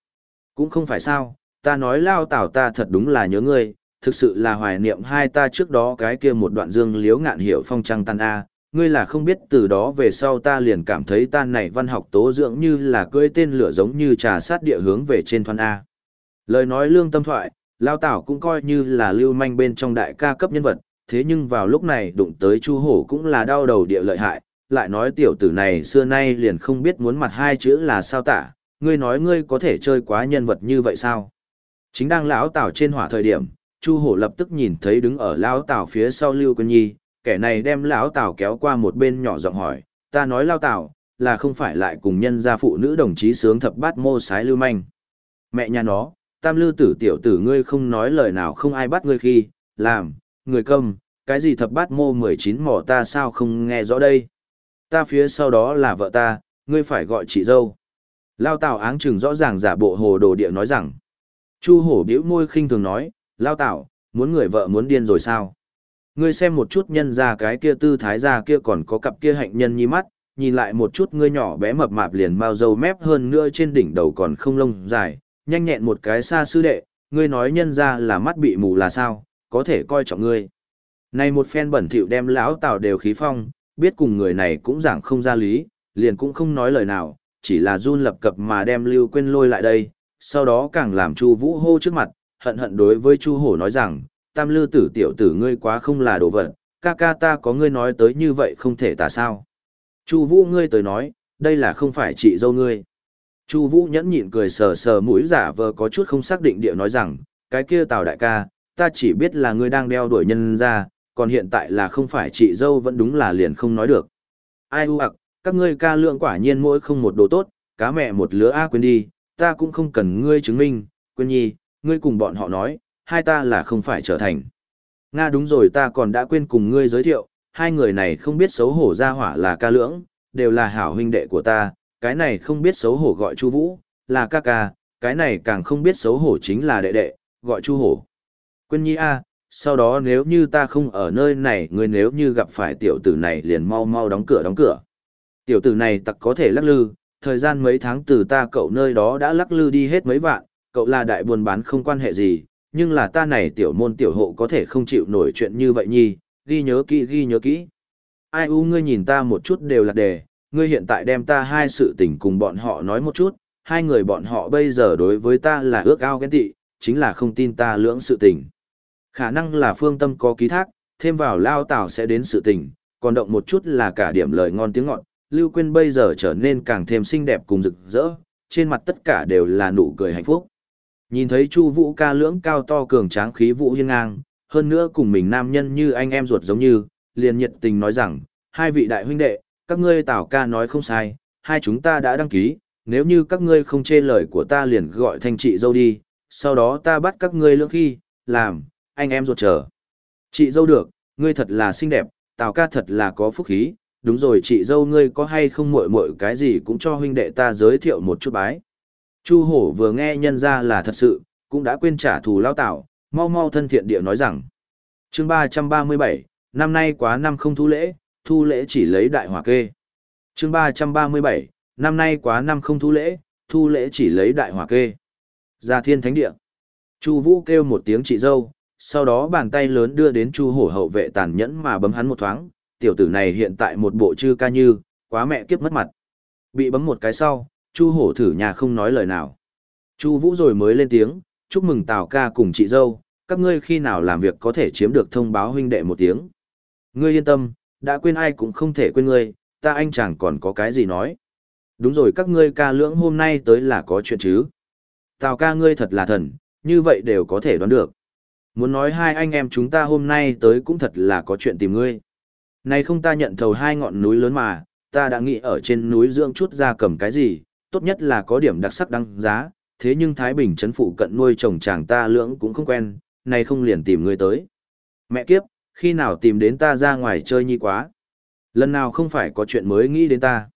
Cũng không phải sao, ta nói lao tảo ta thật đúng là nhớ ngươi, thực sự là hoài niệm hai ta trước đó cái kia một đoạn dương liếu ngạn hiểu phong trăng tan A, ngươi là không biết từ đó về sau ta liền cảm thấy ta này văn học tố dưỡng như là cưỡi tên lửa giống như trà sát địa hướng về trên thoan A. Lời nói lương tâm thoại, lao tảo cũng coi như là lưu manh bên trong đại ca cấp nhân vật, thế nhưng vào lúc này đụng tới chu hổ cũng là đau đầu địa lợi hại, lại nói tiểu tử này xưa nay liền không biết muốn mặt hai chữ là sao tả, ngươi nói ngươi có thể chơi quá nhân vật như vậy sao? Chính đang lão tảo trên hỏa thời điểm, Chu Hổ lập tức nhìn thấy đứng ở lão tảo phía sau Lưu Quân Nhi, kẻ này đem lão tảo kéo qua một bên nhỏ giọng hỏi, ta nói lao tảo, là không phải lại cùng nhân gia phụ nữ đồng chí sướng thập bát mô sái lưu manh. Mẹ nhà nó, tam lư tử tiểu tử ngươi không nói lời nào không ai bắt ngươi khi, làm, người câm, cái gì thập bát mô 19 mỏ ta sao không nghe rõ đây. Ta phía sau đó là vợ ta, ngươi phải gọi chị dâu. Lao Tào áng chừng rõ ràng giả bộ hồ đồ địa nói rằng. Chu hổ bĩu môi khinh thường nói, Lao Tào, muốn người vợ muốn điên rồi sao? Ngươi xem một chút nhân ra cái kia tư thái ra kia còn có cặp kia hạnh nhân nhi mắt, nhìn lại một chút ngươi nhỏ bé mập mạp liền mau dâu mép hơn nữa trên đỉnh đầu còn không lông dài, nhanh nhẹn một cái xa sư đệ, ngươi nói nhân ra là mắt bị mù là sao, có thể coi trọng ngươi. Này một phen bẩn thỉu đem lão Tào đều khí phong, biết cùng người này cũng giảng không ra lý, liền cũng không nói lời nào, chỉ là run lập cập mà đem Lưu Quyên lôi lại đây, sau đó càng làm Chu Vũ hô trước mặt, hận hận đối với Chu Hổ nói rằng, tam lư tử tiểu tử ngươi quá không là đồ vật, ca ca ta có ngươi nói tới như vậy không thể tả sao. Chu Vũ ngươi tới nói, đây là không phải chị dâu ngươi. Chu Vũ nhẫn nhịn cười sờ sờ mũi giả vờ có chút không xác định địa nói rằng, cái kia Tào đại ca, ta chỉ biết là ngươi đang đeo đuổi nhân ra, còn hiện tại là không phải chị dâu vẫn đúng là liền không nói được. Ai u ạc, các ngươi ca lượng quả nhiên mỗi không một đồ tốt, cá mẹ một lứa A quên đi, ta cũng không cần ngươi chứng minh, quên nhi, ngươi cùng bọn họ nói, hai ta là không phải trở thành. Nga đúng rồi ta còn đã quên cùng ngươi giới thiệu, hai người này không biết xấu hổ ra hỏa là ca lưỡng, đều là hảo huynh đệ của ta, cái này không biết xấu hổ gọi chu vũ, là ca ca, cái này càng không biết xấu hổ chính là đệ đệ, gọi Chu Hổ. Quên Nhi a, sau đó nếu như ta không ở nơi này, ngươi nếu như gặp phải tiểu tử này liền mau mau đóng cửa đóng cửa. Tiểu tử này tặc có thể lắc lư, thời gian mấy tháng từ ta cậu nơi đó đã lắc lư đi hết mấy vạn, cậu là đại buôn bán không quan hệ gì, nhưng là ta này tiểu môn tiểu hộ có thể không chịu nổi chuyện như vậy nhi, ghi nhớ kỹ ghi nhớ kỹ. Ai u ngươi nhìn ta một chút đều là đề, ngươi hiện tại đem ta hai sự tình cùng bọn họ nói một chút, hai người bọn họ bây giờ đối với ta là ước ao ghen tị, chính là không tin ta lưỡng sự tình. Khả năng là phương tâm có ký thác, thêm vào lao tảo sẽ đến sự tình, còn động một chút là cả điểm lời ngon tiếng ngọt, Lưu Quyên bây giờ trở nên càng thêm xinh đẹp cùng rực rỡ, trên mặt tất cả đều là nụ cười hạnh phúc. Nhìn thấy Chu Vũ ca lưỡng cao to cường tráng khí vũ hiên ngang, hơn nữa cùng mình nam nhân như anh em ruột giống như, liền nhiệt tình nói rằng, hai vị đại huynh đệ, các ngươi Tào ca nói không sai, hai chúng ta đã đăng ký, nếu như các ngươi không chê lời của ta liền gọi thanh chị dâu đi, sau đó ta bắt các ngươi lưỡng khi, làm, anh em ruột chờ. Chị dâu được, ngươi thật là xinh đẹp, Tào ca thật là có phúc khí, đúng rồi chị dâu ngươi có hay không muội muội cái gì cũng cho huynh đệ ta giới thiệu một chút bái. Chu hổ vừa nghe nhân ra là thật sự, cũng đã quên trả thù lao tạo, mau mau thân thiện địa nói rằng. chương ba trăm ba mươi bảy năm nay quá năm không thu lễ, thu lễ chỉ lấy đại hỏa kê. chương ba trăm ba mươi bảy năm nay quá năm không thu lễ, thu lễ chỉ lấy đại hỏa kê. Gia thiên thánh địa. Chu vũ kêu một tiếng chị dâu, sau đó bàn tay lớn đưa đến chu hổ hậu vệ tàn nhẫn mà bấm hắn một thoáng, tiểu tử này hiện tại một bộ chư ca như, quá mẹ kiếp mất mặt. Bị bấm một cái sau, Chu hổ thử nhà không nói lời nào. Chu vũ rồi mới lên tiếng, chúc mừng Tào ca cùng chị dâu, các ngươi khi nào làm việc có thể chiếm được thông báo huynh đệ một tiếng. Ngươi yên tâm, đã quên ai cũng không thể quên ngươi, ta anh chàng còn có cái gì nói. Đúng rồi các ngươi ca lưỡng hôm nay tới là có chuyện chứ. Tào ca ngươi thật là thần, như vậy đều có thể đoán được. Muốn nói hai anh em chúng ta hôm nay tới cũng thật là có chuyện tìm ngươi. Này không ta nhận thầu hai ngọn núi lớn mà, ta đã nghĩ ở trên núi dưỡng chút ra cầm cái gì, tốt nhất là có điểm đặc sắc đăng giá, thế nhưng Thái Bình trấn phụ cận nuôi chồng chàng ta lưỡng cũng không quen, nay không liền tìm ngươi tới. Mẹ kiếp, khi nào tìm đến ta ra ngoài chơi nhi quá. Lần nào không phải có chuyện mới nghĩ đến ta.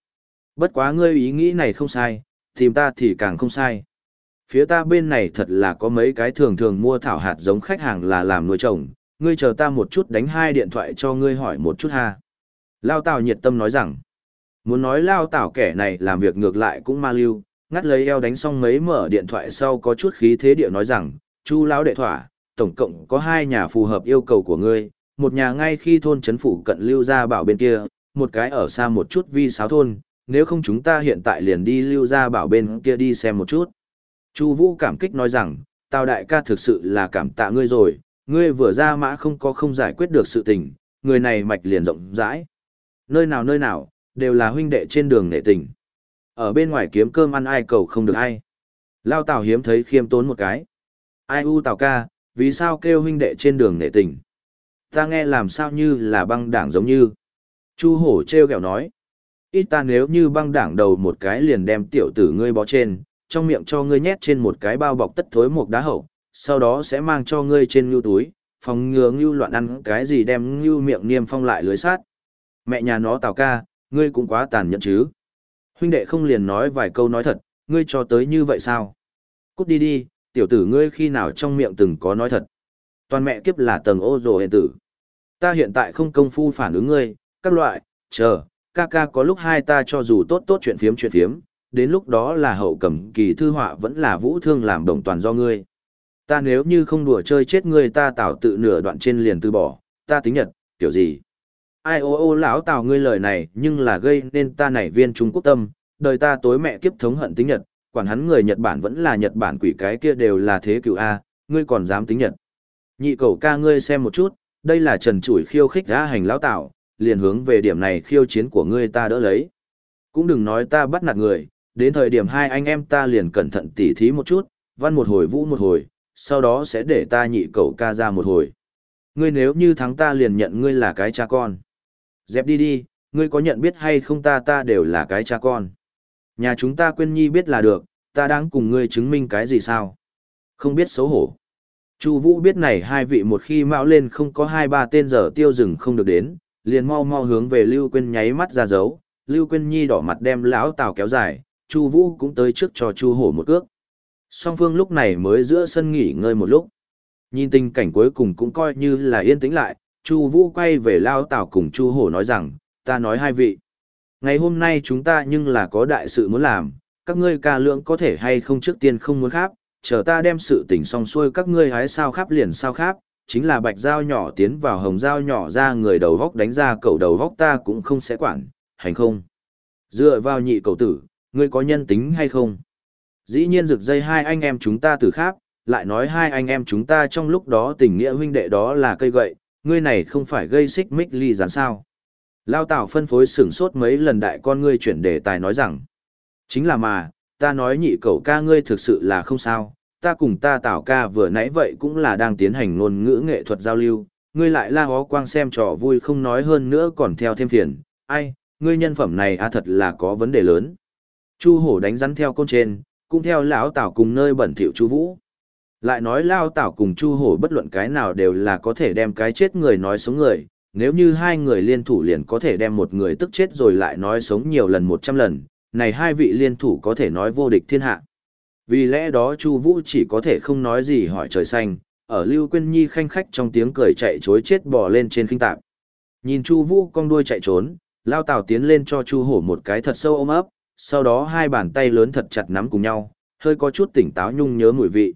Bất quá ngươi ý nghĩ này không sai, tìm ta thì càng không sai. Phía ta bên này thật là có mấy cái thường thường mua thảo hạt giống khách hàng là làm nuôi trồng, ngươi chờ ta một chút đánh hai điện thoại cho ngươi hỏi một chút ha. Lao Tào nhiệt tâm nói rằng, muốn nói Lao tảo kẻ này làm việc ngược lại cũng ma lưu, ngắt lấy eo đánh xong mấy mở điện thoại sau có chút khí thế địa nói rằng, chu lão đệ thỏa, tổng cộng có hai nhà phù hợp yêu cầu của ngươi, một nhà ngay khi thôn chấn phủ cận lưu gia bảo bên kia, một cái ở xa một chút vi sáo thôn, nếu không chúng ta hiện tại liền đi lưu gia bảo bên kia đi xem một chút. Chu Vũ cảm kích nói rằng, Tào đại ca thực sự là cảm tạ ngươi rồi, ngươi vừa ra mã không có không giải quyết được sự tình, người này mạch liền rộng rãi. Nơi nào nơi nào, đều là huynh đệ trên đường nệ tình. Ở bên ngoài kiếm cơm ăn ai cầu không được ai. Lao Tào hiếm thấy khiêm tốn một cái. Ai u Tào ca, vì sao kêu huynh đệ trên đường nệ tình? Ta nghe làm sao như là băng đảng giống như. Chu hổ treo kẹo nói. Ít ta nếu như băng đảng đầu một cái liền đem tiểu tử ngươi bó trên, trong miệng cho ngươi nhét trên một cái bao bọc tất thối một đá hậu, sau đó sẽ mang cho ngươi trên ngưu túi, phòng ngừa ngưu loạn ăn cái gì đem ngưu miệng niêm phong lại lưới sát. Mẹ nhà nó tào ca, ngươi cũng quá tàn nhẫn chứ. Huynh đệ không liền nói vài câu nói thật, ngươi cho tới như vậy sao? Cút đi đi, tiểu tử ngươi khi nào trong miệng từng có nói thật. Toàn mẹ kiếp là tầng ô rồ hền tử. Ta hiện tại không công phu phản ứng ngươi, các loại, chờ, ca ca có lúc hai ta cho dù tốt tốt chuyện phiếm chuyện phiếm, đến lúc đó là hậu cầm kỳ thư họa vẫn là vũ thương làm đồng toàn do ngươi. Ta nếu như không đùa chơi chết ngươi ta tảo tự nửa đoạn trên liền từ bỏ, ta tính nhật, kiểu gì? Ai ô ô lão tào ngươi lời này nhưng là gây nên ta nảy viên Trung Quốc tâm, đời ta tối mẹ kiếp thống hận tính nhật, quản hắn người Nhật Bản vẫn là Nhật Bản quỷ cái kia đều là thế cựu A, ngươi còn dám tính nhật. Nhị cầu ca ngươi xem một chút, đây là trần trụi khiêu khích ra hành lão tào, liền hướng về điểm này khiêu chiến của ngươi ta đỡ lấy. Cũng đừng nói ta bắt nạt người, đến thời điểm hai anh em ta liền cẩn thận tỉ thí một chút, văn một hồi vũ một hồi, sau đó sẽ để ta nhị cậu ca ra một hồi. Ngươi nếu như thắng ta liền nhận ngươi là cái cha con. Dẹp đi đi, ngươi có nhận biết hay không ta ta đều là cái cha con. Nhà chúng ta quên nhi biết là được, ta đang cùng ngươi chứng minh cái gì sao? Không biết xấu hổ. Chu Vũ biết này hai vị một khi mạo lên không có hai ba tên giờ tiêu rừng không được đến, liền mau mau hướng về Lưu Quyên nháy mắt ra dấu, Lưu Quyên Nhi đỏ mặt đem lão Tào kéo dài, Chu Vũ cũng tới trước cho Chu Hổ một cước. Song phương lúc này mới giữa sân nghỉ ngơi một lúc. Nhìn tình cảnh cuối cùng cũng coi như là yên tĩnh lại, Chu Vũ quay về Lao Tảo cùng Chu Hổ nói rằng, ta nói hai vị. Ngày hôm nay chúng ta nhưng là có đại sự muốn làm, các ngươi ca lượng có thể hay không trước tiên không muốn khắp, chờ ta đem sự tình xong xuôi các ngươi hái sao khắp liền sao khắp, chính là bạch dao nhỏ tiến vào hồng dao nhỏ ra người đầu góc đánh ra cậu đầu góc ta cũng không sẽ quản, hành không? Dựa vào nhị cậu tử, ngươi có nhân tính hay không? Dĩ nhiên rực dây hai anh em chúng ta từ khác, lại nói hai anh em chúng ta trong lúc đó tình nghĩa huynh đệ đó là cây gậy, ngươi này không phải gây xích mích ly gián sao. Lao Tào phân phối sửng sốt mấy lần đại con ngươi chuyển đề tài nói rằng, chính là mà, ta nói nhị cậu ca ngươi thực sự là không sao, ta cùng ta tào ca vừa nãy vậy cũng là đang tiến hành ngôn ngữ nghệ thuật giao lưu, ngươi lại la hó quang xem trò vui không nói hơn nữa còn theo thêm phiền, ai, ngươi nhân phẩm này a thật là có vấn đề lớn. Chu hổ đánh rắn theo côn trên, cũng theo lão Tào cùng nơi bẩn thỉu chu vũ. Lại nói Lao Tảo cùng Chu Hổ bất luận cái nào đều là có thể đem cái chết người nói sống người, nếu như hai người liên thủ liền có thể đem một người tức chết rồi lại nói sống nhiều lần một trăm lần, này hai vị liên thủ có thể nói vô địch thiên hạ. Vì lẽ đó Chu Vũ chỉ có thể không nói gì hỏi trời xanh, ở Lưu Quyên Nhi khanh khách trong tiếng cười chạy chối chết bò lên trên khinh tạp. Nhìn Chu Vũ cong đuôi chạy trốn, Lao Tảo tiến lên cho Chu Hổ một cái thật sâu ôm ấp, sau đó hai bàn tay lớn thật chặt nắm cùng nhau, hơi có chút tỉnh táo nhung nhớ mùi vị.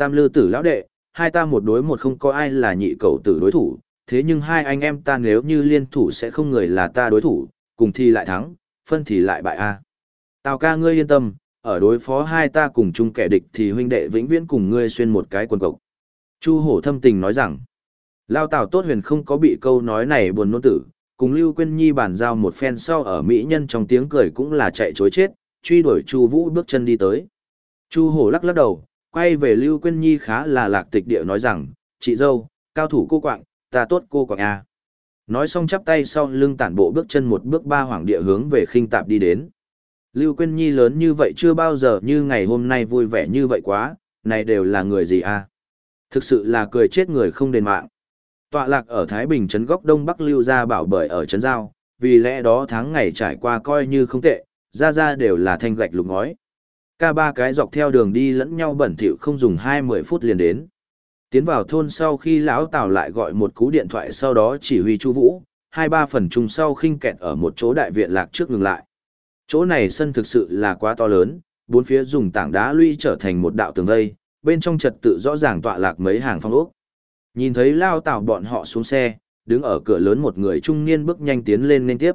Tam lư tử lão đệ, hai ta một đối một không có ai là nhị cầu tử đối thủ, thế nhưng hai anh em ta nếu như liên thủ sẽ không người là ta đối thủ, cùng thì lại thắng, phân thì lại bại a. Tào ca ngươi yên tâm, ở đối phó hai ta cùng chung kẻ địch thì huynh đệ vĩnh viễn cùng ngươi xuyên một cái quần cộc. Chu hổ thâm tình nói rằng, Lao Tào tốt huyền không có bị câu nói này buồn nôn tử, cùng Lưu Quyên Nhi bàn giao một phen sau ở Mỹ nhân trong tiếng cười cũng là chạy chối chết, truy đuổi Chu Vũ bước chân đi tới. Chu hổ lắc lắc đầu, quay về Lưu Quyên Nhi khá là lạc tịch địa nói rằng, chị dâu, cao thủ cô quạng, ta tốt cô quạng à Nói xong chắp tay sau lưng tản bộ bước chân một bước ba hoàng địa hướng về khinh tạp đi đến. Lưu Quyên Nhi lớn như vậy chưa bao giờ như ngày hôm nay vui vẻ như vậy quá, này đều là người gì à Thực sự là cười chết người không đền mạng. Tọa lạc ở Thái Bình trấn góc Đông Bắc Lưu gia bảo bởi ở trấn Giao, vì lẽ đó tháng ngày trải qua coi như không tệ, ra ra đều là thanh gạch lục ngói ca ba cái dọc theo đường đi lẫn nhau bẩn thỉu không dùng hai mười phút liền đến. Tiến vào thôn sau khi lão tào lại gọi một cú điện thoại sau đó chỉ huy chu vũ, hai ba phần chung sau khinh kẹt ở một chỗ đại viện lạc trước ngừng lại. Chỗ này sân thực sự là quá to lớn, bốn phía dùng tảng đá lũy trở thành một đạo tường vây, bên trong trật tự rõ ràng tọa lạc mấy hàng phong ốc. Nhìn thấy lao tào bọn họ xuống xe, đứng ở cửa lớn một người trung niên bước nhanh tiến lên nên tiếp.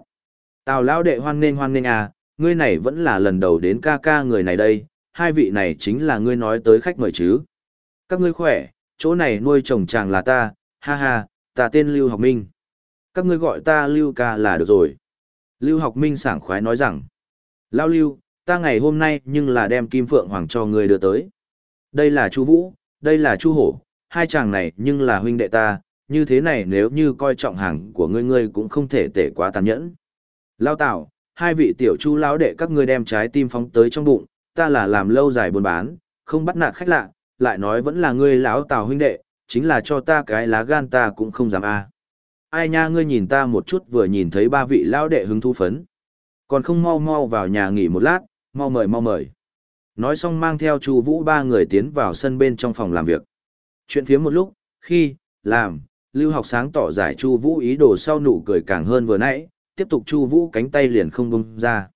Tào lão đệ hoan nghênh hoan nghênh à ngươi này vẫn là lần đầu đến ca ca người này đây, hai vị này chính là ngươi nói tới khách mời chứ. Các ngươi khỏe, chỗ này nuôi chồng chàng là ta, ha ha, ta tên Lưu Học Minh. Các ngươi gọi ta Lưu ca là được rồi. Lưu Học Minh sảng khoái nói rằng, Lao Lưu, ta ngày hôm nay nhưng là đem Kim Phượng Hoàng cho ngươi đưa tới. Đây là Chu Vũ, đây là Chu Hổ, hai chàng này nhưng là huynh đệ ta, như thế này nếu như coi trọng hàng của ngươi ngươi cũng không thể tệ quá tàn nhẫn. Lao Tảo, hai vị tiểu chu lão đệ các ngươi đem trái tim phóng tới trong bụng, ta là làm lâu dài buôn bán, không bắt nạt khách lạ, lại nói vẫn là ngươi lão tào huynh đệ, chính là cho ta cái lá gan ta cũng không dám a. Ai nha ngươi nhìn ta một chút vừa nhìn thấy ba vị lão đệ hứng thú phấn. Còn không mau mau vào nhà nghỉ một lát, mau mời mau mời. Nói xong mang theo Chu Vũ ba người tiến vào sân bên trong phòng làm việc. Chuyện phía một lúc, khi, làm, Lưu học sáng tỏ giải Chu Vũ ý đồ sau nụ cười càng hơn vừa nãy, tiếp tục chu vũ cánh tay liền không bông ra.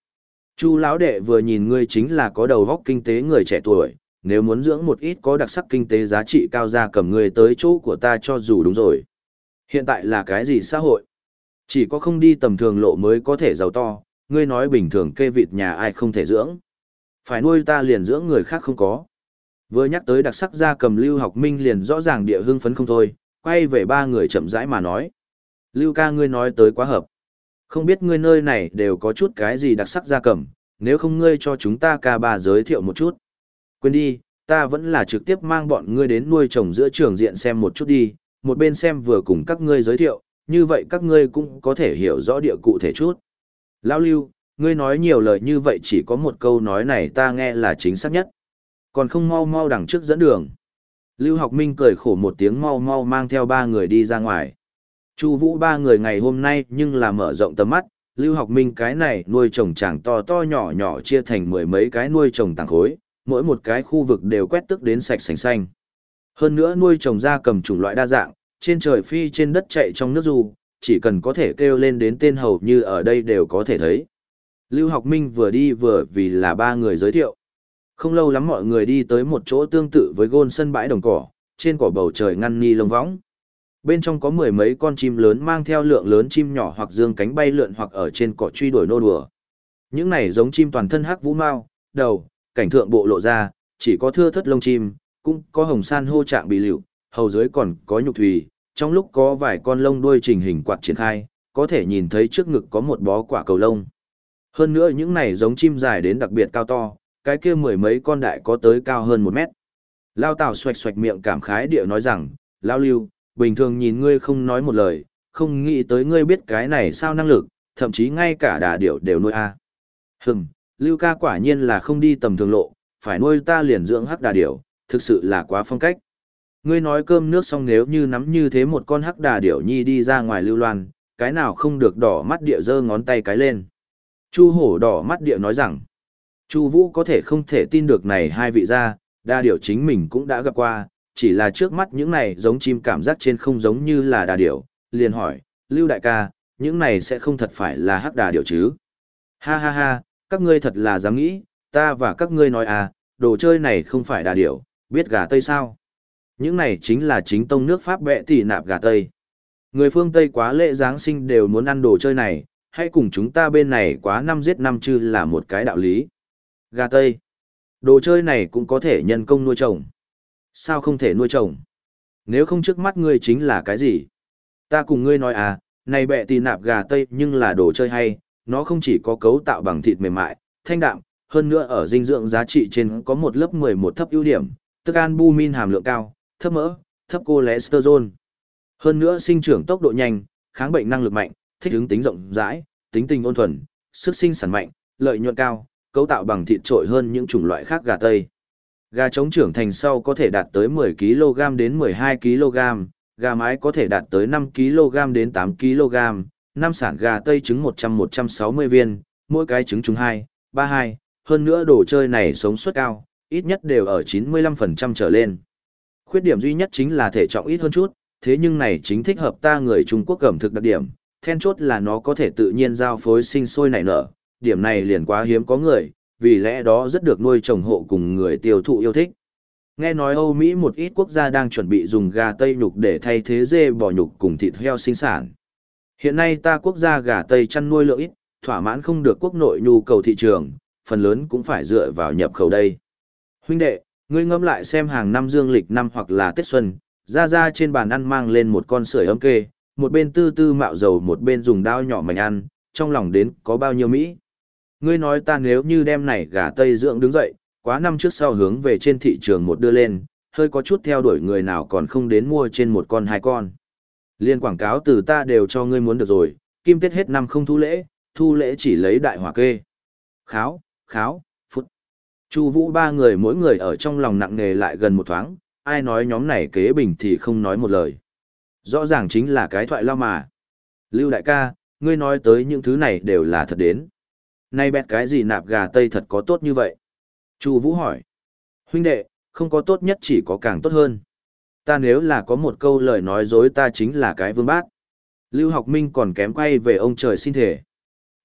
Chu lão đệ vừa nhìn ngươi chính là có đầu óc kinh tế người trẻ tuổi, nếu muốn dưỡng một ít có đặc sắc kinh tế giá trị cao ra cầm ngươi tới chỗ của ta cho dù đúng rồi. Hiện tại là cái gì xã hội? Chỉ có không đi tầm thường lộ mới có thể giàu to, ngươi nói bình thường kê vịt nhà ai không thể dưỡng? Phải nuôi ta liền dưỡng người khác không có. Vừa nhắc tới đặc sắc gia cầm lưu học minh liền rõ ràng địa hưng phấn không thôi, quay về ba người chậm rãi mà nói. Lưu ca ngươi nói tới quá hợp không biết ngươi nơi này đều có chút cái gì đặc sắc gia cầm, nếu không ngươi cho chúng ta ca ba giới thiệu một chút. Quên đi, ta vẫn là trực tiếp mang bọn ngươi đến nuôi trồng giữa trường diện xem một chút đi, một bên xem vừa cùng các ngươi giới thiệu, như vậy các ngươi cũng có thể hiểu rõ địa cụ thể chút. Lao lưu, ngươi nói nhiều lời như vậy chỉ có một câu nói này ta nghe là chính xác nhất. Còn không mau mau đằng trước dẫn đường. Lưu học minh cười khổ một tiếng mau mau mang theo ba người đi ra ngoài. Chu Vũ ba người ngày hôm nay nhưng là mở rộng tầm mắt, Lưu Học Minh cái này nuôi trồng chàng to to nhỏ nhỏ chia thành mười mấy cái nuôi trồng tàng khối, mỗi một cái khu vực đều quét tước đến sạch sành xanh. Hơn nữa nuôi trồng ra cầm chủng loại đa dạng, trên trời phi trên đất chạy trong nước du, chỉ cần có thể kêu lên đến tên hầu như ở đây đều có thể thấy. Lưu Học Minh vừa đi vừa vì là ba người giới thiệu. Không lâu lắm mọi người đi tới một chỗ tương tự với gôn sân bãi đồng cỏ, trên cỏ bầu trời ngăn ni lông võng. Bên trong có mười mấy con chim lớn mang theo lượng lớn chim nhỏ hoặc dương cánh bay lượn hoặc ở trên cỏ truy đuổi nô đùa. Những này giống chim toàn thân hắc vũ mao, đầu, cảnh thượng bộ lộ ra, chỉ có thưa thất lông chim, cũng có hồng san hô trạng bị liệu, hầu dưới còn có nhục thùy, trong lúc có vài con lông đuôi trình hình quạt triển khai, có thể nhìn thấy trước ngực có một bó quả cầu lông. Hơn nữa những này giống chim dài đến đặc biệt cao to, cái kia mười mấy con đại có tới cao hơn một mét. Lao Tào xoạch xoạch miệng cảm khái địa nói rằng, Lao Lưu, bình thường nhìn ngươi không nói một lời, không nghĩ tới ngươi biết cái này sao năng lực, thậm chí ngay cả đà điểu đều nuôi a. À. Hừm, Lưu ca quả nhiên là không đi tầm thường lộ, phải nuôi ta liền dưỡng hắc đà điểu, thực sự là quá phong cách. Ngươi nói cơm nước xong nếu như nắm như thế một con hắc đà điểu nhi đi ra ngoài lưu loan, cái nào không được đỏ mắt địa giơ ngón tay cái lên. Chu hổ đỏ mắt địa nói rằng, Chu vũ có thể không thể tin được này hai vị ra, đà điểu chính mình cũng đã gặp qua, chỉ là trước mắt những này giống chim cảm giác trên không giống như là đà điểu, liền hỏi, Lưu đại ca, những này sẽ không thật phải là hắc đà điểu chứ? Ha ha ha, các ngươi thật là dám nghĩ, ta và các ngươi nói à, đồ chơi này không phải đà điểu, biết gà Tây sao? Những này chính là chính tông nước Pháp bệ tỷ nạp gà Tây. Người phương Tây quá lễ Giáng sinh đều muốn ăn đồ chơi này, hay cùng chúng ta bên này quá năm giết năm chư là một cái đạo lý. Gà Tây. Đồ chơi này cũng có thể nhân công nuôi trồng. Sao không thể nuôi trồng? Nếu không trước mắt ngươi chính là cái gì? Ta cùng ngươi nói à, này bẹ tì nạp gà Tây nhưng là đồ chơi hay, nó không chỉ có cấu tạo bằng thịt mềm mại, thanh đạm, hơn nữa ở dinh dưỡng giá trị trên có một lớp 11 thấp ưu điểm, tức albumin hàm lượng cao, thấp mỡ, thấp cholesterol. Hơn nữa sinh trưởng tốc độ nhanh, kháng bệnh năng lực mạnh, thích ứng tính rộng rãi, tính tình ôn thuần, sức sinh sản mạnh, lợi nhuận cao, cấu tạo bằng thịt trội hơn những chủng loại khác gà tây. Gà trống trưởng thành sau có thể đạt tới 10 kg đến 12 kg, gà mái có thể đạt tới 5 kg đến 8 kg, năm sản gà tây trứng 100-160 viên, mỗi cái trứng trứng 2, 32, hơn nữa đồ chơi này sống suất cao, ít nhất đều ở 95% trở lên. Khuyết điểm duy nhất chính là thể trọng ít hơn chút, thế nhưng này chính thích hợp ta người Trung Quốc cẩm thực đặc điểm, then chốt là nó có thể tự nhiên giao phối sinh sôi nảy nở, điểm này liền quá hiếm có người, vì lẽ đó rất được nuôi trồng hộ cùng người tiêu thụ yêu thích. Nghe nói Âu Mỹ một ít quốc gia đang chuẩn bị dùng gà Tây nhục để thay thế dê bò nhục cùng thịt heo sinh sản. Hiện nay ta quốc gia gà Tây chăn nuôi lượng ít, thỏa mãn không được quốc nội nhu cầu thị trường, phần lớn cũng phải dựa vào nhập khẩu đây. Huynh đệ, ngươi ngẫm lại xem hàng năm dương lịch năm hoặc là Tết Xuân, ra ra trên bàn ăn mang lên một con sưởi ấm kê, một bên tư tư mạo dầu một bên dùng dao nhỏ mảnh ăn, trong lòng đến có bao nhiêu Mỹ. Ngươi nói ta nếu như đem này gà Tây dưỡng đứng dậy, quá năm trước sau hướng về trên thị trường một đưa lên, hơi có chút theo đuổi người nào còn không đến mua trên một con hai con. Liên quảng cáo từ ta đều cho ngươi muốn được rồi, kim tết hết năm không thu lễ, thu lễ chỉ lấy đại hỏa kê. Kháo, kháo, phút. Chu vũ ba người mỗi người ở trong lòng nặng nề lại gần một thoáng, ai nói nhóm này kế bình thì không nói một lời. Rõ ràng chính là cái thoại lao mà. Lưu đại ca, ngươi nói tới những thứ này đều là thật đến. Nay bẹt cái gì nạp gà tây thật có tốt như vậy? Chu Vũ hỏi. Huynh đệ, không có tốt nhất chỉ có càng tốt hơn. Ta nếu là có một câu lời nói dối ta chính là cái vương bát. Lưu học minh còn kém quay về ông trời xin thể.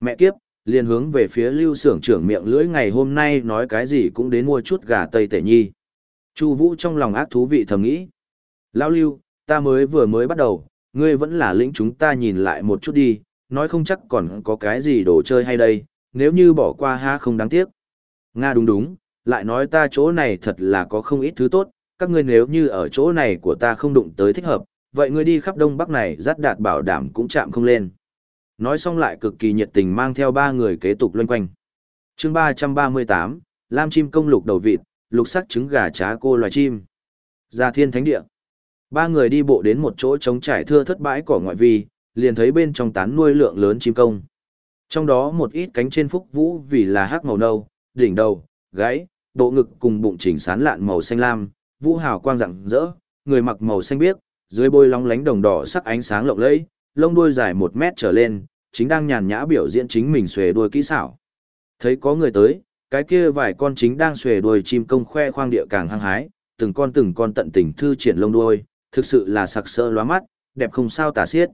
Mẹ kiếp, liền hướng về phía lưu xưởng trưởng miệng lưỡi ngày hôm nay nói cái gì cũng đến mua chút gà tây tể nhi. Chu Vũ trong lòng ác thú vị thầm nghĩ. Lão lưu, ta mới vừa mới bắt đầu, ngươi vẫn là lĩnh chúng ta nhìn lại một chút đi, nói không chắc còn có cái gì đồ chơi hay đây, nếu như bỏ qua ha không đáng tiếc. Nga đúng đúng, lại nói ta chỗ này thật là có không ít thứ tốt, các ngươi nếu như ở chỗ này của ta không đụng tới thích hợp, vậy ngươi đi khắp đông bắc này rát đạt bảo đảm cũng chạm không lên. Nói xong lại cực kỳ nhiệt tình mang theo ba người kế tục loanh quanh. chương 338, Lam chim công lục đầu vịt, lục sắc trứng gà trá cô loài chim. gia thiên thánh địa. Ba người đi bộ đến một chỗ trống trải thưa thất bãi cỏ ngoại vi, liền thấy bên trong tán nuôi lượng lớn chim công. Trong đó một ít cánh trên phúc vũ vì là hắc màu nâu, đỉnh đầu, gáy, bộ ngực cùng bụng chỉnh sán lạn màu xanh lam, vũ hào quang rạng rỡ, người mặc màu xanh biếc, dưới bôi lóng lánh đồng đỏ sắc ánh sáng lộng lẫy, lông đuôi dài một mét trở lên, chính đang nhàn nhã biểu diễn chính mình xuề đuôi kỹ xảo. Thấy có người tới, Cái kia vài con chính đang xuề đuôi chim công khoe khoang địa càng hăng hái, từng con từng con tận tình thư triển lông đuôi, thực sự là sặc sỡ lóa mắt, đẹp không sao tả xiết.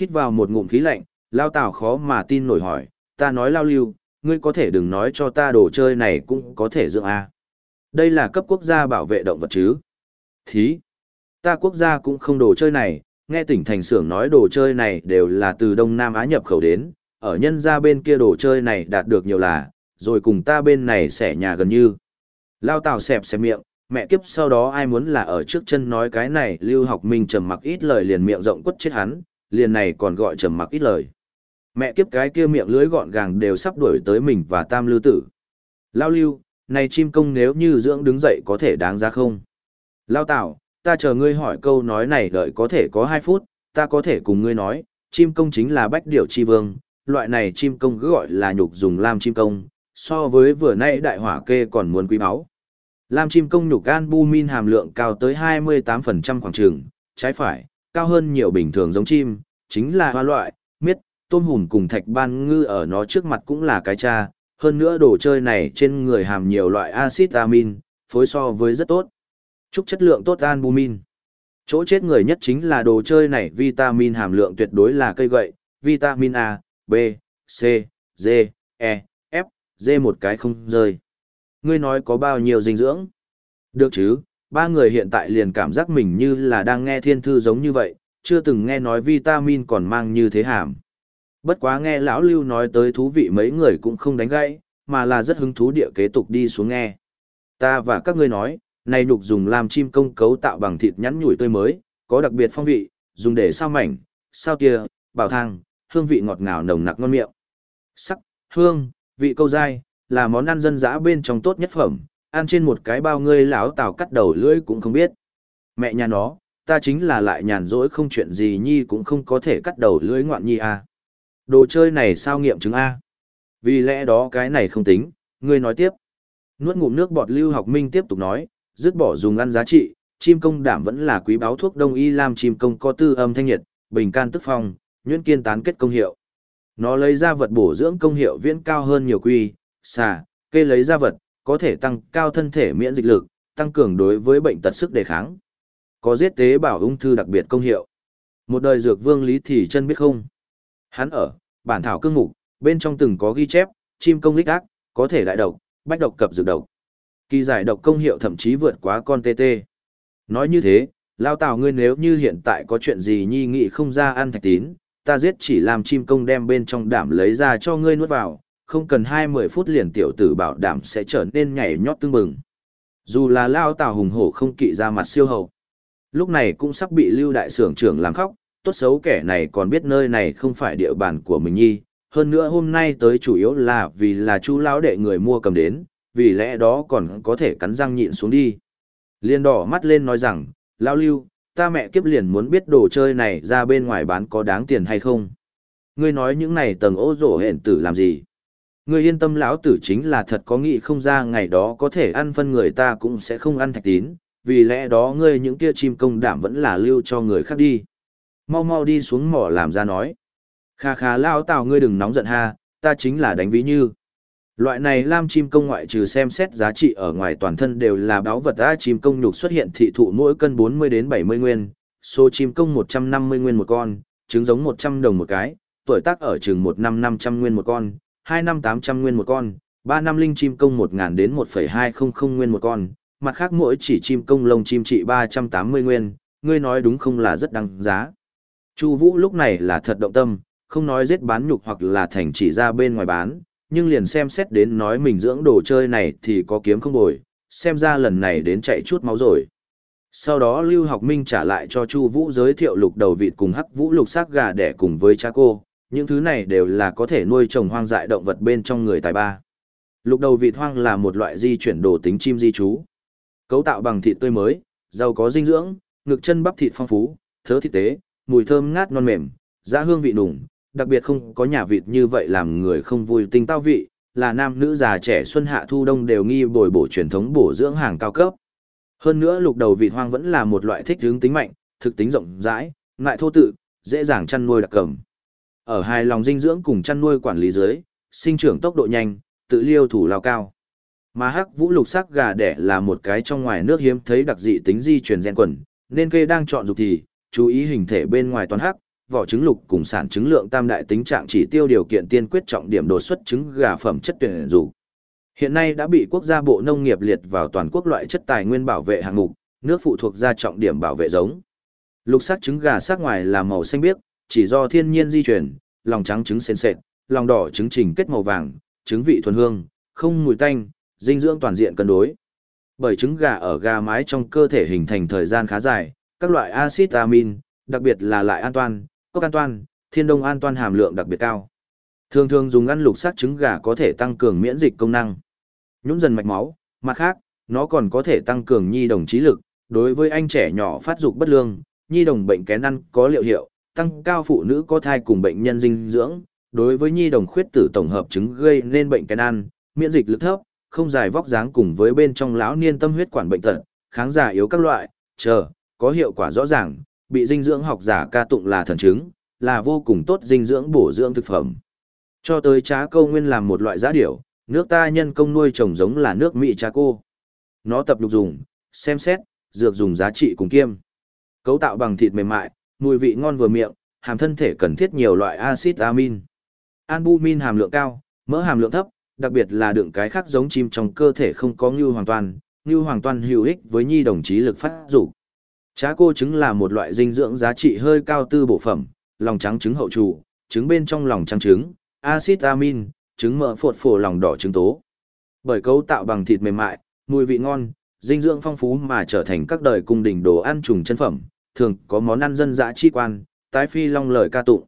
Hít vào một ngụm khí lạnh, Lao Tào khó mà tin nổi hỏi, ta nói Lao Lưu, ngươi có thể đừng nói cho ta đồ chơi này cũng có thể dưỡng A. Đây là cấp quốc gia bảo vệ động vật chứ. Thí, ta quốc gia cũng không đồ chơi này, nghe tỉnh thành xưởng nói đồ chơi này đều là từ Đông Nam Á nhập khẩu đến, ở nhân gia bên kia đồ chơi này đạt được nhiều là, rồi cùng ta bên này xẻ nhà gần như. Lao Tào xẹp xẹp miệng, mẹ kiếp sau đó ai muốn là ở trước chân nói cái này lưu học minh trầm mặc ít lời liền miệng rộng quất chết hắn, liền này còn gọi trầm mặc ít lời. Mẹ kiếp cái kia miệng lưới gọn gàng đều sắp đuổi tới mình và tam lưu tử. Lao lưu, này chim công nếu như dưỡng đứng dậy có thể đáng ra không? Lao tạo, ta chờ ngươi hỏi câu nói này đợi có thể có 2 phút, ta có thể cùng ngươi nói, chim công chính là bách điểu chi vương, loại này chim công cứ gọi là nhục dùng lam chim công, so với vừa nay đại hỏa kê còn muốn quý báu. Lam chim công nhục albumin hàm lượng cao tới 28% khoảng trường, trái phải, cao hơn nhiều bình thường giống chim, chính là hoa loại, miết, tôm hùm cùng thạch ban ngư ở nó trước mặt cũng là cái cha, hơn nữa đồ chơi này trên người hàm nhiều loại axit amin, phối so với rất tốt. Chúc chất lượng tốt albumin. Chỗ chết người nhất chính là đồ chơi này vitamin hàm lượng tuyệt đối là cây gậy, vitamin A, B, C, D, E, F, D một cái không rơi. Ngươi nói có bao nhiêu dinh dưỡng? Được chứ, ba người hiện tại liền cảm giác mình như là đang nghe thiên thư giống như vậy, chưa từng nghe nói vitamin còn mang như thế hàm. Bất quá nghe lão lưu nói tới thú vị mấy người cũng không đánh gãy, mà là rất hứng thú địa kế tục đi xuống nghe. Ta và các ngươi nói, này nhục dùng làm chim công cấu tạo bằng thịt nhắn nhủi tươi mới, có đặc biệt phong vị, dùng để sao mảnh, sao tia, bảo thang, hương vị ngọt ngào nồng nặc ngon miệng. Sắc, hương, vị câu dai, là món ăn dân dã bên trong tốt nhất phẩm, ăn trên một cái bao ngươi lão tào cắt đầu lưỡi cũng không biết. Mẹ nhà nó, ta chính là lại nhàn rỗi không chuyện gì nhi cũng không có thể cắt đầu lưỡi ngoạn nhi à. Đồ chơi này sao nghiệm chứng A. Vì lẽ đó cái này không tính, ngươi nói tiếp. Nuốt ngụm nước bọt lưu học minh tiếp tục nói, dứt bỏ dùng ăn giá trị, chim công đảm vẫn là quý báo thuốc đông y làm chim công có tư âm thanh nhiệt, bình can tức phong, nhuyễn kiên tán kết công hiệu. Nó lấy ra vật bổ dưỡng công hiệu viễn cao hơn nhiều quy, xà, kê lấy ra vật, có thể tăng cao thân thể miễn dịch lực, tăng cường đối với bệnh tật sức đề kháng. Có giết tế bào ung thư đặc biệt công hiệu. Một đời dược vương lý thì chân biết không? Hắn ở, bản thảo cương mục, bên trong từng có ghi chép, chim công lích ác, có thể đại độc, bách độc cập dược độc. Kỳ giải độc công hiệu thậm chí vượt quá con TT. Nói như thế, lao tào ngươi nếu như hiện tại có chuyện gì nhi nghị không ra ăn thạch tín, ta giết chỉ làm chim công đem bên trong đảm lấy ra cho ngươi nuốt vào, không cần hai mười phút liền tiểu tử bảo đảm sẽ trở nên nhảy nhót tương bừng. Dù là lao tào hùng hổ không kỵ ra mặt siêu hậu. Lúc này cũng sắp bị lưu đại sưởng trưởng làm khóc, tốt xấu kẻ này còn biết nơi này không phải địa bàn của mình nhi, hơn nữa hôm nay tới chủ yếu là vì là chú lão đệ người mua cầm đến, vì lẽ đó còn có thể cắn răng nhịn xuống đi. Liên đỏ mắt lên nói rằng, lão lưu, ta mẹ kiếp liền muốn biết đồ chơi này ra bên ngoài bán có đáng tiền hay không. Ngươi nói những này tầng ô rổ hẹn tử làm gì? Ngươi yên tâm lão tử chính là thật có nghĩ không ra ngày đó có thể ăn phân người ta cũng sẽ không ăn thạch tín, vì lẽ đó ngươi những kia chim công đảm vẫn là lưu cho người khác đi mau mau đi xuống mỏ làm ra nói. Khà khà lao tào ngươi đừng nóng giận ha, ta chính là đánh ví như. Loại này lam chim công ngoại trừ xem xét giá trị ở ngoài toàn thân đều là báo vật đã chim công nhục xuất hiện thị thụ mỗi cân 40 đến 70 nguyên, số chim công 150 nguyên một con, trứng giống 100 đồng một cái, tuổi tác ở chừng 1 năm 500 nguyên một con, 2 năm 800 nguyên một con, 3 năm linh chim công 1000 đến 1,200 nguyên một con, mặt khác mỗi chỉ chim công lông chim trị 380 nguyên, ngươi nói đúng không là rất đáng giá. Chu Vũ lúc này là thật động tâm, không nói giết bán nhục hoặc là thành chỉ ra bên ngoài bán, nhưng liền xem xét đến nói mình dưỡng đồ chơi này thì có kiếm không bồi, xem ra lần này đến chạy chút máu rồi. Sau đó Lưu Học Minh trả lại cho Chu Vũ giới thiệu lục đầu vịt cùng hắc vũ lục xác gà đẻ cùng với cha cô, những thứ này đều là có thể nuôi trồng hoang dại động vật bên trong người tài ba. Lục đầu vịt hoang là một loại di chuyển đồ tính chim di trú. Cấu tạo bằng thịt tươi mới, giàu có dinh dưỡng, ngực chân bắp thịt phong phú, thớ thịt tế, mùi thơm ngát non mềm, giá hương vị nùng, đặc biệt không có nhà vịt như vậy làm người không vui tinh tao vị, là nam nữ già trẻ xuân hạ thu đông đều nghi bồi bổ truyền thống bổ dưỡng hàng cao cấp. Hơn nữa lục đầu vịt hoang vẫn là một loại thích hướng tính mạnh, thực tính rộng rãi, ngại thô tự, dễ dàng chăn nuôi đặc cầm. Ở hai lòng dinh dưỡng cùng chăn nuôi quản lý dưới, sinh trưởng tốc độ nhanh, tự liêu thủ lao cao. Mà hắc vũ lục sắc gà đẻ là một cái trong ngoài nước hiếm thấy đặc dị tính di truyền gen quần, nên kê đang chọn dục thì, chú ý hình thể bên ngoài toàn hắc, vỏ trứng lục cùng sản trứng lượng tam đại tính trạng chỉ tiêu điều kiện tiên quyết trọng điểm đột xuất trứng gà phẩm chất tuyển dục. Hiện nay đã bị quốc gia bộ nông nghiệp liệt vào toàn quốc loại chất tài nguyên bảo vệ hạng mục, nước phụ thuộc ra trọng điểm bảo vệ giống. Lục sắc trứng gà sắc ngoài là màu xanh biếc, chỉ do thiên nhiên di chuyển, lòng trắng trứng sền sệt, lòng đỏ trứng trình kết màu vàng, trứng vị thuần hương, không mùi tanh, dinh dưỡng toàn diện cân đối. Bởi trứng gà ở gà mái trong cơ thể hình thành thời gian khá dài, các loại axit amin, đặc biệt là lại an toàn, cốc an toàn, thiên đông an toàn hàm lượng đặc biệt cao. Thường thường dùng ăn lục sắc trứng gà có thể tăng cường miễn dịch công năng, nhũng dần mạch máu, mặt khác, nó còn có thể tăng cường nhi đồng trí lực, đối với anh trẻ nhỏ phát dục bất lương, nhi đồng bệnh kén ăn có liệu hiệu, tăng cao phụ nữ có thai cùng bệnh nhân dinh dưỡng, đối với nhi đồng khuyết tử tổng hợp chứng gây nên bệnh kén ăn, miễn dịch lực thấp, không dài vóc dáng cùng với bên trong lão niên tâm huyết quản bệnh tật, kháng giả yếu các loại, chờ, có hiệu quả rõ ràng, bị dinh dưỡng học giả ca tụng là thần chứng, là vô cùng tốt dinh dưỡng bổ dưỡng thực phẩm. Cho tới trá câu nguyên làm một loại giá điểu, nước ta nhân công nuôi trồng giống là nước Mỹ trá cô. Nó tập lục dùng, xem xét, dược dùng giá trị cùng kiêm. Cấu tạo bằng thịt mềm mại, mùi vị ngon vừa miệng, hàm thân thể cần thiết nhiều loại axit amin. Albumin hàm lượng cao, mỡ hàm lượng thấp, đặc biệt là đựng cái khác giống chim trong cơ thể không có ngưu hoàn toàn, ngưu hoàn toàn hữu ích với nhi đồng chí lực phát dục. Trá cô trứng là một loại dinh dưỡng giá trị hơi cao tư bổ phẩm, lòng trắng trứng hậu trụ, trứng bên trong lòng trắng trứng, axit amin, trứng mỡ phột phổ lòng đỏ trứng tố. Bởi cấu tạo bằng thịt mềm mại, mùi vị ngon, dinh dưỡng phong phú mà trở thành các đời cung đình đồ ăn trùng chân phẩm, thường có món ăn dân dã chi quan, tái phi long lời ca tụng.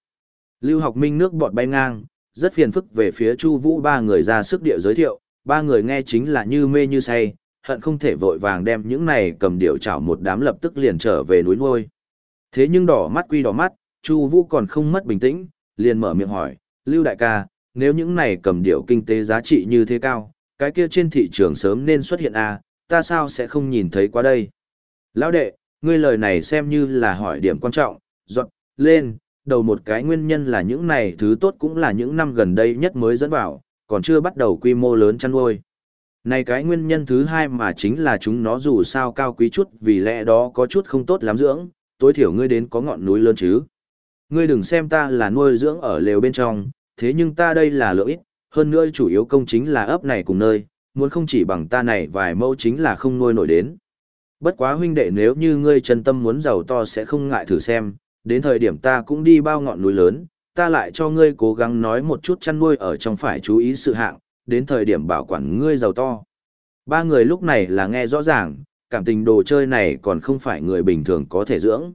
Lưu học minh nước bọt bay ngang, rất phiền phức về phía Chu Vũ ba người ra sức địa giới thiệu, ba người nghe chính là như mê như say, hận không thể vội vàng đem những này cầm điệu chảo một đám lập tức liền trở về núi nuôi. Thế nhưng đỏ mắt quy đỏ mắt, Chu Vũ còn không mất bình tĩnh, liền mở miệng hỏi, "Lưu đại ca, nếu những này cầm điệu kinh tế giá trị như thế cao, cái kia trên thị trường sớm nên xuất hiện a, ta sao sẽ không nhìn thấy qua đây?" Lão đệ, ngươi lời này xem như là hỏi điểm quan trọng, dọn, lên, đầu một cái nguyên nhân là những này thứ tốt cũng là những năm gần đây nhất mới dẫn vào, còn chưa bắt đầu quy mô lớn chăn nuôi. Này cái nguyên nhân thứ hai mà chính là chúng nó dù sao cao quý chút vì lẽ đó có chút không tốt lắm dưỡng, tối thiểu ngươi đến có ngọn núi lớn chứ. Ngươi đừng xem ta là nuôi dưỡng ở lều bên trong, thế nhưng ta đây là lượng ít, hơn nữa chủ yếu công chính là ấp này cùng nơi, muốn không chỉ bằng ta này vài mẫu chính là không nuôi nổi đến. Bất quá huynh đệ nếu như ngươi chân tâm muốn giàu to sẽ không ngại thử xem, đến thời điểm ta cũng đi bao ngọn núi lớn, ta lại cho ngươi cố gắng nói một chút chăn nuôi ở trong phải chú ý sự hạng, đến thời điểm bảo quản ngươi giàu to. Ba người lúc này là nghe rõ ràng, cảm tình đồ chơi này còn không phải người bình thường có thể dưỡng.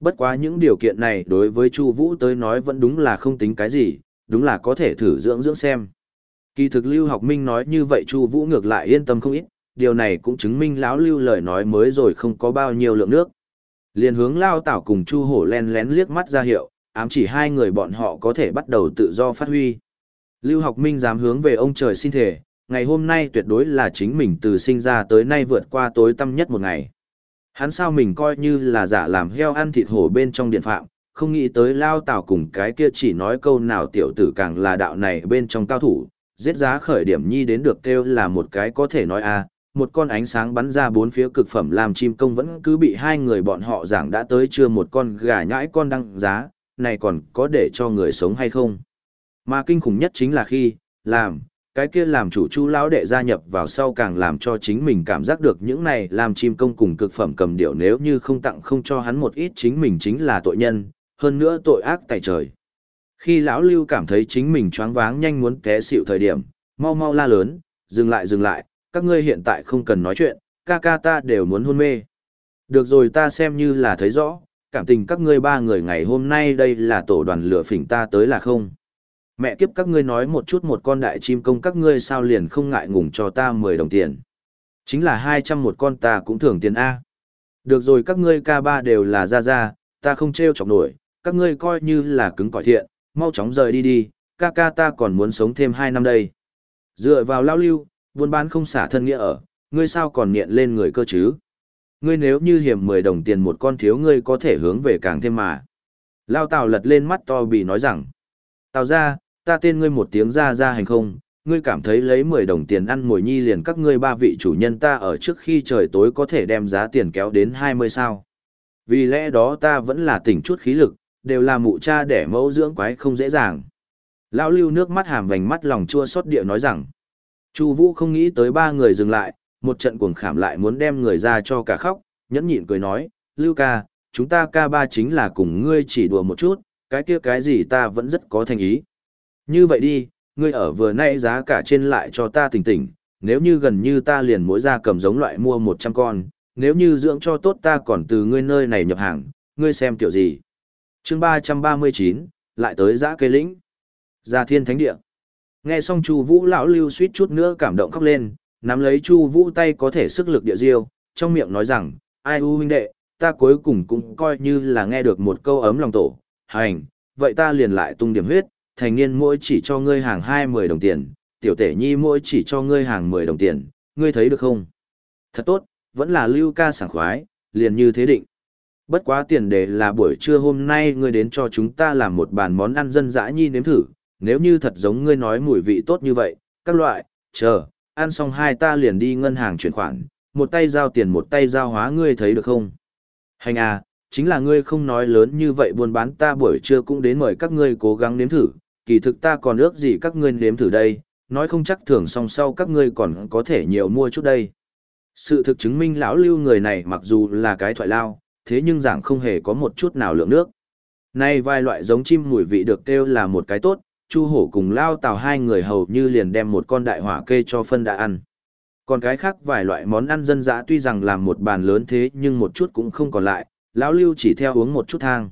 Bất quá những điều kiện này đối với Chu Vũ tới nói vẫn đúng là không tính cái gì, đúng là có thể thử dưỡng dưỡng xem. Kỳ thực Lưu Học Minh nói như vậy Chu Vũ ngược lại yên tâm không ít, điều này cũng chứng minh lão Lưu lời nói mới rồi không có bao nhiêu lượng nước. Liên hướng Lao Tảo cùng Chu Hổ lén lén liếc mắt ra hiệu, ám chỉ hai người bọn họ có thể bắt đầu tự do phát huy. Lưu Học Minh dám hướng về ông trời xin thể, ngày hôm nay tuyệt đối là chính mình từ sinh ra tới nay vượt qua tối tăm nhất một ngày. Hắn sao mình coi như là giả làm heo ăn thịt hổ bên trong điện phạm, không nghĩ tới lao tảo cùng cái kia chỉ nói câu nào tiểu tử càng là đạo này bên trong cao thủ, giết giá khởi điểm nhi đến được kêu là một cái có thể nói a một con ánh sáng bắn ra bốn phía cực phẩm làm chim công vẫn cứ bị hai người bọn họ giảng đã tới chưa một con gà nhãi con đăng giá, này còn có để cho người sống hay không. Mà kinh khủng nhất chính là khi, làm, cái kia làm chủ chu lão đệ gia nhập vào sau càng làm cho chính mình cảm giác được những này làm chim công cùng cực phẩm cầm điệu nếu như không tặng không cho hắn một ít chính mình chính là tội nhân, hơn nữa tội ác tại trời. Khi lão lưu cảm thấy chính mình choáng váng nhanh muốn té xịu thời điểm, mau mau la lớn, dừng lại dừng lại, các ngươi hiện tại không cần nói chuyện, ca ca ta đều muốn hôn mê. Được rồi ta xem như là thấy rõ, cảm tình các ngươi ba người ngày hôm nay đây là tổ đoàn lửa phỉnh ta tới là không. Mẹ kiếp các ngươi nói một chút một con đại chim công các ngươi sao liền không ngại ngùng cho ta 10 đồng tiền. Chính là 200 một con ta cũng thưởng tiền A. Được rồi các ngươi ca ba đều là ra ra, ta không treo chọc nổi, các ngươi coi như là cứng cỏi thiện, mau chóng rời đi đi, ca ca ta còn muốn sống thêm 2 năm đây. Dựa vào lao lưu, buôn bán không xả thân nghĩa ở, ngươi sao còn niệm lên người cơ chứ? Ngươi nếu như hiểm 10 đồng tiền một con thiếu ngươi có thể hướng về càng thêm mà. Lao Tào lật lên mắt to bị nói rằng, Tào ra, ta tên ngươi một tiếng ra ra hành không, ngươi cảm thấy lấy 10 đồng tiền ăn mồi nhi liền các ngươi ba vị chủ nhân ta ở trước khi trời tối có thể đem giá tiền kéo đến 20 sao. Vì lẽ đó ta vẫn là tỉnh chút khí lực, đều là mụ cha để mẫu dưỡng quái không dễ dàng. Lão lưu nước mắt hàm vành mắt lòng chua xót địa nói rằng, Chu Vũ không nghĩ tới ba người dừng lại, một trận cuồng khảm lại muốn đem người ra cho cả khóc, nhẫn nhịn cười nói, Lưu ca, chúng ta ca ba chính là cùng ngươi chỉ đùa một chút, cái kia cái gì ta vẫn rất có thành ý. Như vậy đi, ngươi ở vừa nay giá cả trên lại cho ta tỉnh tỉnh, nếu như gần như ta liền mỗi ra cầm giống loại mua 100 con, nếu như dưỡng cho tốt ta còn từ ngươi nơi này nhập hàng, ngươi xem kiểu gì. chương 339, lại tới giã cây lĩnh. Gia thiên thánh địa. Nghe xong Chu Vũ lão lưu suýt chút nữa cảm động khóc lên, nắm lấy Chu Vũ tay có thể sức lực địa diêu, trong miệng nói rằng, ai u huynh đệ, ta cuối cùng cũng coi như là nghe được một câu ấm lòng tổ, hành, vậy ta liền lại tung điểm huyết, thành niên mỗi chỉ cho ngươi hàng hai mười đồng tiền, tiểu tể nhi mỗi chỉ cho ngươi hàng mười đồng tiền, ngươi thấy được không? Thật tốt, vẫn là lưu ca sảng khoái, liền như thế định. Bất quá tiền đề là buổi trưa hôm nay ngươi đến cho chúng ta làm một bàn món ăn dân dã nhi nếm thử, nếu như thật giống ngươi nói mùi vị tốt như vậy, các loại, chờ, ăn xong hai ta liền đi ngân hàng chuyển khoản, một tay giao tiền một tay giao hóa ngươi thấy được không? Hành à, chính là ngươi không nói lớn như vậy buôn bán ta buổi trưa cũng đến mời các ngươi cố gắng nếm thử, kỳ thực ta còn ước gì các ngươi nếm thử đây, nói không chắc thưởng xong sau các ngươi còn có thể nhiều mua chút đây. Sự thực chứng minh lão lưu người này mặc dù là cái thoại lao, thế nhưng giảng không hề có một chút nào lượng nước. Nay vài loại giống chim mùi vị được kêu là một cái tốt, Chu Hổ cùng Lao Tào hai người hầu như liền đem một con đại hỏa kê cho phân đã ăn. Còn cái khác vài loại món ăn dân dã tuy rằng làm một bàn lớn thế nhưng một chút cũng không còn lại, lão Lưu chỉ theo uống một chút thang.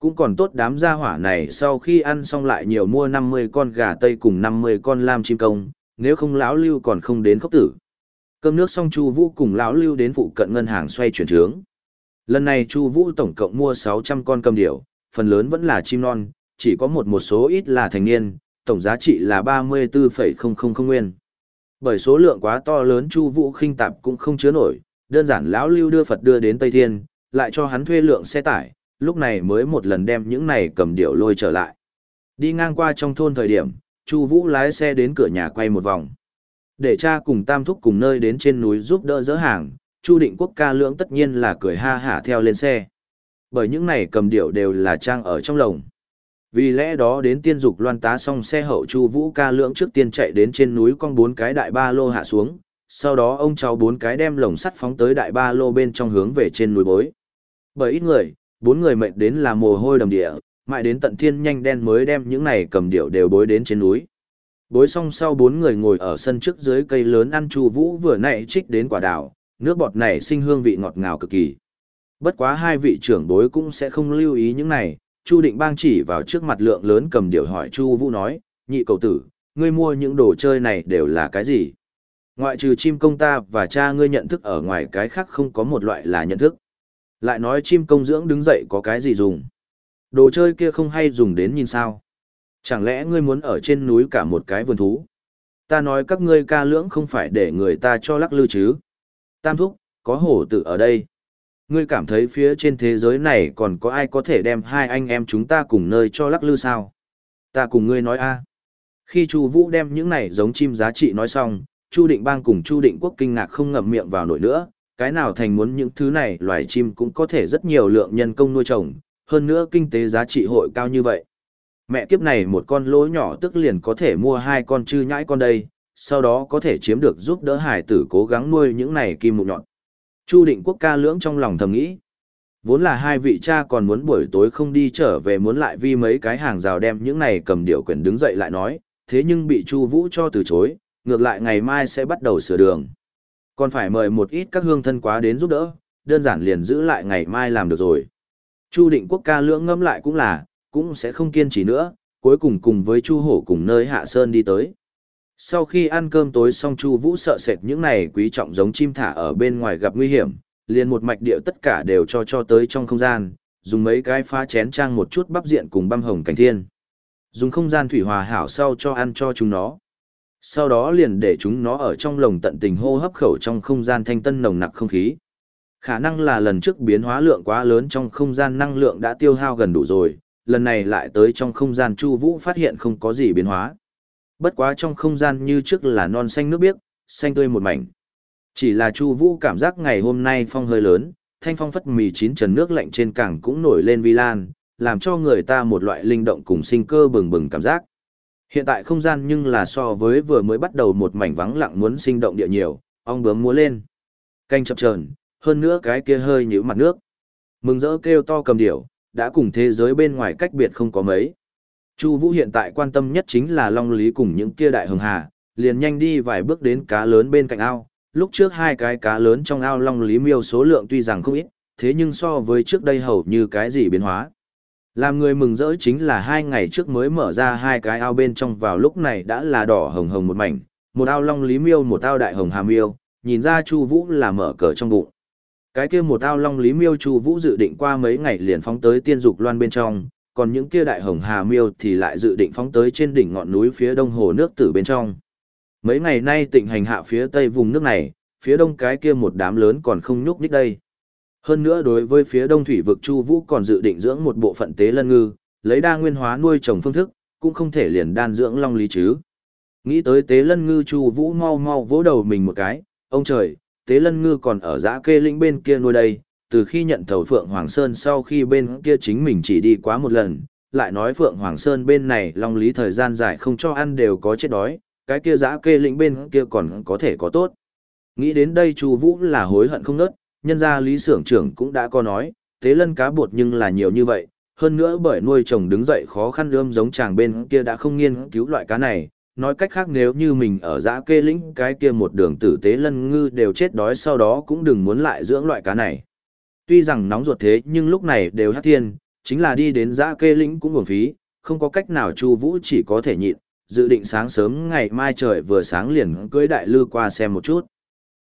Cũng còn tốt đám gia hỏa này sau khi ăn xong lại nhiều mua 50 con gà tây cùng 50 con lam chim công, nếu không lão Lưu còn không đến khốc tử. Cơm nước xong Chu Vũ cùng lão Lưu đến phụ cận ngân hàng xoay chuyển trướng. Lần này Chu Vũ tổng cộng mua 600 con cầm điểu, phần lớn vẫn là chim non, chỉ có một một số ít là thành niên, tổng giá trị là 34,000 nguyên. Bởi số lượng quá to lớn Chu Vũ khinh tạp cũng không chứa nổi, đơn giản lão Lưu đưa Phật đưa đến Tây Thiên, lại cho hắn thuê lượng xe tải, lúc này mới một lần đem những này cầm điệu lôi trở lại. Đi ngang qua trong thôn thời điểm, Chu Vũ lái xe đến cửa nhà quay một vòng. Để cha cùng Tam thúc cùng nơi đến trên núi giúp đỡ dỡ hàng, Chu Định Quốc ca lưỡng tất nhiên là cười ha hả theo lên xe. Bởi những này cầm điệu đều là trang ở trong lồng. Vì lẽ đó đến tiên dục loan tá xong xe hậu Chu Vũ ca lưỡng trước tiên chạy đến trên núi con bốn cái đại ba lô hạ xuống, sau đó ông cháu bốn cái đem lồng sắt phóng tới đại ba lô bên trong hướng về trên núi bối. Bởi ít người, bốn người mệnh đến là mồ hôi đầm địa, mãi đến tận thiên nhanh đen mới đem những này cầm điệu đều bối đến trên núi. Bối xong sau bốn người ngồi ở sân trước dưới cây lớn ăn Chu Vũ vừa nãy trích đến quả đào, nước bọt này sinh hương vị ngọt ngào cực kỳ. Bất quá hai vị trưởng bối cũng sẽ không lưu ý những này, Chu Định Bang chỉ vào trước mặt lượng lớn cầm điệu hỏi Chu Vũ nói, nhị cầu tử, ngươi mua những đồ chơi này đều là cái gì? Ngoại trừ chim công ta và cha ngươi nhận thức ở ngoài cái khác không có một loại là nhận thức. Lại nói chim công dưỡng đứng dậy có cái gì dùng? Đồ chơi kia không hay dùng đến nhìn sao? Chẳng lẽ ngươi muốn ở trên núi cả một cái vườn thú? Ta nói các ngươi ca lưỡng không phải để người ta cho lắc lư chứ? Tam thúc, có hổ tử ở đây ngươi cảm thấy phía trên thế giới này còn có ai có thể đem hai anh em chúng ta cùng nơi cho lắc lư sao? Ta cùng ngươi nói a. Khi Chu Vũ đem những này giống chim giá trị nói xong, Chu Định Bang cùng Chu Định Quốc kinh ngạc không ngậm miệng vào nổi nữa, cái nào thành muốn những thứ này loài chim cũng có thể rất nhiều lượng nhân công nuôi trồng, hơn nữa kinh tế giá trị hội cao như vậy. Mẹ kiếp này một con lỗ nhỏ tức liền có thể mua hai con chư nhãi con đây, sau đó có thể chiếm được giúp đỡ hải tử cố gắng nuôi những này kim mụ nhọn. Chu định quốc ca lưỡng trong lòng thầm nghĩ. Vốn là hai vị cha còn muốn buổi tối không đi trở về muốn lại vi mấy cái hàng rào đem những này cầm điệu quyển đứng dậy lại nói, thế nhưng bị Chu Vũ cho từ chối, ngược lại ngày mai sẽ bắt đầu sửa đường. Còn phải mời một ít các hương thân quá đến giúp đỡ, đơn giản liền giữ lại ngày mai làm được rồi. Chu định quốc ca lưỡng ngâm lại cũng là, cũng sẽ không kiên trì nữa, cuối cùng cùng với Chu hổ cùng nơi hạ sơn đi tới. Sau khi ăn cơm tối xong Chu Vũ sợ sệt những này quý trọng giống chim thả ở bên ngoài gặp nguy hiểm, liền một mạch điệu tất cả đều cho cho tới trong không gian, dùng mấy cái phá chén trang một chút bắp diện cùng băm hồng cảnh thiên. Dùng không gian thủy hòa hảo sau cho ăn cho chúng nó. Sau đó liền để chúng nó ở trong lồng tận tình hô hấp khẩu trong không gian thanh tân nồng nặc không khí. Khả năng là lần trước biến hóa lượng quá lớn trong không gian năng lượng đã tiêu hao gần đủ rồi, lần này lại tới trong không gian Chu Vũ phát hiện không có gì biến hóa. Bất quá trong không gian như trước là non xanh nước biếc, xanh tươi một mảnh. Chỉ là Chu Vũ cảm giác ngày hôm nay phong hơi lớn, thanh phong phất mì chín trần nước lạnh trên cảng cũng nổi lên vi lan, làm cho người ta một loại linh động cùng sinh cơ bừng bừng cảm giác. Hiện tại không gian nhưng là so với vừa mới bắt đầu một mảnh vắng lặng muốn sinh động địa nhiều, ong bướm múa lên. Canh chập chờn, hơn nữa cái kia hơi nhíu mặt nước. Mừng rỡ kêu to cầm điểu, đã cùng thế giới bên ngoài cách biệt không có mấy. Chu Vũ hiện tại quan tâm nhất chính là Long Lý cùng những kia đại hồng hà, liền nhanh đi vài bước đến cá lớn bên cạnh ao. Lúc trước hai cái cá lớn trong ao Long Lý miêu số lượng tuy rằng không ít, thế nhưng so với trước đây hầu như cái gì biến hóa. Làm người mừng rỡ chính là hai ngày trước mới mở ra hai cái ao bên trong vào lúc này đã là đỏ hồng hồng một mảnh, một ao Long Lý miêu một ao đại hồng hà miêu, nhìn ra Chu Vũ là mở cờ trong bụng. Cái kia một ao Long Lý miêu Chu Vũ dự định qua mấy ngày liền phóng tới tiên dục loan bên trong, còn những kia đại hồng hà miêu thì lại dự định phóng tới trên đỉnh ngọn núi phía đông hồ nước tử bên trong. Mấy ngày nay tịnh hành hạ phía tây vùng nước này, phía đông cái kia một đám lớn còn không nhúc nhích đây. Hơn nữa đối với phía đông thủy vực Chu Vũ còn dự định dưỡng một bộ phận tế lân ngư, lấy đa nguyên hóa nuôi trồng phương thức, cũng không thể liền đan dưỡng long lý chứ. Nghĩ tới tế lân ngư Chu Vũ mau mau vỗ đầu mình một cái, ông trời, tế lân ngư còn ở dã kê lĩnh bên kia nuôi đây, từ khi nhận thầu Phượng Hoàng Sơn sau khi bên kia chính mình chỉ đi quá một lần, lại nói Phượng Hoàng Sơn bên này long lý thời gian dài không cho ăn đều có chết đói, cái kia giã kê lĩnh bên kia còn có thể có tốt. Nghĩ đến đây Chu Vũ là hối hận không nớt, nhân gia lý xưởng trưởng cũng đã có nói, tế lân cá bột nhưng là nhiều như vậy, hơn nữa bởi nuôi trồng đứng dậy khó khăn ươm giống chàng bên kia đã không nghiên cứu loại cá này, nói cách khác nếu như mình ở giã kê lĩnh cái kia một đường tử tế lân ngư đều chết đói sau đó cũng đừng muốn lại dưỡng loại cá này. Tuy rằng nóng ruột thế nhưng lúc này đều hát thiên, chính là đi đến giã kê lĩnh cũng nguồn phí, không có cách nào Chu Vũ chỉ có thể nhịn, dự định sáng sớm ngày mai trời vừa sáng liền cưỡi đại lư qua xem một chút.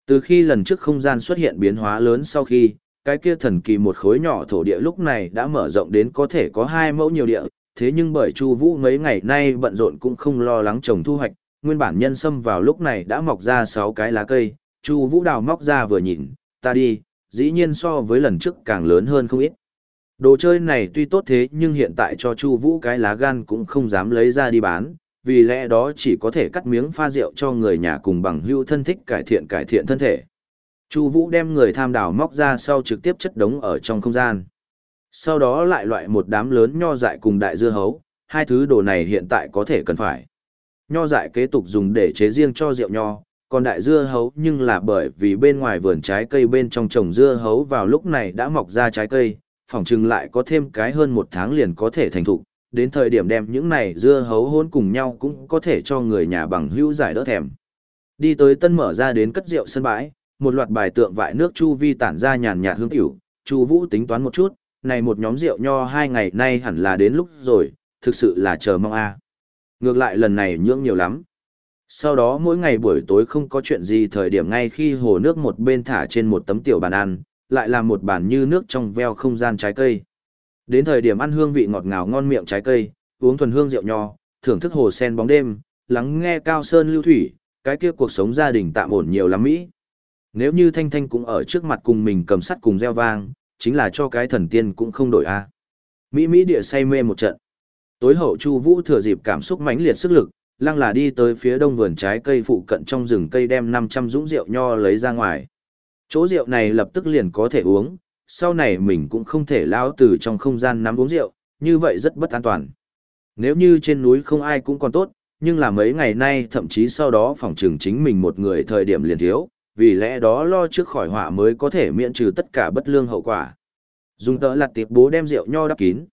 Từ khi lần trước không gian xuất hiện biến hóa lớn sau khi, cái kia thần kỳ một khối nhỏ thổ địa lúc này đã mở rộng đến có thể có hai mẫu nhiều địa, thế nhưng bởi Chu Vũ mấy ngày nay bận rộn cũng không lo lắng trồng thu hoạch, nguyên bản nhân sâm vào lúc này đã mọc ra sáu cái lá cây, Chu Vũ đào móc ra vừa nhìn, ta đi, dĩ nhiên so với lần trước càng lớn hơn không ít. Đồ chơi này tuy tốt thế nhưng hiện tại cho Chu Vũ cái lá gan cũng không dám lấy ra đi bán, vì lẽ đó chỉ có thể cắt miếng pha rượu cho người nhà cùng bằng hưu thân thích cải thiện cải thiện thân thể. Chu Vũ đem người tham đào móc ra sau trực tiếp chất đống ở trong không gian. Sau đó lại loại một đám lớn nho dại cùng đại dưa hấu, hai thứ đồ này hiện tại có thể cần phải. Nho dại kế tục dùng để chế riêng cho rượu nho, còn đại dưa hấu nhưng là bởi vì bên ngoài vườn trái cây bên trong trồng dưa hấu vào lúc này đã mọc ra trái cây, phỏng chừng lại có thêm cái hơn một tháng liền có thể thành thục, đến thời điểm đem những này dưa hấu hôn cùng nhau cũng có thể cho người nhà bằng hữu giải đỡ thèm. Đi tới tân mở ra đến cất rượu sân bãi, một loạt bài tượng vại nước chu vi tản ra nhàn nhạt hương tiểu, Chu Vũ tính toán một chút, này một nhóm rượu nho hai ngày nay hẳn là đến lúc rồi, thực sự là chờ mong a. Ngược lại lần này nhưỡng nhiều lắm. Sau đó mỗi ngày buổi tối không có chuyện gì thời điểm ngay khi hồ nước một bên thả trên một tấm tiểu bàn ăn, lại là một bàn như nước trong veo không gian trái cây. Đến thời điểm ăn hương vị ngọt ngào ngon miệng trái cây, uống thuần hương rượu nho, thưởng thức hồ sen bóng đêm, lắng nghe cao sơn lưu thủy, cái kia cuộc sống gia đình tạm ổn nhiều lắm mỹ. Nếu như Thanh Thanh cũng ở trước mặt cùng mình cầm sắt cùng gieo vang, chính là cho cái thần tiên cũng không đổi a. Mỹ Mỹ địa say mê một trận. Tối hậu Chu Vũ thừa dịp cảm xúc mãnh liệt sức lực, lăng là đi tới phía đông vườn trái cây phụ cận trong rừng cây đem 500 dũng rượu nho lấy ra ngoài. Chỗ rượu này lập tức liền có thể uống, sau này mình cũng không thể lao từ trong không gian nắm uống rượu, như vậy rất bất an toàn. Nếu như trên núi không ai cũng còn tốt, nhưng là mấy ngày nay thậm chí sau đó phòng trường chính mình một người thời điểm liền thiếu, vì lẽ đó lo trước khỏi họa mới có thể miễn trừ tất cả bất lương hậu quả. Dùng tớ lặt tiệp bố đem rượu nho đắp kín.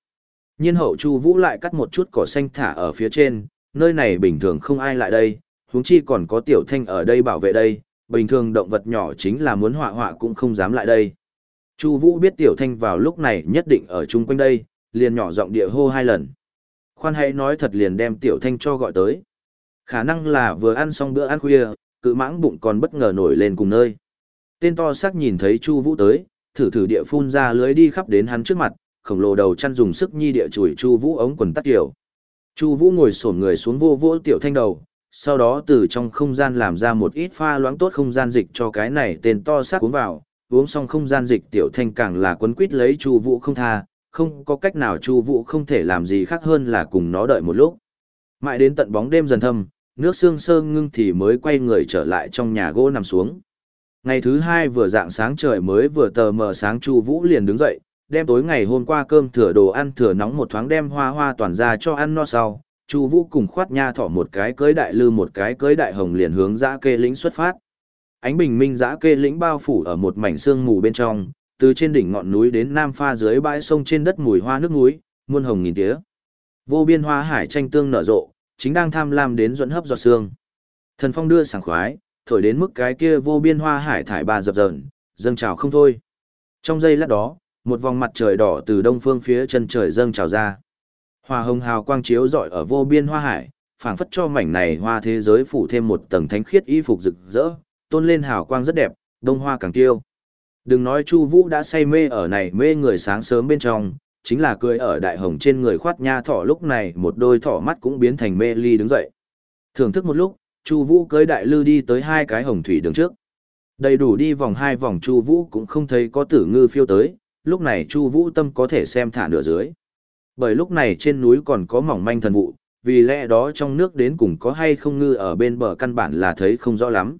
Nhiên hậu Chu Vũ lại cắt một chút cỏ xanh thả ở phía trên, nơi này bình thường không ai lại đây, huống chi còn có tiểu thanh ở đây bảo vệ đây, bình thường động vật nhỏ chính là muốn họa họa cũng không dám lại đây. Chu Vũ biết tiểu thanh vào lúc này nhất định ở chung quanh đây, liền nhỏ giọng địa hô hai lần. Khoan hãy nói thật liền đem tiểu thanh cho gọi tới. Khả năng là vừa ăn xong bữa ăn khuya, cự mãng bụng còn bất ngờ nổi lên cùng nơi. Tên to xác nhìn thấy Chu Vũ tới, thử thử địa phun ra lưới đi khắp đến hắn trước mặt, khổng lồ đầu chăn dùng sức nhi địa chùi Chu Vũ ống quần tắt kiểu. Chu Vũ ngồi xổm người xuống vô vô tiểu thanh đầu, sau đó từ trong không gian làm ra một ít pha loãng tốt không gian dịch cho cái này tên to xác cuốn vào, uống xong không gian dịch tiểu thanh càng là quấn quýt lấy Chu Vũ không tha, không có cách nào Chu Vũ không thể làm gì khác hơn là cùng nó đợi một lúc. Mãi đến tận bóng đêm dần thâm, nước sương sơ ngưng thì mới quay người trở lại trong nhà gỗ nằm xuống. Ngày thứ hai vừa dạng sáng trời mới vừa tờ mờ sáng Chu Vũ liền đứng dậy, đem tối ngày hôm qua cơm thừa đồ ăn thừa nóng một thoáng đem hoa hoa toàn ra cho ăn no sau. Chu Vũ cùng khoát nha thỏ một cái cưới đại lư một cái cưới đại hồng liền hướng dã kê lĩnh xuất phát. Ánh bình minh giã kê lĩnh bao phủ ở một mảnh sương mù bên trong, từ trên đỉnh ngọn núi đến nam pha dưới bãi sông trên đất mùi hoa nước núi, muôn hồng nghìn tía. Vô biên hoa hải tranh tương nở rộ, chính đang tham lam đến dẫn hấp giọt sương. Thần phong đưa sảng khoái, thổi đến mức cái kia vô biên hoa hải thải ba dập dờn, dâng trào không thôi. Trong giây lát đó, một vòng mặt trời đỏ từ đông phương phía chân trời dâng trào ra. Hoa hồng hào quang chiếu rọi ở vô biên hoa hải, phảng phất cho mảnh này hoa thế giới phủ thêm một tầng thánh khiết y phục rực rỡ, tôn lên hào quang rất đẹp, đông hoa càng tiêu. Đừng nói Chu Vũ đã say mê ở này mê người sáng sớm bên trong, chính là cười ở đại hồng trên người khoát nha thỏ lúc này một đôi thỏ mắt cũng biến thành mê ly đứng dậy. Thưởng thức một lúc, Chu Vũ cưỡi đại lư đi tới hai cái hồng thủy đường trước. Đầy đủ đi vòng hai vòng Chu Vũ cũng không thấy có tử ngư phiêu tới, lúc này Chu Vũ tâm có thể xem thả nửa dưới. Bởi lúc này trên núi còn có mỏng manh thần vụ, vì lẽ đó trong nước đến cùng có hay không ngư ở bên bờ căn bản là thấy không rõ lắm.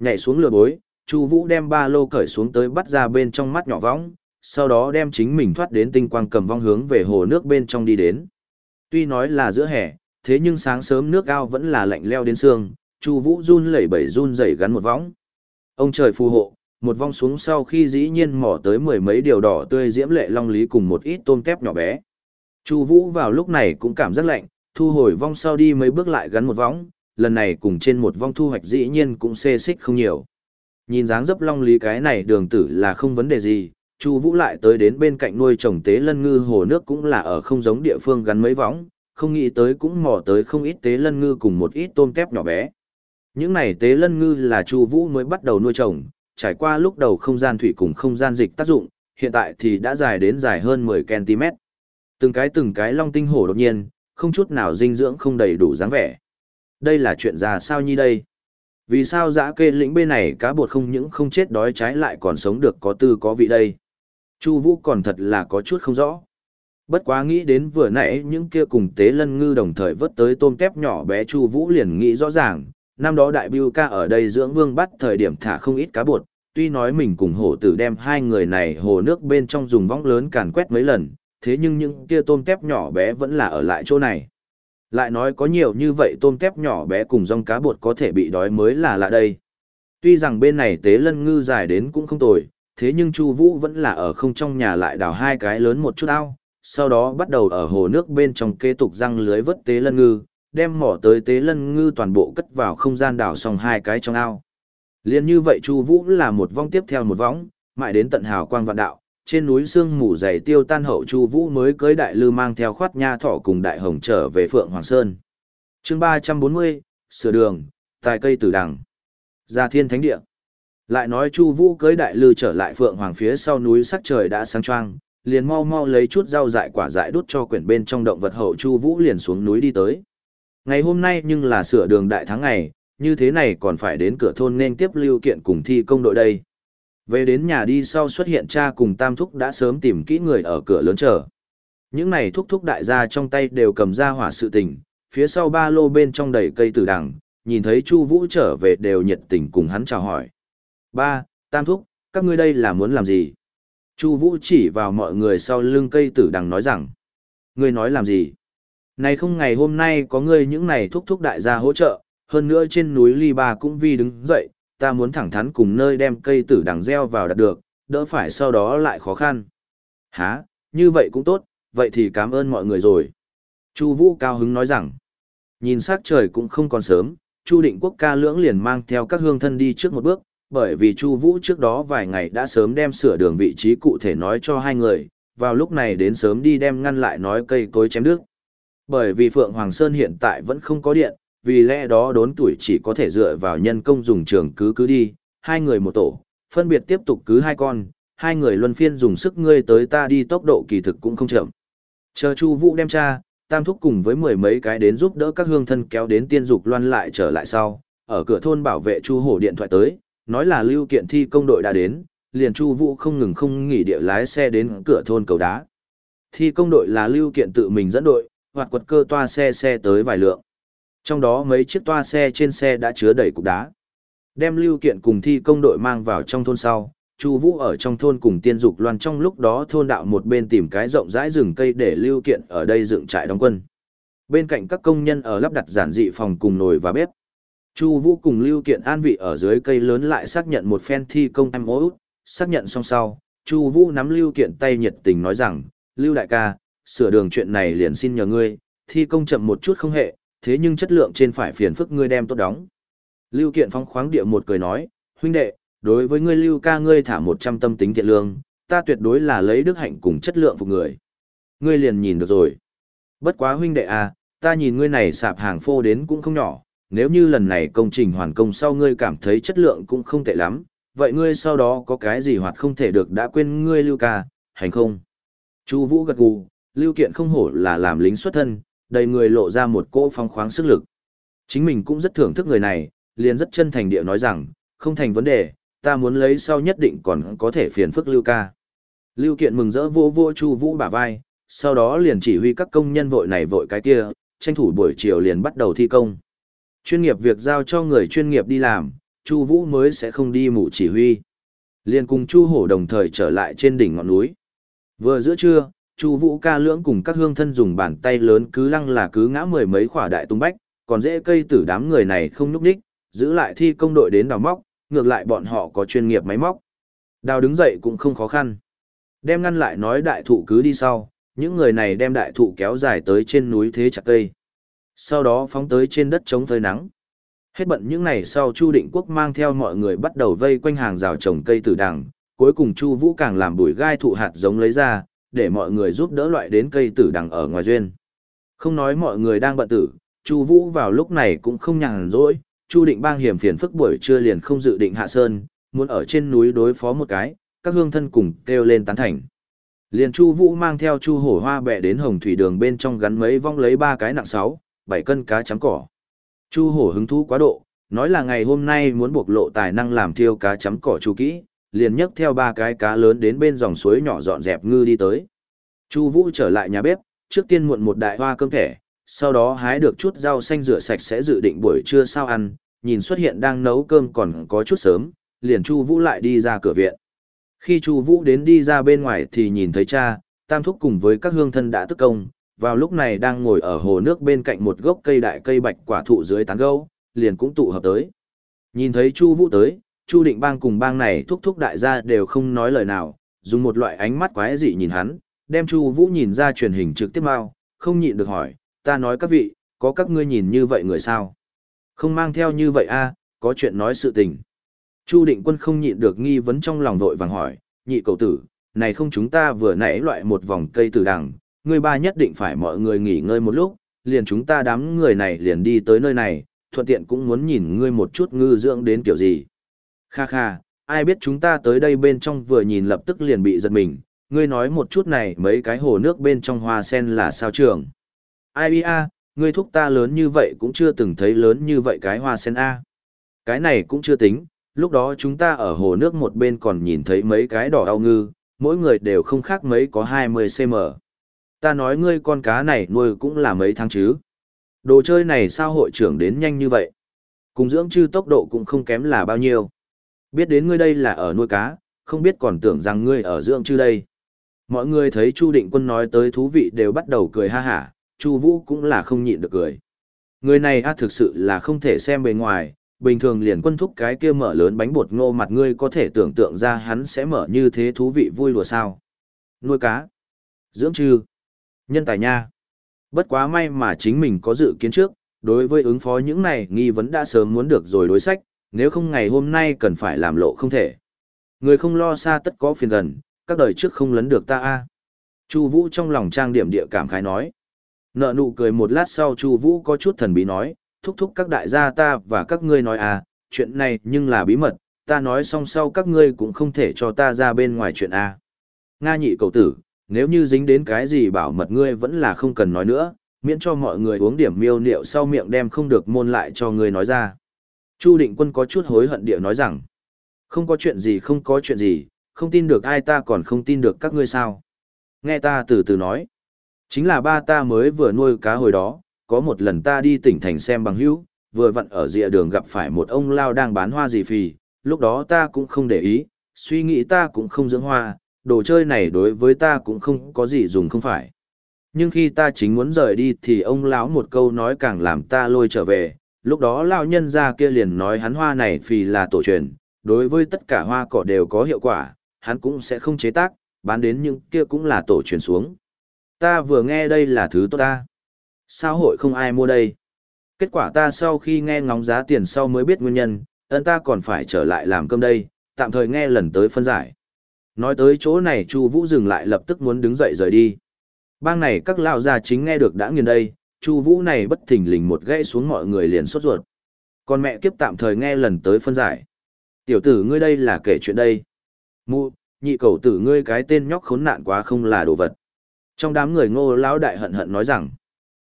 Nhảy xuống lừa bối, Chu Vũ đem ba lô cởi xuống tới bắt ra bên trong mắt nhỏ võng, sau đó đem chính mình thoát đến tinh quang cầm vong hướng về hồ nước bên trong đi đến. Tuy nói là giữa hè, thế nhưng sáng sớm nước ao vẫn là lạnh leo đến xương, Chu Vũ run lẩy bẩy run rẩy gắn một võng. Ông trời phù hộ, một vong xuống sau khi dĩ nhiên mò tới mười mấy điều đỏ tươi diễm lệ long lý cùng một ít tôm kép nhỏ bé. Chu Vũ vào lúc này cũng cảm giác lạnh, thu hồi vong sau đi mấy bước lại gắn một võng, lần này cùng trên một vong thu hoạch dĩ nhiên cũng xê xích không nhiều. Nhìn dáng dấp long lý cái này đường tử là không vấn đề gì, Chu Vũ lại tới đến bên cạnh nuôi trồng tế lân ngư hồ nước cũng là ở không giống địa phương gắn mấy võng, không nghĩ tới cũng mò tới không ít tế lân ngư cùng một ít tôm kép nhỏ bé. Những này tế lân ngư là Chu Vũ mới bắt đầu nuôi trồng, trải qua lúc đầu không gian thủy cùng không gian dịch tác dụng, hiện tại thì đã dài đến dài hơn 10 cm. Từng cái từng cái long tinh hổ đột nhiên, không chút nào dinh dưỡng không đầy đủ dáng vẻ. Đây là chuyện ra sao như đây? Vì sao dã kê lĩnh bên này cá bột không những không chết đói trái lại còn sống được có tư có vị đây? Chu Vũ còn thật là có chút không rõ. Bất quá nghĩ đến vừa nãy những kia cùng tế lân ngư đồng thời vớt tới tôm tép nhỏ bé Chu Vũ liền nghĩ rõ ràng, năm đó đại bưu ca ở đây dưỡng vương bắt thời điểm thả không ít cá bột, tuy nói mình cùng hổ tử đem hai người này hồ nước bên trong dùng võng lớn càn quét mấy lần, thế nhưng những kia tôm tép nhỏ bé vẫn là ở lại chỗ này. Lại nói có nhiều như vậy tôm tép nhỏ bé cùng rong cá bột có thể bị đói mới là lạ đây. Tuy rằng bên này tế lân ngư dài đến cũng không tồi, thế nhưng Chu Vũ vẫn là ở không trong nhà lại đào hai cái lớn một chút ao, sau đó bắt đầu ở hồ nước bên trong kế tục răng lưới vớt tế lân ngư, đem mỏ tới tế lân ngư toàn bộ cất vào không gian đào xong hai cái trong ao. Liên như vậy Chu Vũ là một vong tiếp theo một vong, mãi đến tận hào quang vạn đạo, trên núi sương mù dày tiêu tan hậu Chu Vũ mới cưới đại lư mang theo khoát nha thọ cùng đại hồng trở về Phượng Hoàng Sơn. Chương ba trăm bốn mươi sửa đường, tài cây tử đằng. Gia Thiên Thánh địa. Lại nói Chu Vũ cưới đại lư trở lại Phượng Hoàng phía sau núi sắc trời đã sáng choang, liền mau mau lấy chút rau dại quả dại đút cho quyển bên trong động vật hậu Chu Vũ liền xuống núi đi tới. Ngày hôm nay nhưng là sửa đường đại thắng ngày, như thế này còn phải đến cửa thôn nên tiếp lưu kiện cùng thi công đội đây. Về đến nhà đi sau xuất hiện cha cùng tam thúc đã sớm tìm kỹ người ở cửa lớn chờ. Những này thúc thúc đại gia trong tay đều cầm ra hỏa sự tình, phía sau ba lô bên trong đầy cây tử đằng, nhìn thấy Chu Vũ trở về đều nhiệt tình cùng hắn chào hỏi. Ba, tam thúc, các ngươi đây là muốn làm gì? Chu Vũ chỉ vào mọi người sau lưng cây tử đằng nói rằng. Ngươi nói làm gì? Này không ngày hôm nay có ngươi những này thúc thúc đại gia hỗ trợ, hơn nữa trên núi Ly Ba cũng vi đứng dậy, ta muốn thẳng thắn cùng nơi đem cây tử đằng gieo vào đạt được, đỡ phải sau đó lại khó khăn. Hả, như vậy cũng tốt, vậy thì cảm ơn mọi người rồi. Chu Vũ cao hứng nói rằng, nhìn sắc trời cũng không còn sớm, Chu Định Quốc ca lưỡng liền mang theo các hương thân đi trước một bước, bởi vì Chu Vũ trước đó vài ngày đã sớm đem sửa đường vị trí cụ thể nói cho hai người, vào lúc này đến sớm đi đem ngăn lại nói cây cối chém đứt. Bởi vì Phượng Hoàng Sơn hiện tại vẫn không có điện, vì lẽ đó đốn tuổi chỉ có thể dựa vào nhân công dùng trường cứ cứ đi, hai người một tổ, phân biệt tiếp tục cứ hai con, hai người luân phiên dùng sức ngươi tới ta đi tốc độ kỳ thực cũng không chậm. Chờ Chu Vũ đem cha, Tam thúc cùng với mười mấy cái đến giúp đỡ các hương thân kéo đến tiên dục loan lại trở lại sau, ở cửa thôn bảo vệ Chu Hổ điện thoại tới, nói là lưu kiện thi công đội đã đến, liền Chu Vũ không ngừng không nghỉ địa lái xe đến cửa thôn cầu đá. Thi công đội là lưu kiện tự mình dẫn đội, hoạt quật cơ toa xe xe tới vài lượng. Trong đó mấy chiếc toa xe trên xe đã chứa đầy cục đá. Đem lưu kiện cùng thi công đội mang vào trong thôn sau, Chu Vũ ở trong thôn cùng Tiên Dục Loan trong lúc đó thôn đạo một bên tìm cái rộng rãi rừng cây để lưu kiện ở đây dựng trại đóng quân. Bên cạnh các công nhân ở lắp đặt giản dị phòng cùng nồi và bếp. Chu Vũ cùng lưu kiện an vị ở dưới cây lớn lại xác nhận một phen thi công em mối, xác nhận xong sau, Chu Vũ nắm lưu kiện tay nhiệt tình nói rằng, "Lưu đại ca, sửa đường chuyện này liền xin nhờ ngươi, thi công chậm một chút không hệ, thế nhưng chất lượng trên phải phiền phức ngươi đem tốt đóng." Lưu kiện phong khoáng địa một cười nói, "Huynh đệ, đối với ngươi Lưu ca ngươi thả một trăm tâm tính thiện lương, ta tuyệt đối là lấy đức hạnh cùng chất lượng phục người." Ngươi liền nhìn được rồi. Bất quá huynh đệ à, ta nhìn ngươi này sạp hàng phô đến cũng không nhỏ, nếu như lần này công trình hoàn công sau ngươi cảm thấy chất lượng cũng không tệ lắm, vậy ngươi sau đó có cái gì hoặc không thể được đã quên ngươi Lưu ca, hành không? Chu Vũ gật gù, Lưu Kiện không hổ là làm lính xuất thân, đầy người lộ ra một cỗ phong khoáng sức lực. Chính mình cũng rất thưởng thức người này, liền rất chân thành địa nói rằng, không thành vấn đề, ta muốn lấy sau nhất định còn có thể phiền phức Lưu ca. Lưu Kiện mừng rỡ vô vô Chu Vũ bả vai, sau đó liền chỉ huy các công nhân vội này vội cái kia, tranh thủ buổi chiều liền bắt đầu thi công. Chuyên nghiệp việc giao cho người chuyên nghiệp đi làm, Chu Vũ mới sẽ không đi mù chỉ huy. Liên cùng Chu Hổ đồng thời trở lại trên đỉnh ngọn núi. Vừa giữa trưa, Chu Vũ ca lưỡng cùng các hương thân dùng bàn tay lớn cứ lăng là cứ ngã mười mấy khỏa đại tung bách, còn dễ cây tử đám người này không nhúc nhích, giữ lại thi công đội đến đào móc, ngược lại bọn họ có chuyên nghiệp máy móc. Đào đứng dậy cũng không khó khăn. Đem ngăn lại nói đại thụ cứ đi sau, những người này đem đại thụ kéo dài tới trên núi thế chặt cây. Sau đó phóng tới trên đất chống phơi nắng. Hết bận những ngày sau Chu Định Quốc mang theo mọi người bắt đầu vây quanh hàng rào trồng cây tử đằng, cuối cùng Chu Vũ càng làm bụi gai thụ hạt giống lấy ra, để mọi người giúp đỡ loại đến cây tử đằng ở ngoài duyên. Không nói mọi người đang bận tử, Chu Vũ vào lúc này cũng không nhàn rỗi, Chu Định Bang hiểm phiền phức buổi trưa liền không dự định hạ sơn, muốn ở trên núi đối phó một cái, các hương thân cùng kêu lên tán thành. Liền Chu Vũ mang theo Chu Hổ Hoa bẻ đến Hồng Thủy Đường bên trong gắn mấy vong lấy ba cái nặng sáu, bảy cân cá chấm cỏ. Chu hổ hứng thú quá độ, nói là ngày hôm nay muốn bộc lộ tài năng làm thiêu cá chấm cỏ chu kỹ, liền nhấc theo ba cái cá lớn đến bên dòng suối nhỏ dọn dẹp ngư đi tới. Chu Vũ trở lại nhà bếp, trước tiên muộn một đại hoa cơm thẻ, sau đó hái được chút rau xanh rửa sạch sẽ dự định buổi trưa sao ăn, nhìn xuất hiện đang nấu cơm còn có chút sớm, liền Chu Vũ lại đi ra cửa viện. Khi Chu Vũ đến đi ra bên ngoài thì nhìn thấy cha, Tam thúc cùng với các hương thân đã tức công, vào lúc này đang ngồi ở hồ nước bên cạnh một gốc cây đại cây bạch quả thụ dưới tán gâu, liền cũng tụ hợp tới. Nhìn thấy Chu Vũ tới, Chu Định Bang cùng bang này thúc thúc đại gia đều không nói lời nào, dùng một loại ánh mắt quái dị nhìn hắn, đem Chu Vũ nhìn ra truyền hình trực tiếp mau, không nhịn được hỏi, "Ta nói các vị, có các ngươi nhìn như vậy người sao? Không mang theo như vậy a, có chuyện nói sự tình." Chu Định Quân không nhịn được nghi vấn trong lòng vội vàng hỏi, "Nhị cậu tử, này không chúng ta vừa nãy loại một vòng cây tử đằng, ngươi ba nhất định phải mọi người nghỉ ngơi một lúc, liền chúng ta đám người này liền đi tới nơi này, thuận tiện cũng muốn nhìn ngươi một chút ngư dưỡng đến kiểu gì. Kha kha, ai biết chúng ta tới đây bên trong vừa nhìn lập tức liền bị giật mình, ngươi nói một chút này mấy cái hồ nước bên trong hoa sen là sao trường. Ai a, ngươi thúc ta lớn như vậy cũng chưa từng thấy lớn như vậy cái hoa sen A. Cái này cũng chưa tính, lúc đó chúng ta ở hồ nước một bên còn nhìn thấy mấy cái đỏ ao ngư, mỗi người đều không khác mấy có 20cm ta nói ngươi con cá này nuôi cũng là mấy tháng chứ. Đồ chơi này sao hội trưởng đến nhanh như vậy? Cùng dưỡng chư tốc độ cũng không kém là bao nhiêu. Biết đến ngươi đây là ở nuôi cá, không biết còn tưởng rằng ngươi ở dưỡng chư đây. Mọi người thấy Chu Định Quân nói tới thú vị đều bắt đầu cười ha hả, Chu Vũ cũng là không nhịn được cười. Người này a thực sự là không thể xem bề ngoài, bình thường liền quân thúc cái kia mở lớn bánh bột ngô mặt ngươi có thể tưởng tượng ra hắn sẽ mở như thế thú vị vui lùa sao. Nuôi cá, dưỡng chư, Nhân tài nha. Bất quá may mà chính mình có dự kiến trước, đối với ứng phó những này nghi vấn đã sớm muốn được rồi đối sách, nếu không ngày hôm nay cần phải làm lộ không thể. Người không lo xa tất có phiền gần, các đời trước không lấn được ta a. Chu Vũ trong lòng trang điểm địa cảm khái nói. Nợ nụ cười một lát sau Chu Vũ có chút thần bí nói, thúc thúc các đại gia ta và các ngươi nói à, chuyện này nhưng là bí mật, ta nói xong sau các ngươi cũng không thể cho ta ra bên ngoài chuyện a. Nga nhị cầu tử, nếu như dính đến cái gì bảo mật ngươi vẫn là không cần nói nữa, miễn cho mọi người uống điểm miêu liệu sau miệng đem không được môn lại cho ngươi nói ra. Chu Định Quân có chút hối hận địa nói rằng, không có chuyện gì không có chuyện gì, không tin được ai ta còn không tin được các ngươi sao. Nghe ta từ từ nói, chính là ba ta mới vừa nuôi cá hồi đó, có một lần ta đi tỉnh thành xem bằng hữu, vừa vặn ở rìa đường gặp phải một ông lao đang bán hoa gì phì, lúc đó ta cũng không để ý, suy nghĩ ta cũng không dưỡng hoa, đồ chơi này đối với ta cũng không có gì dùng không phải. Nhưng khi ta chính muốn rời đi thì ông lão một câu nói càng làm ta lôi trở về, lúc đó lão nhân ra kia liền nói hắn hoa này phì là tổ truyền, đối với tất cả hoa cỏ đều có hiệu quả, hắn cũng sẽ không chế tác, bán đến những kia cũng là tổ truyền xuống. Ta vừa nghe đây là thứ tốt ta. Sao hội không ai mua đây? Kết quả ta sau khi nghe ngóng giá tiền sau mới biết nguyên nhân, ân ta còn phải trở lại làm cơm đây, tạm thời nghe lần tới phân giải. Nói tới chỗ này Chu Vũ dừng lại lập tức muốn đứng dậy rời đi. Bang này các lão già chính nghe được đã nghiền đây, Chu Vũ này bất thình lình một gãy xuống mọi người liền sốt ruột. Còn mẹ kiếp tạm thời nghe lần tới phân giải. Tiểu tử ngươi đây là kể chuyện đây. Mụ, nhị cầu tử ngươi cái tên nhóc khốn nạn quá không là đồ vật. Trong đám người ngô lão đại hận hận nói rằng,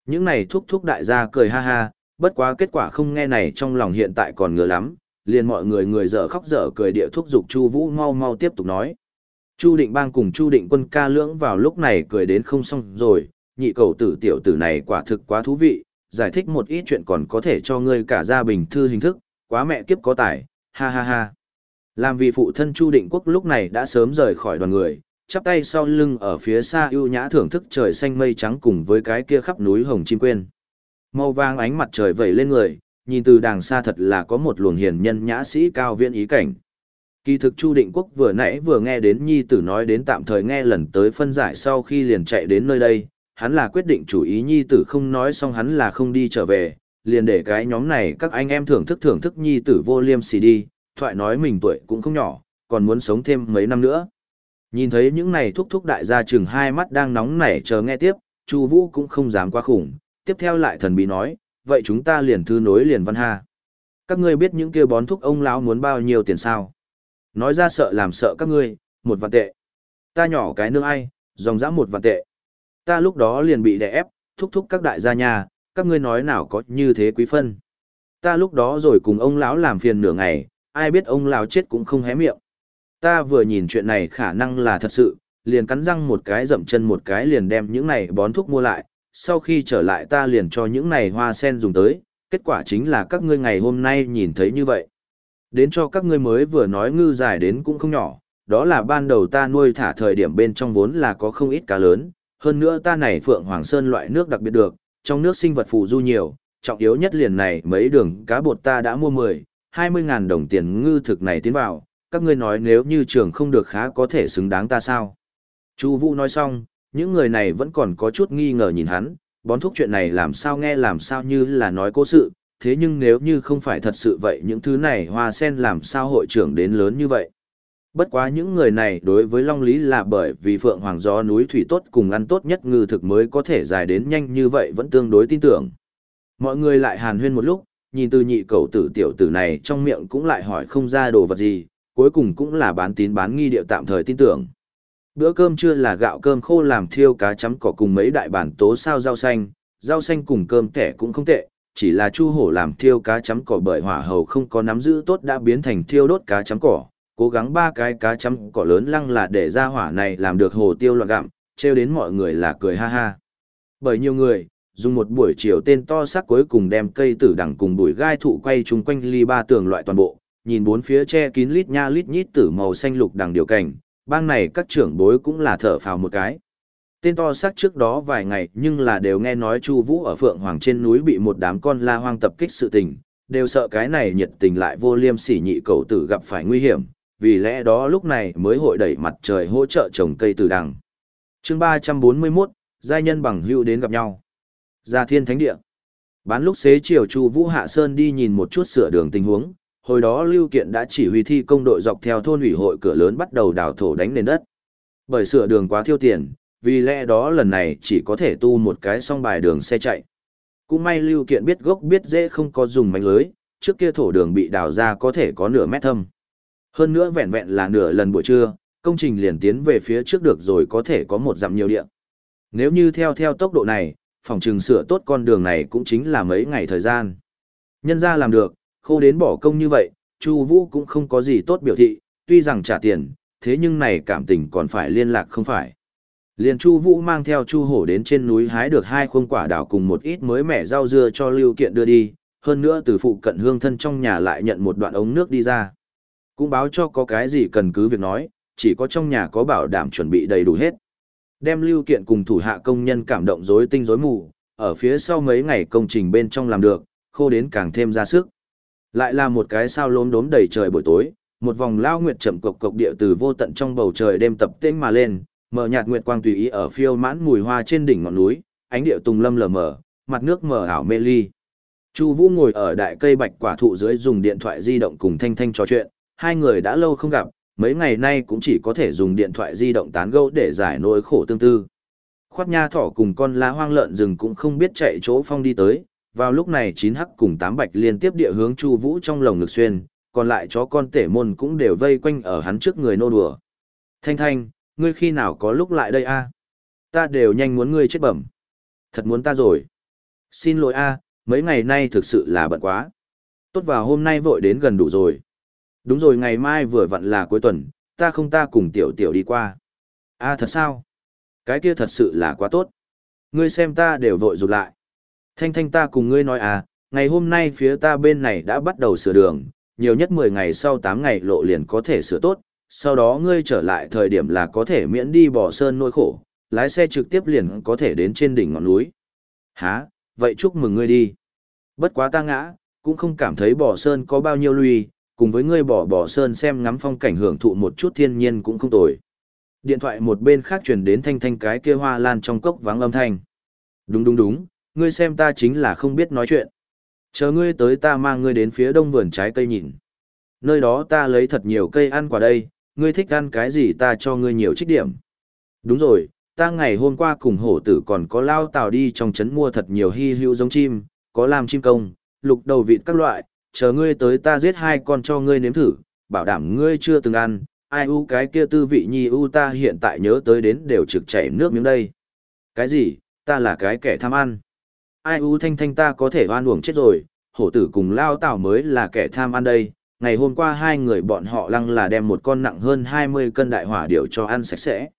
những này thúc thúc đại gia cười ha ha, bất quá kết quả không nghe này trong lòng hiện tại còn ngứa lắm, liền mọi người người dở khóc dở cười địa thúc giục Chu Vũ mau mau tiếp tục nói. Chu Định Bang cùng Chu Định Quân ca lưỡng vào lúc này cười đến không xong rồi, nhị cầu tử tiểu tử này quả thực quá thú vị, giải thích một ít chuyện còn có thể cho ngươi cả gia bình thư hình thức, quá mẹ kiếp có tài, ha ha ha. Làm vì phụ thân Chu Định Quốc lúc này đã sớm rời khỏi đoàn người, chắp tay sau lưng ở phía xa ưu nhã thưởng thức trời xanh mây trắng cùng với cái kia khắp núi hồng chim quên. Màu vàng ánh mặt trời vẩy lên người, nhìn từ đàng xa thật là có một luồng hiền nhân nhã sĩ cao viễn ý cảnh. Kỳ thực Chu Định Quốc vừa nãy vừa nghe đến Nhi Tử nói đến tạm thời nghe lần tới phân giải sau khi liền chạy đến nơi đây, hắn là quyết định chủ ý Nhi Tử không nói xong hắn là không đi trở về, liền để cái nhóm này các anh em thưởng thức thưởng thức Nhi Tử vô liêm sỉ đi, thoại nói mình tuổi cũng không nhỏ, còn muốn sống thêm mấy năm nữa. Nhìn thấy những này thúc thúc đại gia chừng hai mắt đang nóng nảy chờ nghe tiếp, Chu Vũ cũng không dám quá khủng, tiếp theo lại thần bí nói, vậy chúng ta liền thư nối liền văn ha. Các ngươi biết những kia bón thúc ông lão muốn bao nhiêu tiền sao? Nói ra sợ làm sợ các ngươi, một vạn tệ. Ta nhỏ cái nương ai, dòng dã một vạn tệ. Ta lúc đó liền bị đè ép, thúc thúc các đại gia nhà, các ngươi nói nào có như thế quý phân. Ta lúc đó rồi cùng ông lão làm phiền nửa ngày, ai biết ông lão chết cũng không hé miệng. Ta vừa nhìn chuyện này khả năng là thật sự, liền cắn răng một cái dậm chân một cái liền đem những này bón thuốc mua lại, sau khi trở lại ta liền cho những này hoa sen dùng tới, kết quả chính là các ngươi ngày hôm nay nhìn thấy như vậy. Đến cho các ngươi mới vừa nói ngư dài đến cũng không nhỏ, đó là ban đầu ta nuôi thả thời điểm bên trong vốn là có không ít cá lớn, hơn nữa ta này Phượng Hoàng Sơn loại nước đặc biệt được, trong nước sinh vật phù du nhiều, trọng yếu nhất liền này mấy đường cá bột ta đã mua 10, 20 ngàn đồng tiền ngư thực này tiến vào, các ngươi nói nếu như trường không được khá có thể xứng đáng ta sao. Chu Vũ nói xong, những người này vẫn còn có chút nghi ngờ nhìn hắn, bón thuốc chuyện này làm sao nghe làm sao như là nói cố sự, thế nhưng nếu như không phải thật sự vậy những thứ này hoa sen làm sao hội trưởng đến lớn như vậy. Bất quá những người này đối với Long Lý là bởi vì Phượng Hoàng gió núi thủy tốt cùng ăn tốt nhất ngư thực mới có thể dài đến nhanh như vậy vẫn tương đối tin tưởng. Mọi người lại hàn huyên một lúc, nhìn từ nhị cầu tử tiểu tử này trong miệng cũng lại hỏi không ra đồ vật gì, cuối cùng cũng là bán tín bán nghi điệu tạm thời tin tưởng. Bữa cơm trưa là gạo cơm khô làm thiêu cá chấm cỏ cùng mấy đại bản tố sao rau xanh, rau xanh cùng cơm kẻ cũng không tệ, chỉ là chu hổ làm thiêu cá chấm cỏ bởi hỏa hầu không có nắm giữ tốt đã biến thành thiêu đốt cá chấm cỏ, cố gắng ba cái cá chấm cỏ lớn lăng là để ra hỏa này làm được hồ tiêu loạn gặm, trêu đến mọi người là cười ha ha. Bởi nhiều người, dùng một buổi chiều tên to sắc cuối cùng đem cây tử đằng cùng bụi gai thụ quay chung quanh ly ba tường loại toàn bộ, nhìn bốn phía che kín lít nha lít nhít tử màu xanh lục đằng điều cảnh, bang này các trưởng bối cũng là thở phào một cái. Tên to xác trước đó vài ngày nhưng là đều nghe nói Chu Vũ ở Phượng Hoàng trên núi bị một đám con la hoang tập kích sự tình, đều sợ cái này nhiệt tình lại vô liêm sỉ nhị cầu tử gặp phải nguy hiểm, vì lẽ đó lúc này mới hội đẩy mặt trời hỗ trợ trồng cây từ đằng. Chương 341, giai nhân bằng hữu đến gặp nhau. Gia Thiên Thánh Địa. Bán lúc xế chiều Chu Vũ Hạ Sơn đi nhìn một chút sửa đường tình huống, hồi đó Lưu Kiện đã chỉ huy thi công đội dọc theo thôn ủy hội cửa lớn bắt đầu đào thổ đánh nền đất. Bởi sửa đường quá thiêu tiền, vì lẽ đó lần này chỉ có thể tu một cái song bài đường xe chạy. Cũng may Lưu Kiện biết gốc biết dễ không có dùng mảnh lưới, trước kia thổ đường bị đào ra có thể có nửa mét thâm. Hơn nữa vẹn vẹn là nửa lần buổi trưa, công trình liền tiến về phía trước được rồi có thể có một dặm nhiều địa. Nếu như theo theo tốc độ này, phòng trừng sửa tốt con đường này cũng chính là mấy ngày thời gian. Nhân ra làm được, khô đến bỏ công như vậy, Chu Vũ cũng không có gì tốt biểu thị, tuy rằng trả tiền, thế nhưng này cảm tình còn phải liên lạc không phải. Liền Chu Vũ mang theo Chu Hổ đến trên núi hái được hai khuôn quả đào cùng một ít mới mẻ rau dưa cho Lưu Kiện đưa đi, hơn nữa từ phụ cận hương thân trong nhà lại nhận một đoạn ống nước đi ra. Cũng báo cho có cái gì cần cứ việc nói, chỉ có trong nhà có bảo đảm chuẩn bị đầy đủ hết. Đem Lưu Kiện cùng thủ hạ công nhân cảm động rối tinh rối mù, ở phía sau mấy ngày công trình bên trong làm được, khô đến càng thêm ra sức. Lại là một cái sao lốm đốm đầy trời buổi tối, một vòng lao nguyệt chậm cộc cộc địa từ vô tận trong bầu trời đêm tập tễnh mà lên, mở nhạt nguyệt quang tùy ý ở phiêu mãn mùi hoa trên đỉnh ngọn núi, ánh điệu tùng lâm lờ mờ, mặt nước mờ ảo mê ly. Chu Vũ ngồi ở đại cây bạch quả thụ dưới dùng điện thoại di động cùng Thanh Thanh trò chuyện, hai người đã lâu không gặp, mấy ngày nay cũng chỉ có thể dùng điện thoại di động tán gẫu để giải nỗi khổ tương tư. Khoát nha thỏ cùng con lá hoang lợn rừng cũng không biết chạy chỗ phong đi tới, vào lúc này chín hắc cùng tám bạch liên tiếp địa hướng Chu Vũ trong lồng ngực xuyên, còn lại chó con tể môn cũng đều vây quanh ở hắn trước người nô đùa. Thanh Thanh, ngươi khi nào có lúc lại đây a? Ta đều nhanh muốn ngươi chết bẩm. Thật muốn ta rồi. Xin lỗi a, mấy ngày nay thực sự là bận quá. Tốt vào hôm nay vội đến gần đủ rồi. Đúng rồi ngày mai vừa vặn là cuối tuần, ta không ta cùng tiểu tiểu đi qua. a thật sao? Cái kia thật sự là quá tốt. Ngươi xem ta đều vội rụt lại. Thanh thanh ta cùng ngươi nói à, ngày hôm nay phía ta bên này đã bắt đầu sửa đường, nhiều nhất 10 ngày sau 8 ngày lộ liền có thể sửa tốt, sau đó ngươi trở lại thời điểm là có thể miễn đi bỏ sơn nỗi khổ, lái xe trực tiếp liền có thể đến trên đỉnh ngọn núi. Hả, vậy chúc mừng ngươi đi. Bất quá ta ngã, cũng không cảm thấy bỏ sơn có bao nhiêu lui, cùng với ngươi bỏ bỏ sơn xem ngắm phong cảnh hưởng thụ một chút thiên nhiên cũng không tồi. Điện thoại một bên khác truyền đến thanh thanh cái kia hoa lan trong cốc vắng âm thanh. Đúng đúng đúng, ngươi xem ta chính là không biết nói chuyện. Chờ ngươi tới ta mang ngươi đến phía đông vườn trái cây nhìn. Nơi đó ta lấy thật nhiều cây ăn quả đây, ngươi thích ăn cái gì ta cho ngươi nhiều trích điểm. Đúng rồi, ta ngày hôm qua cùng hổ tử còn có lao tàu đi trong trấn mua thật nhiều hy hữu giống chim, có làm chim công, lục đầu vịt các loại, chờ ngươi tới ta giết hai con cho ngươi nếm thử, bảo đảm ngươi chưa từng ăn, ai u cái kia tư vị nhi u ta hiện tại nhớ tới đến đều trực chảy nước miếng đây. Cái gì, ta là cái kẻ tham ăn. Ai u thanh thanh ta có thể oan uổng chết rồi, hổ tử cùng lao tảo mới là kẻ tham ăn đây. Ngày hôm qua hai người bọn họ lăng là đem một con nặng hơn 20 cân đại hỏa điệu cho ăn sạch sẽ.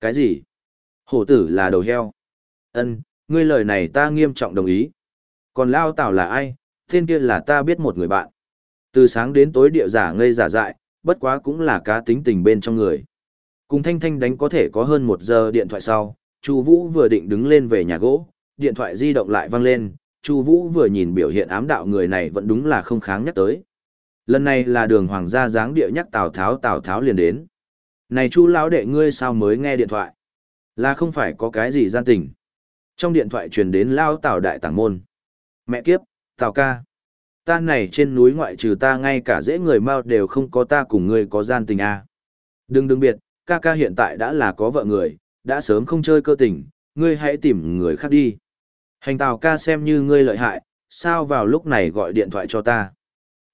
Cái gì? Hổ tử là đầu heo. Ân, ngươi lời này ta nghiêm trọng đồng ý. Còn lao tảo là ai? Tên kia là ta biết một người bạn. Từ sáng đến tối địa giả ngây giả dại, bất quá cũng là cá tính tình bên trong người. Cùng Thanh Thanh đánh có thể có hơn một giờ điện thoại sau, Chu Vũ vừa định đứng lên về nhà gỗ, điện thoại di động lại vang lên, Chu Vũ vừa nhìn biểu hiện ám đạo người này vẫn đúng là không kháng nhắc tới. Lần này là đường hoàng gia dáng địa nhắc Tào Tháo Tào Tháo liền đến. Này Chu lão đệ ngươi sao mới nghe điện thoại? Là không phải có cái gì gian tình. Trong điện thoại truyền đến lao Tào đại tàng môn. Mẹ kiếp, Tào ca. Ta này trên núi ngoại trừ ta ngay cả dễ người mau đều không có ta cùng ngươi có gian tình à. Đừng đừng biệt, ca ca hiện tại đã là có vợ người, đã sớm không chơi cơ tình, ngươi hãy tìm người khác đi. Hành tào ca xem như ngươi lợi hại, sao vào lúc này gọi điện thoại cho ta.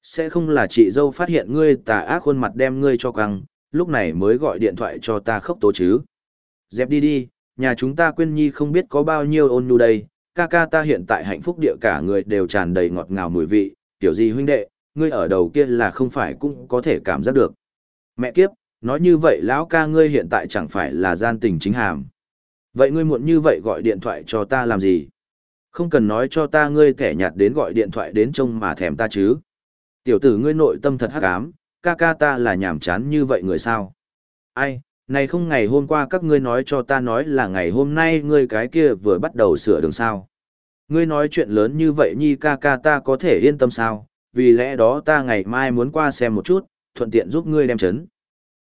Sẽ không là chị dâu phát hiện ngươi tà ác khuôn mặt đem ngươi cho căng, lúc này mới gọi điện thoại cho ta khóc tố chứ. Dẹp đi đi, nhà chúng ta quên nhi không biết có bao nhiêu ôn nhu đây, ca ca ta hiện tại hạnh phúc địa cả người đều tràn đầy ngọt ngào mùi vị, tiểu gì huynh đệ, ngươi ở đầu kia là không phải cũng có thể cảm giác được. Mẹ kiếp, nói như vậy lão ca ngươi hiện tại chẳng phải là gian tình chính hàm. Vậy ngươi muộn như vậy gọi điện thoại cho ta làm gì? Không cần nói cho ta ngươi thẻ nhạt đến gọi điện thoại đến trông mà thèm ta chứ. Tiểu tử ngươi nội tâm thật hắc ám, ca ca ta là nhảm chán như vậy người sao? Ai, này không ngày hôm qua các ngươi nói cho ta nói là ngày hôm nay ngươi cái kia vừa bắt đầu sửa đường sao. Ngươi nói chuyện lớn như vậy nhi ca ca ta có thể yên tâm sao, vì lẽ đó ta ngày mai muốn qua xem một chút, thuận tiện giúp ngươi đem chấn.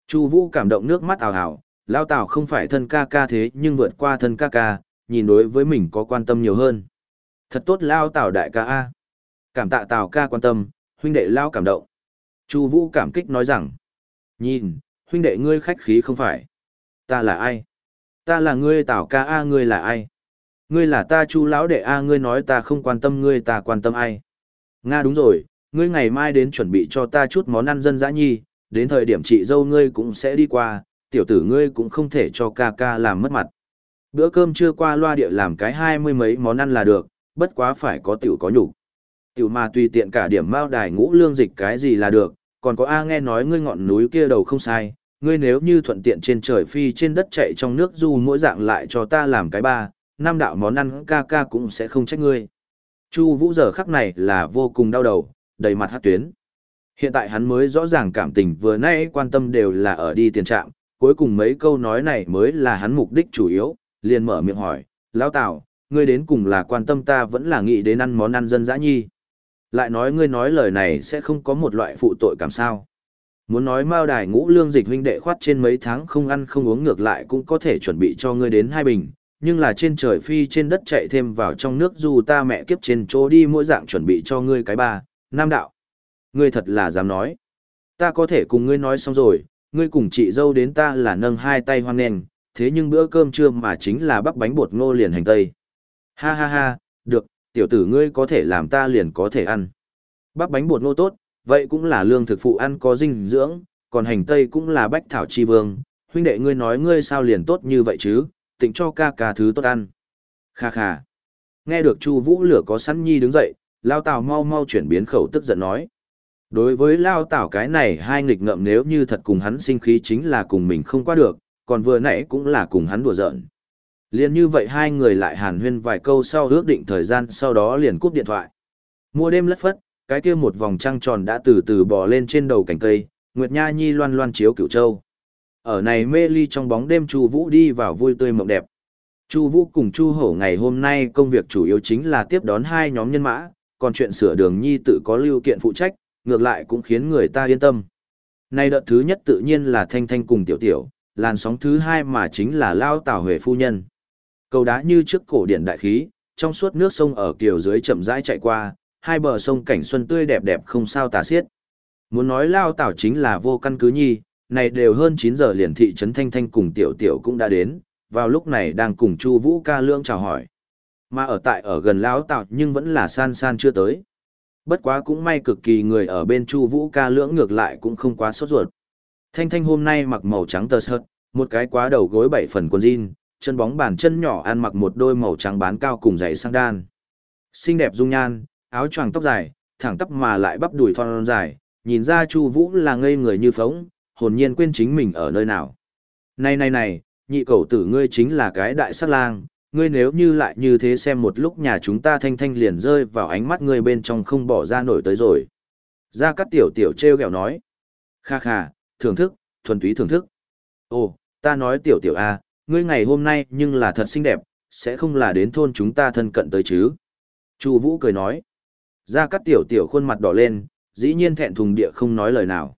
Chu Vũ cảm động nước mắt ào ào, lao tảo không phải thân ca ca thế nhưng vượt qua thân ca ca, nhìn đối với mình có quan tâm nhiều hơn. Thật tốt lao tảo đại ca A. Cảm tạ tảo ca quan tâm, huynh đệ lao cảm động. Chu Vũ cảm kích nói rằng, nhìn, huynh đệ ngươi khách khí không phải. Ta là ai? Ta là ngươi tảo ca A ngươi là ai? Ngươi là ta chu lão đệ A ngươi nói ta không quan tâm ngươi ta quan tâm ai? Nga đúng rồi, ngươi ngày mai đến chuẩn bị cho ta chút món ăn dân dã nhi, đến thời điểm chị dâu ngươi cũng sẽ đi qua, tiểu tử ngươi cũng không thể cho ca ca làm mất mặt. Bữa cơm chưa qua loa địa làm cái hai mươi mấy món ăn là được, bất quá phải có tiểu có nhục. Tiểu mà tùy tiện cả điểm mao đài ngũ lương dịch cái gì là được, còn có A nghe nói ngươi ngọn núi kia đầu không sai, ngươi nếu như thuận tiện trên trời phi trên đất chạy trong nước du mỗi dạng lại cho ta làm cái ba, năm đạo món ăn ca ca cũng sẽ không trách ngươi. Chu Vũ giờ khắc này là vô cùng đau đầu, đầy mặt hát tuyến. Hiện tại hắn mới rõ ràng cảm tình vừa nãy quan tâm đều là ở đi tiền trạm, cuối cùng mấy câu nói này mới là hắn mục đích chủ yếu, liền mở miệng hỏi, Lão Tào, ngươi đến cùng là quan tâm ta vẫn là nghĩ đến ăn món ăn dân dã nhi. Lại nói ngươi nói lời này sẽ không có một loại phụ tội cảm sao. Muốn nói mao đài ngũ lương dịch huynh đệ khoát trên mấy tháng không ăn không uống ngược lại cũng có thể chuẩn bị cho ngươi đến hai bình, nhưng là trên trời phi trên đất chạy thêm vào trong nước dù ta mẹ kiếp trên chỗ đi mỗi dạng chuẩn bị cho ngươi cái ba, nam đạo. Ngươi thật là dám nói. Ta có thể cùng ngươi nói xong rồi, ngươi cùng chị dâu đến ta là nâng hai tay hoan nền, thế nhưng bữa cơm trưa mà chính là bắp bánh bột ngô liền hành tây. Ha ha ha, được, tiểu tử ngươi có thể làm ta liền có thể ăn. Bắp bánh bột ngô tốt, vậy cũng là lương thực phụ ăn có dinh dưỡng, còn hành tây cũng là bách thảo chi vương, huynh đệ ngươi nói ngươi sao liền tốt như vậy chứ, tịnh cho ca ca thứ tốt ăn. Kha kha. Nghe được Chu Vũ lửa có sẵn nhi đứng dậy, Lao Tào mau mau chuyển biến khẩu tức giận nói. Đối với Lao Tào cái này hai nghịch ngợm nếu như thật cùng hắn sinh khí chính là cùng mình không qua được, còn vừa nãy cũng là cùng hắn đùa giỡn. Liên như vậy hai người lại hàn huyên vài câu sau ước định thời gian sau đó liền cúp điện thoại. Mua đêm lất phất, cái kia một vòng trăng tròn đã từ từ bò lên trên đầu cành cây, Nguyệt Nha Nhi loan loan chiếu cửu châu. Ở này mê ly trong bóng đêm Chu Vũ đi vào vui tươi mộng đẹp. Chu Vũ cùng Chu Hổ ngày hôm nay công việc chủ yếu chính là tiếp đón hai nhóm nhân mã, còn chuyện sửa đường nhi tự có lưu kiện phụ trách, ngược lại cũng khiến người ta yên tâm. Nay đợt thứ nhất tự nhiên là Thanh Thanh cùng Tiểu Tiểu, làn sóng thứ hai mà chính là Lao Tảo Huệ phu nhân. Cầu đá như trước cổ điển đại khí, trong suốt nước sông ở kiều dưới chậm rãi chạy qua, hai bờ sông cảnh xuân tươi đẹp đẹp không sao tả xiết. Muốn nói Lao Tảo chính là vô căn cứ nhi, này đều hơn 9 giờ liền thị trấn Thanh Thanh cùng Tiểu Tiểu cũng đã đến, vào lúc này đang cùng Chu Vũ ca lương chào hỏi. Mà ở tại ở gần lão tảo nhưng vẫn là san san chưa tới. Bất quá cũng may cực kỳ người ở bên Chu Vũ ca lưỡng ngược lại cũng không quá sốt ruột. Thanh Thanh hôm nay mặc màu trắng tơ sợt, một cái quá đầu gối bảy phần quần jean, chân bóng bàn chân nhỏ ăn mặc một đôi màu trắng bán cao cùng giày sang đan. Xinh đẹp dung nhan, áo choàng tóc dài, thẳng tắp mà lại bắp đùi thon dài, nhìn ra Chu Vũ là ngây người như phỗng, hồn nhiên quên chính mình ở nơi nào. Này này này, nhị cầu tử ngươi chính là cái đại sát lang, ngươi nếu như lại như thế xem một lúc nhà chúng ta thanh thanh liền rơi vào ánh mắt ngươi bên trong không bỏ ra nổi tới rồi. Gia Cát Tiểu Tiểu treo gẹo nói. Kha kha, thưởng thức, thuần túy thưởng thức. Ồ, ta nói Tiểu Tiểu a, ngươi ngày hôm nay nhưng là thật xinh đẹp, sẽ không là đến thôn chúng ta thân cận tới chứ. Chu Vũ cười nói. Gia Cát Tiểu Tiểu khuôn mặt đỏ lên, dĩ nhiên thẹn thùng địa không nói lời nào.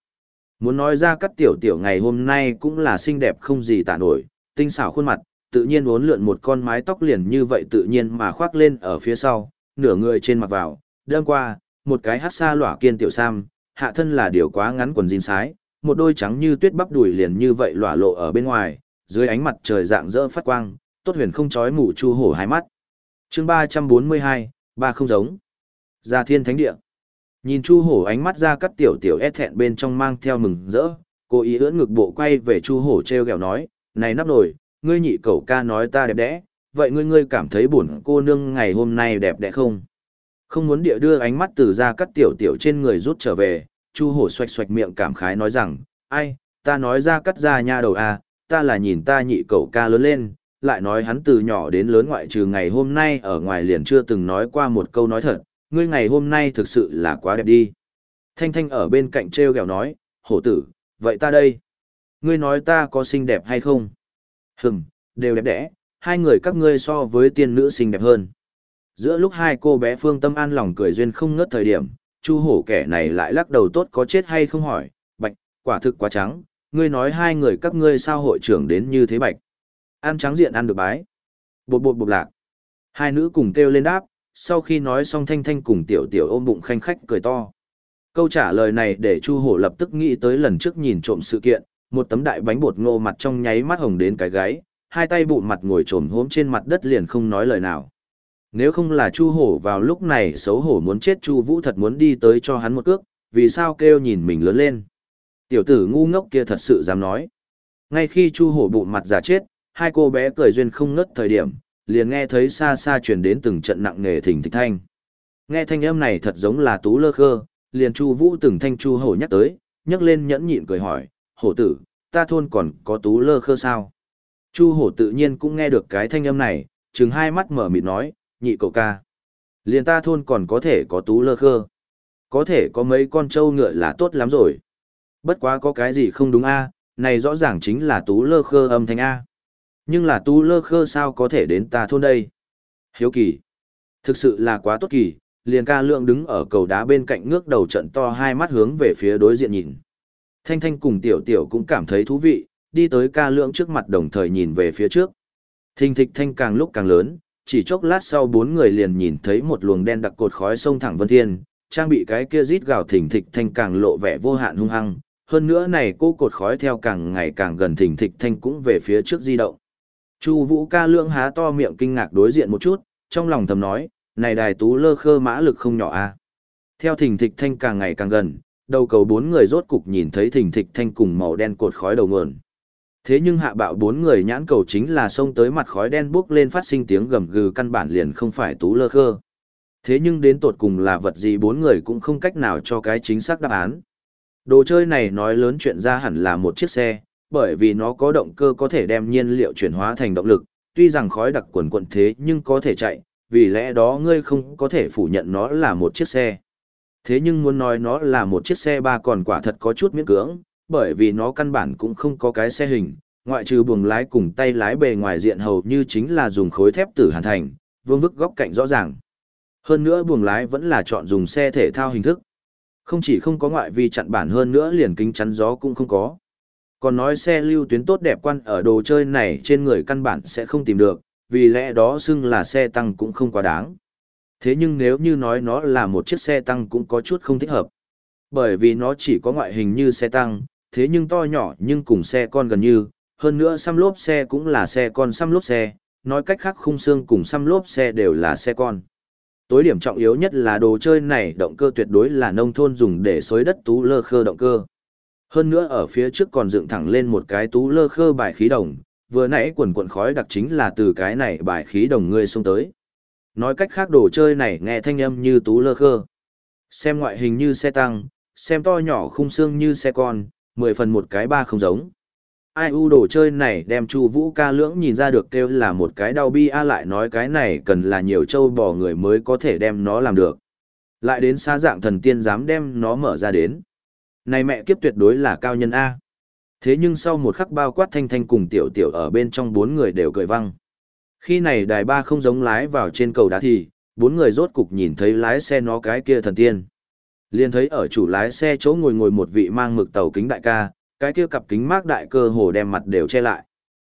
Muốn nói ra Cát Tiểu Tiểu ngày hôm nay cũng là xinh đẹp không gì tả nổi, tinh xảo khuôn mặt, tự nhiên uốn lượn một con mái tóc liền như vậy tự nhiên mà khoác lên ở phía sau, nửa người trên mặt vào, đêm qua, một cái hát xa lỏa kiên tiểu sam, hạ thân là điều quá ngắn quần jean sái, một đôi trắng như tuyết bắp đùi liền như vậy lỏa lộ ở bên ngoài, dưới ánh mặt trời dạng dỡ phát quang, tốt huyền không chói mù chu hổ hai mắt. Chương ba trăm bốn mươi hai ba không giống. Gia Thiên Thánh Địa. Nhìn Chu Hổ ánh mắt ra cắt tiểu tiểu ép thẹn bên trong mang theo mừng rỡ, cô ý ưỡn ngực bộ quay về Chu Hổ treo gẹo nói, này nắp nổi, ngươi nhị cầu ca nói ta đẹp đẽ, vậy ngươi ngươi cảm thấy buồn cô nương ngày hôm nay đẹp đẽ không? Không muốn địa đưa ánh mắt từ ra cắt tiểu tiểu trên người rút trở về, Chu Hổ xoạch xoạch miệng cảm khái nói rằng, ai, ta nói ra cắt ra nha đầu à, ta là nhìn ta nhị cậu ca lớn lên, lại nói hắn từ nhỏ đến lớn ngoại trừ ngày hôm nay ở ngoài liền chưa từng nói qua một câu nói thật, ngươi ngày hôm nay thực sự là quá đẹp đi. Thanh Thanh ở bên cạnh treo gẹo nói, hổ tử, vậy ta đây. Ngươi nói ta có xinh đẹp hay không? Hừm, đều đẹp đẽ, hai người các ngươi so với tiên nữ xinh đẹp hơn. Giữa lúc hai cô bé phương tâm an lòng cười duyên không ngớt thời điểm, chu hổ kẻ này lại lắc đầu tốt có chết hay không hỏi, bạch, quả thực quá trắng, ngươi nói hai người các ngươi sao hội trưởng đến như thế bạch. Ăn trắng diện ăn được bái. Bột bột bột lạc. Hai nữ cùng kêu lên đáp, sau khi nói xong thanh thanh cùng tiểu tiểu ôm bụng khanh khách cười to. Câu trả lời này để Chu Hổ lập tức nghĩ tới lần trước nhìn trộm sự kiện, một tấm đại bánh bột ngô mặt trong nháy mắt hồng đến cái gáy, hai tay bụng mặt ngồi trồm hốm trên mặt đất liền không nói lời nào. Nếu không là Chu Hổ vào lúc này xấu hổ muốn chết Chu Vũ thật muốn đi tới cho hắn một cước, vì sao kêu nhìn mình lớn lên. Tiểu tử ngu ngốc kia thật sự dám nói. Ngay khi Chu Hổ bụng mặt giả chết, hai cô bé cười duyên không ngớt thời điểm, liền nghe thấy xa xa truyền đến từng trận nặng nề thình thịch thanh. Nghe thanh âm này thật giống là tú lơ khơ, liền Chu Vũ từng thanh Chu Hổ nhắc tới, nhấc lên nhẫn nhịn cười hỏi, "Hổ tử, ta thôn còn có tú lơ khơ sao? Chu hổ tự nhiên cũng nghe được cái thanh âm này, chừng hai mắt mở mịt nói, nhị cậu ca. Liền ta thôn còn có thể có tú lơ khơ. Có thể có mấy con trâu ngựa là tốt lắm rồi. Bất quá có cái gì không đúng a này rõ ràng chính là tú lơ khơ âm thanh A. Nhưng là tú lơ khơ sao có thể đến ta thôn đây? Hiếu kỳ. Thực sự là quá tốt kỳ, liền ca lượng đứng ở cầu đá bên cạnh ngước đầu trận to hai mắt hướng về phía đối diện nhìn. Thanh Thanh cùng Tiểu Tiểu cũng cảm thấy thú vị, đi tới ca lượng trước mặt đồng thời nhìn về phía trước. Thình thịch thanh càng lúc càng lớn, chỉ chốc lát sau bốn người liền nhìn thấy một luồng đen đặc cột khói sông thẳng vân thiên, trang bị cái kia rít gào thình thịch thanh càng lộ vẻ vô hạn hung hăng. Hơn nữa này cô cột khói theo càng ngày càng gần thình thịch thanh cũng về phía trước di động. Chu Vũ ca lượng há to miệng kinh ngạc đối diện một chút, trong lòng thầm nói, này đài tú lơ khơ mã lực không nhỏ a. Theo thình thịch thanh càng ngày càng gần, đầu cầu bốn người rốt cục nhìn thấy thình thịch thanh cùng màu đen cột khói đầu nguồn. Thế nhưng hạ bạo bốn người nhãn cầu chính là xông tới mặt khói đen bốc lên phát sinh tiếng gầm gừ căn bản liền không phải tú lơ khơ. Thế nhưng đến tột cùng là vật gì bốn người cũng không cách nào cho cái chính xác đáp án. Đồ chơi này nói lớn chuyện ra hẳn là một chiếc xe, bởi vì nó có động cơ có thể đem nhiên liệu chuyển hóa thành động lực, tuy rằng khói đặc quần quận thế nhưng có thể chạy, vì lẽ đó ngươi không có thể phủ nhận nó là một chiếc xe. Thế nhưng muốn nói nó là một chiếc xe ba còn quả thật có chút miễn cưỡng, bởi vì nó căn bản cũng không có cái xe hình, ngoại trừ buồng lái cùng tay lái bề ngoài diện hầu như chính là dùng khối thép tử hàn thành, vương vức góc cạnh rõ ràng. Hơn nữa buồng lái vẫn là chọn dùng xe thể thao hình thức. Không chỉ không có ngoại vi chặn bản hơn nữa liền kính chắn gió cũng không có. Còn nói xe lưu tuyến tốt đẹp quan ở đồ chơi này trên người căn bản sẽ không tìm được, vì lẽ đó xưng là xe tăng cũng không quá đáng. Thế nhưng nếu như nói nó là một chiếc xe tăng cũng có chút không thích hợp. Bởi vì nó chỉ có ngoại hình như xe tăng, thế nhưng to nhỏ nhưng cùng xe con gần như, hơn nữa xăm lốp xe cũng là xe con xăm lốp xe, nói cách khác khung xương cùng xăm lốp xe đều là xe con. Tối điểm trọng yếu nhất là đồ chơi này động cơ tuyệt đối là nông thôn dùng để xối đất tú lơ khơ động cơ. Hơn nữa ở phía trước còn dựng thẳng lên một cái tú lơ khơ bài khí đồng, vừa nãy quần quần khói đặc chính là từ cái này bài khí đồng ngươi xông tới. Nói cách khác đồ chơi này nghe thanh âm như tú lơ khơ. Xem ngoại hình như xe tăng, xem to nhỏ khung xương như xe con, mười phần một cái ba không giống. Ai u đồ chơi này đem Chu Vũ ca lưỡng nhìn ra được kêu là một cái đau bi a lại nói cái này cần là nhiều châu bò người mới có thể đem nó làm được. Lại đến xa dạng thần tiên dám đem nó mở ra đến. Này mẹ kiếp tuyệt đối là cao nhân A. Thế nhưng sau một khắc bao quát thanh thanh cùng tiểu tiểu ở bên trong bốn người đều cười văng. Khi này đài ba không giống lái vào trên cầu đá thì, bốn người rốt cục nhìn thấy lái xe nó cái kia thần tiên. liền thấy ở chủ lái xe chỗ ngồi ngồi một vị mang mực tàu kính đại ca, cái kia cặp kính mát đại cơ hồ đem mặt đều che lại.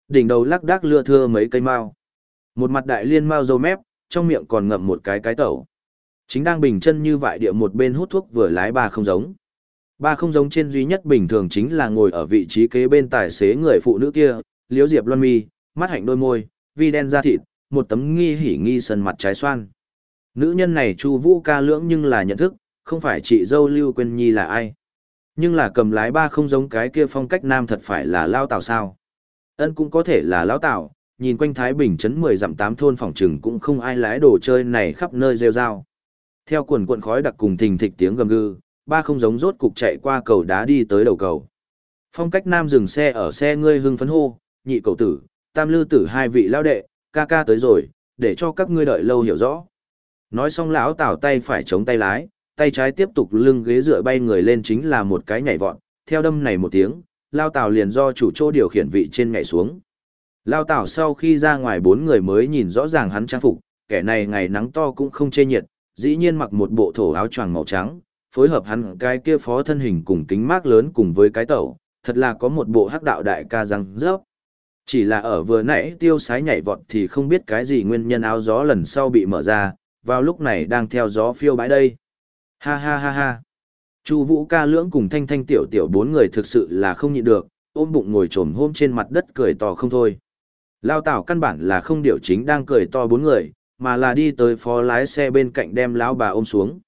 Đỉnh đầu lắc đác lưa thưa mấy cây mao. Một mặt đại liên mao dâu mép, trong miệng còn ngậm một cái cái tẩu. Chính đang bình chân như vậy địa một bên hút thuốc vừa lái ba không giống. Ba không giống trên duy nhất bình thường chính là ngồi ở vị trí kế bên tài xế người phụ nữ kia, liếu diệp loan mi, mắt hạnh đôi môi, vi đen da thịt, một tấm nghi hỉ nghi sần mặt trái xoan. Nữ nhân này Chu Vũ ca lưỡng nhưng là nhận thức, không phải chị dâu Lưu Quyên Nhi là ai. Nhưng là cầm lái ba không giống cái kia phong cách nam thật phải là lao tào sao. Ân cũng có thể là lão tào nhìn quanh Thái Bình chấn mười dặm tám thôn phòng trừng cũng không ai lái đồ chơi này khắp nơi rêu rao. Theo quần cuộn khói đặc cùng thình thịch tiếng gầm gừ, ba không giống rốt cục chạy qua cầu đá đi tới đầu cầu. Phong cách nam dừng xe ở xe ngươi hưng phấn hô, nhị cầu tử, tam lư tử hai vị lao đệ, ca ca tới rồi, để cho các ngươi đợi lâu hiểu rõ. Nói xong lão tảo tay phải chống tay lái, tay trái tiếp tục lưng ghế dựa bay người lên chính là một cái nhảy vọt, theo đâm này một tiếng, lao Tào liền do chủ chỗ điều khiển vị trên nhảy xuống. Lao Tào sau khi ra ngoài bốn người mới nhìn rõ ràng hắn trang phục, kẻ này ngày nắng to cũng không chê nhiệt, dĩ nhiên mặc một bộ thổ áo choàng màu trắng, phối hợp hắn cái kia phó thân hình cùng kính mát lớn cùng với cái tẩu, thật là có một bộ hắc đạo đại ca răng rớp. Chỉ là ở vừa nãy tiêu sái nhảy vọt thì không biết cái gì nguyên nhân áo gió lần sau bị mở ra, vào lúc này đang theo gió phiêu bãi đây. Ha ha ha ha. Chu Vũ ca lưỡng cùng thanh thanh tiểu tiểu bốn người thực sự là không nhịn được, ôm bụng ngồi chồm hôm trên mặt đất cười to không thôi. Lao Tảo căn bản là không điều chính đang cười to bốn người, mà là đi tới phó lái xe bên cạnh đem lão bà ôm xuống.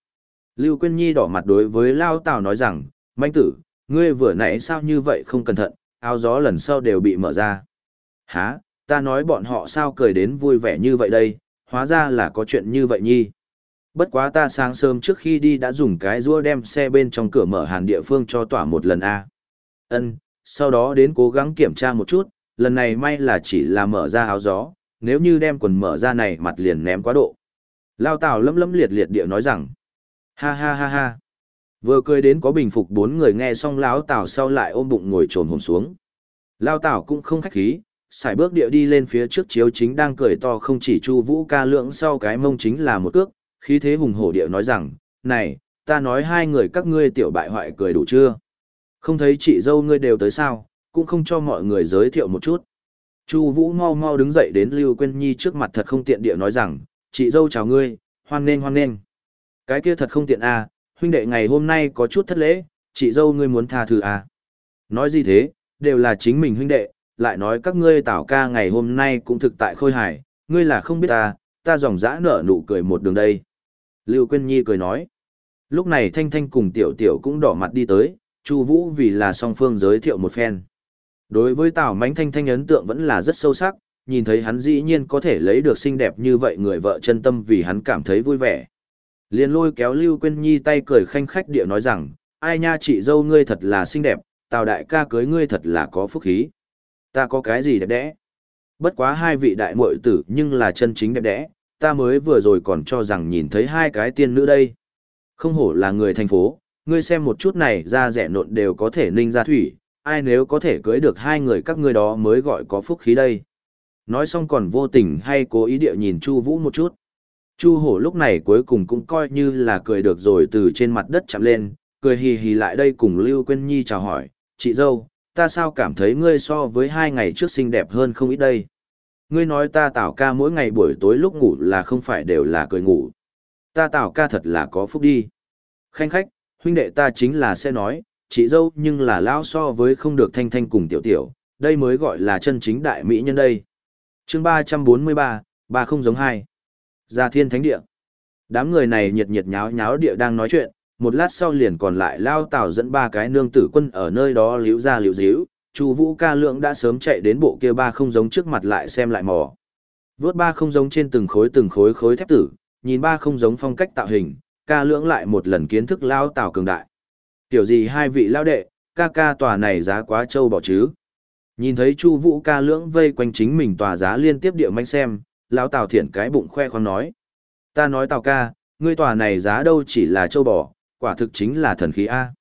Lưu Quyên Nhi đỏ mặt đối với Lao Tảo nói rằng, manh tử, ngươi vừa nãy sao như vậy không cẩn thận, áo gió lần sau đều bị mở ra. Hả, ta nói bọn họ sao cười đến vui vẻ như vậy đây, hóa ra là có chuyện như vậy nhi. Bất quá ta sáng sớm trước khi đi đã dùng cái rua đem xe bên trong cửa mở hàn địa phương cho tỏa một lần a. Ân, sau đó đến cố gắng kiểm tra một chút, lần này may là chỉ là mở ra áo gió, nếu như đem quần mở ra này mặt liền ném quá độ. Lao Tào lấm lấm liệt liệt địa nói rằng, ha ha ha ha. Vừa cười đến có bình phục bốn người nghe xong lão Tào sau lại ôm bụng ngồi trồn hồn xuống. Lao Tào cũng không khách khí, xài bước địa đi lên phía trước chiếu chính đang cười to không chỉ Chu Vũ ca lượng sau cái mông chính là một cước, khí thế hùng hổ địa nói rằng, này, ta nói hai người các ngươi tiểu bại hoại cười đủ chưa? Không thấy chị dâu ngươi đều tới sao, cũng không cho mọi người giới thiệu một chút. Chu Vũ mau mau đứng dậy đến Lưu Quyên Nhi trước mặt thật không tiện địa nói rằng, chị dâu chào ngươi, hoan nghênh hoan nghênh. Cái kia thật không tiện à, huynh đệ ngày hôm nay có chút thất lễ, chị dâu ngươi muốn tha thứ à. Nói gì thế, đều là chính mình huynh đệ, lại nói các ngươi tảo ca ngày hôm nay cũng thực tại khôi hài, ngươi là không biết ta, ta dòng dã nở nụ cười một đường đây. Lưu Quyên Nhi cười nói. Lúc này Thanh Thanh cùng Tiểu Tiểu cũng đỏ mặt đi tới, Chu Vũ vì là song phương giới thiệu một phen. Đối với Tào Mánh Thanh Thanh ấn tượng vẫn là rất sâu sắc, nhìn thấy hắn dĩ nhiên có thể lấy được xinh đẹp như vậy người vợ chân tâm vì hắn cảm thấy vui vẻ. Liền lôi kéo Lưu Quyên Nhi tay cười khanh khách địa nói rằng, ai nha chị dâu ngươi thật là xinh đẹp, Tào đại ca cưới ngươi thật là có phúc khí. Ta có cái gì đẹp đẽ? Bất quá hai vị đại muội tử nhưng là chân chính đẹp đẽ, ta mới vừa rồi còn cho rằng nhìn thấy hai cái tiên nữ đây. Không hổ là người thành phố, ngươi xem một chút này ra rẻ nộn đều có thể ninh ra thủy, ai nếu có thể cưới được hai người các ngươi đó mới gọi có phúc khí đây. Nói xong còn vô tình hay cố ý địa nhìn Chu Vũ một chút. Chu Hổ lúc này cuối cùng cũng coi như là cười được rồi từ trên mặt đất chạm lên, cười hì hì lại đây cùng Lưu Quyên Nhi chào hỏi, chị dâu, ta sao cảm thấy ngươi so với hai ngày trước xinh đẹp hơn không ít đây. Ngươi nói ta tảo ca mỗi ngày buổi tối lúc ngủ là không phải đều là cười ngủ. Ta tảo ca thật là có phúc đi. Khanh khách, huynh đệ ta chính là sẽ nói, chị dâu nhưng là lao so với không được thanh thanh cùng tiểu tiểu, đây mới gọi là chân chính đại mỹ nhân đây. chương ba trăm bốn mươi ba, ba không giống hai. Gia thiên thánh địa. Đám người này nhiệt nhiệt nháo nháo địa đang nói chuyện, một lát sau liền còn lại lao tảo dẫn ba cái nương tử quân ở nơi đó liễu ra liễu díu, Chu Vũ ca lượng đã sớm chạy đến bộ kia ba không giống trước mặt lại xem lại mò. Vớt ba không giống trên từng khối từng khối khối thép tử, nhìn ba không giống phong cách tạo hình, ca lượng lại một lần kiến thức lao tảo cường đại. Tiểu gì hai vị lao đệ, ca ca tòa này giá quá trâu bỏ chứ. Nhìn thấy Chu Vũ ca lưỡng vây quanh chính mình tòa giá liên tiếp địa manh xem, lão Tào thiện cái bụng khoe khoang nói: "Ta nói Tào ca, ngươi tòa này giá đâu chỉ là châu bò, quả thực chính là thần khí a.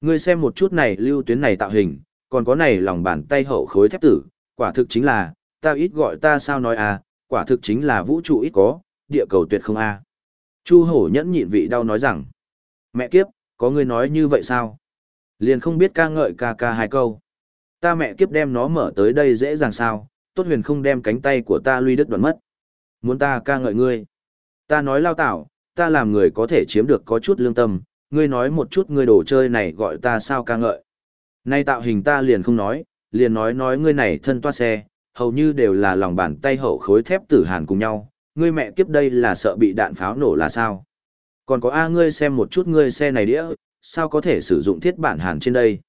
Ngươi xem một chút này lưu tuyến này tạo hình, còn có này lòng bàn tay hậu khối thép tử, quả thực chính là, ta ít gọi ta sao nói a, quả thực chính là vũ trụ ít có, địa cầu tuyệt không a." Chu Hổ nhẫn nhịn vị đau nói rằng: "Mẹ kiếp, có ngươi nói như vậy sao? Liền không biết ca ngợi ca ca hai câu. Ta mẹ kiếp đem nó mở tới đây dễ dàng sao, tốt huyền không đem cánh tay của ta luy đứt đoạn mất. Muốn ta ca ngợi ngươi. Ta nói lao tảo, ta làm người có thể chiếm được có chút lương tâm, ngươi nói một chút ngươi đồ chơi này gọi ta sao ca ngợi. Nay tạo hình ta liền không nói, liền nói nói ngươi này thân toa xe, hầu như đều là lòng bàn tay hậu khối thép tử hàn cùng nhau, ngươi mẹ kiếp đây là sợ bị đạn pháo nổ là sao? Còn có A ngươi xem một chút ngươi xe này đĩa, sao có thể sử dụng thiết bản hàn trên đây?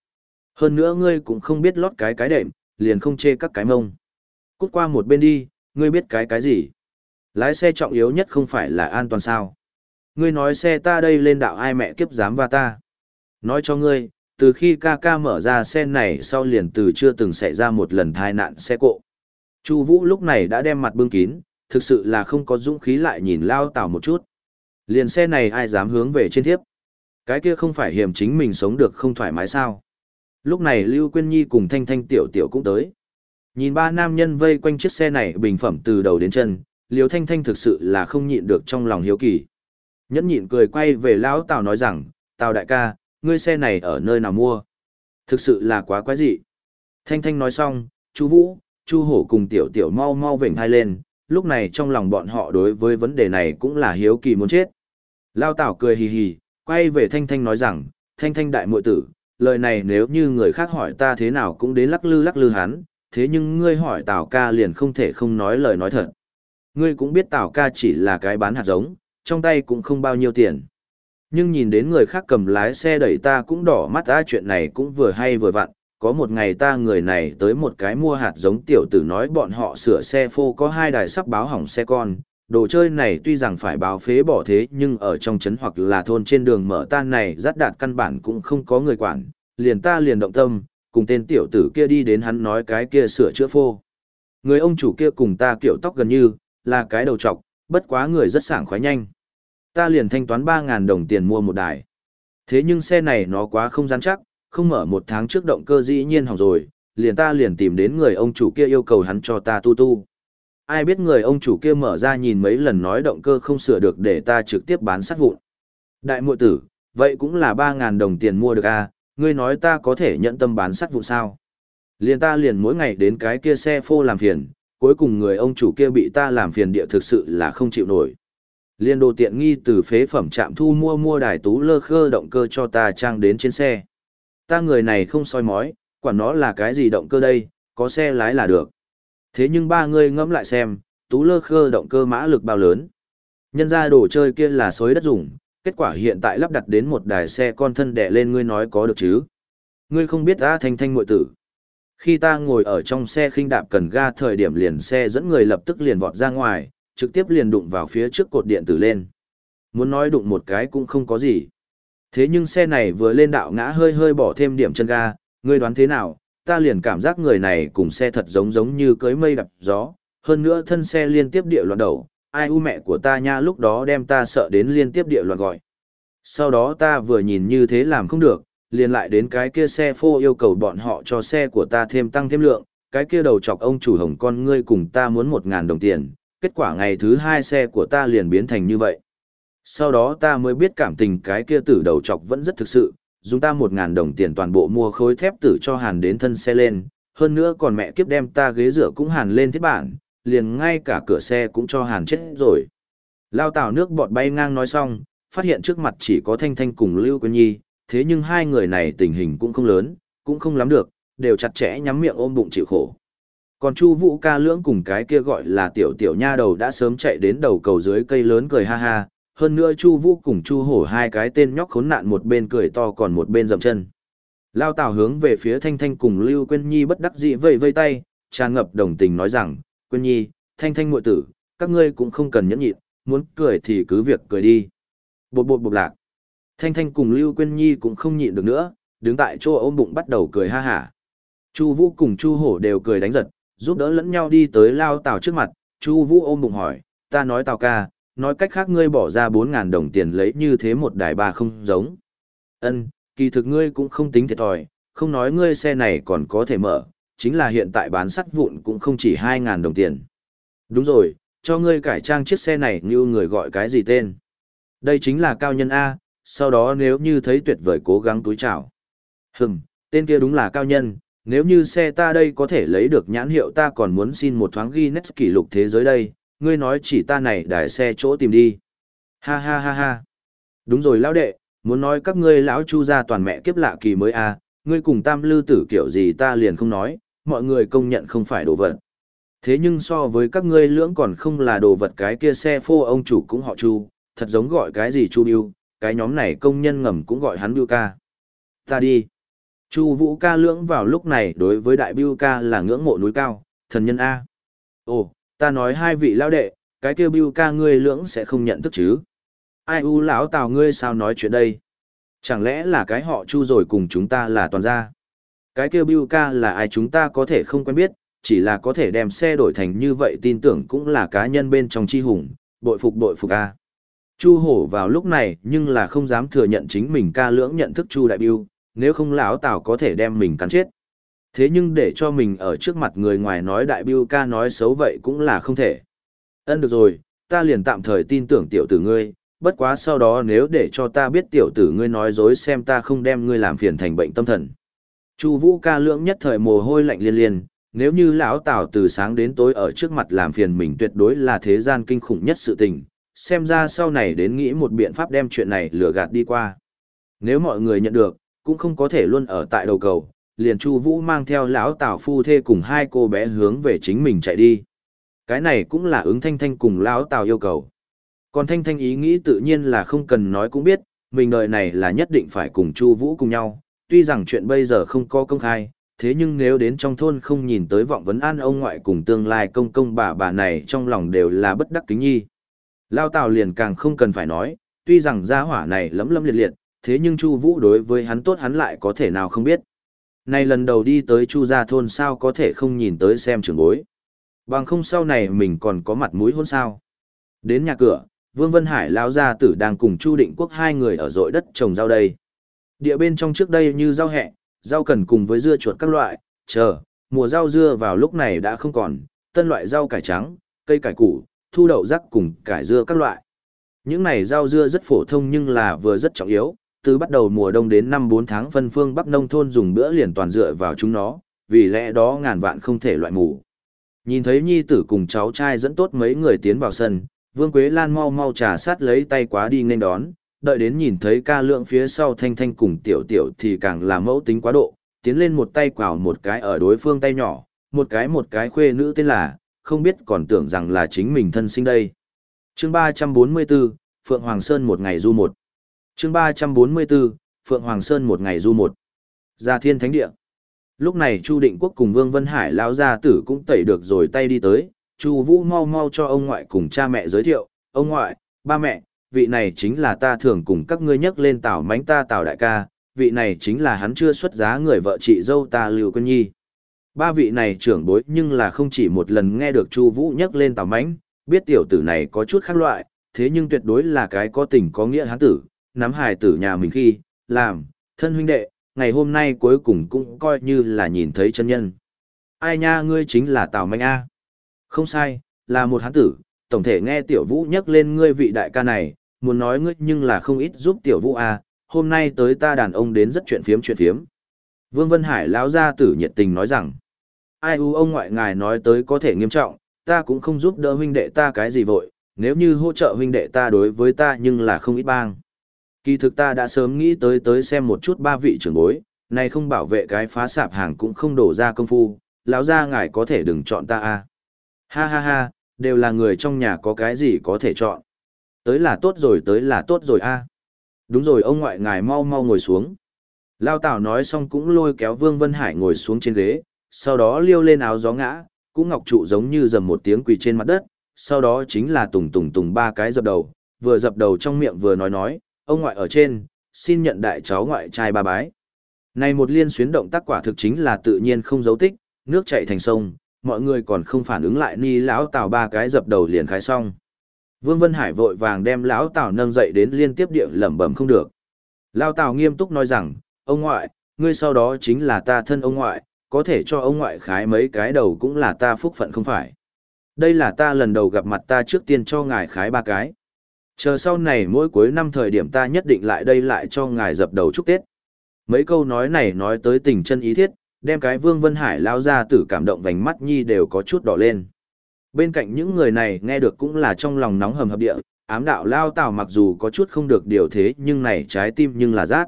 Hơn nữa ngươi cũng không biết lót cái cái đệm, liền không chê các cái mông. Cút qua một bên đi, ngươi biết cái cái gì? Lái xe trọng yếu nhất không phải là an toàn sao? Ngươi nói xe ta đây lên đạo ai mẹ kiếp dám va ta? Nói cho ngươi, từ khi ca ca mở ra xe này sau liền từ chưa từng xảy ra một lần tai nạn xe cộ. Chu Vũ lúc này đã đem mặt bưng kín, thực sự là không có dũng khí lại nhìn Lao Tảo một chút. Liền xe này ai dám hướng về trên thiếp. Cái kia không phải hiểm chính mình sống được không thoải mái sao. Lúc này Lưu Quyên Nhi cùng Thanh Thanh Tiểu Tiểu cũng tới. Nhìn ba nam nhân vây quanh chiếc xe này bình phẩm từ đầu đến chân, Liêu Thanh Thanh thực sự là không nhịn được trong lòng hiếu kỳ. Nhẫn nhịn cười quay về Lão Tào nói rằng, Tào đại ca, ngươi xe này ở nơi nào mua? Thực sự là quá quái dị. Thanh Thanh nói xong, chú Vũ, Chu Hổ cùng Tiểu Tiểu mau mau vểnh hai lên, lúc này trong lòng bọn họ đối với vấn đề này cũng là hiếu kỳ muốn chết. Lao Tảo cười hì hì, quay về Thanh Thanh nói rằng, Thanh Thanh đại muội tử, lời này nếu như người khác hỏi ta thế nào cũng đến lắc lư lắc lư hắn, thế nhưng ngươi hỏi Tào ca liền không thể không nói lời nói thật. Ngươi cũng biết Tào ca chỉ là cái bán hạt giống, trong tay cũng không bao nhiêu tiền. Nhưng nhìn đến người khác cầm lái xe đẩy ta cũng đỏ mắt ra chuyện này cũng vừa hay vừa vặn, có một ngày ta người này tới một cái mua hạt giống tiểu tử nói bọn họ sửa xe phô có hai đài sắp báo hỏng xe con. Đồ chơi này tuy rằng phải báo phế bỏ thế nhưng ở trong trấn hoặc là thôn trên đường mở tan này rất đạt căn bản cũng không có người quản, liền ta liền động tâm, cùng tên tiểu tử kia đi đến hắn nói cái kia sửa chữa phô. Người ông chủ kia cùng ta kiểu tóc gần như, là cái đầu trọc, bất quá người rất sảng khoái nhanh. Ta liền thanh toán 3.000 đồng tiền mua một đài. Thế nhưng xe này nó quá không rắn chắc, không mở một tháng trước động cơ dĩ nhiên hỏng rồi, liền ta liền tìm đến người ông chủ kia yêu cầu hắn cho ta tu tu. Ai biết người ông chủ kia mở ra nhìn mấy lần nói động cơ không sửa được để ta trực tiếp bán sắt vụn. Đại muội tử, vậy cũng là 3.000 đồng tiền mua được à, ngươi nói ta có thể nhận tâm bán sắt vụn sao? Liền ta liền mỗi ngày đến cái kia xe phô làm phiền, cuối cùng người ông chủ kia bị ta làm phiền địa thực sự là không chịu nổi. Liên đồ tiện nghi từ phế phẩm trạm thu mua mua đài tú lơ khơ động cơ cho ta trang đến trên xe. Ta người này không soi mói, quản nó là cái gì động cơ đây, có xe lái là được. Thế nhưng ba người ngẫm lại xem, tú lơ khơ động cơ mã lực bao lớn. Nhân ra đồ chơi kia là xối đất dùng, kết quả hiện tại lắp đặt đến một đài xe con thân đẻ lên ngươi nói có được chứ. Ngươi không biết ta thanh thanh mội tử. Khi ta ngồi ở trong xe khinh đạp cần ga thời điểm liền xe dẫn người lập tức liền vọt ra ngoài, trực tiếp liền đụng vào phía trước cột điện tử lên. Muốn nói đụng một cái cũng không có gì. Thế nhưng xe này vừa lên đạo ngã hơi hơi bỏ thêm điểm chân ga, ngươi đoán thế nào, ta liền cảm giác người này cùng xe thật giống giống như cưới mây đập gió, hơn nữa thân xe liên tiếp địa loạn đầu, ai u mẹ của ta nha lúc đó đem ta sợ đến liên tiếp địa loạn gọi. Sau đó ta vừa nhìn như thế làm không được, liền lại đến cái kia xe phô yêu cầu bọn họ cho xe của ta thêm tăng thêm lượng, cái kia đầu chọc ông chủ hồng con ngươi cùng ta muốn một ngàn đồng tiền, kết quả ngày thứ hai xe của ta liền biến thành như vậy. Sau đó ta mới biết cảm tình cái kia tử đầu chọc vẫn rất thực sự, dùng ta một ngàn đồng tiền toàn bộ mua khối thép tử cho hàn đến thân xe lên, hơn nữa còn mẹ kiếp đem ta ghế rửa cũng hàn lên thiết bản, liền ngay cả cửa xe cũng cho hàn chết rồi. Lao tảo nước bọt bay ngang nói xong, phát hiện trước mặt chỉ có Thanh Thanh cùng Lưu Quân Nhi, thế nhưng hai người này tình hình cũng không lớn, cũng không lắm được, đều chặt chẽ nhắm miệng ôm bụng chịu khổ. Còn Chu Vũ ca lưỡng cùng cái kia gọi là tiểu tiểu nha đầu đã sớm chạy đến đầu cầu dưới cây lớn cười ha ha, hơn nữa Chu Vũ cùng Chu Hổ hai cái tên nhóc khốn nạn một bên cười to còn một bên dậm chân. Lao Tào hướng về phía Thanh Thanh cùng Lưu Quyên Nhi bất đắc dĩ vẫy vây tay, tràn ngập đồng tình nói rằng, "Quyên Nhi, Thanh Thanh muội tử, các ngươi cũng không cần nhẫn nhịn, muốn cười thì cứ việc cười đi." Bột bột bột lạc. Thanh Thanh cùng Lưu Quyên Nhi cũng không nhịn được nữa, đứng tại chỗ ôm bụng bắt đầu cười ha hả. Chu Vũ cùng Chu Hổ đều cười đánh giật, giúp đỡ lẫn nhau đi tới Lao Tào trước mặt, Chu Vũ ôm bụng hỏi, "Ta nói Tào ca, nói cách khác ngươi bỏ ra 4000 đồng tiền lấy như thế một đài ba không giống." Ân, kỳ thực ngươi cũng không tính thiệt thòi, không nói ngươi xe này còn có thể mở, chính là hiện tại bán sắt vụn cũng không chỉ 2000 đồng tiền. Đúng rồi, cho ngươi cải trang chiếc xe này như người gọi cái gì tên? Đây chính là cao nhân A, sau đó nếu như thấy tuyệt vời cố gắng túi chào. Hừm, tên kia đúng là cao nhân, nếu như xe ta đây có thể lấy được nhãn hiệu ta còn muốn xin một thoáng Guinness kỷ lục thế giới đây, ngươi nói chỉ ta này đài xe chỗ tìm đi. Ha ha ha ha. Đúng rồi lão đệ, muốn nói các ngươi lão chu gia toàn mẹ kiếp lạ kỳ mới a, ngươi cùng tam lư tử kiểu gì ta liền không nói, mọi người công nhận không phải đồ vật. Thế nhưng so với các ngươi lưỡng còn không là đồ vật cái kia xe phô ông chủ cũng họ chu, thật giống gọi cái gì chu biu, cái nhóm này công nhân ngầm cũng gọi hắn biu ca. Ta đi. Chu vũ ca lưỡng vào lúc này đối với đại bưu ca là ngưỡng mộ núi cao, thần nhân A. Ồ, ta nói hai vị lão đệ, cái kia bưu ca ngươi lưỡng sẽ không nhận thức chứ. Ai u lão tào ngươi sao nói chuyện đây? Chẳng lẽ là cái họ chu rồi cùng chúng ta là toàn gia? Cái kia bưu ca là ai chúng ta có thể không quen biết, chỉ là có thể đem xe đổi thành như vậy tin tưởng cũng là cá nhân bên trong chi hùng, bội phục bội phục a. Chu hổ vào lúc này nhưng là không dám thừa nhận chính mình ca lưỡng nhận thức chu đại biêu, nếu không lão tào có thể đem mình cắn chết. Thế nhưng để cho mình ở trước mặt người ngoài nói đại biêu ca nói xấu vậy cũng là không thể. Ân được rồi, ta liền tạm thời tin tưởng tiểu tử ngươi, bất quá sau đó nếu để cho ta biết tiểu tử ngươi nói dối xem ta không đem ngươi làm phiền thành bệnh tâm thần. Chu Vũ ca lưỡng nhất thời mồ hôi lạnh liên liên, nếu như lão Tào từ sáng đến tối ở trước mặt làm phiền mình tuyệt đối là thế gian kinh khủng nhất sự tình, xem ra sau này đến nghĩ một biện pháp đem chuyện này lừa gạt đi qua. Nếu mọi người nhận được, cũng không có thể luôn ở tại đầu cầu, liền Chu Vũ mang theo lão Tào phu thê cùng hai cô bé hướng về chính mình chạy đi. Cái này cũng là ứng Thanh Thanh cùng lão Tào yêu cầu. Còn Thanh Thanh ý nghĩ tự nhiên là không cần nói cũng biết, mình đời này là nhất định phải cùng Chu Vũ cùng nhau, tuy rằng chuyện bây giờ không có công khai, thế nhưng nếu đến trong thôn không nhìn tới vọng vấn an ông ngoại cùng tương lai công công bà bà này trong lòng đều là bất đắc kính nhi. Lao Tào liền càng không cần phải nói, tuy rằng gia hỏa này lấm lấm liệt liệt, thế nhưng Chu Vũ đối với hắn tốt hắn lại có thể nào không biết. Này lần đầu đi tới Chu Gia Thôn sao có thể không nhìn tới xem trường bối. Bằng không sau này mình còn có mặt mũi hôn sao. Đến nhà cửa, Vương Vân Hải lao gia tử đang cùng Chu Định Quốc hai người ở dội đất trồng rau đây. Địa bên trong trước đây như rau hẹ, rau cần cùng với dưa chuột các loại, chờ, mùa rau dưa vào lúc này đã không còn, tân loại rau cải trắng, cây cải củ, thu đậu rắc cùng cải dưa các loại. Những này rau dưa rất phổ thông nhưng là vừa rất trọng yếu, từ bắt đầu mùa đông đến năm bốn tháng phân phương Bắc nông thôn dùng bữa liền toàn dựa vào chúng nó, vì lẽ đó ngàn vạn không thể loại mù. Nhìn thấy nhi tử cùng cháu trai dẫn tốt mấy người tiến vào sân, Vương Quế Lan mau mau trà sát lấy tay quá đi nên đón, đợi đến nhìn thấy ca lượng phía sau thanh thanh cùng tiểu tiểu thì càng là mẫu tính quá độ, tiến lên một tay quào một cái ở đối phương tay nhỏ, một cái một cái khuê nữ tên là, không biết còn tưởng rằng là chính mình thân sinh đây. chương 344, Phượng Hoàng Sơn một ngày du một chương 344, Phượng Hoàng Sơn một ngày du một. Gia Thiên Thánh Địa. Lúc này Chu Định Quốc cùng Vương Vân Hải lão gia tử cũng tẩy được rồi tay đi tới, Chu Vũ mau mau cho ông ngoại cùng cha mẹ giới thiệu, "Ông ngoại, ba mẹ, vị này chính là ta thường cùng các ngươi nhắc lên Tào Mánh ta Tào đại ca, vị này chính là hắn chưa xuất giá người vợ chị dâu ta Lưu Quân Nhi." Ba vị này trưởng bối nhưng là không chỉ một lần nghe được Chu Vũ nhắc lên Tào Mánh, biết tiểu tử này có chút khác loại, thế nhưng tuyệt đối là cái có tình có nghĩa hắn tử, nắm hài tử nhà mình khi, làm, thân huynh đệ, ngày hôm nay cuối cùng cũng coi như là nhìn thấy chân nhân. Ai nha ngươi chính là Tào Mánh A. Không sai, là một hắn tử, tổng thể nghe tiểu vũ nhắc lên ngươi vị đại ca này, muốn nói ngươi nhưng là không ít giúp tiểu vũ A, hôm nay tới ta đàn ông đến rất chuyện phiếm chuyện phiếm. Vương Vân Hải lão gia tử nhiệt tình nói rằng, ai u ông ngoại ngài nói tới có thể nghiêm trọng, ta cũng không giúp đỡ huynh đệ ta cái gì vội, nếu như hỗ trợ huynh đệ ta đối với ta nhưng là không ít bang. Kỳ thực ta đã sớm nghĩ tới tới xem một chút ba vị trưởng bối, này không bảo vệ cái phá sạp hàng cũng không đổ ra công phu, lão gia ngài có thể đừng chọn ta a. Ha ha ha, đều là người trong nhà có cái gì có thể chọn. Tới là tốt rồi tới là tốt rồi a. Đúng rồi ông ngoại ngài mau mau ngồi xuống. Lao Tảo nói xong cũng lôi kéo Vương Vân Hải ngồi xuống trên ghế, sau đó liêu lên áo gió ngã, cũng ngọc trụ giống như dầm một tiếng quỳ trên mặt đất, sau đó chính là tùng tùng tùng ba cái dập đầu, vừa dập đầu trong miệng vừa nói nói, ông ngoại ở trên, xin nhận đại cháu ngoại trai ba bái. Này một liên xuyến động tác quả thực chính là tự nhiên không dấu tích, nước chảy thành sông, mọi người còn không phản ứng lại ni lão tào ba cái dập đầu liền khai xong. Vương Vân Hải vội vàng đem lão tào nâng dậy đến liên tiếp địa lẩm bẩm không được. Lão tào nghiêm túc nói rằng, ông ngoại, ngươi sau đó chính là ta thân ông ngoại, có thể cho ông ngoại khái mấy cái đầu cũng là ta phúc phận không phải. Đây là ta lần đầu gặp mặt ta trước tiên cho ngài khái ba cái. Chờ sau này mỗi cuối năm thời điểm ta nhất định lại đây lại cho ngài dập đầu chúc Tết. Mấy câu nói này nói tới tình chân ý thiết, đem cái Vương Vân Hải lao ra tử cảm động vành mắt nhi đều có chút đỏ lên. Bên cạnh những người này nghe được cũng là trong lòng nóng hầm hập địa, ám đạo lao tảo mặc dù có chút không được điều thế nhưng này trái tim nhưng là rát.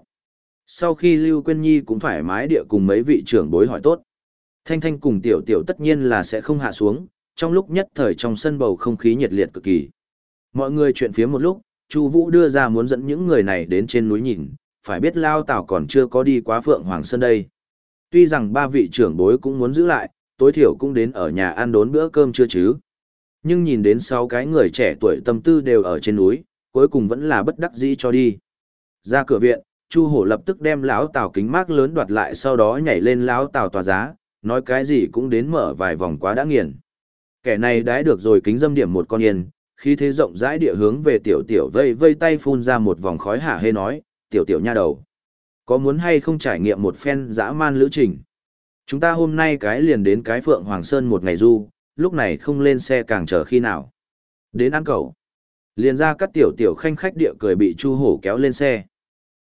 Sau khi Lưu Quyên Nhi cũng thoải mái địa cùng mấy vị trưởng bối hỏi tốt. Thanh Thanh cùng Tiểu Tiểu tất nhiên là sẽ không hạ xuống, trong lúc nhất thời trong sân bầu không khí nhiệt liệt cực kỳ. Mọi người chuyện phía một lúc, Chu Vũ đưa ra muốn dẫn những người này đến trên núi nhìn, phải biết Lao Tảo còn chưa có đi quá Phượng Hoàng Sơn đây. Tuy rằng ba vị trưởng bối cũng muốn giữ lại, tối thiểu cũng đến ở nhà ăn đốn bữa cơm chưa chứ. Nhưng nhìn đến sáu cái người trẻ tuổi tâm tư đều ở trên núi, cuối cùng vẫn là bất đắc dĩ cho đi. Ra cửa viện, Chu Hổ lập tức đem lão Tào kính mát lớn đoạt lại sau đó nhảy lên lão Tào tòa giá, nói cái gì cũng đến mở vài vòng quá đã nghiền. Kẻ này đái được rồi kính dâm điểm một con yên, khi thế rộng rãi địa hướng về tiểu tiểu vây vây tay phun ra một vòng khói hả hê nói, tiểu tiểu nha đầu. Có muốn hay không trải nghiệm một phen dã man lữ trình? Chúng ta hôm nay cái liền đến cái Phượng Hoàng Sơn một ngày du, lúc này không lên xe càng chờ khi nào. Đến ăn cầu. Liền ra các tiểu tiểu khanh khách địa cười bị Chu Hổ kéo lên xe.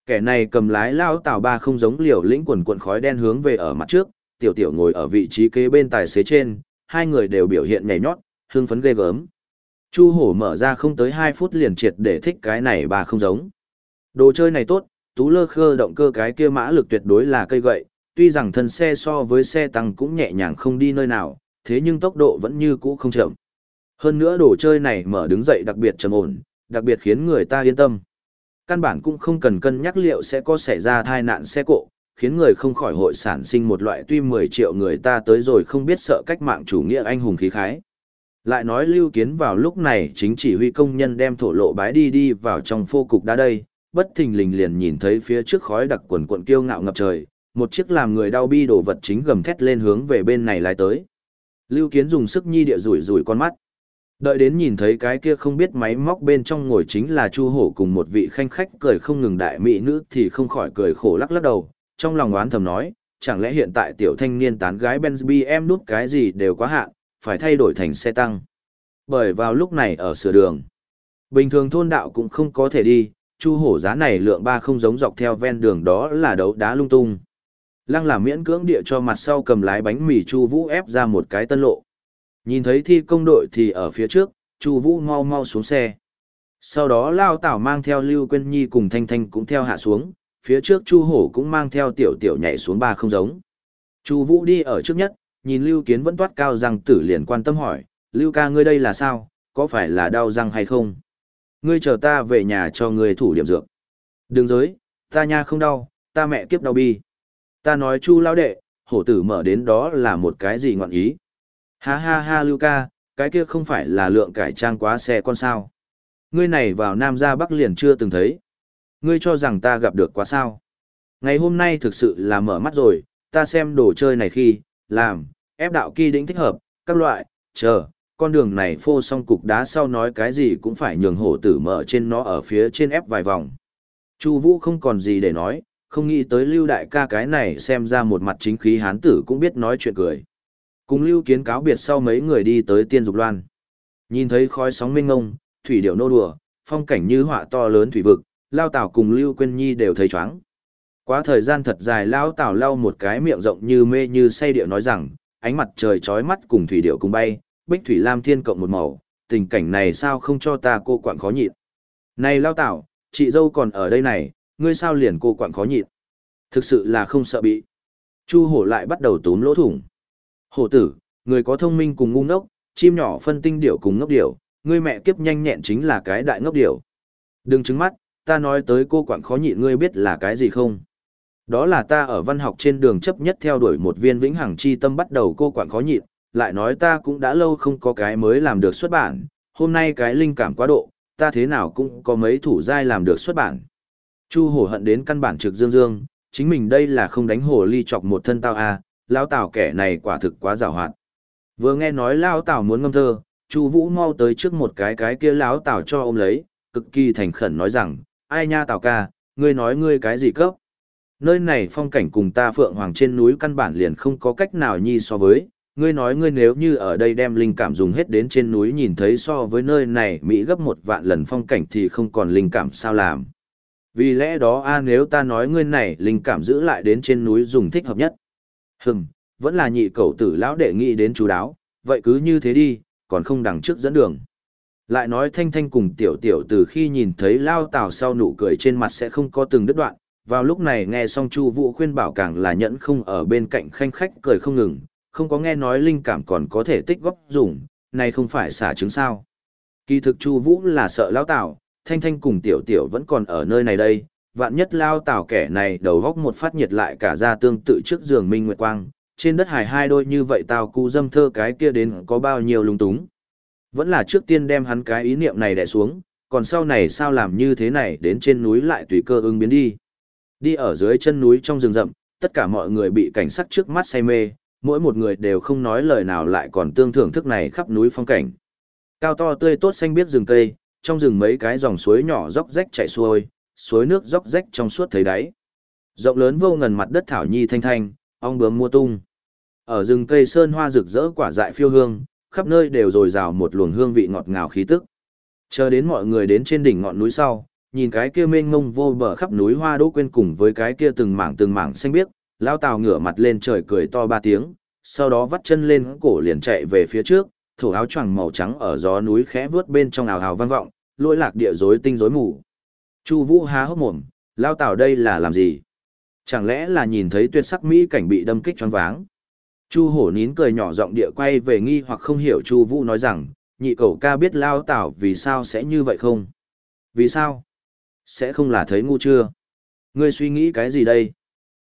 Kẻ này cầm lái lao tàu ba không giống liều lĩnh quần quần khói đen hướng về ở mặt trước, tiểu tiểu ngồi ở vị trí kế bên tài xế trên, hai người đều biểu hiện nhảy nhót, hưng phấn ghê gớm. Chu hổ mở ra không tới 2 phút liền triệt để thích cái này bà không giống. Đồ chơi này tốt, tú lơ khơ động cơ cái kia mã lực tuyệt đối là cây gậy, tuy rằng thân xe so với xe tăng cũng nhẹ nhàng không đi nơi nào, thế nhưng tốc độ vẫn như cũ không chậm. Hơn nữa đồ chơi này mở đứng dậy đặc biệt trầm ổn, đặc biệt khiến người ta yên tâm. Căn bản cũng không cần cân nhắc liệu sẽ có xảy ra tai nạn xe cộ, khiến người không khỏi hội sản sinh một loại tuy 10 triệu người ta tới rồi không biết sợ cách mạng chủ nghĩa anh hùng khí khái. Lại nói lưu kiến vào lúc này chính chỉ huy công nhân đem thổ lộ bái đi đi vào trong phô cục đá đây, bất thình lình liền nhìn thấy phía trước khói đặc quần quận kiêu ngạo ngập trời, một chiếc làm người đau bi đổ vật chính gầm thét lên hướng về bên này lái tới. Lưu Kiến dùng sức nhi địa rủi rủi con mắt. Đợi đến nhìn thấy cái kia không biết máy móc bên trong ngồi chính là Chu Hổ cùng một vị khanh khách cười không ngừng đại mỹ nữ thì không khỏi cười khổ lắc lắc đầu, trong lòng oán thầm nói, chẳng lẽ hiện tại tiểu thanh niên tán gái Benz BM nút cái gì đều quá hạn, phải thay đổi thành xe tăng. Bởi vào lúc này ở sửa đường, bình thường thôn đạo cũng không có thể đi, Chu Hổ giá này lượng ba không giống dọc theo ven đường đó là đấu đá lung tung. Lăng là miễn cưỡng địa cho mặt sau cầm lái bánh mì Chu Vũ ép ra một cái tân lộ. Nhìn thấy thi công đội thì ở phía trước, Chu Vũ mau mau xuống xe. Sau đó Lao Tảo mang theo Lưu Quyên Nhi cùng Thanh Thanh cũng theo hạ xuống, phía trước Chu Hổ cũng mang theo tiểu tiểu nhảy xuống ba không giống. Chu Vũ đi ở trước nhất, nhìn Lưu Kiến vẫn toát cao răng tử liền quan tâm hỏi, Lưu ca ngươi đây là sao, có phải là đau răng hay không? Ngươi chờ ta về nhà cho ngươi thủ điểm dược. Đừng giới, ta nha không đau, ta mẹ kiếp đau bi. Ta nói Chu lão đệ, hổ tử mở đến đó là một cái gì ngọn ý. Ha ha ha Lưu ca, cái kia không phải là lượng cải trang quá xe con sao. Ngươi này vào Nam ra Bắc liền chưa từng thấy. Ngươi cho rằng ta gặp được quá sao. Ngày hôm nay thực sự là mở mắt rồi, ta xem đồ chơi này khi, làm, ép đạo kỳ đỉnh thích hợp, các loại, chờ, con đường này phô xong cục đá sau nói cái gì cũng phải nhường hổ tử mở trên nó ở phía trên ép vài vòng. Chu Vũ không còn gì để nói, không nghĩ tới Lưu đại ca cái này xem ra một mặt chính khí hán tử cũng biết nói chuyện cười. Cùng Lưu Kiến cáo biệt sau mấy người đi tới Tiên Dục Loan. Nhìn thấy khói sóng mênh ngông, thủy điệu nô đùa, phong cảnh như họa to lớn thủy vực, Lao Tảo cùng Lưu Quyên Nhi đều thấy chóng. Quá thời gian thật dài Lao Tảo lau một cái miệng rộng như mê như say điệu nói rằng, ánh mặt trời chói mắt cùng thủy điệu cùng bay, bích thủy lam thiên cộng một màu, tình cảnh này sao không cho ta cô quặn khó nhịn. Này Lao Tảo, chị dâu còn ở đây này, ngươi sao liền cô quặn khó nhịn. Thực sự là không sợ bị. Chu hổ lại bắt đầu túm lỗ thủng. Hổ tử, người có thông minh cùng ngu ngốc, chim nhỏ phân tinh điểu cùng ngốc điểu, ngươi mẹ kiếp nhanh nhẹn chính là cái đại ngốc điểu. Đừng trứng mắt, ta nói tới cô quản khó nhịn ngươi biết là cái gì không? Đó là ta ở văn học trên đường chấp nhất theo đuổi một viên vĩnh hằng chi tâm bắt đầu cô quản khó nhịn, lại nói ta cũng đã lâu không có cái mới làm được xuất bản, hôm nay cái linh cảm quá độ, ta thế nào cũng có mấy thủ giai làm được xuất bản. Chu hổ hận đến căn bản trực dương dương, chính mình đây là không đánh hổ ly chọc một thân tao à, lao tảo kẻ này quả thực quá rào hoạt. Vừa nghe nói lao tảo muốn ngâm thơ, Chu Vũ mau tới trước một cái cái kia lão tảo cho ôm lấy, cực kỳ thành khẩn nói rằng, ai nha tảo ca, ngươi nói ngươi cái gì cấp? Nơi này phong cảnh cùng ta phượng hoàng trên núi căn bản liền không có cách nào nhi so với, ngươi nói ngươi nếu như ở đây đem linh cảm dùng hết đến trên núi nhìn thấy so với nơi này Mỹ gấp một vạn lần phong cảnh thì không còn linh cảm sao làm. Vì lẽ đó a nếu ta nói ngươi này linh cảm giữ lại đến trên núi dùng thích hợp nhất. Hừm, vẫn là nhị cầu tử lão đệ nghĩ đến chú đáo, vậy cứ như thế đi, còn không đằng trước dẫn đường. Lại nói thanh thanh cùng tiểu tiểu từ khi nhìn thấy lao tào sau nụ cười trên mặt sẽ không có từng đứt đoạn, vào lúc này nghe xong chu vũ khuyên bảo càng là nhẫn không ở bên cạnh khanh khách cười không ngừng, không có nghe nói linh cảm còn có thể tích góp dùng, này không phải xả trứng sao. Kỳ thực chu vũ là sợ lao tào, thanh thanh cùng tiểu tiểu vẫn còn ở nơi này đây, vạn nhất lao tảo kẻ này đầu góc một phát nhiệt lại cả ra tương tự trước giường minh nguyệt quang, trên đất hải hai đôi như vậy tao cu dâm thơ cái kia đến có bao nhiêu lung túng. Vẫn là trước tiên đem hắn cái ý niệm này đè xuống, còn sau này sao làm như thế này đến trên núi lại tùy cơ ứng biến đi. Đi ở dưới chân núi trong rừng rậm, tất cả mọi người bị cảnh sắc trước mắt say mê, mỗi một người đều không nói lời nào lại còn tương thưởng thức này khắp núi phong cảnh. Cao to tươi tốt xanh biết rừng cây, trong rừng mấy cái dòng suối nhỏ róc rách chảy xuôi, suối nước róc rách trong suốt thấy đáy. Rộng lớn vô ngần mặt đất thảo nhi thanh thanh, ong bướm mua tung. Ở rừng cây sơn hoa rực rỡ quả dại phiêu hương, khắp nơi đều dồi dào một luồng hương vị ngọt ngào khí tức. Chờ đến mọi người đến trên đỉnh ngọn núi sau, nhìn cái kia mênh mông vô bờ khắp núi hoa đỗ quên cùng với cái kia từng mảng từng mảng xanh biếc, lao tào ngửa mặt lên trời cười to ba tiếng, sau đó vắt chân lên cổ liền chạy về phía trước, thủ áo choàng màu trắng ở gió núi khẽ vướt bên trong ào hào vang vọng, lỗi lạc địa rối tinh rối mù. Chu Vũ há hốc mồm, lao tào đây là làm gì? Chẳng lẽ là nhìn thấy tuyệt sắc mỹ cảnh bị đâm kích choáng váng? Chu Hổ nín cười nhỏ giọng địa quay về nghi hoặc không hiểu Chu Vũ nói rằng, nhị cậu ca biết lao tào vì sao sẽ như vậy không? Vì sao? Sẽ không là thấy ngu chưa? Ngươi suy nghĩ cái gì đây?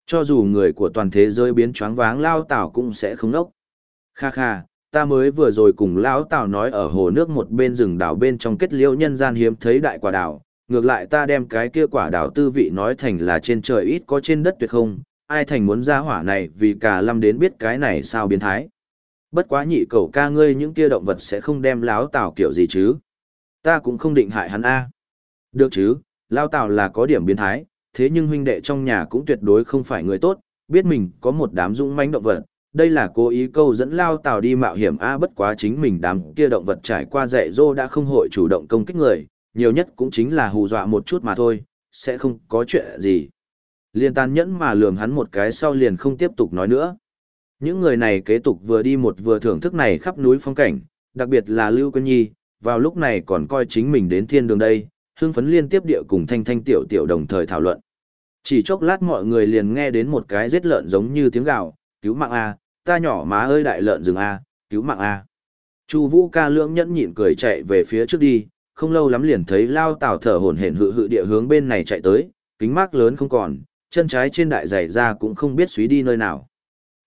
Cho dù người của toàn thế giới biến choáng váng lao tảo cũng sẽ không nốc. Kha kha, ta mới vừa rồi cùng lão tảo nói ở hồ nước một bên rừng đảo bên trong kết liễu nhân gian hiếm thấy đại quả đảo ngược lại ta đem cái kia quả đảo tư vị nói thành là trên trời ít có trên đất tuyệt không ai thành muốn ra hỏa này vì cả lâm đến biết cái này sao biến thái. Bất quá nhị cầu ca ngươi những kia động vật sẽ không đem láo tảo kiểu gì chứ. Ta cũng không định hại hắn a. Được chứ, lao Tào là có điểm biến thái, thế nhưng huynh đệ trong nhà cũng tuyệt đối không phải người tốt, biết mình có một đám dũng mãnh động vật, đây là cố ý câu dẫn lao Tào đi mạo hiểm a bất quá chính mình đám kia động vật trải qua dạy dỗ đã không hội chủ động công kích người, nhiều nhất cũng chính là hù dọa một chút mà thôi, sẽ không có chuyện gì. Liên tàn nhẫn mà lườm hắn một cái sau liền không tiếp tục nói nữa. Những người này kế tục vừa đi một vừa thưởng thức này khắp núi phong cảnh, đặc biệt là Lưu Quân Nhi, vào lúc này còn coi chính mình đến thiên đường đây, hưng phấn liên tiếp địa cùng thanh thanh tiểu tiểu đồng thời thảo luận. Chỉ chốc lát mọi người liền nghe đến một cái giết lợn giống như tiếng gào, cứu mạng A, ta nhỏ má ơi đại lợn rừng A, cứu mạng A. Chu Vũ ca lưỡng nhẫn nhịn cười chạy về phía trước đi, không lâu lắm liền thấy lao tảo thở hổn hển hự hự địa hướng bên này chạy tới, kính mát lớn không còn, chân trái trên đại giày ra cũng không biết suý đi nơi nào.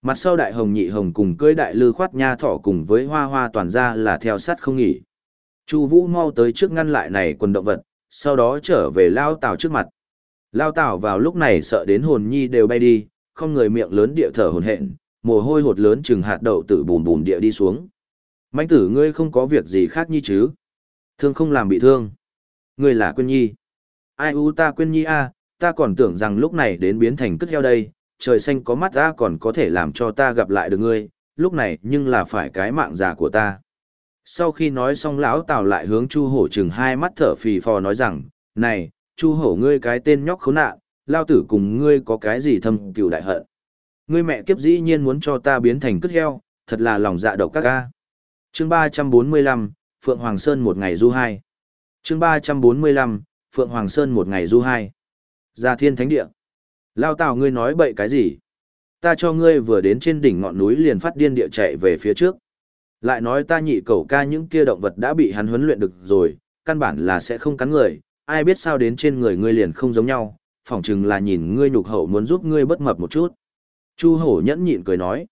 Mặt sau đại hồng nhị hồng cùng cưới đại lư khoát nha thỏ cùng với hoa hoa toàn ra là theo sát không nghỉ. Chu Vũ mau tới trước ngăn lại này quần động vật, sau đó trở về lao tào trước mặt. Lao tào vào lúc này sợ đến hồn nhi đều bay đi, không người miệng lớn địa thở hồn hện, mồ hôi hột lớn chừng hạt đậu tử bùn bùn địa đi xuống. Mạnh tử ngươi không có việc gì khác nhi chứ? Thương không làm bị thương. Ngươi là Quyên Nhi. Ai u ta Quyên Nhi a, ta còn tưởng rằng lúc này đến biến thành cất heo đây, trời xanh có mắt ta còn có thể làm cho ta gặp lại được ngươi, lúc này nhưng là phải cái mạng già của ta. Sau khi nói xong lão Tào lại hướng Chu Hổ chừng hai mắt thở phì phò nói rằng, này, Chu Hổ ngươi cái tên nhóc khốn nạn, lao tử cùng ngươi có cái gì thâm cừu đại hận. Ngươi mẹ kiếp dĩ nhiên muốn cho ta biến thành cất heo, thật là lòng dạ độc các ca. Chương ba trăm bốn mươi lăm Phượng Hoàng Sơn một ngày du hai. Chương ba trăm bốn mươi lăm Phượng Hoàng Sơn một ngày du hai. Gia Thiên Thánh Địa. Lao Tào ngươi nói bậy cái gì? Ta cho ngươi vừa đến trên đỉnh ngọn núi liền phát điên địa chạy về phía trước. Lại nói ta nhị cầu ca những kia động vật đã bị hắn huấn luyện được rồi, căn bản là sẽ không cắn người, ai biết sao đến trên người ngươi liền không giống nhau, phỏng chừng là nhìn ngươi nhục hậu muốn giúp ngươi bất mập một chút. Chu hổ nhẫn nhịn cười nói.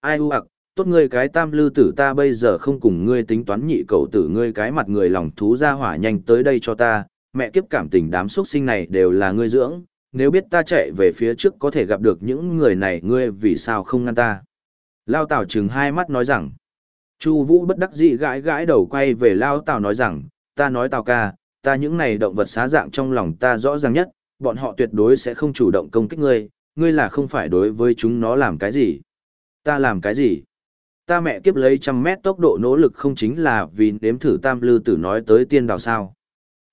Ai u ạc, tốt ngươi cái tam lư tử ta bây giờ không cùng ngươi tính toán nhị cầu tử ngươi cái mặt người lòng thú ra hỏa nhanh tới đây cho ta, mẹ kiếp cảm tình đám xuất sinh này đều là ngươi dưỡng, nếu biết ta chạy về phía trước có thể gặp được những người này ngươi vì sao không ngăn ta. Lao Tào chừng hai mắt nói rằng, Chu Vũ bất đắc dĩ gãi gãi đầu quay về Lao Tào nói rằng, ta nói Tào ca, ta những này động vật xá dạng trong lòng ta rõ ràng nhất, bọn họ tuyệt đối sẽ không chủ động công kích ngươi, ngươi là không phải đối với chúng nó làm cái gì. Ta làm cái gì? Ta mẹ kiếp lấy trăm mét tốc độ nỗ lực không chính là vì nếm thử tam lư tử nói tới tiên đào sao.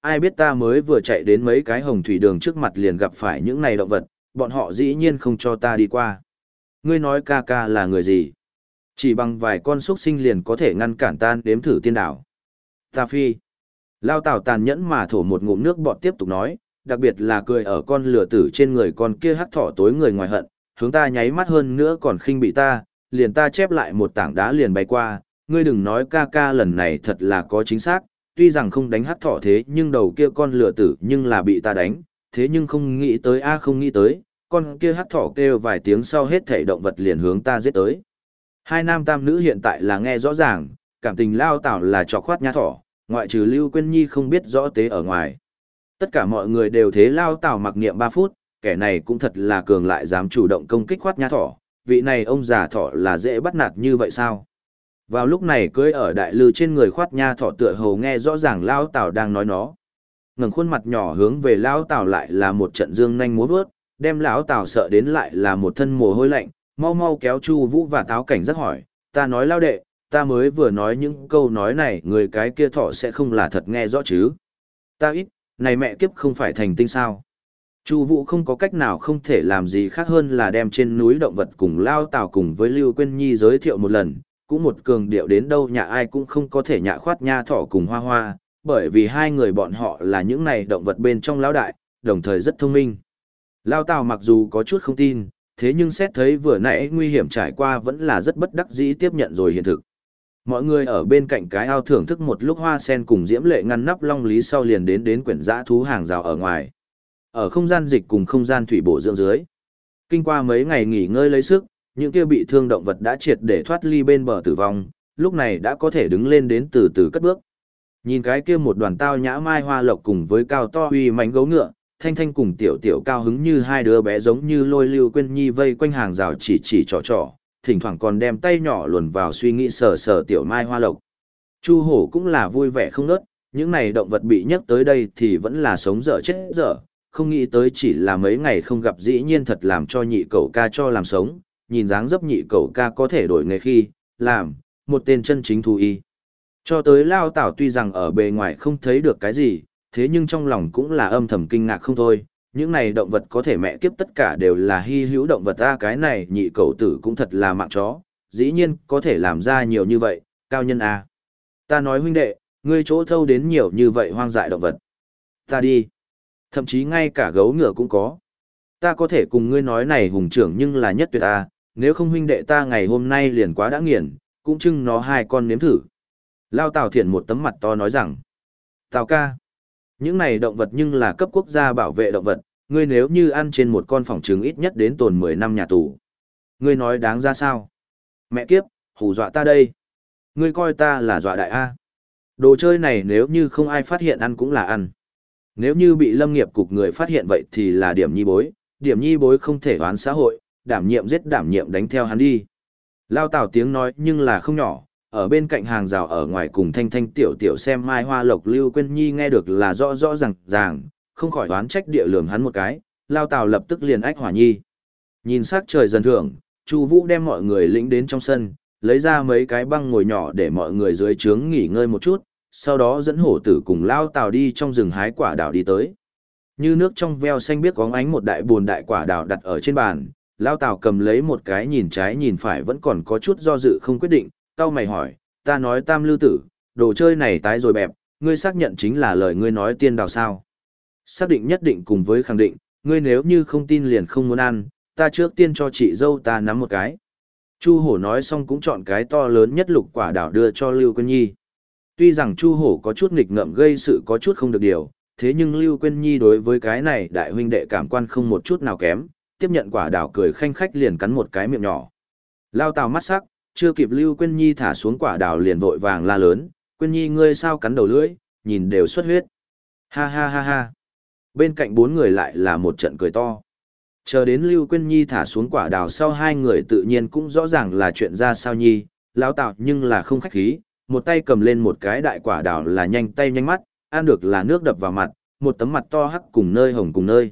Ai biết ta mới vừa chạy đến mấy cái hồng thủy đường trước mặt liền gặp phải những này động vật, bọn họ dĩ nhiên không cho ta đi qua. Ngươi nói ca ca là người gì? Chỉ bằng vài con xúc sinh liền có thể ngăn cản tan đếm thử tiên đảo. Ta phi. Lao tảo tàn nhẫn mà thổ một ngụm nước bọt tiếp tục nói, đặc biệt là cười ở con lửa tử trên người con kia hắc thỏ tối người ngoài hận, hướng ta nháy mắt hơn nữa còn khinh bị ta, liền ta chép lại một tảng đá liền bay qua, ngươi đừng nói ca ca lần này thật là có chính xác, tuy rằng không đánh hắc thỏ thế nhưng đầu kia con lửa tử nhưng là bị ta đánh, thế nhưng không nghĩ tới a không nghĩ tới, con kia hắc thỏ kêu vài tiếng sau hết thể động vật liền hướng ta giết tới. Hai nam tam nữ hiện tại là nghe rõ ràng, cảm tình lao tảo là trò khoát nha thỏ, ngoại trừ Lưu Quyên Nhi không biết rõ tế ở ngoài. Tất cả mọi người đều thế lao tảo mặc niệm 3 phút, kẻ này cũng thật là cường lại dám chủ động công kích khoát nha thỏ, vị này ông già thọ là dễ bắt nạt như vậy sao? Vào lúc này cưới ở đại lư trên người khoát nha thỏ tựa hồ nghe rõ ràng Lao Tào đang nói nó. ngẩng khuôn mặt nhỏ hướng về Lao Tào lại là một trận dương nhanh múa vớt, đem Lão Tào sợ đến lại là một thân mồ hôi lạnh, mau mau kéo Chu Vũ và táo cảnh rất hỏi, ta nói Lao đệ, ta mới vừa nói những câu nói này người cái kia thọ sẽ không là thật nghe rõ chứ. Ta ít, này mẹ kiếp không phải thành tinh sao. Chu Vũ không có cách nào không thể làm gì khác hơn là đem trên núi động vật cùng Lao Tào cùng với Lưu Quyên Nhi giới thiệu một lần, cũng một cường điệu đến đâu nhà ai cũng không có thể nhạ khoát nha thỏ cùng hoa hoa, bởi vì hai người bọn họ là những này động vật bên trong lão đại, đồng thời rất thông minh. Lao Tào mặc dù có chút không tin, thế nhưng xét thấy vừa nãy nguy hiểm trải qua vẫn là rất bất đắc dĩ tiếp nhận rồi hiện thực. Mọi người ở bên cạnh cái ao thưởng thức một lúc hoa sen cùng diễm lệ ngăn nắp long lý sau liền đến đến quyển dã thú hàng rào ở ngoài. Ở không gian dịch cùng không gian thủy bổ dưỡng dưới. Kinh qua mấy ngày nghỉ ngơi lấy sức, những kia bị thương động vật đã triệt để thoát ly bên bờ tử vong, lúc này đã có thể đứng lên đến từ từ cất bước. Nhìn cái kia một đoàn tao nhã mai hoa lộc cùng với cao to uy mảnh gấu ngựa, Thanh Thanh cùng Tiểu Tiểu cao hứng như hai đứa bé giống như lôi lưu quên nhi vây quanh hàng rào chỉ chỉ trò trò, thỉnh thoảng còn đem tay nhỏ luồn vào suy nghĩ sờ sờ Tiểu Mai Hoa Lộc. Chu hổ cũng là vui vẻ không nớt, những này động vật bị nhắc tới đây thì vẫn là sống dở chết dở, không nghĩ tới chỉ là mấy ngày không gặp dĩ nhiên thật làm cho nhị cậu ca cho làm sống, nhìn dáng dấp nhị cậu ca có thể đổi nghề khi, làm, một tên chân chính thú y. Cho tới Lao Tảo tuy rằng ở bề ngoài không thấy được cái gì, thế nhưng trong lòng cũng là âm thầm kinh ngạc không thôi. Những này động vật có thể mẹ kiếp tất cả đều là hy hữu động vật ta cái này nhị cậu tử cũng thật là mạng chó, dĩ nhiên có thể làm ra nhiều như vậy, cao nhân a. Ta nói huynh đệ, ngươi chỗ thâu đến nhiều như vậy hoang dại động vật. Ta đi. Thậm chí ngay cả gấu ngựa cũng có. Ta có thể cùng ngươi nói này hùng trưởng nhưng là nhất tuyệt ta, nếu không huynh đệ ta ngày hôm nay liền quá đã nghiền, cũng chưng nó hai con nếm thử. Lao Tào Thiện một tấm mặt to nói rằng, Tào ca, những này động vật nhưng là cấp quốc gia bảo vệ động vật, ngươi nếu như ăn trên một con phòng trứng ít nhất đến tồn 10 năm nhà tù. Ngươi nói đáng ra sao? Mẹ kiếp, hù dọa ta đây. Ngươi coi ta là dọa đại A. Đồ chơi này nếu như không ai phát hiện ăn cũng là ăn. Nếu như bị lâm nghiệp cục người phát hiện vậy thì là điểm nhi bối, điểm nhi bối không thể đoán xã hội, đảm nhiệm giết đảm nhiệm đánh theo hắn đi. Lao Tào tiếng nói nhưng là không nhỏ, ở bên cạnh hàng rào ở ngoài cùng thanh thanh tiểu tiểu xem mai hoa lộc lưu quên nhi nghe được là rõ rõ ràng ràng, không khỏi đoán trách địa lường hắn một cái, Lao Tào lập tức liền ách hỏa nhi. Nhìn sắc trời dần thưởng, Chu Vũ đem mọi người lĩnh đến trong sân, lấy ra mấy cái băng ngồi nhỏ để mọi người dưới trướng nghỉ ngơi một chút, sau đó dẫn hổ tử cùng Lao Tào đi trong rừng hái quả đào đi tới. Như nước trong veo xanh biếc có ánh một đại bồn đại quả đào đặt ở trên bàn, Lao Tào cầm lấy một cái nhìn trái nhìn phải vẫn còn có chút do dự không quyết định, tao mày hỏi, ta nói tam lưu tử, đồ chơi này tái rồi bẹp, ngươi xác nhận chính là lời ngươi nói tiên đào sao. Xác định nhất định cùng với khẳng định, ngươi nếu như không tin liền không muốn ăn, ta trước tiên cho chị dâu ta nắm một cái. Chu hổ nói xong cũng chọn cái to lớn nhất lục quả đào đưa cho Lưu Quyên Nhi. Tuy rằng Chu hổ có chút nghịch ngợm gây sự có chút không được điều, thế nhưng Lưu Quyên Nhi đối với cái này đại huynh đệ cảm quan không một chút nào kém, tiếp nhận quả đào cười khanh khách liền cắn một cái miệng nhỏ. Lao tào mắt sắc, chưa kịp Lưu Quyên Nhi thả xuống quả đào liền vội vàng la lớn, Quyên Nhi ngươi sao cắn đầu lưỡi, nhìn đều xuất huyết. Ha ha ha ha. Bên cạnh bốn người lại là một trận cười to. Chờ đến Lưu Quyên Nhi thả xuống quả đào sau hai người tự nhiên cũng rõ ràng là chuyện ra sao nhi, lão tạo nhưng là không khách khí, một tay cầm lên một cái đại quả đào là nhanh tay nhanh mắt, ăn được là nước đập vào mặt, một tấm mặt to hắc cùng nơi hồng cùng nơi.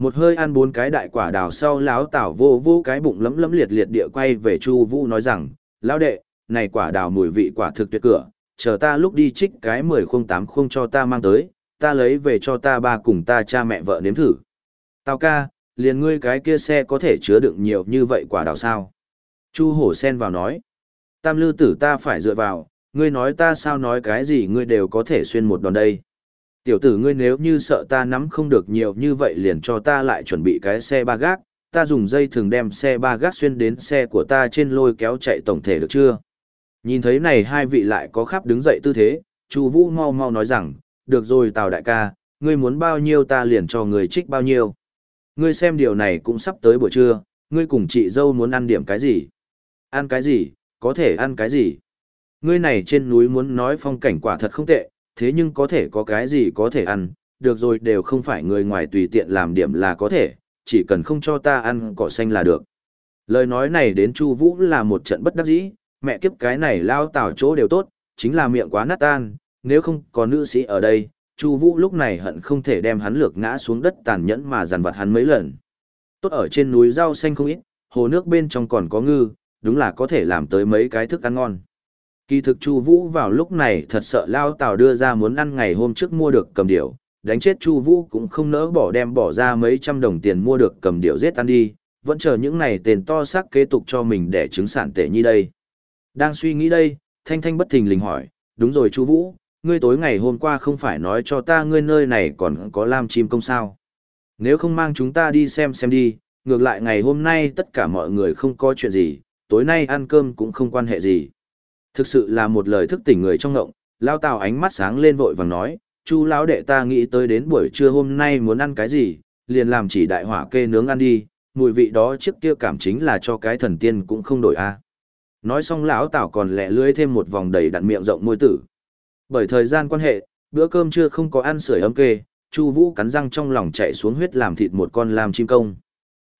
Một hơi ăn bốn cái đại quả đào sau lão tảo vô vô cái bụng lấm lấm liệt liệt địa quay về Chu Vũ nói rằng, lão đệ, này quả đào mùi vị quả thực tuyệt cửa, chờ ta lúc đi trích cái mười không tám không cho ta mang tới, ta lấy về cho ta ba cùng ta cha mẹ vợ nếm thử. Tào ca, liền ngươi cái kia xe có thể chứa đựng nhiều như vậy quả đào sao? Chu hổ sen vào nói, tam lư tử ta phải dựa vào, ngươi nói ta sao nói cái gì ngươi đều có thể xuyên một đòn đây. Tiểu tử ngươi nếu như sợ ta nắm không được nhiều như vậy liền cho ta lại chuẩn bị cái xe ba gác, ta dùng dây thường đem xe ba gác xuyên đến xe của ta trên lôi kéo chạy tổng thể được chưa? Nhìn thấy này hai vị lại có khắp đứng dậy tư thế, Chu Vũ mau mau nói rằng, được rồi Tào đại ca, ngươi muốn bao nhiêu ta liền cho người trích bao nhiêu. Ngươi xem điều này cũng sắp tới buổi trưa, ngươi cùng chị dâu muốn ăn điểm cái gì? Ăn cái gì, có thể ăn cái gì? Ngươi này trên núi muốn nói phong cảnh quả thật không tệ, thế nhưng có thể có cái gì có thể ăn, được rồi đều không phải người ngoài tùy tiện làm điểm là có thể, chỉ cần không cho ta ăn cỏ xanh là được. Lời nói này đến Chu Vũ là một trận bất đắc dĩ, mẹ kiếp cái này lao tảo chỗ đều tốt, chính là miệng quá nát tan, nếu không có nữ sĩ ở đây, Chu Vũ lúc này hận không thể đem hắn lược ngã xuống đất tàn nhẫn mà dằn vặt hắn mấy lần. Tốt ở trên núi rau xanh không ít, hồ nước bên trong còn có ngư, đúng là có thể làm tới mấy cái thức ăn ngon. Kỳ thực Chu Vũ vào lúc này thật sợ Lao Tào đưa ra muốn ăn ngày hôm trước mua được cầm điểu, đánh chết Chu Vũ cũng không nỡ bỏ đem bỏ ra mấy trăm đồng tiền mua được cầm điểu giết ăn đi, vẫn chờ những này tiền to xác kế tục cho mình để chứng sản tệ như đây. Đang suy nghĩ đây, Thanh Thanh bất thình lình hỏi, đúng rồi Chu Vũ, ngươi tối ngày hôm qua không phải nói cho ta ngươi nơi này còn có lam chim công sao? Nếu không mang chúng ta đi xem xem đi, ngược lại ngày hôm nay tất cả mọi người không có chuyện gì, tối nay ăn cơm cũng không quan hệ gì. Thực sự là một lời thức tỉnh người trong ngộng, lao tào ánh mắt sáng lên vội vàng nói, chu lão đệ ta nghĩ tới đến buổi trưa hôm nay muốn ăn cái gì, liền làm chỉ đại hỏa kê nướng ăn đi, mùi vị đó trước kia cảm chính là cho cái thần tiên cũng không đổi a. Nói xong lão tào còn lẹ lưới thêm một vòng đầy đặn miệng rộng môi tử. Bởi thời gian quan hệ, bữa cơm trưa không có ăn sưởi ấm kê, Chu Vũ cắn răng trong lòng chạy xuống huyết làm thịt một con lam chim công.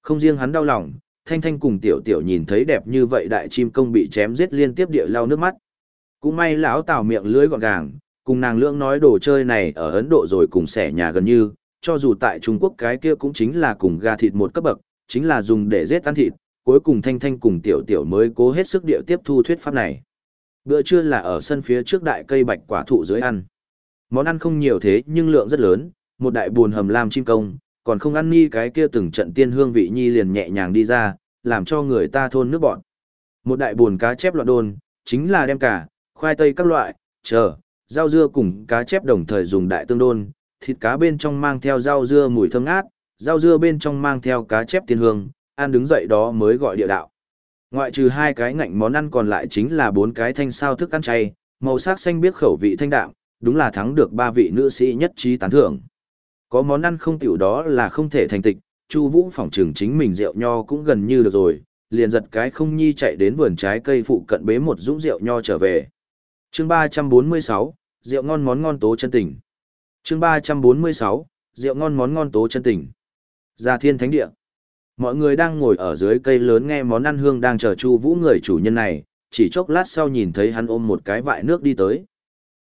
Không riêng hắn đau lòng, Thanh Thanh cùng Tiểu Tiểu nhìn thấy đẹp như vậy đại chim công bị chém giết liên tiếp địa lau nước mắt. Cũng may lão Tào miệng lưỡi gọn gàng, cùng nàng lưỡng nói đồ chơi này ở Ấn Độ rồi cùng xẻ nhà gần như, cho dù tại Trung Quốc cái kia cũng chính là cùng gà thịt một cấp bậc, chính là dùng để giết ăn thịt, cuối cùng Thanh Thanh cùng Tiểu Tiểu mới cố hết sức địa tiếp thu thuyết pháp này. Bữa trưa là ở sân phía trước đại cây bạch quả thụ dưới ăn. Món ăn không nhiều thế nhưng lượng rất lớn, một đại buồn hầm lam chim công, còn không ăn ni cái kia từng trận tiên hương vị nhi liền nhẹ nhàng đi ra, làm cho người ta thôn nước bọn. Một đại buồn cá chép loạn đôn, chính là đem cả, khoai tây các loại, chờ, rau dưa cùng cá chép đồng thời dùng đại tương đôn, thịt cá bên trong mang theo rau dưa mùi thơm ngát, rau dưa bên trong mang theo cá chép tiên hương, ăn đứng dậy đó mới gọi địa đạo. Ngoại trừ hai cái ngạnh món ăn còn lại chính là bốn cái thanh sao thức ăn chay, màu sắc xanh biếc khẩu vị thanh đạm, đúng là thắng được ba vị nữ sĩ nhất trí tán thưởng. Có món ăn không tiểu đó là không thể thành tịch, Chu Vũ phòng trường chính mình rượu nho cũng gần như được rồi, liền giật cái không nhi chạy đến vườn trái cây phụ cận bế một dũng rượu nho trở về. Chương 346, rượu ngon món ngon tố chân tình. Chương 346, rượu ngon món ngon tố chân tình. Gia Thiên Thánh Địa. Mọi người đang ngồi ở dưới cây lớn nghe món ăn hương đang chờ Chu Vũ người chủ nhân này, chỉ chốc lát sau nhìn thấy hắn ôm một cái vại nước đi tới.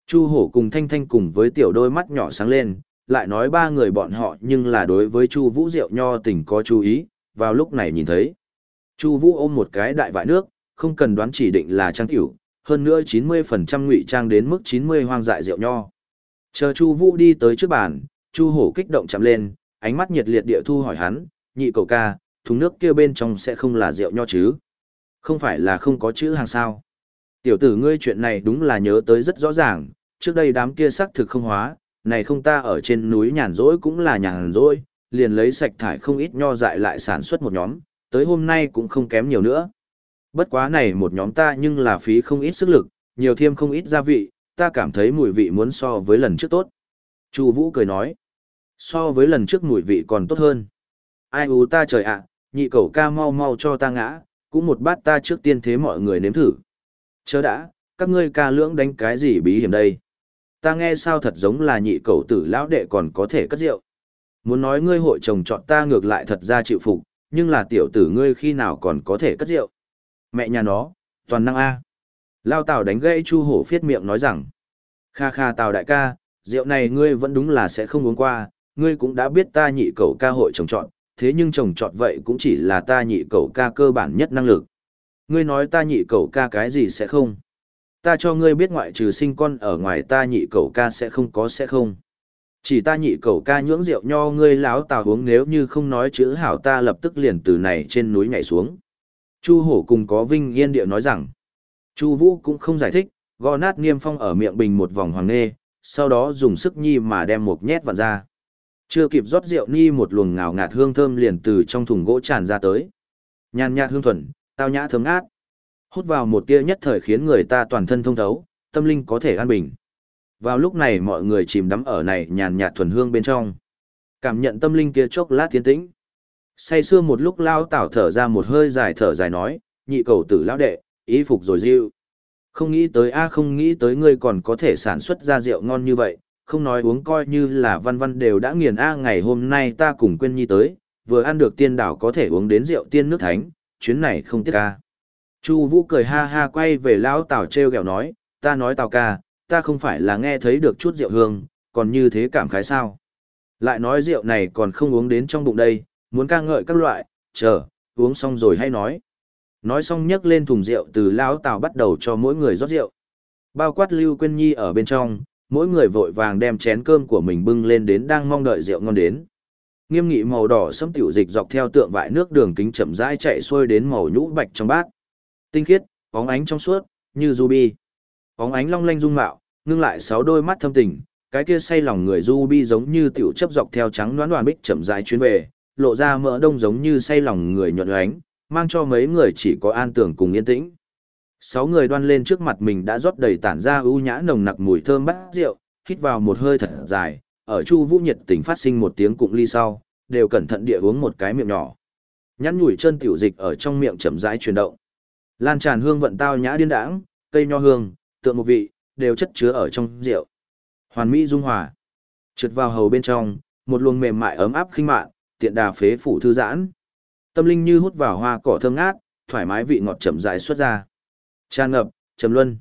Chu Hổ cùng Thanh Thanh cùng với tiểu đôi mắt nhỏ sáng lên, lại nói ba người bọn họ nhưng là đối với Chu Vũ rượu nho tình có chú ý, vào lúc này nhìn thấy. Chu Vũ ôm một cái đại vại nước, không cần đoán chỉ định là trang tiểu, hơn nữa 90% ngụy trang đến mức 90 hoang dại rượu nho. Chờ Chu Vũ đi tới trước bàn, Chu Hổ kích động chạm lên, ánh mắt nhiệt liệt địa thu hỏi hắn, nhị cậu ca, thùng nước kia bên trong sẽ không là rượu nho chứ? Không phải là không có chữ hàng sao? Tiểu tử ngươi chuyện này đúng là nhớ tới rất rõ ràng, trước đây đám kia xác thực không hóa, này không ta ở trên núi nhàn rỗi cũng là nhàn rỗi, liền lấy sạch thải không ít nho dại lại sản xuất một nhóm, tới hôm nay cũng không kém nhiều nữa. Bất quá này một nhóm ta nhưng là phí không ít sức lực, nhiều thêm không ít gia vị, ta cảm thấy mùi vị muốn so với lần trước tốt. Chu Vũ cười nói, so với lần trước mùi vị còn tốt hơn. Ai u ta trời ạ, nhị cậu ca mau mau cho ta ngã, cũng một bát ta trước tiên thế mọi người nếm thử. Chớ đã, các ngươi ca lưỡng đánh cái gì bí hiểm đây? Ta nghe sao thật giống là nhị cậu tử lão đệ còn có thể cất rượu. Muốn nói ngươi hội chồng chọn ta ngược lại thật ra chịu phục, nhưng là tiểu tử ngươi khi nào còn có thể cất rượu. Mẹ nhà nó, toàn năng A. Lao Tào đánh gây Chu Hổ phiết miệng nói rằng. Kha kha Tào đại ca, rượu này ngươi vẫn đúng là sẽ không uống qua, ngươi cũng đã biết ta nhị cậu ca hội trồng trọt, thế nhưng trồng trọt vậy cũng chỉ là ta nhị cậu ca cơ bản nhất năng lực. Ngươi nói ta nhị cậu ca cái gì sẽ không? Ta cho ngươi biết ngoại trừ sinh con ở ngoài ta nhị cậu ca sẽ không có sẽ không. Chỉ ta nhị cậu ca nhưỡng rượu nho ngươi láo tào uống nếu như không nói chữ hảo ta lập tức liền từ này trên núi nhảy xuống. Chu hổ cùng có vinh yên địa nói rằng. Chu vũ cũng không giải thích, gò nát niêm phong ở miệng bình một vòng hoàng nê, sau đó dùng sức nhi mà đem một nhét vặn ra. Chưa kịp rót rượu ni một luồng ngào ngạt hương thơm liền từ trong thùng gỗ tràn ra tới. Nhàn nhạt hương thuần, tao nhã thơm ngát. Hút vào một tia nhất thời khiến người ta toàn thân thông thấu, tâm linh có thể an bình. Vào lúc này mọi người chìm đắm ở này nhàn nhạt thuần hương bên trong. Cảm nhận tâm linh kia chốc lát tiến tĩnh. Say sưa một lúc lao tảo thở ra một hơi dài thở dài nói, nhị cầu tử lão đệ, ý phục rồi diêu. Không nghĩ tới a không nghĩ tới ngươi còn có thể sản xuất ra rượu ngon như vậy, không nói uống coi như là văn văn đều đã nghiền a ngày hôm nay ta cùng quên nhi tới, vừa ăn được tiên đảo có thể uống đến rượu tiên nước thánh, chuyến này không tiếc a. Chu Vũ cười ha ha quay về lão Tào treo ghẹo nói, ta nói Tào ca, ta không phải là nghe thấy được chút rượu hương, còn như thế cảm khái sao? Lại nói rượu này còn không uống đến trong bụng đây, muốn ca ngợi các loại, chờ, uống xong rồi hay nói. Nói xong nhấc lên thùng rượu từ lão Tào bắt đầu cho mỗi người rót rượu. Bao quát Lưu Quyên Nhi ở bên trong, mỗi người vội vàng đem chén cơm của mình bưng lên đến đang mong đợi rượu ngon đến. Nghiêm nghị màu đỏ sẫm tiểu dịch dọc theo tượng vại nước đường kính chậm rãi chạy xuôi đến màu nhũ bạch trong bát. Tinh khiết, bóng ánh trong suốt, như ruby. Bóng ánh long lanh dung mạo, ngưng lại sáu đôi mắt thâm tình, cái kia say lòng người ruby giống như tiểu chấp dọc theo trắng đoán đoàn bích chậm rãi chuyến về, lộ ra mỡ đông giống như say lòng người nhuận ánh, mang cho mấy người chỉ có an tưởng cùng yên tĩnh. Sáu người đoan lên trước mặt mình đã rót đầy tản ra ưu nhã nồng nặc mùi thơm bát rượu, hít vào một hơi thật dài, ở Chu Vũ nhiệt tình phát sinh một tiếng cụng ly sau, đều cẩn thận địa uống một cái miệng nhỏ. Nhăn nhủi chân tiểu dịch ở trong miệng chậm rãi chuyển động. Lan tràn hương vận tao nhã điên đãng, cây nho hương, tượng một vị, đều chất chứa ở trong rượu. Hoàn mỹ dung hòa. Trượt vào hầu bên trong, một luồng mềm mại ấm áp khinh mạn, tiện đà phế phủ thư giãn. Tâm linh như hút vào hoa cỏ thơm ngát, thoải mái vị ngọt chậm rãi xuất ra. Tràn ngập, trầm luân.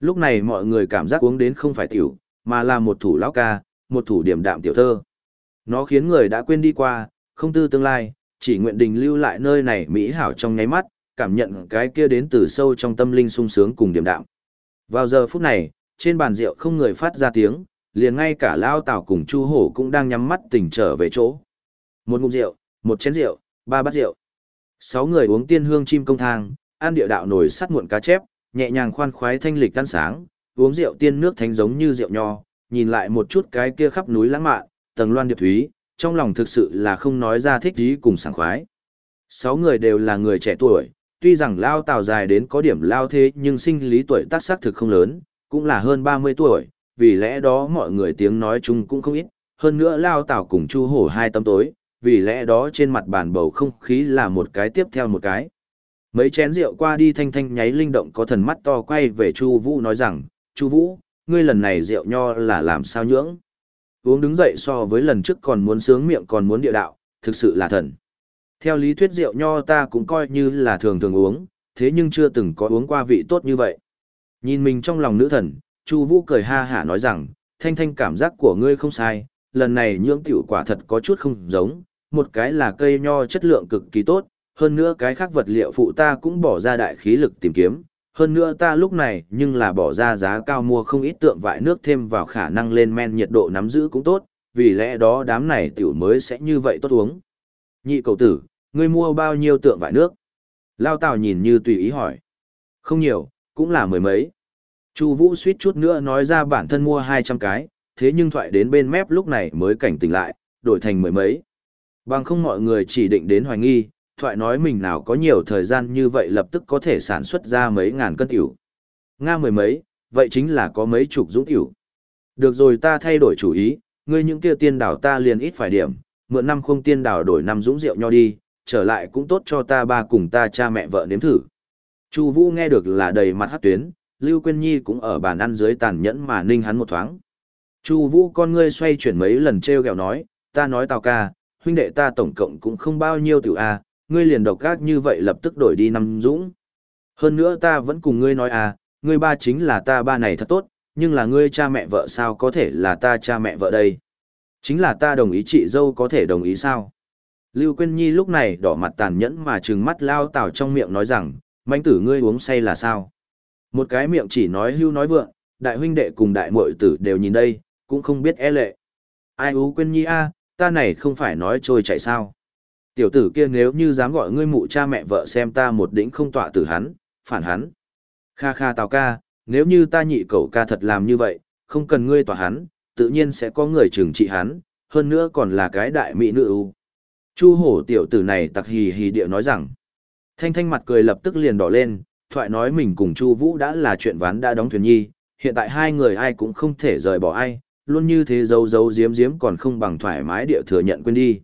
Lúc này mọi người cảm giác uống đến không phải tiểu, mà là một thủ lão ca, một thủ điểm đạm tiểu thơ. Nó khiến người đã quên đi qua, không tư tương lai, chỉ nguyện đình lưu lại nơi này mỹ hảo trong nháy mắt, cảm nhận cái kia đến từ sâu trong tâm linh sung sướng cùng điểm đạm. Vào giờ phút này, trên bàn rượu không người phát ra tiếng, liền ngay cả Lao Tào cùng Chu Hổ cũng đang nhắm mắt tỉnh trở về chỗ. Một ngụm rượu, một chén rượu, ba bát rượu. Sáu người uống tiên hương chim công thang, ăn địa đạo nồi sắt muộn cá chép, nhẹ nhàng khoan khoái thanh lịch tan sáng, uống rượu tiên nước thánh giống như rượu nho, nhìn lại một chút cái kia khắp núi lãng mạn, tầng loan điệp thúy, trong lòng thực sự là không nói ra thích ý cùng sảng khoái. Sáu người đều là người trẻ tuổi, tuy rằng lao tào dài đến có điểm lao thế nhưng sinh lý tuổi tác xác thực không lớn, cũng là hơn 30 tuổi, vì lẽ đó mọi người tiếng nói chung cũng không ít, hơn nữa lao tào cùng chu hổ hai tâm tối, vì lẽ đó trên mặt bàn bầu không khí là một cái tiếp theo một cái. Mấy chén rượu qua đi thanh thanh nháy linh động có thần mắt to quay về Chu Vũ nói rằng, Chu Vũ, ngươi lần này rượu nho là làm sao nhưỡng? Uống đứng dậy so với lần trước còn muốn sướng miệng còn muốn địa đạo, thực sự là thần. Theo lý thuyết rượu nho ta cũng coi như là thường thường uống, thế nhưng chưa từng có uống qua vị tốt như vậy. Nhìn mình trong lòng nữ thần, Chu Vũ cười ha hả nói rằng, thanh thanh cảm giác của ngươi không sai, lần này nhưỡng tiểu quả thật có chút không giống, một cái là cây nho chất lượng cực kỳ tốt, hơn nữa cái khác vật liệu phụ ta cũng bỏ ra đại khí lực tìm kiếm, hơn nữa ta lúc này nhưng là bỏ ra giá cao mua không ít tượng vại nước thêm vào khả năng lên men nhiệt độ nắm giữ cũng tốt, vì lẽ đó đám này tiểu mới sẽ như vậy tốt uống. Nhị cầu tử, ngươi mua bao nhiêu tượng vải nước? Lao Tào nhìn như tùy ý hỏi. Không nhiều, cũng là mười mấy. Chu Vũ suýt chút nữa nói ra bản thân mua 200 cái, thế nhưng thoại đến bên mép lúc này mới cảnh tỉnh lại, đổi thành mười mấy. Bằng không mọi người chỉ định đến hoài nghi, thoại nói mình nào có nhiều thời gian như vậy lập tức có thể sản xuất ra mấy ngàn cân tiểu. Nga mười mấy, vậy chính là có mấy chục dũng tiểu. Được rồi ta thay đổi chủ ý, ngươi những kia tiên đảo ta liền ít phải điểm, mượn năm không tiên đào đổi năm dũng rượu nho đi, trở lại cũng tốt cho ta ba cùng ta cha mẹ vợ nếm thử. Chu Vũ nghe được là đầy mặt hắc tuyến, Lưu Quyên Nhi cũng ở bàn ăn dưới tàn nhẫn mà ninh hắn một thoáng. Chu Vũ con ngươi xoay chuyển mấy lần trêu ghẹo nói, ta nói tào ca, huynh đệ ta tổng cộng cũng không bao nhiêu tiểu a, ngươi liền độc ác như vậy lập tức đổi đi năm dũng. Hơn nữa ta vẫn cùng ngươi nói à, ngươi ba chính là ta ba này thật tốt, nhưng là ngươi cha mẹ vợ sao có thể là ta cha mẹ vợ đây. Chính là ta đồng ý chị dâu có thể đồng ý sao. Lưu Quyên Nhi lúc này đỏ mặt tàn nhẫn mà trừng mắt lao tảo trong miệng nói rằng, manh tử ngươi uống say là sao. Một cái miệng chỉ nói hưu nói vượng, đại huynh đệ cùng đại muội tử đều nhìn đây, cũng không biết e lệ. Ai ú Quyên Nhi a, ta này không phải nói trôi chạy sao. Tiểu tử kia nếu như dám gọi ngươi mụ cha mẹ vợ xem ta một đỉnh không tọa tử hắn, phản hắn. Kha kha tào ca, nếu như ta nhị cậu ca thật làm như vậy, không cần ngươi tỏa hắn, tự nhiên sẽ có người trừng trị hắn, hơn nữa còn là cái đại mỹ nữ ưu. Chu hổ tiểu tử này tặc hì hì địa nói rằng, thanh thanh mặt cười lập tức liền đỏ lên, thoại nói mình cùng Chu Vũ đã là chuyện ván đã đóng thuyền nhi, hiện tại hai người ai cũng không thể rời bỏ ai, luôn như thế giấu giấu giếm giếm còn không bằng thoải mái địa thừa nhận quên đi.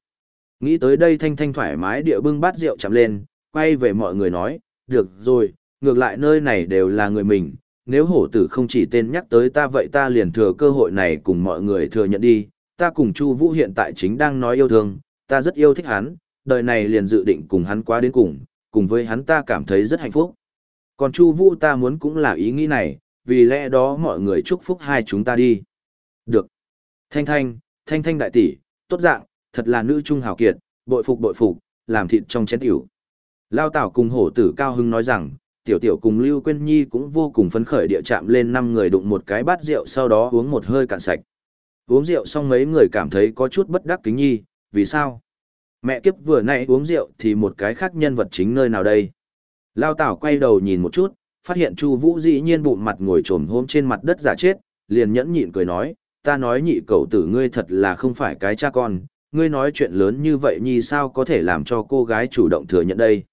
Nghĩ tới đây thanh thanh thoải mái địa bưng bát rượu chạm lên, quay về mọi người nói, được rồi, ngược lại nơi này đều là người mình, nếu hổ tử không chỉ tên nhắc tới ta vậy ta liền thừa cơ hội này cùng mọi người thừa nhận đi, ta cùng Chu Vũ hiện tại chính đang nói yêu thương, ta rất yêu thích hắn, đời này liền dự định cùng hắn qua đến cùng, cùng với hắn ta cảm thấy rất hạnh phúc. Còn Chu Vũ ta muốn cũng là ý nghĩ này, vì lẽ đó mọi người chúc phúc hai chúng ta đi. Được. Thanh Thanh, Thanh Thanh đại tỷ, tốt dạng, thật là nữ trung hào kiệt, bội phục bội phục, làm thịt trong chén tiểu. Lao Tảo cùng hổ tử cao hưng nói rằng, tiểu tiểu cùng Lưu Quyên Nhi cũng vô cùng phấn khởi địa chạm lên năm người đụng một cái bát rượu sau đó uống một hơi cạn sạch. Uống rượu xong mấy người cảm thấy có chút bất đắc kính nhi, vì sao? Mẹ kiếp vừa nãy uống rượu thì một cái khác nhân vật chính nơi nào đây? Lao Tảo quay đầu nhìn một chút, phát hiện Chu Vũ dĩ nhiên bụng mặt ngồi trồm hôm trên mặt đất giả chết, liền nhẫn nhịn cười nói, ta nói nhị cậu tử ngươi thật là không phải cái cha con, ngươi nói chuyện lớn như vậy nhi sao có thể làm cho cô gái chủ động thừa nhận đây.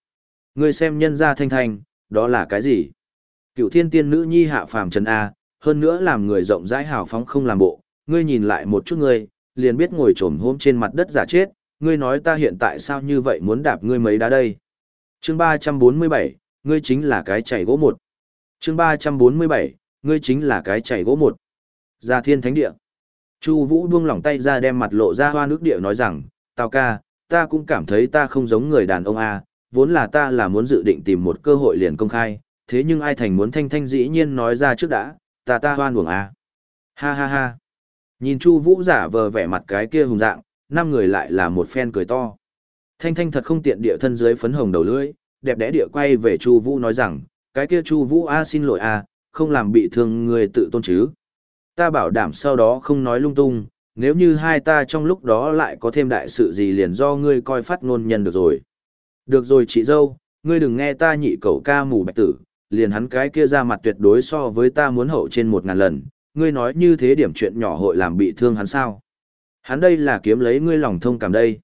Ngươi xem nhân gia thanh thanh, đó là cái gì? Cựu thiên tiên nữ nhi hạ phàm trần A, hơn nữa làm người rộng rãi hào phóng không làm bộ, ngươi nhìn lại một chút ngươi, liền biết ngồi trồm hôm trên mặt đất giả chết, ngươi nói ta hiện tại sao như vậy muốn đạp ngươi mấy đá đây. Chương 347, ngươi chính là cái chảy gỗ một. Chương 347, ngươi chính là cái chảy gỗ một. Gia thiên thánh địa. Chu Vũ buông lỏng tay ra đem mặt lộ ra hoa nước địa nói rằng, "Tào ca, ta cũng cảm thấy ta không giống người đàn ông a, vốn là ta là muốn dự định tìm một cơ hội liền công khai, thế nhưng ai thành muốn thanh thanh dĩ nhiên nói ra trước đã, ta ta hoan uổng à? Ha ha ha. Nhìn Chu Vũ giả vờ vẻ mặt cái kia hùng dạng, năm người lại là một phen cười to. Thanh thanh thật không tiện địa thân dưới phấn hồng đầu lưỡi, đẹp đẽ địa quay về Chu Vũ nói rằng, cái kia Chu Vũ a à, xin lỗi a, à, không làm bị thương người tự tôn chứ. Ta bảo đảm sau đó không nói lung tung, nếu như hai ta trong lúc đó lại có thêm đại sự gì liền do ngươi coi phát ngôn nhân được rồi. Được rồi chị dâu, ngươi đừng nghe ta nhị cậu ca mù bạch tử, liền hắn cái kia ra mặt tuyệt đối so với ta muốn hậu trên một ngàn lần, ngươi nói như thế điểm chuyện nhỏ hội làm bị thương hắn sao. Hắn đây là kiếm lấy ngươi lòng thông cảm đây.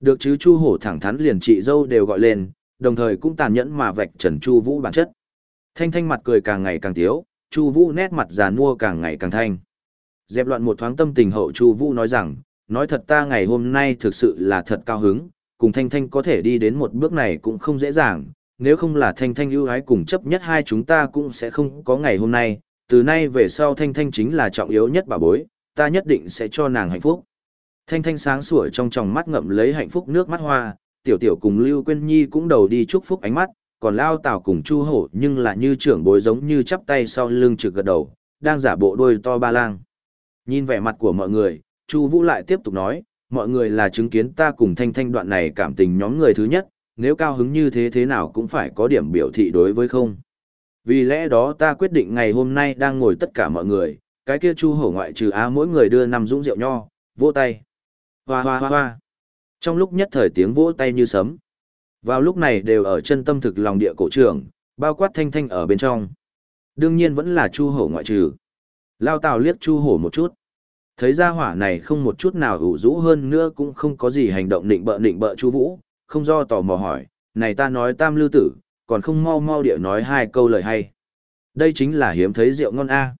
Được chứ Chu Hổ thẳng thắn liền chị dâu đều gọi lên, đồng thời cũng tàn nhẫn mà vạch trần Chu Vũ bản chất. Thanh thanh mặt cười càng ngày càng thiếu, Chu Vũ nét mặt già nua càng ngày càng thanh. Dẹp loạn một thoáng tâm tình hậu Chu Vũ nói rằng, nói thật ta ngày hôm nay thực sự là thật cao hứng, cùng Thanh Thanh có thể đi đến một bước này cũng không dễ dàng, nếu không là Thanh Thanh ưu ái cùng chấp nhất hai chúng ta cũng sẽ không có ngày hôm nay, từ nay về sau Thanh Thanh chính là trọng yếu nhất bà bối, ta nhất định sẽ cho nàng hạnh phúc. Thanh Thanh sáng sủa trong tròng mắt ngậm lấy hạnh phúc nước mắt hoa, tiểu tiểu cùng Lưu Quyên Nhi cũng đầu đi chúc phúc ánh mắt, còn Lao Tảo cùng Chu Hổ nhưng là như trưởng bối giống như chắp tay sau lưng trực gật đầu, đang giả bộ đôi to ba lang. Nhìn vẻ mặt của mọi người, Chu Vũ lại tiếp tục nói, mọi người là chứng kiến ta cùng Thanh Thanh đoạn này cảm tình nhóm người thứ nhất, nếu cao hứng như thế thế nào cũng phải có điểm biểu thị đối với không. Vì lẽ đó ta quyết định ngày hôm nay đang ngồi tất cả mọi người, cái kia Chu Hổ ngoại trừ á mỗi người đưa năm dũng rượu nho, vỗ tay. Hoa hoa hoa hoa. Trong lúc nhất thời tiếng vỗ tay như sấm. Vào lúc này đều ở chân tâm thực lòng địa cổ trưởng, bao quát thanh thanh ở bên trong. Đương nhiên vẫn là Chu Hổ ngoại trừ. Lao Tào liếc Chu Hổ một chút. Thấy ra hỏa này không một chút nào ủ rũ hơn nữa cũng không có gì hành động định bợ định bợ Chu Vũ, không do tò mò hỏi, này ta nói tam lưu tử, còn không mau mau địa nói hai câu lời hay. Đây chính là hiếm thấy rượu ngon a.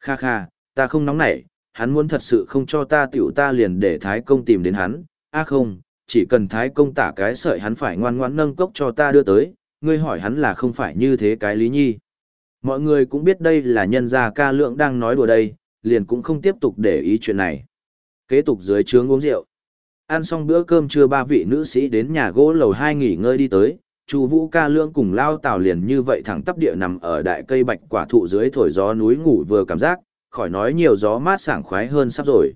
Kha kha, ta không nóng nảy, hắn muốn thật sự không cho ta tiểu ta liền để Thái Công tìm đến hắn, a không, chỉ cần Thái Công tả cái sợi hắn phải ngoan ngoãn nâng cốc cho ta đưa tới, ngươi hỏi hắn là không phải như thế cái lý nhi. Mọi người cũng biết đây là nhân gia ca lượng đang nói đùa đây, liền cũng không tiếp tục để ý chuyện này. Kế tục dưới trướng uống rượu. Ăn xong bữa cơm trưa ba vị nữ sĩ đến nhà gỗ lầu hai nghỉ ngơi đi tới, Chu Vũ ca lưỡng cùng lao tào liền như vậy thẳng tắp địa nằm ở đại cây bạch quả thụ dưới thổi gió núi ngủ vừa cảm giác, khỏi nói nhiều gió mát sảng khoái hơn sắp rồi.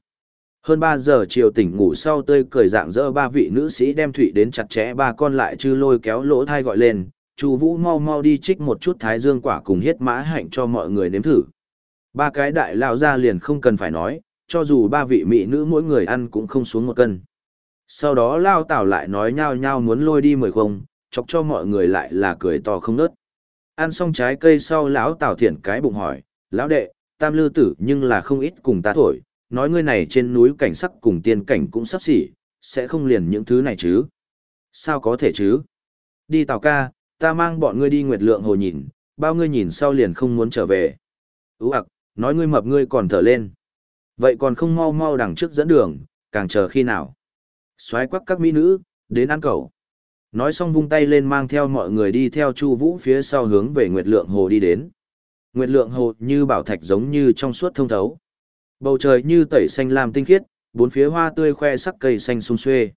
Hơn 3 giờ chiều tỉnh ngủ sau tươi cười dạng dỡ ba vị nữ sĩ đem thủy đến chặt chẽ ba con lại chư lôi kéo lỗ thai gọi lên, Chu Vũ mau mau đi trích một chút thái dương quả cùng hiết mã hạnh cho mọi người nếm thử. Ba cái đại lao ra liền không cần phải nói, cho dù ba vị mỹ nữ mỗi người ăn cũng không xuống một cân. Sau đó Lao Tảo lại nói nhao nhao muốn lôi đi mười không, chọc cho mọi người lại là cười to không nớt. Ăn xong trái cây sau lão Tảo thiển cái bụng hỏi, lão đệ, tam lư tử nhưng là không ít cùng ta thổi, nói ngươi này trên núi cảnh sắc cùng tiên cảnh cũng sắp xỉ, sẽ không liền những thứ này chứ. Sao có thể chứ? Đi tàu ca, ta mang bọn ngươi đi nguyệt lượng hồ nhìn, bao ngươi nhìn sau liền không muốn trở về. Ú ạc, nói ngươi mập ngươi còn thở lên. Vậy còn không mau mau đằng trước dẫn đường, càng chờ khi nào. Xoái quắc các mỹ nữ, đến ăn cầu. Nói xong vung tay lên mang theo mọi người đi theo Chu Vũ phía sau hướng về Nguyệt Lượng Hồ đi đến. Nguyệt Lượng Hồ như bảo thạch giống như trong suốt thông thấu. Bầu trời như tẩy xanh lam tinh khiết, bốn phía hoa tươi khoe sắc cây xanh sum xuê.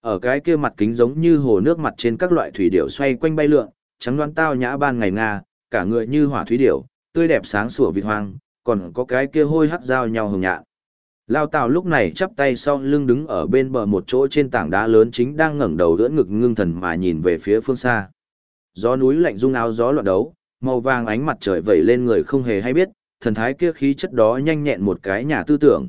Ở cái kia mặt kính giống như hồ nước mặt trên các loại thủy điểu xoay quanh bay lượn, trắng loan tao nhã ban ngày nga, cả người như hỏa thủy điểu, tươi đẹp sáng sủa vịt hoang, còn có cái kia hôi hắt giao nhau hồng nhạn. Lao Tào lúc này chắp tay sau lưng đứng ở bên bờ một chỗ trên tảng đá lớn chính đang ngẩng đầu đỡ ngực ngưng thần mà nhìn về phía phương xa. Gió núi lạnh rung áo gió loạn đấu, màu vàng ánh mặt trời vẩy lên người không hề hay biết, thần thái kia khí chất đó nhanh nhẹn một cái nhà tư tưởng.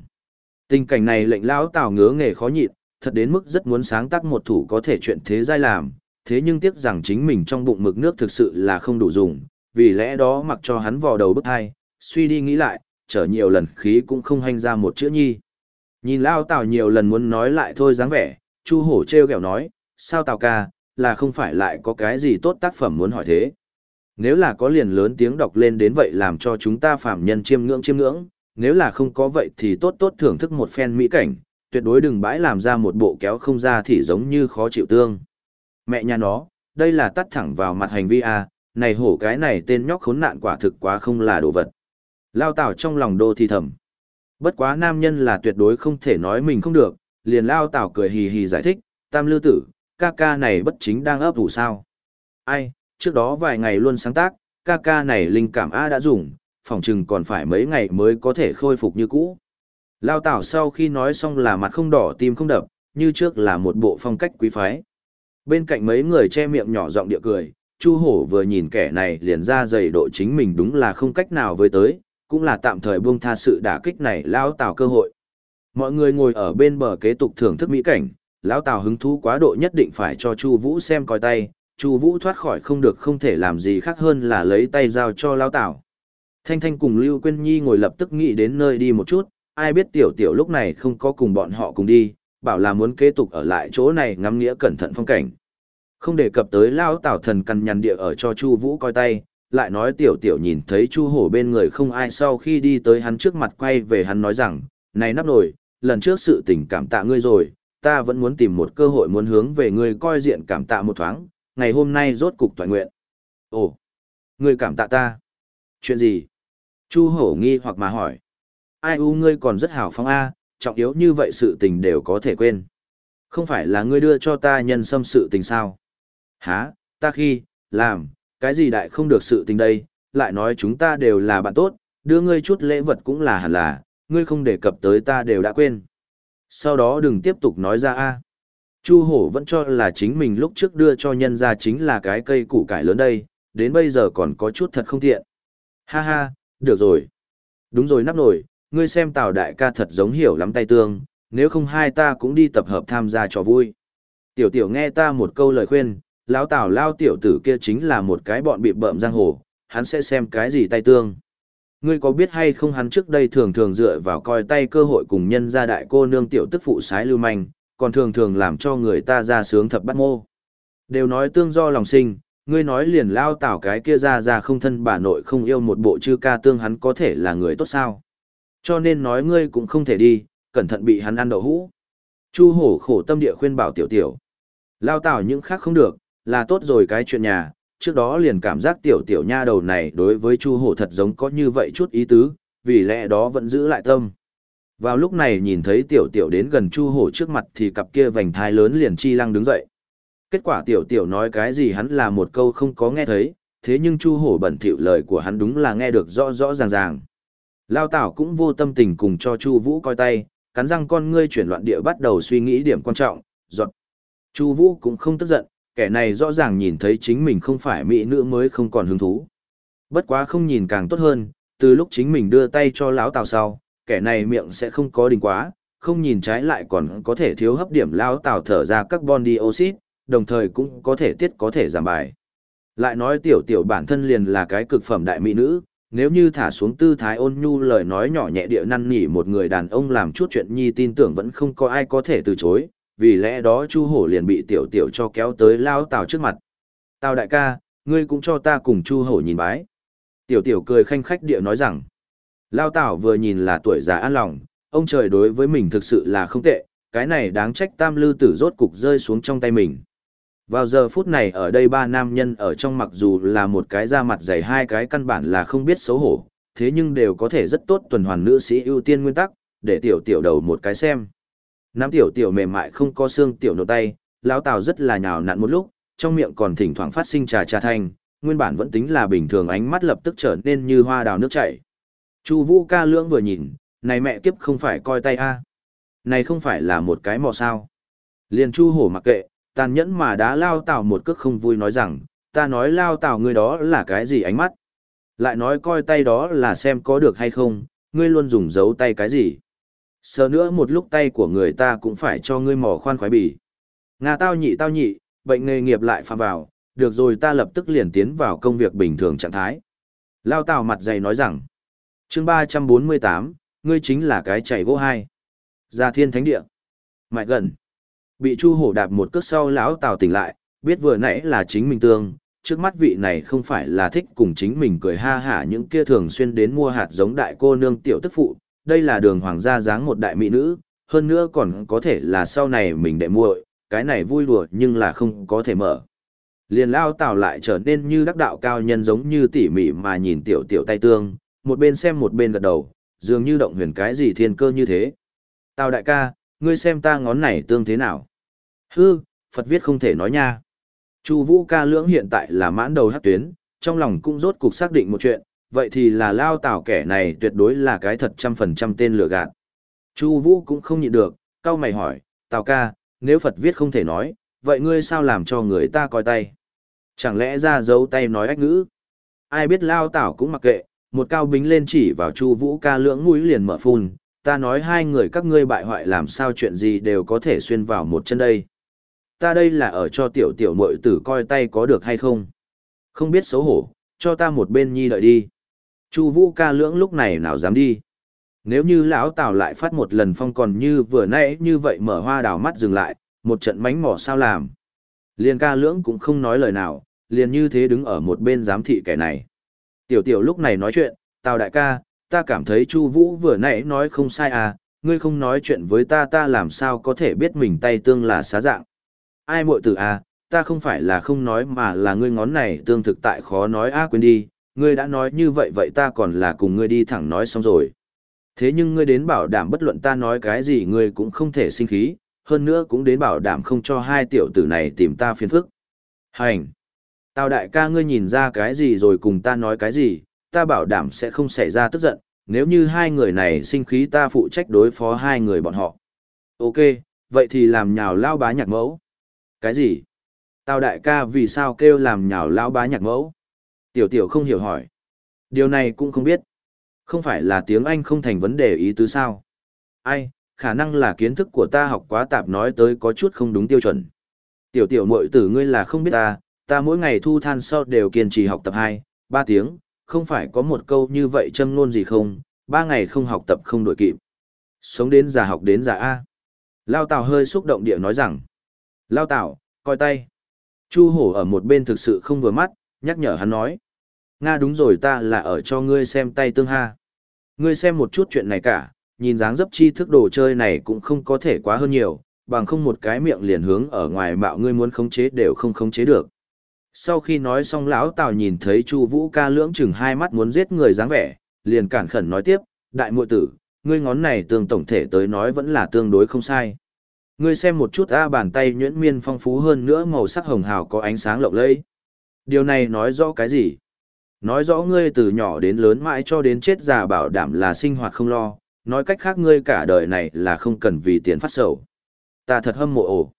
Tình cảnh này lệnh lão Tào ngứa nghề khó nhịn, thật đến mức rất muốn sáng tác một thủ có thể chuyện thế giai làm, thế nhưng tiếc rằng chính mình trong bụng mực nước thực sự là không đủ dùng, vì lẽ đó mặc cho hắn vò đầu bức hai, suy đi nghĩ lại, trở nhiều lần khí cũng không hành ra một chữ nhi. Nhìn Lao Tào nhiều lần muốn nói lại thôi dáng vẻ, Chu Hổ treo kẹo nói, sao Tào ca, là không phải lại có cái gì tốt tác phẩm muốn hỏi thế. Nếu là có liền lớn tiếng đọc lên đến vậy làm cho chúng ta phạm nhân chiêm ngưỡng chiêm ngưỡng, nếu là không có vậy thì tốt tốt thưởng thức một phen mỹ cảnh, tuyệt đối đừng bãi làm ra một bộ kéo không ra thì giống như khó chịu tương. Mẹ nhà nó, đây là tắt thẳng vào mặt hành vi à, này hổ cái này tên nhóc khốn nạn quả thực quá không là đồ vật. Lao Tảo trong lòng đô thì thầm. Bất quá nam nhân là tuyệt đối không thể nói mình không được, liền lao tảo cười hì hì giải thích, tam lư tử, ca ca này bất chính đang ấp ủ sao. Ai, trước đó vài ngày luôn sáng tác, ca ca này linh cảm A đã dùng, phòng chừng còn phải mấy ngày mới có thể khôi phục như cũ. Lao tảo sau khi nói xong là mặt không đỏ tim không đập, như trước là một bộ phong cách quý phái. Bên cạnh mấy người che miệng nhỏ giọng địa cười, Chu Hổ vừa nhìn kẻ này liền ra dày độ chính mình đúng là không cách nào với tới, cũng là tạm thời buông tha sự đả kích này lão tào cơ hội. Mọi người ngồi ở bên bờ kế tục thưởng thức mỹ cảnh, lão tào hứng thú quá độ nhất định phải cho chu vũ xem coi tay chu vũ thoát khỏi không được không thể làm gì khác hơn là lấy tay giao cho lão tào thanh thanh cùng lưu quyên nhi ngồi lập tức nghĩ đến nơi đi một chút ai biết tiểu tiểu lúc này không có cùng bọn họ cùng đi bảo là muốn kế tục ở lại chỗ này ngắm nghĩa cẩn thận phong cảnh không đề cập tới lão tào thần cằn nhằn địa ở cho chu vũ coi tay lại nói tiểu tiểu nhìn thấy chu hổ bên người không ai sau khi đi tới hắn trước mặt quay về hắn nói rằng này nắp nổi lần trước sự tình cảm tạ ngươi rồi ta vẫn muốn tìm một cơ hội muốn hướng về ngươi coi diện cảm tạ một thoáng, ngày hôm nay rốt cục toàn nguyện. Ồ, ngươi cảm tạ ta? Chuyện gì? Chu hổ nghi hoặc mà hỏi. Ai u ngươi còn rất hào phóng A, trọng yếu như vậy sự tình đều có thể quên. Không phải là ngươi đưa cho ta nhân xâm sự tình sao? Hả, ta khi, làm, cái gì đại không được sự tình đây, lại nói chúng ta đều là bạn tốt, đưa ngươi chút lễ vật cũng là hẳn là, ngươi không đề cập tới ta đều đã quên. Sau đó đừng tiếp tục nói ra a. Chu hổ vẫn cho là chính mình lúc trước đưa cho nhân ra chính là cái cây củ cải lớn đây, đến bây giờ còn có chút thật không tiện. Ha ha, được rồi. Đúng rồi nắp nổi, ngươi xem tào đại ca thật giống hiểu lắm tay tương, nếu không hai ta cũng đi tập hợp tham gia trò vui. Tiểu tiểu nghe ta một câu lời khuyên, lão tào lao tiểu tử kia chính là một cái bọn bị bợm giang hồ, hắn sẽ xem cái gì tay tương. Ngươi có biết hay không hắn trước đây thường thường dựa vào coi tay cơ hội cùng nhân gia đại cô nương tiểu tức phụ sái lưu manh, còn thường thường làm cho người ta ra sướng thập bắt mô. Đều nói tương do lòng sinh, ngươi nói liền lao tảo cái kia ra ra không thân bà nội không yêu một bộ chư ca tương hắn có thể là người tốt sao. Cho nên nói ngươi cũng không thể đi, cẩn thận bị hắn ăn đậu hũ. Chu hổ khổ tâm địa khuyên bảo tiểu tiểu. Lao tảo những khác không được, là tốt rồi cái chuyện nhà, trước đó liền cảm giác tiểu tiểu nha đầu này đối với Chu Hổ thật giống có như vậy chút ý tứ, vì lẽ đó vẫn giữ lại tâm. Vào lúc này nhìn thấy tiểu tiểu đến gần Chu Hổ trước mặt thì cặp kia vành thai lớn liền chi lăng đứng dậy. Kết quả tiểu tiểu nói cái gì hắn là một câu không có nghe thấy, thế nhưng Chu Hổ bẩn thỉu lời của hắn đúng là nghe được rõ rõ ràng ràng. Lao Tảo cũng vô tâm tình cùng cho Chu Vũ coi tay, cắn răng con ngươi chuyển loạn địa bắt đầu suy nghĩ điểm quan trọng, giọt. Chu Vũ cũng không tức giận, kẻ này rõ ràng nhìn thấy chính mình không phải mỹ nữ mới không còn hứng thú. Bất quá không nhìn càng tốt hơn, từ lúc chính mình đưa tay cho lão tào sau, kẻ này miệng sẽ không có đình quá, không nhìn trái lại còn có thể thiếu hấp điểm lão tào thở ra carbon dioxide, đồng thời cũng có thể tiết có thể giảm bài. Lại nói tiểu tiểu bản thân liền là cái cực phẩm đại mỹ nữ, nếu như thả xuống tư thái ôn nhu lời nói nhỏ nhẹ địa năn nỉ một người đàn ông làm chút chuyện nhi tin tưởng vẫn không có ai có thể từ chối, vì lẽ đó chu hổ liền bị tiểu tiểu cho kéo tới lao tào trước mặt. Tào đại ca, ngươi cũng cho ta cùng chu hổ nhìn bái. Tiểu tiểu cười khanh khách địa nói rằng, lao tào vừa nhìn là tuổi già an lòng, ông trời đối với mình thực sự là không tệ, cái này đáng trách tam lư tử rốt cục rơi xuống trong tay mình. Vào giờ phút này ở đây ba nam nhân ở trong mặc dù là một cái da mặt dày hai cái căn bản là không biết xấu hổ, thế nhưng đều có thể rất tốt tuần hoàn nữ sĩ ưu tiên nguyên tắc, để tiểu tiểu đầu một cái xem. Nắm tiểu tiểu mềm mại không có xương tiểu nổ tay, lão Tào rất là nhào nặn một lúc, trong miệng còn thỉnh thoảng phát sinh trà trà thanh, nguyên bản vẫn tính là bình thường ánh mắt lập tức trở nên như hoa đào nước chảy. Chu Vũ ca lưỡng vừa nhìn, này mẹ kiếp không phải coi tay a. Này không phải là một cái mò sao? Liền Chu Hổ mặc kệ, tàn nhẫn mà đã lao Tào một cước không vui nói rằng, ta nói lao Tào ngươi đó là cái gì ánh mắt? Lại nói coi tay đó là xem có được hay không, ngươi luôn dùng dấu tay cái gì? Sờ nữa một lúc tay của người ta cũng phải cho ngươi mỏ khoan khoái bỉ Nga tao nhị tao nhị, bệnh nghề nghiệp lại phạm vào, được rồi ta lập tức liền tiến vào công việc bình thường trạng thái. Lao tào mặt dày nói rằng, chương ba trăm bốn mươi tám, ngươi chính là cái chảy gỗ hai. Gia thiên thánh địa. Mại gần. Bị chu hổ đạp một cước sau lão tào tỉnh lại, biết vừa nãy là chính mình tương, trước mắt vị này không phải là thích cùng chính mình cười ha hả những kia thường xuyên đến mua hạt giống đại cô nương tiểu tức phụ, đây là đường hoàng gia dáng một đại mỹ nữ, hơn nữa còn có thể là sau này mình đệ muội, cái này vui đùa nhưng là không có thể mở. Liền lao tào lại trở nên như đắc đạo cao nhân giống như tỉ mỉ mà nhìn tiểu tiểu tay tương, một bên xem một bên gật đầu, dường như động huyền cái gì thiên cơ như thế. Tào đại ca, ngươi xem ta ngón này tương thế nào? Hư, Phật viết không thể nói nha. Chu Vũ ca lưỡng hiện tại là mãn đầu hát tuyến, trong lòng cũng rốt cục xác định một chuyện, vậy thì là lao tảo kẻ này tuyệt đối là cái thật trăm phần trăm tên lừa gạt. Chu Vũ cũng không nhịn được, cau mày hỏi, Tào ca, nếu Phật viết không thể nói, vậy ngươi sao làm cho người ta coi tay? Chẳng lẽ ra giấu tay nói ách ngữ? Ai biết lao tảo cũng mặc kệ, một cao bính lên chỉ vào Chu Vũ ca lưỡng mũi liền mở phun, ta nói hai người các ngươi bại hoại làm sao chuyện gì đều có thể xuyên vào một chân đây. Ta đây là ở cho tiểu tiểu muội tử coi tay có được hay không? Không biết xấu hổ, cho ta một bên nhi đợi đi. Chu Vũ ca lưỡng lúc này nào dám đi. Nếu như lão Tào lại phát một lần phong còn như vừa nãy như vậy mở hoa đào mắt dừng lại, một trận mánh mỏ sao làm. Liên ca lưỡng cũng không nói lời nào, liền như thế đứng ở một bên giám thị kẻ này. Tiểu tiểu lúc này nói chuyện, Tào đại ca, ta cảm thấy Chu Vũ vừa nãy nói không sai à, ngươi không nói chuyện với ta ta làm sao có thể biết mình tay tương là xá dạng. Ai muội tử à, ta không phải là không nói mà là ngươi ngón này tương thực tại khó nói a quên đi, ngươi đã nói như vậy vậy ta còn là cùng ngươi đi thẳng nói xong rồi. Thế nhưng ngươi đến bảo đảm bất luận ta nói cái gì ngươi cũng không thể sinh khí, hơn nữa cũng đến bảo đảm không cho hai tiểu tử này tìm ta phiền phức. Hành! Tào đại ca ngươi nhìn ra cái gì rồi cùng ta nói cái gì, ta bảo đảm sẽ không xảy ra tức giận, nếu như hai người này sinh khí ta phụ trách đối phó hai người bọn họ. Ok, vậy thì làm nhào lao bá nhạc mẫu. Cái gì? Tào đại ca vì sao kêu làm nhào lao bá nhạc mẫu? Tiểu tiểu không hiểu hỏi. Điều này cũng không biết. Không phải là tiếng Anh không thành vấn đề ý tứ sao? Ai, khả năng là kiến thức của ta học quá tạp nói tới có chút không đúng tiêu chuẩn. Tiểu tiểu muội tử ngươi là không biết ta, ta mỗi ngày thu than sau đều kiên trì học tập 2, 3 tiếng, không phải có một câu như vậy châm ngôn gì không, ba ngày không học tập không đổi kịp. Sống đến già học đến già A. Lao Tào hơi xúc động địa nói rằng. Lao Tào, coi tay. Chu hổ ở một bên thực sự không vừa mắt, nhắc nhở hắn nói. Nga đúng rồi ta là ở cho ngươi xem tay tương ha. Ngươi xem một chút chuyện này cả, nhìn dáng dấp chi thức đồ chơi này cũng không có thể quá hơn nhiều, bằng không một cái miệng liền hướng ở ngoài mạo ngươi muốn khống chế đều không khống chế được. Sau khi nói xong lão Tào nhìn thấy Chu Vũ ca lưỡng chừng hai mắt muốn giết người dáng vẻ, liền cản khẩn nói tiếp, đại muội tử, ngươi ngón này tương tổng thể tới nói vẫn là tương đối không sai. Ngươi xem một chút a bàn tay nhuyễn miên phong phú hơn nữa màu sắc hồng hào có ánh sáng lộng lẫy. Điều này nói rõ cái gì? Nói rõ ngươi từ nhỏ đến lớn mãi cho đến chết già bảo đảm là sinh hoạt không lo, nói cách khác ngươi cả đời này là không cần vì tiền phát sầu. Ta thật hâm mộ ổ.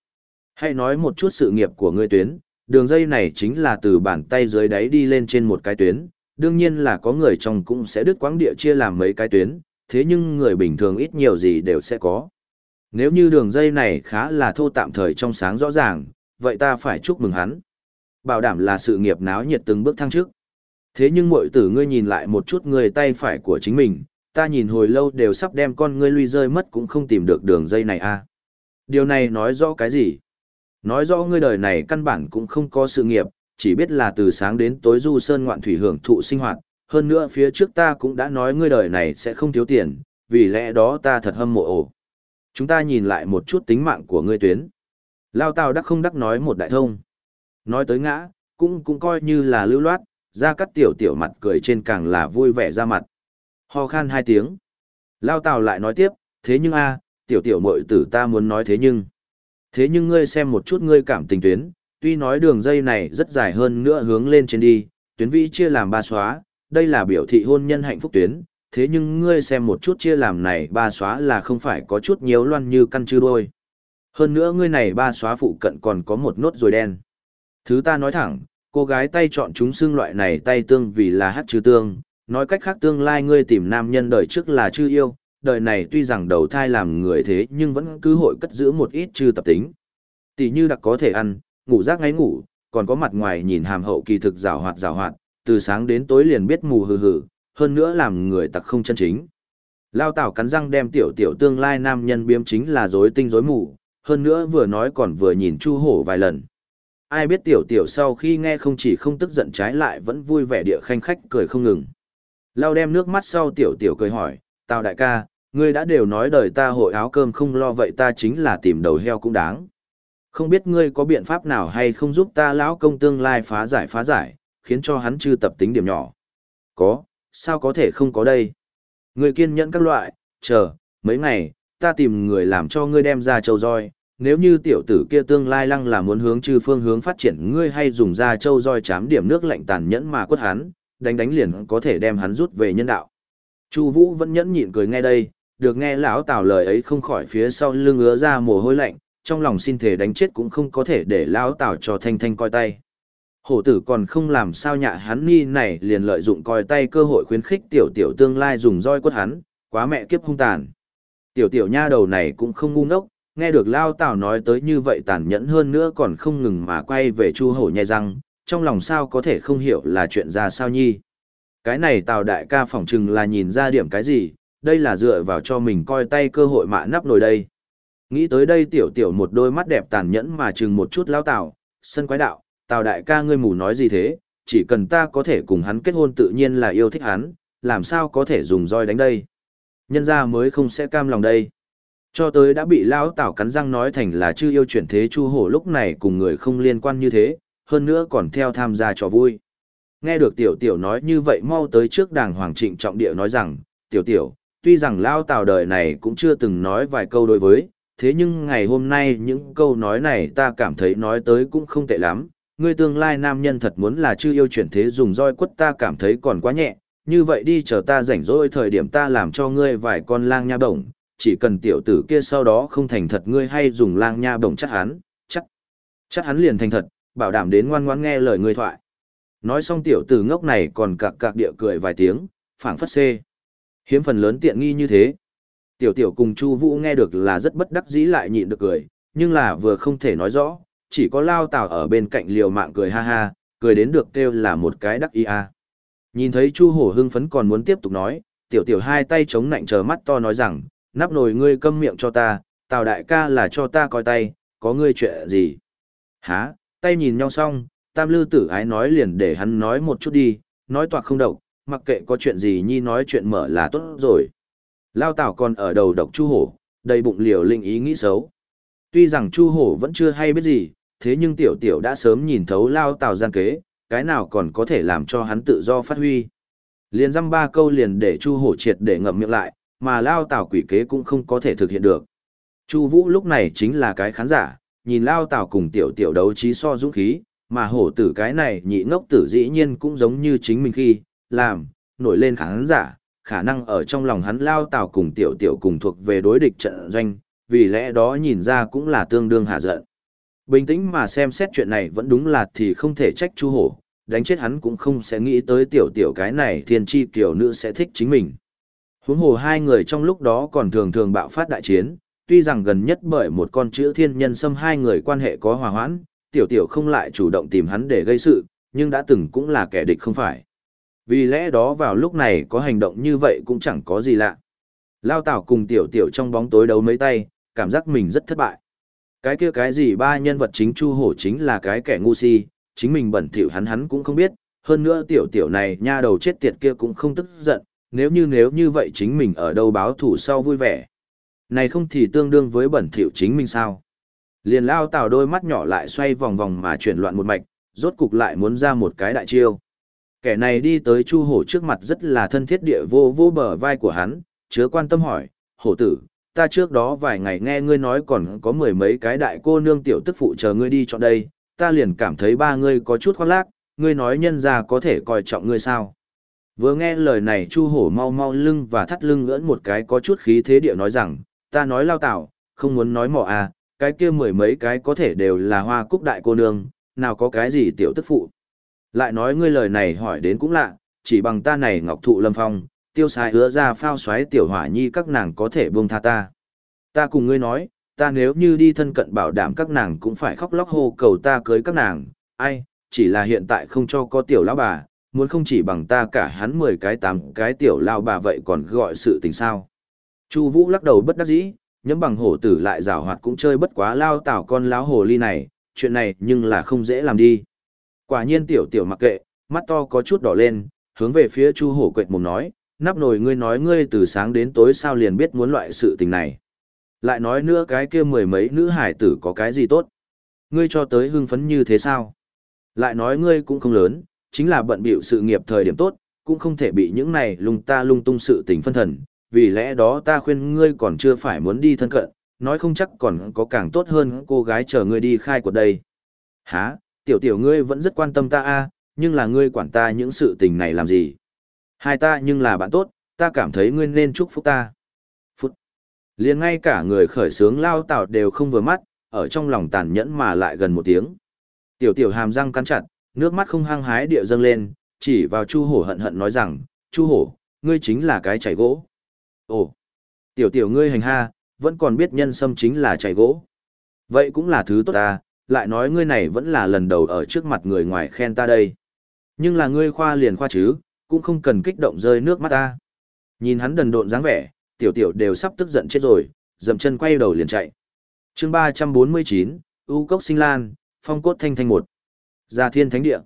Hãy nói một chút sự nghiệp của ngươi tuyến, đường dây này chính là từ bàn tay dưới đáy đi lên trên một cái tuyến, đương nhiên là có người trong cũng sẽ đứt quãng địa chia làm mấy cái tuyến, thế nhưng người bình thường ít nhiều gì đều sẽ có. Nếu như đường dây này khá là thô tạm thời trong sáng rõ ràng, vậy ta phải chúc mừng hắn. Bảo đảm là sự nghiệp náo nhiệt từng bước thăng trước. Thế nhưng muội tử ngươi nhìn lại một chút người tay phải của chính mình, ta nhìn hồi lâu đều sắp đem con ngươi lui rơi mất cũng không tìm được đường dây này a. À. Điều này nói rõ cái gì? Nói rõ ngươi đời này căn bản cũng không có sự nghiệp, chỉ biết là từ sáng đến tối du sơn ngoạn thủy hưởng thụ sinh hoạt, hơn nữa phía trước ta cũng đã nói ngươi đời này sẽ không thiếu tiền, vì lẽ đó ta thật hâm mộ ổ. Chúng ta nhìn lại một chút tính mạng của ngươi tuyến. Lao Tào đắc không đắc nói một đại thông. Nói tới ngã, cũng cũng coi như là lưu loát, ra cắt tiểu tiểu mặt cười trên càng là vui vẻ ra mặt. Ho khan hai tiếng. Lao Tào lại nói tiếp, thế nhưng a, tiểu tiểu muội tử ta muốn nói thế nhưng. Thế nhưng ngươi xem một chút ngươi cảm tình tuyến, tuy nói đường dây này rất dài hơn nữa hướng lên trên đi, tuyến vĩ chia làm ba xóa, đây là biểu thị hôn nhân hạnh phúc tuyến, thế nhưng ngươi xem một chút chia làm này ba xóa là không phải có chút nhiều loan như căn chư đôi. Hơn nữa ngươi này ba xóa phụ cận còn có một nốt rồi đen. Thứ ta nói thẳng, cô gái tay chọn chúng xương loại này tay tương vì là hát trừ tương, nói cách khác tương lai ngươi tìm nam nhân đời trước là chưa yêu, đời này tuy rằng đầu thai làm người thế nhưng vẫn cứ hội cất giữ một ít chư tập tính. Tỷ như đặc có thể ăn, ngủ rác ngáy ngủ, còn có mặt ngoài nhìn hàm hậu kỳ thực rào hoạt rào hoạt, từ sáng đến tối liền biết mù hừ hừ, hơn nữa làm người tặc không chân chính. Lao Tảo cắn răng đem tiểu tiểu tương lai nam nhân biếm chính là rối tinh rối mù, hơn nữa vừa nói còn vừa nhìn Chu Hổ vài lần. Ai biết tiểu tiểu sau khi nghe không chỉ không tức giận trái lại vẫn vui vẻ địa khanh khách cười không ngừng. Lao đem nước mắt sau tiểu tiểu cười hỏi, Tào đại ca, ngươi đã đều nói đời ta hội áo cơm không lo vậy ta chính là tìm đầu heo cũng đáng. Không biết ngươi có biện pháp nào hay không giúp ta lão công tương lai phá giải phá giải, khiến cho hắn chư tập tính điểm nhỏ. Có, sao có thể không có đây? Ngươi kiên nhẫn các loại, chờ, mấy ngày, ta tìm người làm cho ngươi đem ra châu roi. Nếu như tiểu tử kia tương lai lăng là muốn hướng trừ phương hướng phát triển ngươi hay dùng da châu roi chám điểm nước lạnh tàn nhẫn mà quất hắn, đánh đánh liền có thể đem hắn rút về nhân đạo. Chu Vũ vẫn nhẫn nhịn cười nghe đây, được nghe lão Tào lời ấy không khỏi phía sau lưng ứa ra mồ hôi lạnh, trong lòng xin thể đánh chết cũng không có thể để lão Tào cho Thanh Thanh coi tay. Hổ tử còn không làm sao nhạ hắn ni này liền lợi dụng coi tay cơ hội khuyến khích tiểu tiểu tương lai dùng roi quất hắn, quá mẹ kiếp hung tàn. Tiểu tiểu nha đầu này cũng không ngu ngốc, nghe được Lao Tào nói tới như vậy tàn nhẫn hơn nữa còn không ngừng mà quay về Chu Hổ nhai răng, trong lòng sao có thể không hiểu là chuyện ra sao nhi. Cái này Tào đại ca phỏng chừng là nhìn ra điểm cái gì, đây là dựa vào cho mình coi tay cơ hội mạ nắp nồi đây. Nghĩ tới đây tiểu tiểu một đôi mắt đẹp tàn nhẫn mà chừng một chút Lao Tào, sân quái đạo, Tào đại ca ngươi mù nói gì thế, chỉ cần ta có thể cùng hắn kết hôn tự nhiên là yêu thích hắn, làm sao có thể dùng roi đánh đây. Nhân ra mới không sẽ cam lòng đây. Cho tới đã bị lão Tảo cắn răng nói thành là chưa yêu chuyển thế Chu Hổ lúc này cùng người không liên quan như thế, hơn nữa còn theo tham gia trò vui. Nghe được tiểu tiểu nói như vậy mau tới trước đàng hoàng trịnh trọng địa nói rằng, tiểu tiểu, tuy rằng lão Tào đời này cũng chưa từng nói vài câu đối với, thế nhưng ngày hôm nay những câu nói này ta cảm thấy nói tới cũng không tệ lắm, ngươi tương lai nam nhân thật muốn là chưa yêu chuyển thế dùng roi quất ta cảm thấy còn quá nhẹ, như vậy đi chờ ta rảnh rỗi thời điểm ta làm cho ngươi vài con lang nha bổng, chỉ cần tiểu tử kia sau đó không thành thật ngươi hay dùng lang nha bổng chắc hắn, chắc, chắc hắn liền thành thật, bảo đảm đến ngoan ngoãn nghe lời ngươi thoại. Nói xong tiểu tử ngốc này còn cạc cạc địa cười vài tiếng, phảng phất xê. Hiếm phần lớn tiện nghi như thế. Tiểu tiểu cùng Chu Vũ nghe được là rất bất đắc dĩ lại nhịn được cười, nhưng là vừa không thể nói rõ, chỉ có lao tào ở bên cạnh liều mạng cười ha ha, cười đến được kêu là một cái đắc ý a. Nhìn thấy Chu Hổ hưng phấn còn muốn tiếp tục nói, tiểu tiểu hai tay chống nạnh chờ mắt to nói rằng, nắp nồi ngươi câm miệng cho ta, tào đại ca là cho ta coi tay, có ngươi chuyện gì? Hả, tay nhìn nhau xong, tam lư tử ái nói liền để hắn nói một chút đi, nói toạc không độc, mặc kệ có chuyện gì nhi nói chuyện mở là tốt rồi. Lao tào còn ở đầu độc Chu Hổ, đầy bụng liều linh ý nghĩ xấu. Tuy rằng Chu Hổ vẫn chưa hay biết gì, thế nhưng tiểu tiểu đã sớm nhìn thấu lao tào gian kế, cái nào còn có thể làm cho hắn tự do phát huy. Liền dăm ba câu liền để Chu Hổ triệt để ngậm miệng lại, mà lao tào quỷ kế cũng không có thể thực hiện được. Chu Vũ lúc này chính là cái khán giả, nhìn lao tào cùng tiểu tiểu đấu trí so dũng khí, mà hổ tử cái này nhị ngốc tử dĩ nhiên cũng giống như chính mình khi, làm, nổi lên khán giả, khả năng ở trong lòng hắn lao tào cùng tiểu tiểu cùng thuộc về đối địch trận doanh, vì lẽ đó nhìn ra cũng là tương đương hạ giận. Bình tĩnh mà xem xét chuyện này vẫn đúng là thì không thể trách chu hổ, đánh chết hắn cũng không sẽ nghĩ tới tiểu tiểu cái này thiên chi kiểu nữ sẽ thích chính mình. Huống hồ hai người trong lúc đó còn thường thường bạo phát đại chiến, tuy rằng gần nhất bởi một con chữ thiên nhân xâm hai người quan hệ có hòa hoãn, tiểu tiểu không lại chủ động tìm hắn để gây sự, nhưng đã từng cũng là kẻ địch không phải. Vì lẽ đó vào lúc này có hành động như vậy cũng chẳng có gì lạ. Lao Tảo cùng tiểu tiểu trong bóng tối đấu mấy tay, cảm giác mình rất thất bại. Cái kia cái gì ba nhân vật chính Chu Hổ chính là cái kẻ ngu si, chính mình bẩn thỉu hắn hắn cũng không biết, hơn nữa tiểu tiểu này nha đầu chết tiệt kia cũng không tức giận, nếu như nếu như vậy chính mình ở đâu báo thủ sau vui vẻ. Này không thì tương đương với bẩn thỉu chính mình sao? Liền lao tào đôi mắt nhỏ lại xoay vòng vòng mà chuyển loạn một mạch, rốt cục lại muốn ra một cái đại chiêu. Kẻ này đi tới Chu Hổ trước mặt rất là thân thiết địa vô vô bờ vai của hắn, chứa quan tâm hỏi, hổ tử, ta trước đó vài ngày nghe ngươi nói còn có mười mấy cái đại cô nương tiểu tức phụ chờ ngươi đi chọn đây, ta liền cảm thấy ba ngươi có chút khoác lác, ngươi nói nhân ra có thể coi trọng ngươi sao. Vừa nghe lời này Chu Hổ mau mau lưng và thắt lưng ngỡn một cái có chút khí thế địa nói rằng, ta nói lao tạo, không muốn nói mỏ à, cái kia mười mấy cái có thể đều là hoa cúc đại cô nương, nào có cái gì tiểu tức phụ. Lại nói ngươi lời này hỏi đến cũng lạ, chỉ bằng ta này ngọc thụ lâm phong, tiêu sai hứa ra phao xoáy tiểu hỏa nhi các nàng có thể buông tha ta. Ta cùng ngươi nói, ta nếu như đi thân cận bảo đảm các nàng cũng phải khóc lóc hô cầu ta cưới các nàng, ai, chỉ là hiện tại không cho có tiểu lão bà, muốn không chỉ bằng ta cả hắn 10 cái 8 cái tiểu lao bà vậy còn gọi sự tình sao. Chu Vũ lắc đầu bất đắc dĩ, nhắm bằng hổ tử lại rào hoạt cũng chơi bất quá lao tảo con lão hồ ly này, chuyện này nhưng là không dễ làm đi. Quả nhiên tiểu tiểu mặc kệ, mắt to có chút đỏ lên, hướng về phía Chu hổ quệt mồm nói, nắp nồi ngươi nói ngươi từ sáng đến tối sao liền biết muốn loại sự tình này. Lại nói nữa cái kia mười mấy nữ hải tử có cái gì tốt. Ngươi cho tới hưng phấn như thế sao? Lại nói ngươi cũng không lớn, chính là bận bịu sự nghiệp thời điểm tốt, cũng không thể bị những này lung ta lung tung sự tình phân thần, vì lẽ đó ta khuyên ngươi còn chưa phải muốn đi thân cận, nói không chắc còn có càng tốt hơn cô gái chờ ngươi đi khai của đây. Hả, tiểu tiểu ngươi vẫn rất quan tâm ta a, nhưng là ngươi quản ta những sự tình này làm gì? Hai ta nhưng là bạn tốt, ta cảm thấy ngươi nên chúc phúc ta. Phút. liền ngay cả người khởi sướng lao tạo đều không vừa mắt, ở trong lòng tàn nhẫn mà lại gần một tiếng. Tiểu tiểu hàm răng cắn chặt, nước mắt không hăng hái địa dâng lên, chỉ vào Chu Hổ hận hận nói rằng, Chu Hổ, ngươi chính là cái chảy gỗ. Ồ, tiểu tiểu ngươi hành ha, vẫn còn biết nhân sâm chính là chảy gỗ. Vậy cũng là thứ tốt ta, lại nói ngươi này vẫn là lần đầu ở trước mặt người ngoài khen ta đây. Nhưng là ngươi khoa liền khoa chứ, cũng không cần kích động rơi nước mắt ta. Nhìn hắn đần độn dáng vẻ, tiểu tiểu đều sắp tức giận chết rồi, dậm chân quay đầu liền chạy. chương 349, U Cốc Sinh Lan, Phong Cốt Thanh Thanh một Gia Thiên Thánh Địa.